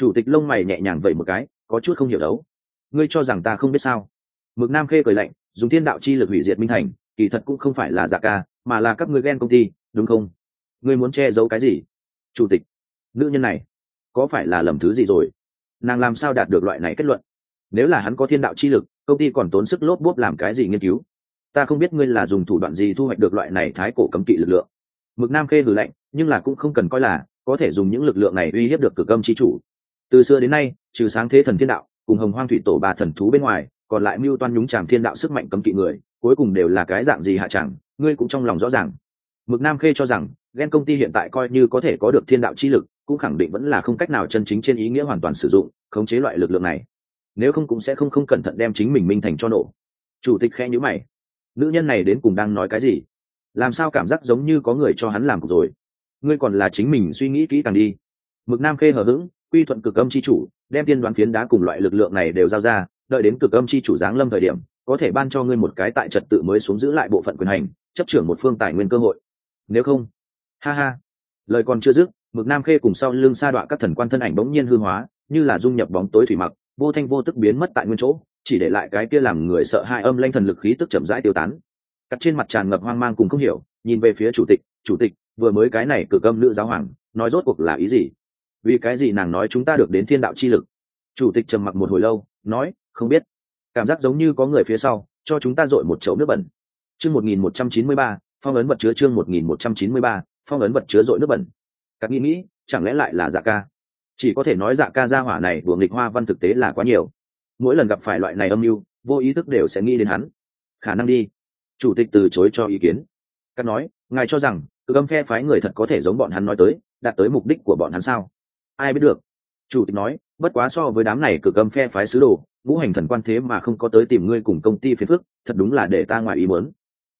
chủ tịch lông mày nhẹ nhàng vậy một cái, có chút không hiểu đấu. Ngươi cho rằng ta không biết sao? Mực nam khê cười lạnh, dùng thiên đạo chi lực hủy diệt minh thành, kỳ thật cũng không phải là giả ca, mà là các ngươi ghen công ty, đúng không? Ngươi muốn che giấu cái gì? Chủ tịch. Nữ nhân này, có phải là lầm thứ gì rồi? Nàng làm sao đạt được loại này kết luận? Nếu là hắn có thiên đạo chi lực, công ty còn tốn sức lốp bốp làm cái gì nghiên cứu? Ta không biết ngươi là dùng thủ đoạn gì thu hoạch được loại này thái cổ cấm kỵ lực lượng. Mực nam khê hử lạnh, nhưng là cũng không cần coi là, có thể dùng những lực lượng này uy hiếp được cực âm chi chủ. Từ xưa đến nay, trừ sáng thế thần thiên đạo, cùng hồng hoang thủy tổ ba thần thú bên ngoài, còn lại mưu toan nhúng tràng thiên đạo sức mạnh cấm kỵ người, cuối cùng đều là cái dạng gì hạ chẳng, ngươi cũng trong lòng rõ ràng. Mực nam khê cho rằng ghen công ty hiện tại coi như có thể có được thiên đạo chi lực, cũng khẳng định vẫn là không cách nào chân chính trên ý nghĩa hoàn toàn sử dụng, khống chế loại lực lượng này. Nếu không cũng sẽ không không cẩn thận đem chính mình minh thành cho nổ. Chủ tịch khẽ nhữ mày nữ nhân này đến cùng đang nói cái gì? Làm sao cảm giác giống như có người cho hắn làm cục rồi? Ngươi còn là chính mình suy nghĩ kỹ càng đi. Mực nam khê hờ hững, quy thuận cực âm c h i chủ, đem tiên đoán phiến đá cùng loại lực lượng này đều giao ra, đợi đến cực âm c h i chủ giáng lâm thời điểm, có thể ban cho ngươi một cái tại trật tự mới xuống giữ lại bộ phận quyền hành, chấp trưởng một phương tài nguyên cơ hội. Nếu không, ha ha. Lời còn chưa dứt, mực nam khê cùng sau lưng sa đọa các thần quan thân ảnh bỗng nhiên hư hóa, như là dung nhập bóng tối thủy mặc, vô thanh vô tức biến mất tại nguyên chỗ chỉ để lại cái kia làm người sợ hãi âm lanh thần lực khí tức chậm rãi tiêu tán. Cắt trên mặt tràn ngập hoang mang cùng không hiểu, nhìn về phía chủ tịch chủ tịch, vừa mới cái này cử âm nữ giáo hoàng, nói rốt cuộc là ý gì? Vì cái gì nàng nói chúng ta được đến thiên đạo chi lực? Chủ tịch trầm mặc một hồi lâu, nói, không biết. Cảm giác giống như có người phía sau, cho chúng ta dội một chậu nước bẩn. Chương một nghìn một trăm chín mươi ba, phong ấn vật chứa chương một nghìn một trăm chín mươi ba, phong ấn vật chứa dội nước bẩn. Các nghĩ nghĩ, chẳng lẽ lại là dạ ca? Chỉ có thể nói dạ ca gia hỏa này của nghịch hoa văn thực tế là quá nhiều mỗi lần gặp phải loại này âm mưu, vô ý thức đều sẽ nghĩ đến hắn. Khả năng đi. Chủ tịch từ chối cho ý kiến. Cắt nói, ngài cho rằng, cực âm phe phái người thật có thể giống bọn hắn nói tới, đạt tới mục đích của bọn hắn sao? Ai biết được. Chủ tịch nói, bất quá so với đám này cực âm phe phái sứ đồ, ngũ hành thần quan thế mà không có tới tìm ngươi cùng công ty phiền phức, thật đúng là để ta ngoài ý muốn.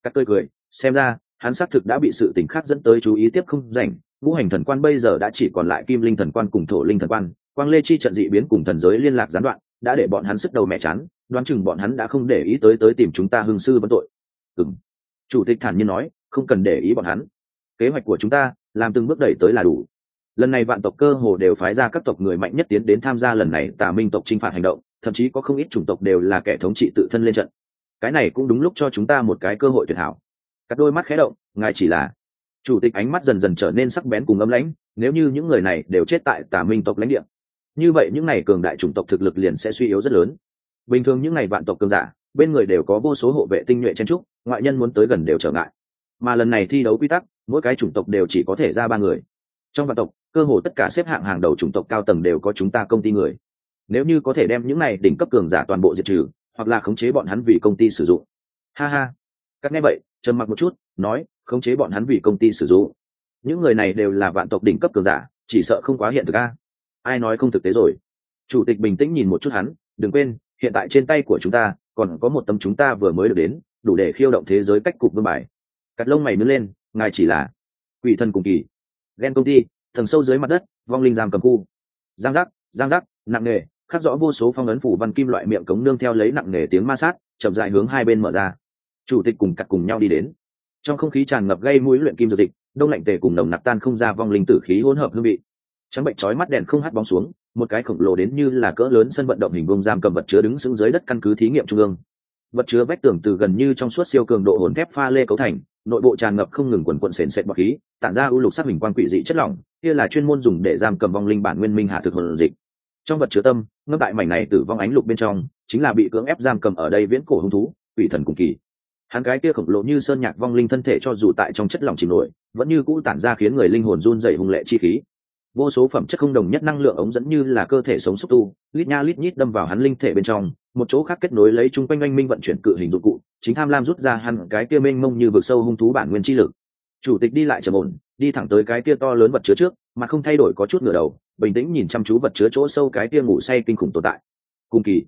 Cắt tươi cười, xem ra, hắn xác thực đã bị sự tình khác dẫn tới chú ý tiếp không rảnh, ngũ hành thần quan bây giờ đã chỉ còn lại kim linh thần quan cùng thổ linh thần quan, quang lê chi trận dị biến cùng thần giới liên lạc gián đoạn đã để bọn hắn sức đầu mẹ chán, đoán chừng bọn hắn đã không để ý tới tới tìm chúng ta hương sư vấn tội. Ừng chủ tịch thản nhiên nói, không cần để ý bọn hắn. Kế hoạch của chúng ta, làm từng bước đẩy tới là đủ. Lần này vạn tộc cơ hồ đều phái ra các tộc người mạnh nhất tiến đến tham gia lần này tà minh tộc t r i n h phạt hành động, thậm chí có không ít chủng tộc đều là kẻ thống trị tự thân lên trận. Cái này cũng đúng lúc cho chúng ta một cái cơ hội tuyệt hảo. Các đôi mắt khé động, ngài chỉ là chủ tịch ánh mắt dần dần trở nên sắc bén cùng ấm lãnh, nếu như những người này đều chết tại tà minh tộc lãnh địa như vậy những ngày cường đại chủng tộc thực lực liền sẽ suy yếu rất lớn. Bình thường những ngày vạn tộc cường giả, bên người đều có vô số hộ vệ tinh nhuệ chen trúc ngoại nhân muốn tới gần đều trở ngại. Mà lần này thi đấu quy tắc, mỗi cái chủng tộc đều chỉ có thể ra ba người. Trong vạn tộc, cơ hồ tất cả xếp hạng hàng đầu chủng tộc cao tầng đều có chúng ta công ty người. Nếu như có thể đem những này đỉnh cấp cường giả toàn bộ diệt trừ, hoặc là khống chế bọn hắn vì công ty sử dụng. Ha ha. Các nghe vậy, trầm mặc một chút, nói, khống chế bọn hắn vì công ty sử dụng. Những người này đều là vạn tộc đỉnh cấp cường giả, chỉ sợ không quá hiện thực a ai nói không thực tế rồi? Chủ tịch bình tĩnh nhìn một chút hắn, đừng quên, hiện tại trên tay của chúng ta còn có một tấm chúng ta vừa mới được đến, đủ để khiêu động thế giới cách cục vương bài. Cắt lông mày nứt lên, ngài chỉ là quỷ thần cùng kỳ, ghen công ty, thần sâu dưới mặt đất, vong linh giam cầm khu. Giang giác giang giác, nặng nề, khắc rõ vô số phong ấn phủ văn kim loại miệng cống nương theo lấy nặng nề tiếng ma sát, chậm dại hướng hai bên mở ra. Chủ tịch cùng cắt cùng nhau đi đến. Trong không khí tràn ngập gây mũi luyện kim dược dịch, đông lạnh tề cùng nồng nặc tan không ra vong linh tử khí hỗn hợp hương vị trắng bệnh chói mắt đèn không hắt bóng xuống, một cái khổng lồ đến như là cỡ lớn sân vận động hình bông giam cầm vật chứa đứng sững dưới đất căn cứ thí nghiệm trung ương. Vật chứa vách tường từ gần như trong suốt siêu cường độ hồn thép pha lê cấu thành, nội bộ tràn ngập không ngừng quần quận sền sệt bọc khí, tản ra ưu lục sắc hình quan quỷ dị chất lỏng, kia là chuyên môn dùng để giam cầm vong linh bản nguyên minh hạ thực hồn dịch. Trong vật chứa tâm, ngâm tại mảnh này tử vong ánh lục bên trong, chính là bị cưỡng ép giam cầm ở đây viễn cổ hung thú, quỷ thần cùng kỳ. Hắn cái kia khổng lồ như sơn nhạc vong linh thân thể cho dù tại trong chất lỏng chìm nổi, vẫn như cũ tản ra khiến người linh hồn run dày hung lệ chi khí vô số phẩm chất không đồng nhất năng lượng ống dẫn như là cơ thể sống xúc tu, lít nha lít nhít đâm vào hắn linh thể bên trong, một chỗ khác kết nối lấy chung quanh oanh minh vận chuyển cự hình dụng cụ, chính tham lam rút ra hẳn cái kia mênh mông như vực sâu hung thú bản nguyên chi lực. Chủ tịch đi lại trầm ổn, đi thẳng tới cái kia to lớn vật chứa trước, mà không thay đổi có chút ngửa đầu, bình tĩnh nhìn chăm chú vật chứa chỗ sâu cái kia ngủ say kinh khủng tồn tại. Cùng kỳ.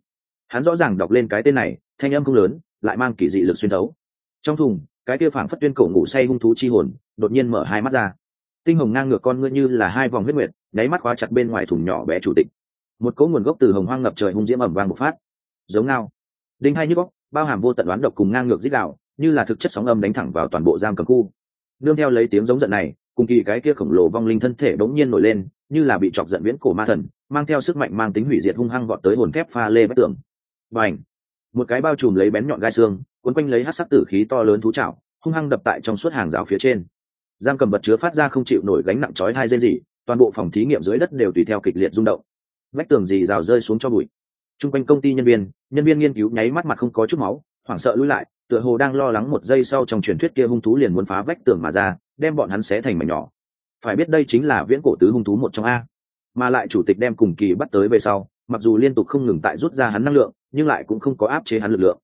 Hắn rõ ràng đọc lên cái tên này, thanh âm không lớn, lại mang kỳ dị lực xuyên thấu. Trong thùng, cái kia phảng phất tuyên cổ ngủ say hung thú chi hồn, đột nhiên mở hai mắt ra tinh hồng ngang ngược con ngươi như là hai vòng huyết nguyệt, nháy mắt khóa chặt bên ngoài thùng nhỏ bé chủ tịch. Một cỗ nguồn gốc từ hồng hoang ngập trời hung diễm ẩm vang một phát. Giống ngao. Đinh hai như góc bao hàm vô tận đoán độc cùng ngang ngược dít đạo, như là thực chất sóng âm đánh thẳng vào toàn bộ giam cầm khu. Nương theo lấy tiếng giống giận này, cùng kỳ cái kia khổng lồ vong linh thân thể bỗng nhiên nổi lên, như là bị chọc giận viễn cổ ma thần, mang theo sức mạnh mang tính hủy diệt hung hăng vọt tới hồn thép pha lê bất tường. Và ảnh một cái bao trùm lấy bén nhọn gai xương quấn quanh lấy hát sắc tử khí to lớn thú chảo hung hăng đập tại trong suốt hàng rào phía trên giam cầm vật chứa phát ra không chịu nổi gánh nặng chói hai dây gì toàn bộ phòng thí nghiệm dưới đất đều tùy theo kịch liệt rung động. Vách tường dì rào rơi xuống cho bụi. T r u n g quanh công ty nhân viên nhân viên nghiên cứu nháy mắt mặt không có chút máu, hoảng sợ lui lại, tựa hồ đang lo lắng một giây sau trong truyền thuyết kia hung thú liền muốn phá vách tường mà ra, đem bọn hắn xé thành mảnh nhỏ. Phải biết đây chính là viễn cổ tứ hung thú một trong a. Mà lại chủ tịch đem cùng kỳ bắt tới về sau, mặc dù liên tục không ngừng tại rút ra hắn năng lượng, nhưng lại cũng không có áp chế hắn lực lượng.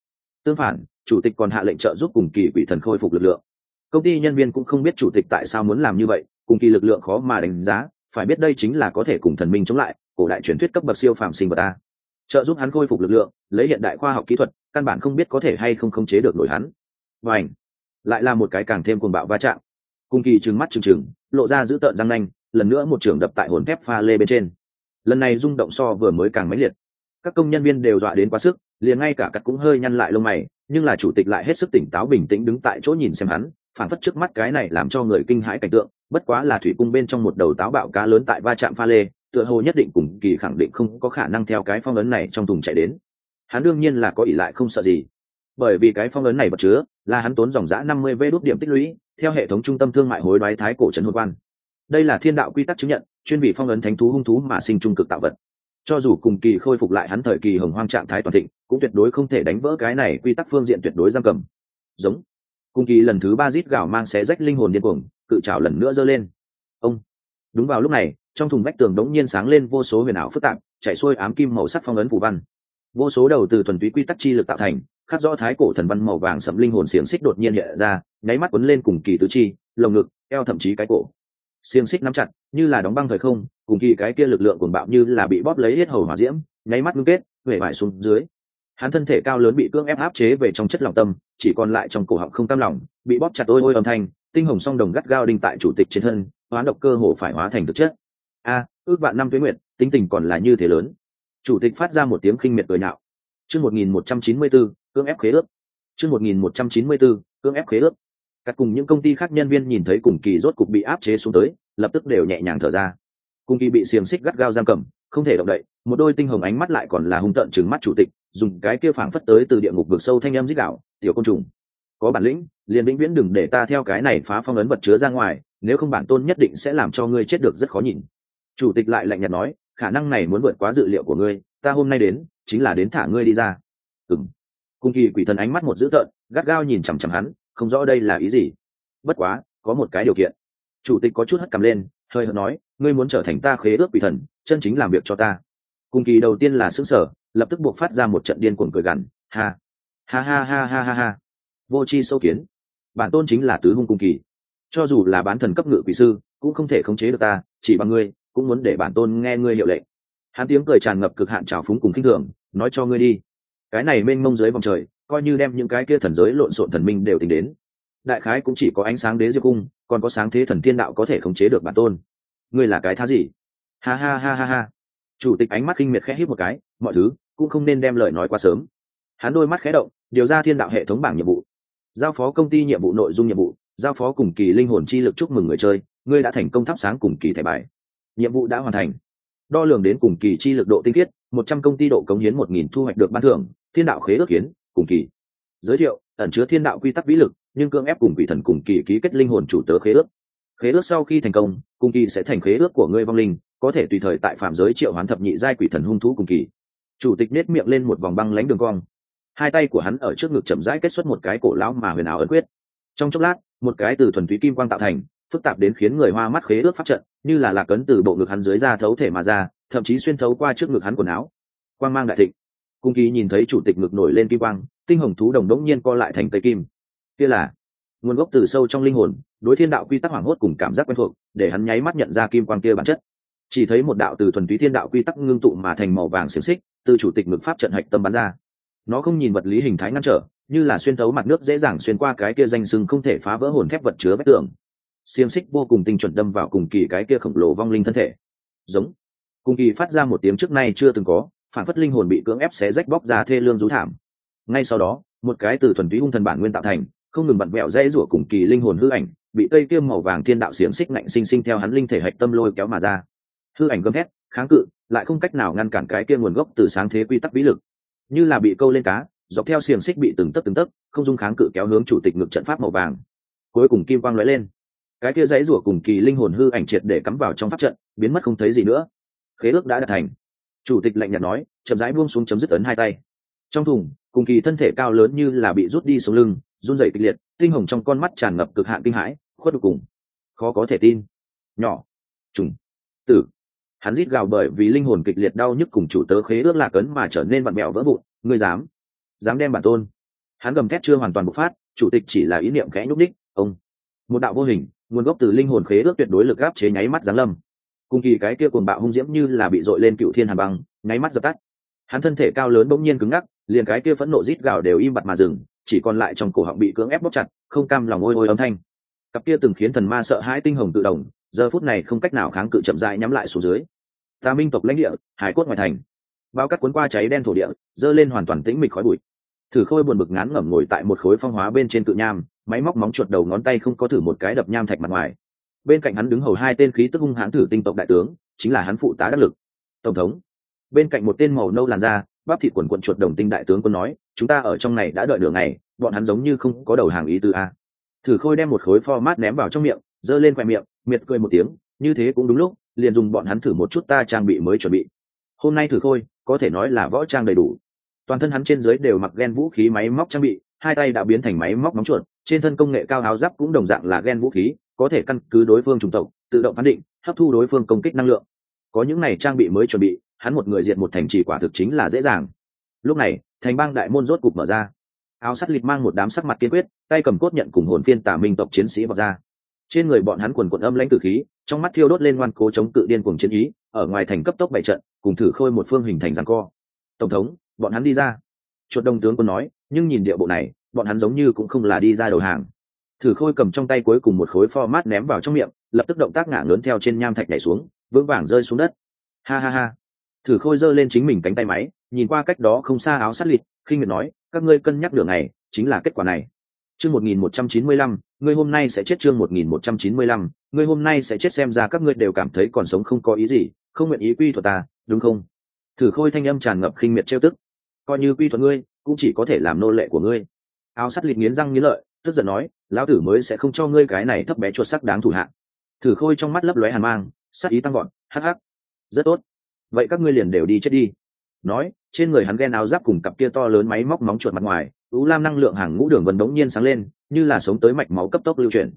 Tương phản, chủ tịch còn hạ lệnh trợ giúp cùng kỳ quỷ thần khôi phục lực lượng công ty nhân viên cũng không biết chủ tịch tại sao muốn làm như vậy, cùng kỳ lực lượng khó mà đánh giá, phải biết đây chính là có thể cùng thần minh chống lại, cổ đại truyền thuyết cấp bậc siêu phàm sinh vật ta trợ giúp hắn khôi phục lực lượng, lấy hiện đại khoa học kỹ thuật, căn bản không biết có thể hay không khống chế được nổi hắn. Và ảnh lại là một cái càng thêm cuồng bạo va chạm. Cùng kỳ trừng mắt trừng trừng, lộ ra giữ tợn răng nanh, lần nữa một trường đập tại hồn thép pha lê bên trên. Lần này rung động so vừa mới càng mãnh liệt. Các công nhân viên đều dọa đến quá sức, liền ngay cả cắt cũng hơi nhăn lại lông mày, nhưng là chủ tịch lại hết sức tỉnh táo bình tĩnh đứng tại chỗ nhìn xem hắn phản phất trước mắt cái này làm cho người kinh hãi cảnh tượng, bất quá là thủy cung bên trong một đầu táo bạo cá lớn tại va chạm pha lê, tựa hồ nhất định cùng kỳ khẳng định không có khả năng theo cái phong ấn này trong thùng chạy đến. Hắn đương nhiên là có ỷ lại không sợ gì. Bởi vì cái phong ấn này bật chứa, là hắn tốn dòng giã năm mươi vê đốt điểm tích lũy, theo hệ thống trung tâm thương mại hối đoái thái cổ trấn hồn quan. Đây là thiên đạo quy tắc chứng nhận, chuyên vị phong ấn thánh thú hung thú mà sinh trung cực tạo vật. Cho dù cùng kỳ khôi phục lại hắn thời kỳ hồng hoang trạng thái toàn thịnh, cũng tuyệt đối không thể đánh vỡ cái này quy tắc phương diện tuyệt đối giam cầm. Giống cùng kỳ lần thứ ba rít gạo mang xé rách linh hồn điên cuồng, cự trào lần nữa giơ lên. Ông. Đúng vào lúc này, trong thùng vách tường đống nhiên sáng lên vô số huyền ảo phức tạp, chạy xuôi ám kim màu sắc phong ấn phủ văn. Vô số đầu từ thuần túy quy tắc chi lực tạo thành, khắc rõ thái cổ thần văn màu vàng sẫm linh hồn xiềng xích đột nhiên hiện ra, nháy mắt quấn lên cùng kỳ tứ chi, lồng ngực, eo thậm chí cái cổ. Xiềng xích nắm chặt, như là đóng băng thời không, cùng kỳ cái kia lực lượng cuồng bạo như là bị bóp lấy hết hầu hỏa diễm, nháy mắt ngưng kết, huệ vải xuống dưới hắn thân thể cao lớn bị cưỡng ép áp chế về trong chất lòng tâm, chỉ còn lại trong cổ họng không tam lòng, bị bóp chặt ôi ôi âm thanh, tinh hồng song đồng gắt gao đinh tại chủ tịch trên thân, hoán độc cơ hồ phải hóa thành thực chất. A, ước vạn năm tuế nguyện tính tình còn là như thế lớn. Chủ tịch phát ra một tiếng khinh miệt cười nạo chương một nghìn một trăm chín mươi bốn cưỡng ép khế ước. Chương một nghìn một trăm chín mươi bốn cưỡng ép khế ước. Các cùng những công ty khác nhân viên nhìn thấy cùng kỳ rốt cục bị áp chế xuống tới, lập tức đều nhẹ nhàng thở ra. Cùng kỳ bị xiềng xích gắt gao giam cầm, không thể động đậy, một đôi tinh hồng ánh mắt lại còn là hung tợn trừng mắt chủ tịch dùng cái kia phảng phất tới từ địa ngục vực sâu thanh âm dích đạo, tiểu côn trùng, có bản lĩnh, liền vĩnh viễn đừng để ta theo cái này phá phong ấn vật chứa ra ngoài, nếu không bản tôn nhất định sẽ làm cho ngươi chết được rất khó nhìn. Chủ tịch lại lạnh nhạt nói, khả năng này muốn vượt quá dự liệu của ngươi, ta hôm nay đến, chính là đến thả ngươi đi ra. Ừng cung kỳ quỷ thần ánh mắt một dữ tợn, gắt gao nhìn chằm chằm hắn, không rõ đây là ý gì. Bất quá, có một cái điều kiện. Chủ tịch có chút hất cầm lên, hơi hợt nói, ngươi muốn trở thành ta khế ước quỷ thần, chân chính làm việc cho ta. Cung kỳ đầu tiên là xứng sở lập tức buộc phát ra một trận điên cuồng cười gằn. Ha. Ha ha ha ha ha ha. Vô c h i sâu kiến. Bản tôn chính là tứ hung cung kỳ. Cho dù là bán thần cấp ngự quỷ sư, cũng không thể khống chế được ta, chỉ bằng ngươi, cũng muốn để bản tôn nghe ngươi hiệu lệnh. Hắn tiếng cười tràn ngập cực hạn trào phúng cùng khinh thường, nói cho ngươi đi. Cái này mênh mông dưới vòng trời, coi như đem những cái kia thần giới lộn xộn thần minh đều tính đến. Đại khái cũng chỉ có ánh sáng đế diệp cung, còn có sáng thế thần thiên đạo có thể khống chế được bản tôn. Ngươi là cái thá gì? Ha ha ha ha ha. Chủ tịch ánh mắt kinh miệt khẽ hít một cái, mọi thứ cũng không nên đem lời nói quá sớm. Hắn đôi mắt khẽ động, điều ra thiên đạo hệ thống bảng nhiệm vụ. Giao phó công ty nhiệm vụ nội dung nhiệm vụ, giao phó cùng kỳ linh hồn chi lực chúc mừng người chơi, ngươi đã thành công thắp sáng cùng kỳ thẻ bài. Nhiệm vụ đã hoàn thành. Đo lường đến cùng kỳ chi lực độ tinh khiết, một trăm công ty độ cống hiến một nghìn thu hoạch được ban thưởng, thiên đạo khế ước hiến cùng kỳ. Giới thiệu, ẩn chứa thiên đạo quy tắc vĩ lực, nhưng cưỡng ép cùng quỷ thần cùng kỳ ký kết linh hồn chủ tớ khế ước. Khế ước sau khi thành công, cùng kỳ sẽ thành khế ước của ngươi vong linh, có thể tùy thời tại phạm giới triệu hoán thập nhị giai quỷ thần hung thú cùng kỳ chủ tịch nết miệng lên một vòng băng lánh đường cong. Hai tay của hắn ở trước ngực chậm rãi kết xuất một cái cổ lão mà huyền ảo ấn quyết. Trong chốc lát, một cái từ thuần túy kim quang tạo thành, phức tạp đến khiến người hoa mắt khế ước pháp trận, như là lạc ấn từ bộ ngực hắn dưới ra thấu thể mà ra, thậm chí xuyên thấu qua trước ngực hắn quần áo. Quang mang đại thịnh. Cung kỳ nhìn thấy chủ tịch ngực nổi lên kim quang, tinh hồng thú đồng đống nhiên co lại thành tây kim. Kia là nguồn gốc từ sâu trong linh hồn, đối thiên đạo quy tắc hoảng hốt cùng cảm giác quen thuộc, để hắn nháy mắt nhận ra kim quang kia bản chất. Chỉ thấy một đạo từ thuần túy thiên đạo quy tắc ngưng tụ mà thành màu vàng xiềng xích từ chủ tịch ngực pháp trận hạch tâm bắn ra. Nó không nhìn vật lý hình thái ngăn trở, như là xuyên thấu mặt nước dễ dàng xuyên qua cái kia danh sừng không thể phá vỡ hồn thép vật chứa vách tường. Xiềng xích vô cùng tinh chuẩn đâm vào cùng kỳ cái kia khổng lồ vong linh thân thể. Giống. Cùng kỳ phát ra một tiếng trước nay chưa từng có, phản phất linh hồn bị cưỡng ép xé rách bóc ra thê lương rú thảm. Ngay sau đó, một cái từ thuần túy hung thần bản nguyên tạo thành, không ngừng bận vẹo dễ rủa cùng kỳ linh hồn hư ảnh, bị cây kiêm màu vàng thiên đạo xiềng xích ngạnh sinh sinh theo hắn linh thể hạch tâm lôi kéo mà ra hư ảnh gầm thét, kháng cự, lại không cách nào ngăn cản cái kia nguồn gốc từ sáng thế quy tắc vĩ lực. Như là bị câu lên cá, dọc theo xiềng xích bị từng tấc từng tấc, không dung kháng cự kéo hướng chủ tịch ngực trận pháp màu vàng. Cuối cùng kim quang lóe lên. Cái kia dãy rủa cùng kỳ linh hồn hư ảnh triệt để cắm vào trong pháp trận, biến mất không thấy gì nữa. Khế ước đã đạt thành. Chủ tịch lạnh nhạt nói, chậm rãi buông xuống chấm dứt ấn hai tay. Trong thùng, cùng kỳ thân thể cao lớn như là bị rút đi xuống lưng, run rẩy kịch liệt, tinh hồng trong con mắt tràn ngập cực hạn kinh hãi, khuất đục cùng. Khó có thể tin. Nhỏ. Trùng. Tử hắn rít gào bởi vì linh hồn kịch liệt đau nhức cùng chủ tớ khế ước lạc ấn mà trở nên vặn mẹo vỡ vụn, ngươi dám dám đem bản tôn. Hắn gầm thét chưa hoàn toàn bộc phát, chủ tịch chỉ là ý niệm khẽ nhúc đích ông. Một đạo vô hình, nguồn gốc từ linh hồn khế ước tuyệt đối lực gáp chế nháy mắt giáng lâm. Cùng kỳ cái kia cuồng bạo hung diễm như là bị dội lên cựu thiên hàn băng, nháy mắt dập tắt. Hắn thân thể cao lớn bỗng nhiên cứng ngắc, liền cái kia phẫn nộ rít gào đều im bặt mà dừng, chỉ còn lại trong cổ họng bị cưỡng ép bóc chặt, không cam lòng ôi ôi âm thanh. Cặp kia từng khiến thần ma sợ hãi tinh hồng tự động giờ phút này không cách nào kháng cự chậm rãi nhắm lại xuống dưới. Ta minh tộc lãnh địa, hải cốt ngoài thành. Bao cắt cuốn qua cháy đen thổ địa, dơ lên hoàn toàn tĩnh mịch khói bụi. Thử khôi buồn bực ngán ngẩm ngồi tại một khối phong hóa bên trên cự nham, máy móc móng chuột đầu ngón tay không có thử một cái đập nham thạch mặt ngoài. Bên cạnh hắn đứng hầu hai tên khí tức hung hãn thử tinh tộc đại tướng, chính là hắn phụ tá đắc lực. Tổng thống. Bên cạnh một tên màu nâu làn da, bắp thịt quần quận chuột đồng tinh đại tướng quân nói, chúng ta ở trong này đã đợi nửa ngày, bọn hắn giống như không có đầu hàng ý tư a. Thử khôi đem một khối format ném vào trong miệng giơ lên khoe miệng miệt cười một tiếng, như thế cũng đúng lúc, liền dùng bọn hắn thử một chút ta trang bị mới chuẩn bị. Hôm nay thử khôi có thể nói là võ trang đầy đủ. Toàn thân hắn trên dưới đều mặc ghen vũ khí máy móc trang bị, hai tay đã biến thành máy móc nóng chuột, trên thân công nghệ cao áo giáp cũng đồng dạng là ghen vũ khí, có thể căn cứ đối phương trùng tộc, tự động phán định, hấp thu đối phương công kích năng lượng. Có những này trang bị mới chuẩn bị, hắn một người diện một thành trì quả thực chính là dễ dàng. Lúc này, thành bang đại môn rốt cục mở ra. Áo sắt lịch mang một đám sắc mặt kiên quyết, tay cầm cốt nhận cùng hồn phiên tả minh tộc chiến sĩ vào ra trên người bọn hắn quần quần âm lãnh tử khí, trong mắt thiêu đốt lên ngoan cố chống cự điên cuồng chiến ý, ở ngoài thành cấp tốc bảy trận, cùng thử khôi một phương hình thành giằng co. Tổng thống, bọn hắn đi ra. Chuột đông tướng quân nói, nhưng nhìn địa bộ này, bọn hắn giống như cũng không là đi ra đầu hàng. Thử khôi cầm trong tay cuối cùng một khối format ném vào trong miệng, lập tức động tác ngả lớn theo trên nham thạch nhảy xuống, vững vàng rơi xuống đất. Ha ha ha. Thử khôi giơ lên chính mình cánh tay máy, nhìn qua cách đó không xa áo sát lịt khi miệt nói, các ngươi cân nhắc đường này, chính là kết quả này. Chương một nghìn một trăm chín mươi lăm ngươi hôm nay sẽ chết chương một nghìn một trăm chín mươi lăm, ngươi hôm nay sẽ chết xem ra các ngươi đều cảm thấy còn sống không có ý gì, không nguyện ý quy thuật ta, đúng không? Thử khôi thanh âm tràn ngập khinh miệt trêu tức. Coi như quy thuật ngươi, cũng chỉ có thể làm nô lệ của ngươi. Áo sắt lịt nghiến răng nghiến lợi, tức giận nói, lão tử mới sẽ không cho ngươi cái này thấp bé chuột sắc đáng thủ hạ. thử khôi trong mắt lấp lóe hàn mang, sắc ý tăng gọn hắc hắc. Rất tốt. Vậy các ngươi liền đều đi chết đi. Nói, trên người hắn ghen áo giáp cùng cặp kia to lớn máy móc móng chuột mặt ngoài ú lam năng lượng hàng ngũ đường vần đống nhiên sáng lên như là sống tới mạch máu cấp tốc lưu chuyển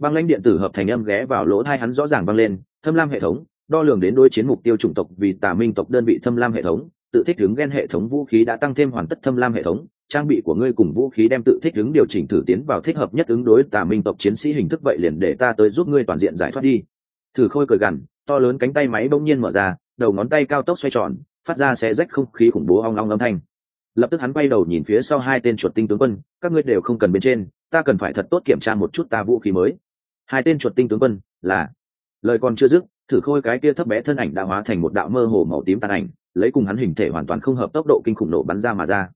băng lãnh điện tử hợp thành âm ghé vào lỗ thai hắn rõ ràng vang lên, thâm lam hệ thống, đo lường đến đối chiến mục tiêu chủng tộc vì tà minh tộc đơn vị thâm lam hệ thống, tự thích ứng ghen hệ thống vũ khí đã tăng thêm hoàn tất thâm lam hệ thống, trang bị của ngươi cùng vũ khí đem tự thích ứng điều chỉnh thử tiến vào thích hợp nhất ứng đối tà minh tộc chiến sĩ hình thức vậy liền để ta tới giúp ngươi toàn diện giải thoát đi. Thử khôi cười gằn, to lớn cánh tay máy bỗng nhiên mở ra, đầu ngón tay cao tốc xoay tròn, phát ra xe rách không khí khủng bố ong ong âm thanh. Lập tức hắn quay đầu nhìn phía sau hai tên chuột tinh tướng quân, các ngươi đều không cần bên trên ta cần phải thật tốt kiểm tra một chút ta vũ khí mới. Hai tên chuột tinh tướng quân, là, lời còn chưa dứt, thử khôi cái kia thấp bé thân ảnh đã hóa thành một đạo mơ hồ màu tím tàn ảnh, lấy cùng hắn hình thể hoàn toàn không hợp tốc độ kinh khủng nổ bắn ra mà ra.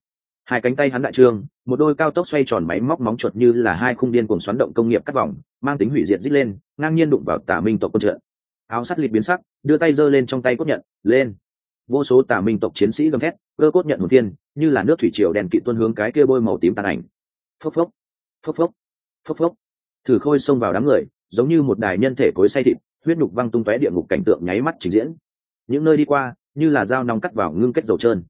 Hai cánh tay hắn đại trương, một đôi cao tốc xoay tròn máy móc móng chuột như là hai khung điên cuồng xoắn động công nghiệp cắt vòng, mang tính hủy diệt dít lên, ngang nhiên đụng vào tà minh tộc quân trợ. áo sắt lịt biến sắc, đưa tay giơ lên trong tay cốt nhận, lên. Vô số tà minh tộc chiến sĩ gầm thét, cơ cốt nhận một thiên như là nước thủy triều đèn kỵ tuân hướng cái kia bôi màu tím tàn ảnh. Phốc phốc phốc phốc. Phốc phốc. Thử khôi xông vào đám người, giống như một đài nhân thể cối say thịt, huyết nhục văng tung tóe địa ngục cảnh tượng nháy mắt trình diễn. Những nơi đi qua, như là dao nóng cắt vào ngưng kết dầu trơn.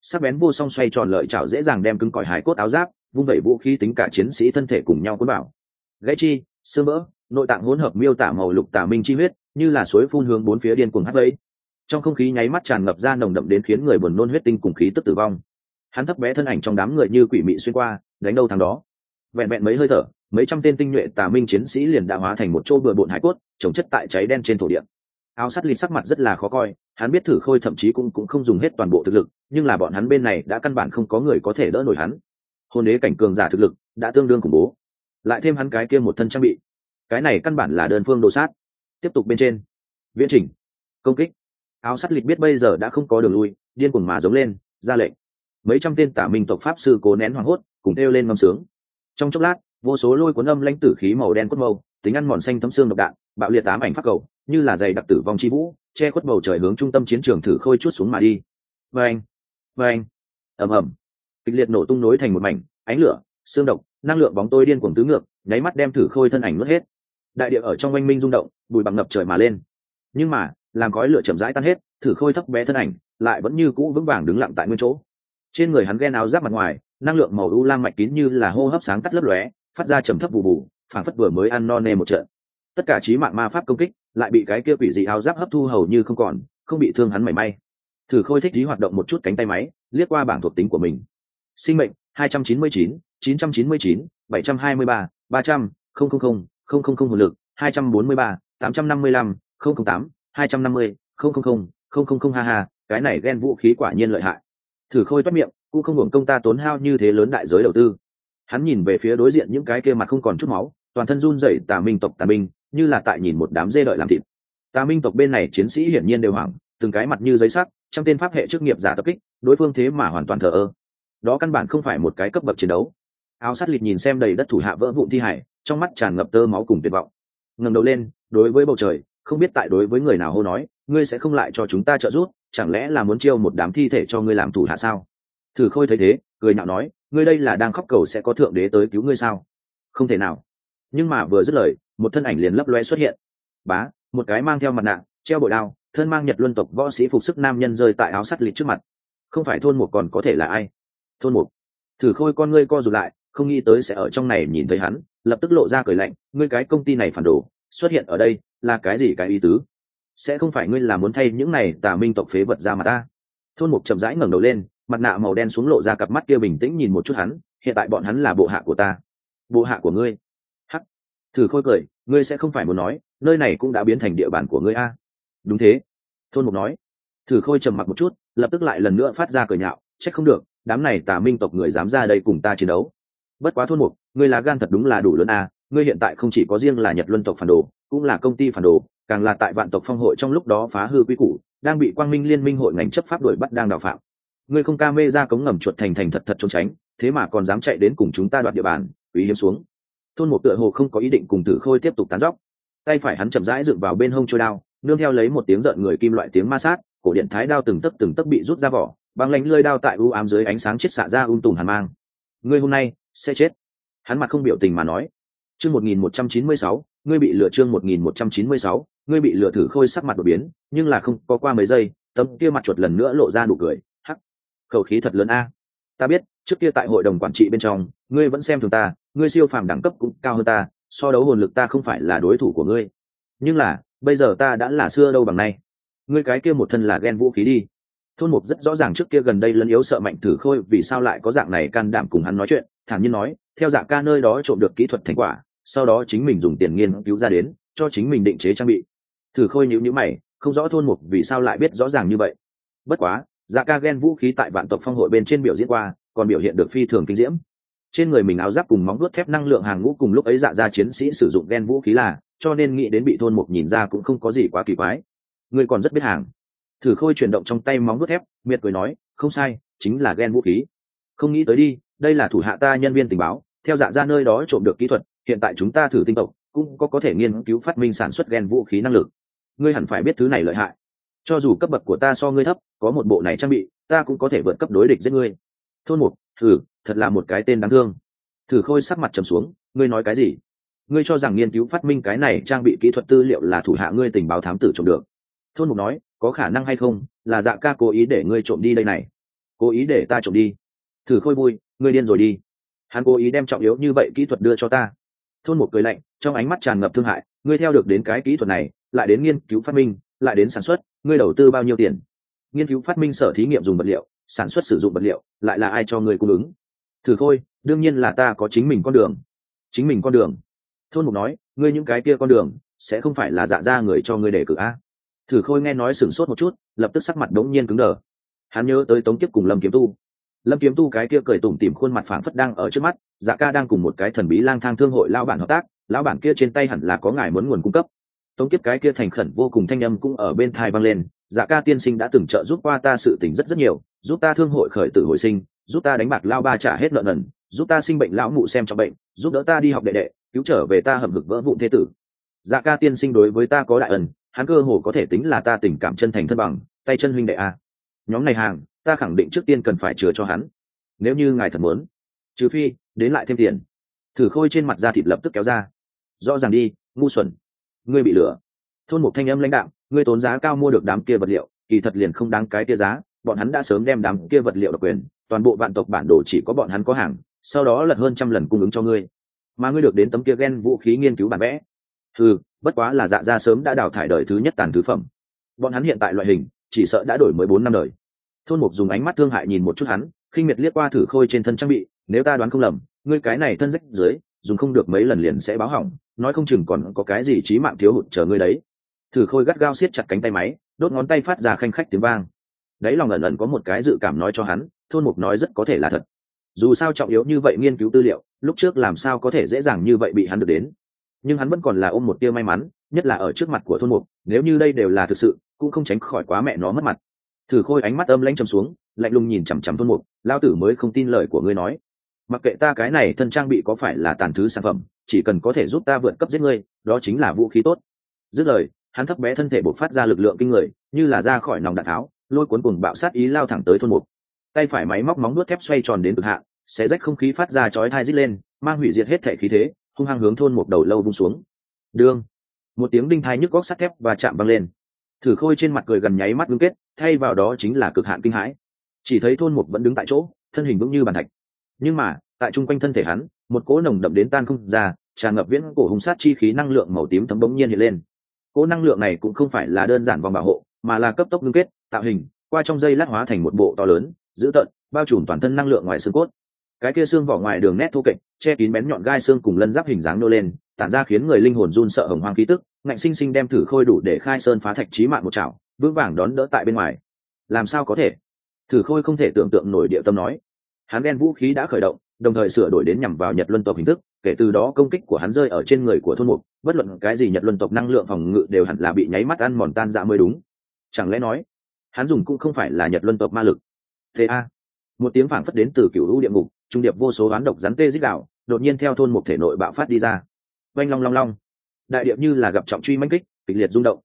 Sắc bén vô song xoay tròn lợi chảo dễ dàng đem cứng cỏi hải cốt áo giáp, vung vẩy vũ khí tính cả chiến sĩ thân thể cùng nhau cuốn bảo gãy chi sơ vỡ nội tạng hỗn hợp miêu tả màu lục tả minh chi huyết, như là suối phun hướng bốn phía điên cuồng hắt vây. Trong không khí nháy mắt tràn ngập ra nồng đậm đến khiến người buồn nôn huyết tinh cùng khí tức tử vong. Hắn thấp bé thân ảnh trong đám người như quỷ mị xuyên qua, đánh đâu thằng đó vẹn vẹn mấy hơi thở, mấy trăm tên tinh nhuệ tà minh chiến sĩ liền đã hóa thành một chỗ bừa bộn hải cốt trồng chất tại cháy đen trên thổ địa. Áo sắt lịt sắc mặt rất là khó coi, hắn biết thử khôi thậm chí cũng cũng không dùng hết toàn bộ thực lực, nhưng là bọn hắn bên này đã căn bản không có người có thể đỡ nổi hắn. Hôn đế cảnh cường giả thực lực đã tương đương khủng bố. Lại thêm hắn cái kia một thân trang bị. Cái này căn bản là đơn phương đồ sát. Tiếp tục bên trên. Viễn trình. Công kích. Áo sắt lịch biết bây giờ đã không có đường lui, điên cuồng mà giống lên, ra lệnh. Mấy trăm tên tả minh tộc pháp sư cố nén hoảng hốt, cùng kêu lên ngâm sướng trong chốc lát, vô số lôi cuốn âm lãnh tử khí màu đen quất mâu, tính ăn mòn xanh thấm xương độc đạn, bạo liệt tám ảnh phát cầu, như là dày đặc tử vong chi vũ, che khuất bầu trời hướng trung tâm chiến trường thử khôi chút xuống mà đi. Và anh anh ầm ầm. Kịch liệt nổ tung nối thành một mảnh, ánh lửa, xương độc, năng lượng bóng tôi điên cuồng tứ ngược, nháy mắt đem thử khôi thân ảnh nuốt hết. Đại địa ở trong oanh minh rung động, bụi bằng ngập trời mà lên. Nhưng mà, làm khói lửa chậm rãi tan hết, thử khôi thấp bé thân ảnh lại vẫn như cũ vững vàng đứng lặng tại nguyên chỗ. Trên người hắn ghen áo giáp mặt ngoài năng lượng màu u lam mạch kín như là hô hấp sáng tắt lấp lóe phát ra trầm thấp bù bù phảng phất vừa mới ăn no nê một trận. Tất cả trí mạng ma pháp công kích lại bị cái kia quỷ dị áo giáp hấp thu hầu như không còn không bị thương hắn mảy may. Thử khôi thích trí hoạt động một chút cánh tay máy liếc qua bảng thuộc tính của mình. Sinh mệnh 299, 999, 723, 300, 000, 000 hồn lực 243, 855, 008, 250, 000, 000 ha ha, cái này ghen vũ khí quả nhiên lợi hại. Thử khôi toát miệng, cũng không hưởng công ta tốn hao như thế lớn đại giới đầu tư. Hắn nhìn về phía đối diện những cái kia mặt không còn chút máu, toàn thân run rẩy tà minh tộc tà minh, như là tại nhìn một đám dê đợi làm thịt. Tà minh tộc bên này chiến sĩ hiển nhiên đều hoảng, từng cái mặt như giấy sắt, trong tên pháp hệ chức nghiệp giả tập kích, đối phương thế mà hoàn toàn thờ ơ. Đó căn bản không phải một cái cấp bậc chiến đấu. Áo sát lịt nhìn xem đầy đất thủ hạ vỡ vụn thi hải, trong mắt tràn ngập tơ máu cùng tuyệt vọng. ngầm đầu lên, đối với bầu trời, không biết tại đối với người nào hô nói ngươi sẽ không lại cho chúng ta trợ giúp chẳng lẽ là muốn chiêu một đám thi thể cho ngươi làm thủ hạ sao? Thử khôi thấy thế, cười nhạo nói, ngươi đây là đang khóc cầu sẽ có thượng đế tới cứu ngươi sao? Không thể nào. Nhưng mà vừa dứt lời, một thân ảnh liền lấp loe xuất hiện. Bá, một cái mang theo mặt nạ, treo bội đao, thân mang nhật luân tộc võ sĩ phục sức nam nhân rơi tại áo sắt lịt trước mặt. Không phải thôn một còn có thể là ai? Thôn một thử khôi con ngươi co rụt lại, không nghĩ tới sẽ ở trong này nhìn thấy hắn, lập tức lộ ra cười lạnh, ngươi cái công ty này phản đồ, xuất hiện ở đây, là cái gì cái ý tứ? Sẽ không phải ngươi là muốn thay những này tà minh tộc phế vật ra mà ta. Thôn mục chậm rãi ngẩng đầu lên, mặt nạ màu đen xuống lộ ra cặp mắt kia bình tĩnh nhìn một chút hắn, hiện tại bọn hắn là bộ hạ của ta. Bộ hạ của ngươi? Hắc. Thử khôi cười, ngươi sẽ không phải muốn nói, nơi này cũng đã biến thành địa bàn của ngươi a. Đúng thế. Thôn mục nói. Thử khôi trầm mặc một chút, lập tức lại lần nữa phát ra cười nhạo trách không được, đám này tà minh tộc người dám ra đây cùng ta chiến đấu. Bất quá thôn mục, ngươi là gan thật đúng là đủ lớn a ngươi hiện tại không chỉ có riêng là nhật luân tộc phản đồ, cũng là công ty phản đồ, càng là tại vạn tộc phong hội trong lúc đó phá hư quy củ, đang bị quang minh liên minh hội ngành chấp pháp đuổi bắt đang đào phạm. Ngươi không ca mê ra cống ngầm chuột thành thành thật thật trốn tránh, thế mà còn dám chạy đến cùng chúng ta đoạt địa bàn ủy hiếm xuống. Thôn một tựa hồ không có ý định cùng tử khôi tiếp tục tán dóc. Tay phải hắn chậm rãi dựng vào bên hông trôi đao, nương theo lấy một tiếng giận người kim loại tiếng ma sát, cổ điện thái đao từng tấc từng tấc bị rút ra vỏ băng lánh lơi đao tại u ám dưới ánh sáng chết xạ ra ung tùm hàn mang. Ngươi hôm nay sẽ chết. Hắn mặt không biểu tình mà nói chương một nghìn một trăm chín mươi sáu, ngươi bị lừa chương một nghìn một trăm chín mươi sáu, ngươi bị lừa thử khôi sắc mặt đột biến, nhưng là không, có qua mấy giây, tấm kia mặt chuột lần nữa lộ ra nụ cười. Hắc, khẩu khí thật lớn a. Ta biết, trước kia tại hội đồng quản trị bên trong, ngươi vẫn xem thường ta, ngươi siêu phàm đẳng cấp cũng cao hơn ta, so đấu hồn lực ta không phải là đối thủ của ngươi. Nhưng là, bây giờ ta đã là xưa đâu bằng nay. Ngươi cái kia một thân là ghen vũ khí đi. Thôn mục rất rõ ràng trước kia gần đây lấn yếu sợ mạnh thử khôi, vì sao lại có dạng này can đảm cùng hắn nói chuyện, thản nhiên nói, theo dạng ca nơi đó trộm được kỹ thuật thành quả sau đó chính mình dùng tiền nghiên cứu ra đến, cho chính mình định chế trang bị. Thử khôi nhữ nhữ mày, không rõ thôn mục vì sao lại biết rõ ràng như vậy. Bất quá dạ ca ghen vũ khí tại vạn tộc phong hội bên trên biểu diễn qua, còn biểu hiện được phi thường kinh diễm. Trên người mình áo giáp cùng móng đuốt thép năng lượng hàng ngũ cùng lúc ấy dạ ra chiến sĩ sử dụng ghen vũ khí là, cho nên nghĩ đến bị thôn mục nhìn ra cũng không có gì quá kỳ quái. Người còn rất biết hàng. Thử khôi chuyển động trong tay móng đuốt thép, miệt cười nói, không sai, chính là ghen vũ khí. Không nghĩ tới đi, đây là thủ hạ ta nhân viên tình báo, theo dạ ra nơi đó trộm được kỹ thuật hiện tại chúng ta thử tinh tộc cũng có có thể nghiên cứu phát minh sản xuất gen vũ khí năng lực. Ngươi hẳn phải biết thứ này lợi hại. Cho dù cấp bậc của ta so ngươi thấp có một bộ này trang bị ta cũng có thể vượt cấp đối địch giết ngươi. Thôn một, thử thật là một cái tên đáng thương. Thử khôi sắc mặt trầm xuống ngươi nói cái gì? Ngươi cho rằng nghiên cứu phát minh cái này trang bị kỹ thuật tư liệu là thủ hạ ngươi tình báo thám tử trộm được. Thôn mục nói có khả năng hay không là dạ ca cố ý để ngươi trộm đi đây này. Cố ý để ta trộm đi. Thử khôi vui ngươi điên rồi đi. Hắn cố ý đem trọng yếu như vậy kỹ thuật đưa cho ta thôn một cười lạnh, trong ánh mắt tràn ngập thương hại, ngươi theo được đến cái kỹ thuật này, lại đến nghiên cứu phát minh, lại đến sản xuất, ngươi đầu tư bao nhiêu tiền? Nghiên cứu phát minh sở thí nghiệm dùng vật liệu, sản xuất sử dụng vật liệu, lại là ai cho ngươi cung ứng? Thử khôi đương nhiên là ta có chính mình con đường. Chính mình con đường. Thôn mục nói, ngươi những cái kia con đường, sẽ không phải là dạ ra người cho ngươi đề cử a? Thử khôi nghe nói sửng sốt một chút, lập tức sắc mặt đống nhiên cứng đờ. Hắn nhớ tới tống tiếp cùng lâm kiếm tu lâm kiếm tu cái kia cười tủm tìm khuôn mặt phảng phất đang ở trước mắt dạ ca đang cùng một cái thần bí lang thang thương hội lao bản hợp tác, lão bản kia trên tay hẳn là có ngài muốn nguồn cung cấp. Tống kiếp cái kia thành khẩn vô cùng thanh âm cũng ở bên thai vang lên dạ ca tiên sinh đã từng trợ giúp qua ta sự tình rất rất nhiều, giúp ta thương hội khởi tử hồi sinh, giúp ta đánh bạc lao ba trả hết nợ nần, giúp ta sinh bệnh lão mụ xem cho bệnh, giúp đỡ ta đi học đệ đệ, cứu trở về ta hầm hực vỡ vụn thế tử. Dạ ca tiên sinh đối với ta có đại ẩn hắn cơ hồ có thể tính là ta tình cảm chân thành thân bằng, tay chân huynh đệ a. Nhóm này hàng ta khẳng định trước tiên cần phải chừa cho hắn. Nếu như ngài thật muốn, trừ phi, đến lại thêm tiền. Thử khôi trên mặt da thịt lập tức kéo ra. Rõ ràng đi, ngu xuẩn. Ngươi bị lừa. Thôn một thanh âm lãnh đạo ngươi tốn giá cao mua được đám kia vật liệu, kỳ thật liền không đáng cái kia giá, bọn hắn đã sớm đem đám kia vật liệu độc quyền, toàn bộ vạn tộc bản đồ chỉ có bọn hắn có hàng, sau đó lật hơn trăm lần cung ứng cho ngươi. Mà ngươi được đến tấm kia ghen vũ khí nghiên cứu bản vẽ. Ừ bất quá là dạ ra sớm đã đào thải đời thứ nhất tàn thứ phẩm. Bọn hắn hiện tại loại hình, chỉ sợ đã đổi mới bốn năm đời thôn mục dùng ánh mắt thương hại nhìn một chút hắn, khinh miệt liếc qua thử khôi trên thân trang bị, nếu ta đoán không lầm, ngươi cái này thân rách dưới, dùng không được mấy lần liền sẽ báo hỏng, nói không chừng còn có cái gì trí mạng thiếu hụt chờ ngươi đấy. Thử khôi gắt gao siết chặt cánh tay máy, đốt ngón tay phát ra khanh khách tiếng vang. Đấy lòng ẩn ẩn có một cái dự cảm nói cho hắn thôn mục nói rất có thể là thật. Dù sao trọng yếu như vậy nghiên cứu tư liệu, lúc trước làm sao có thể dễ dàng như vậy bị hắn được đến. Nhưng hắn vẫn còn là ôm một tia may mắn, nhất là ở trước mặt của thôn mục, nếu như đây đều là thực sự, cũng không tránh khỏi quá mẹ nó mất mặt thử khôi ánh mắt âm lãnh trầm xuống, lạnh lùng nhìn chằm chằm thôn mục lao tử mới không tin lời của ngươi nói. Mặc kệ ta cái này thân trang bị có phải là tàn thứ sản phẩm, chỉ cần có thể giúp ta vượt cấp giết ngươi, đó chính là vũ khí tốt. Dứt lời, hắn thấp bé thân thể bộc phát ra lực lượng kinh người, như là ra khỏi nòng đạn tháo, lôi cuốn cùng bạo sát ý lao thẳng tới thôn mục. Tay phải máy móc móng nuốt thép xoay tròn đến cực hạn sẽ rách không khí phát ra chói thai rít lên, mang hủy diệt hết thể khí thế, hung hăng hướng thôn một đầu lâu vung xuống. Đương! Một tiếng đinh thai nhức góc sắt thép và chạm văng lên thử khôi trên mặt cười gần nháy mắt ngưng kết, thay vào đó chính là cực hạn kinh hãi. Chỉ thấy thôn một vẫn đứng tại chỗ, thân hình vững như bàn thạch. Nhưng mà, tại chung quanh thân thể hắn, một cỗ nồng đậm đến tan không ra, tràn ngập viễn cổ hùng sát chi khí năng lượng màu tím thấm bỗng nhiên hiện lên. Cỗ năng lượng này cũng không phải là đơn giản vòng bảo hộ, mà là cấp tốc ngưng kết, tạo hình, qua trong dây lát hóa thành một bộ to lớn, dữ tợn, bao trùm toàn thân năng lượng ngoài xương cốt. Cái kia xương vỏ ngoài đường nét thô kệch, che kín bén nhọn gai xương cùng lân giáp hình dáng nô lên, tản ra khiến người linh hồn run sợ hồng hoang khí tức ngạnh sinh sinh đem thử khôi đủ để khai sơn phá thạch trí mạng một chảo, vững vàng đón đỡ tại bên ngoài. Làm sao có thể? Thử khôi không thể tưởng tượng nổi địa tâm nói. Hắn đen vũ khí đã khởi động, đồng thời sửa đổi đến nhằm vào nhật luân tộc hình thức, kể từ đó công kích của hắn rơi ở trên người của thôn mục, bất luận cái gì nhật luân tộc năng lượng phòng ngự đều hẳn là bị nháy mắt ăn mòn tan dạ mới đúng. Chẳng lẽ nói, hắn dùng cũng không phải là nhật luân tộc ma lực? Thế a, một tiếng phảng phất đến từ cựu hữu địa ngục, trung điệp vô số oán độc rắn tê dích đạo, đột nhiên theo thôn mục thể nội bạo phát đi ra. Oanh long long long đại điệp như là gặp trọng truy manh kích, kịch liệt rung động.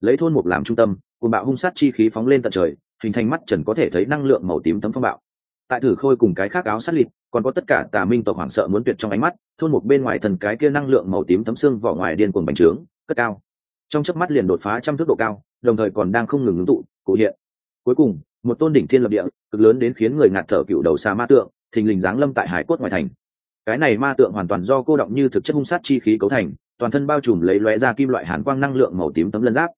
Lấy thôn một làm trung tâm cùng bạo hung sát chi khí phóng lên tận trời, hình thành mắt trần có thể thấy năng lượng màu tím tấm phong bạo. Tại thử khôi cùng cái khác áo sát lịt còn có tất cả tà minh tộc hoảng sợ muốn tuyệt trong ánh mắt, thôn một bên ngoài thần cái kia năng lượng màu tím tấm xương vỏ ngoài điên cuồng bành trướng, cất cao. Trong chớp mắt liền đột phá trăm thước độ cao, đồng thời còn đang không ngừng ứng tụ cụ hiện. Cuối cùng, một tôn đỉnh thiên lập địa, cực lớn đến khiến người ngạt thở cựu đầu xa ma tượng, thình lình giáng lâm tại hải cốt ngoài thành. Cái này ma tượng hoàn toàn do cô động như thực chất hung sát chi khí cấu thành toàn thân bao trùm lấy lóe ra kim loại hàn quang năng lượng màu tím tấm lân giáp.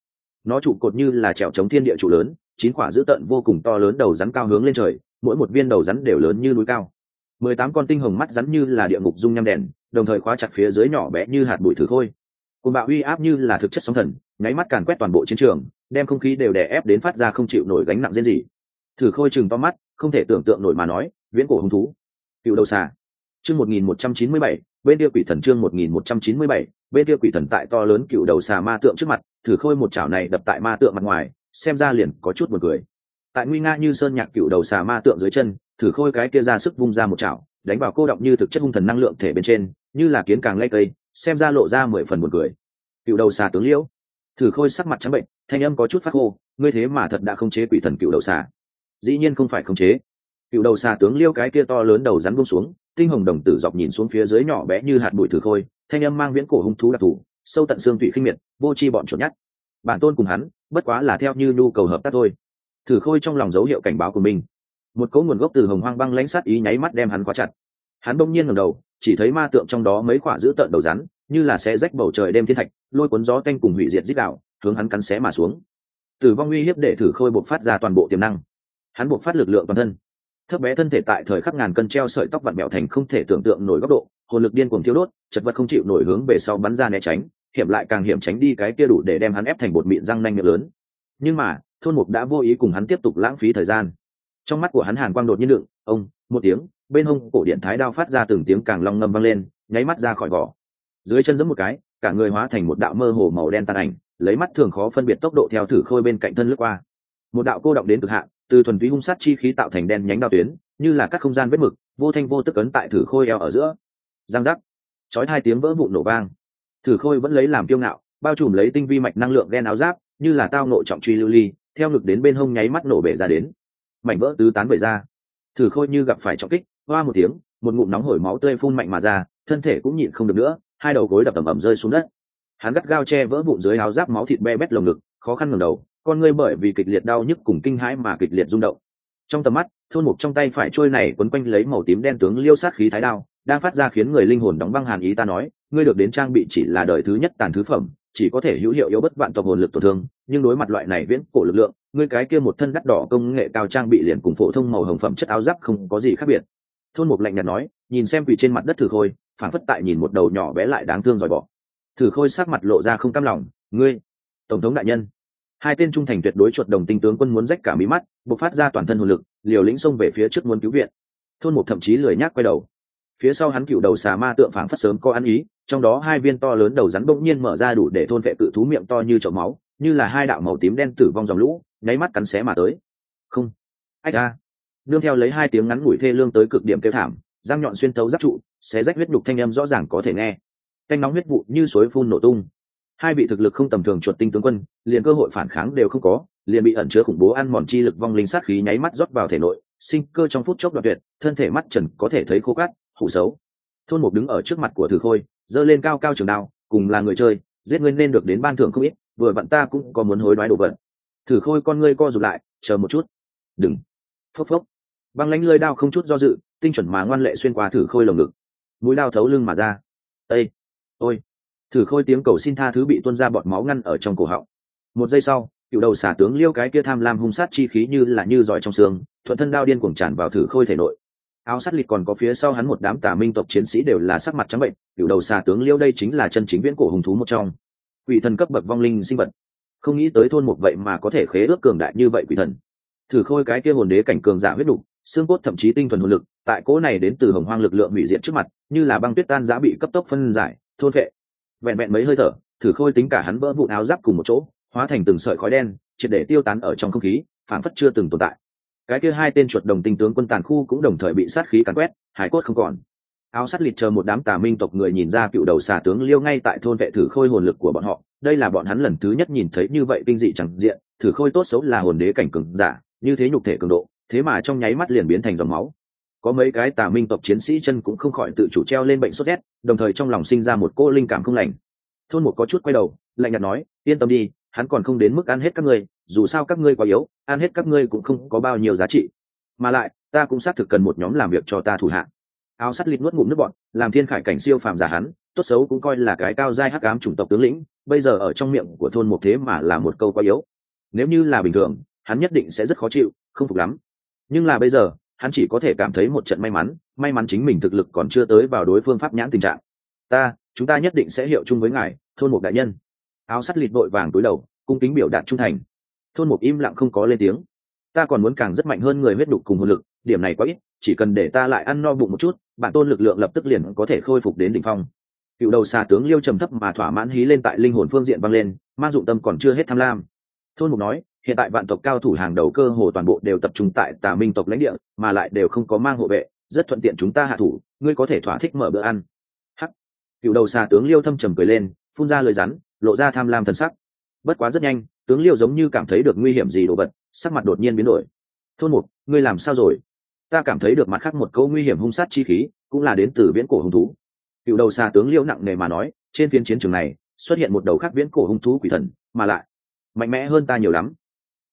Nó trụ cột như là trèo chống thiên địa trụ lớn, chín quả dữ tợn vô cùng to lớn đầu rắn cao hướng lên trời, mỗi một viên đầu rắn đều lớn như núi cao. Mười tám con tinh hồng mắt rắn như là địa ngục dung nham đèn, đồng thời khóa chặt phía dưới nhỏ bé như hạt bụi thử khôi. Cùng bạo uy áp như là thực chất sóng thần, nháy mắt càn quét toàn bộ chiến trường, đem không khí đều đè ép đến phát ra không chịu nổi gánh nặng riêng gì thử khôi chừng to mắt, không thể tưởng tượng nổi mà nói, viễn cổ hung thú. Cựu đầu xà. Chương một nghìn một trăm chín mươi bảy, bên kia quỷ thần chương một nghìn một trăm chín mươi bảy bên kia quỷ thần tại to lớn cựu đầu xà ma tượng trước mặt, thử khôi một chảo này đập tại ma tượng mặt ngoài, xem ra liền có chút buồn cười. Tại nguy nga như sơn nhạc cựu đầu xà ma tượng dưới chân, thử khôi cái kia ra sức vung ra một chảo, đánh vào cô động như thực chất hung thần năng lượng thể bên trên, như là kiến càng lây cây, xem ra lộ ra mười phần buồn cười. Cựu đầu xà tướng liễu. Thử khôi sắc mặt trắng bệnh, thanh âm có chút phát khô, ngươi thế mà thật đã không chế quỷ thần cựu đầu xà. Dĩ nhiên không phải không chế. Cựu đầu xà tướng liêu cái kia to lớn đầu rắn bông xuống tinh hồng đồng tử dọc nhìn xuống phía dưới nhỏ bé như hạt bụi thử khôi, thanh âm mang viễn cổ hung thú đặc thù, sâu tận xương tụy khinh miệt, vô chi bọn trộn nhát bản tôn cùng hắn, bất quá là theo như nhu cầu hợp tác thôi. Thử khôi trong lòng dấu hiệu cảnh báo của mình. Một cỗ nguồn gốc từ hồng hoang băng lãnh sát ý nháy mắt đem hắn khóa chặt. Hắn bỗng nhiên ngầm đầu, chỉ thấy ma tượng trong đó mấy khoả giữ tợn đầu rắn, như là sẽ rách bầu trời đêm thiên thạch, lôi cuốn gió canh cùng hủy diệt dích đạo, hướng hắn cắn xé mà xuống. Tử vong uy hiếp để thử khôi bộc phát ra toàn bộ tiềm năng. Hắn bộc phát lực lượng toàn thân thấp bé thân thể tại thời khắc ngàn cân treo sợi tóc vặn mẹo thành không thể tưởng tượng nổi góc độ, hồn lực điên cuồng thiếu đốt, chật vật không chịu nổi hướng về sau bắn ra né tránh, hiểm lại càng hiểm tránh đi cái kia đủ để đem hắn ép thành bột mịn răng nanh miệng lớn. Nhưng mà, thôn mục đã vô ý cùng hắn tiếp tục lãng phí thời gian. Trong mắt của hắn hàn quang đột nhiên đựng, ông, một tiếng, bên hông cổ điện thái đao phát ra từng tiếng càng long ngâm vang lên, nháy mắt ra khỏi vỏ. Dưới chân giẫm một cái, cả người hóa thành một đạo mơ hồ màu đen tàn ảnh, lấy mắt thường khó phân biệt tốc độ theo thử khôi bên cạnh thân lướt qua. Một đạo cô động đến cực hạn từ thuần túy hung sát chi khí tạo thành đen nhánh đao tuyến, như là các không gian vết mực, vô thanh vô tức ấn tại thử khôi eo ở giữa. Giang giác. Chói hai tiếng vỡ vụn nổ vang. Thử khôi vẫn lấy làm kiêu ngạo, bao trùm lấy tinh vi mạch năng lượng ghen áo giáp, như là tao nộ trọng truy lưu ly, theo ngực đến bên hông nháy mắt nổ bể ra đến. Mảnh vỡ tứ tán bể ra. Thử khôi như gặp phải trọng kích, hoa một tiếng, một ngụm nóng hổi máu tươi phun mạnh mà ra, thân thể cũng nhịn không được nữa, hai đầu gối đập ầm ầm rơi xuống đất. Hắn gắt gao che vỡ vụn dưới áo giáp máu thịt be bét lồng ngực, khó khăn ngẩng đầu con ngươi bởi vì kịch liệt đau nhức cùng kinh hãi mà kịch liệt rung động. Trong tầm mắt, thôn mục trong tay phải trôi này quấn quanh lấy màu tím đen tướng liêu sát khí thái đao, đang phát ra khiến người linh hồn đóng băng hàn ý ta nói, ngươi được đến trang bị chỉ là đời thứ nhất tàn thứ phẩm, chỉ có thể hữu hiệu yếu bất vạn tộc hồn lực tổn thương, nhưng đối mặt loại này viễn cổ lực lượng, ngươi cái kia một thân đắt đỏ công nghệ cao trang bị liền cùng phổ thông màu hồng phẩm chất áo giáp không có gì khác biệt. Thôn mục lạnh nhạt nói, nhìn xem quỷ trên mặt đất thử khôi phản phất tại nhìn một đầu nhỏ bé lại đáng thương dòi bỏ. Thử khôi sắc mặt lộ ra không cam lòng, ngươi, tổng thống đại nhân hai tên trung thành tuyệt đối chuột đồng tinh tướng quân muốn rách cả mí mắt, bộc phát ra toàn thân hồn lực, liều lĩnh xông về phía trước muốn cứu viện. Thôn một thậm chí lười nhác quay đầu. Phía sau hắn cựu đầu xà ma tượng phảng phất sớm có ăn ý, trong đó hai viên to lớn đầu rắn bỗng nhiên mở ra đủ để thôn vệ cự thú miệng to như chậu máu, như là hai đạo màu tím đen tử vong dòng lũ, nháy mắt cắn xé mà tới. Không. Ách a. Nương theo lấy hai tiếng ngắn ngủi thê lương tới cực điểm kêu thảm, răng nhọn xuyên thấu giáp trụ, xé rách huyết đục thanh âm rõ ràng có thể nghe. Canh nóng huyết vụ như suối phun nổ tung hai vị thực lực không tầm thường chuột tinh tướng quân, liền cơ hội phản kháng đều không có, liền bị ẩn chứa khủng bố ăn mòn chi lực vong linh sát khí nháy mắt rót vào thể nội, sinh cơ trong phút chốc đoạn tuyệt, thân thể mắt trần có thể thấy khô cát, hủ xấu. Thôn mục đứng ở trước mặt của thử khôi, giơ lên cao cao trường đao, cùng là người chơi, giết ngươi nên được đến ban thưởng không ít, vừa vặn ta cũng có muốn hối đoái đồ vật. Thử khôi con ngươi co rụt lại, chờ một chút. Đừng. Phốc phốc. Băng lánh lơi đao không chút do dự, tinh chuẩn mà ngoan lệ xuyên qua thử khôi lồng ngực. Mũi đao thấu lưng mà ra. Ây ôi thử khôi tiếng cầu xin tha thứ bị tuôn ra bọt máu ngăn ở trong cổ họng. Một giây sau, cựu đầu xả tướng liêu cái kia tham lam hung sát chi khí như là như giỏi trong xương, thuận thân đao điên cuồng tràn vào thử khôi thể nội. Áo sát lịch còn có phía sau hắn một đám tà minh tộc chiến sĩ đều là sắc mặt trắng bệnh, cựu đầu xà tướng liêu đây chính là chân chính viễn cổ hùng thú một trong. Quỷ thần cấp bậc vong linh sinh vật. Không nghĩ tới thôn một vậy mà có thể khế ước cường đại như vậy quỷ thần. Thử khôi cái kia hồn đế cảnh cường giả huyết đục xương cốt thậm chí tinh thuần hồn lực, tại cỗ này đến từ hồng hoang lực lượng hủy diệt trước mặt, như là băng tuyết tan giá bị cấp tốc phân giải, thôn vệ vẹn vẹn mấy hơi thở, thử khôi tính cả hắn vỡ vụn áo giáp cùng một chỗ, hóa thành từng sợi khói đen, triệt để tiêu tán ở trong không khí phản phất chưa từng tồn tại. Cái kia hai tên chuột đồng tinh tướng quân tàn khu cũng đồng thời bị sát khí cắn quét, hải cốt không còn. Áo sắt lịt chờ một đám tà minh tộc người nhìn ra cựu đầu xà tướng liêu ngay tại thôn vệ thử khôi hồn lực của bọn họ, đây là bọn hắn lần thứ nhất nhìn thấy như vậy kinh dị chẳng diện, thử khôi tốt xấu là hồn đế cảnh cường giả, như thế nhục thể cường độ, thế mà trong nháy mắt liền biến thành dòng máu có mấy cái tà minh tộc chiến sĩ chân cũng không khỏi tự chủ treo lên bệnh sốt rét, đồng thời trong lòng sinh ra một cô linh cảm không lành. Thôn một có chút quay đầu, lạnh nhạt nói, yên tâm đi, hắn còn không đến mức ăn hết các ngươi, dù sao các ngươi quá yếu, ăn hết các ngươi cũng không có bao nhiêu giá trị. Mà lại, ta cũng xác thực cần một nhóm làm việc cho ta thủ hạ. Áo sắt lịt nuốt ngụm nước bọn làm thiên khải cảnh siêu phàm giả hắn, tốt xấu cũng coi là cái cao giai hắc ám chủng tộc tướng lĩnh, bây giờ ở trong miệng của thôn một thế mà là một câu quá yếu. Nếu như là bình thường, hắn nhất định sẽ rất khó chịu, không phục lắm. Nhưng là bây giờ hắn chỉ có thể cảm thấy một trận may mắn may mắn chính mình thực lực còn chưa tới vào đối phương pháp nhãn tình trạng. Ta, chúng ta nhất định sẽ hiệu chung với ngài, thôn một đại nhân. Áo sắt lịt vội vàng túi đầu, cung kính biểu đạt trung thành. Thôn một im lặng không có lên tiếng. Ta còn muốn càng rất mạnh hơn người huyết đục cùng hồn lực, điểm này quá ít, chỉ cần để ta lại ăn no bụng một chút, bản tôn lực lượng lập tức liền có thể khôi phục đến đỉnh phong. Cựu đầu xà tướng liêu trầm thấp mà thỏa mãn hí lên tại linh hồn phương diện vang lên mang dụng tâm còn chưa hết tham lam. Thôn mục nói hiện tại vạn tộc cao thủ hàng đầu cơ hồ toàn bộ đều tập trung tại tà minh tộc lãnh địa, mà lại đều không có mang hộ vệ, rất thuận tiện chúng ta hạ thủ, ngươi có thể thỏa thích mở bữa ăn. Hắc. Cựu đầu xà tướng liêu thâm trầm cười lên, phun ra lời rắn, lộ ra tham lam thần sắc. Bất quá rất nhanh, tướng liêu giống như cảm thấy được nguy hiểm gì đồ vật, sắc mặt đột nhiên biến đổi. Thôn mục, ngươi làm sao rồi? Ta cảm thấy được mặt khác một câu nguy hiểm hung sát chi khí, cũng là đến từ viễn cổ hung thú. Cựu đầu xà tướng liêu nặng nề mà nói, trên phiên chiến trường này, xuất hiện một đầu khác viễn cổ hung thú quỷ thần, mà lại, mạnh mẽ hơn ta nhiều lắm.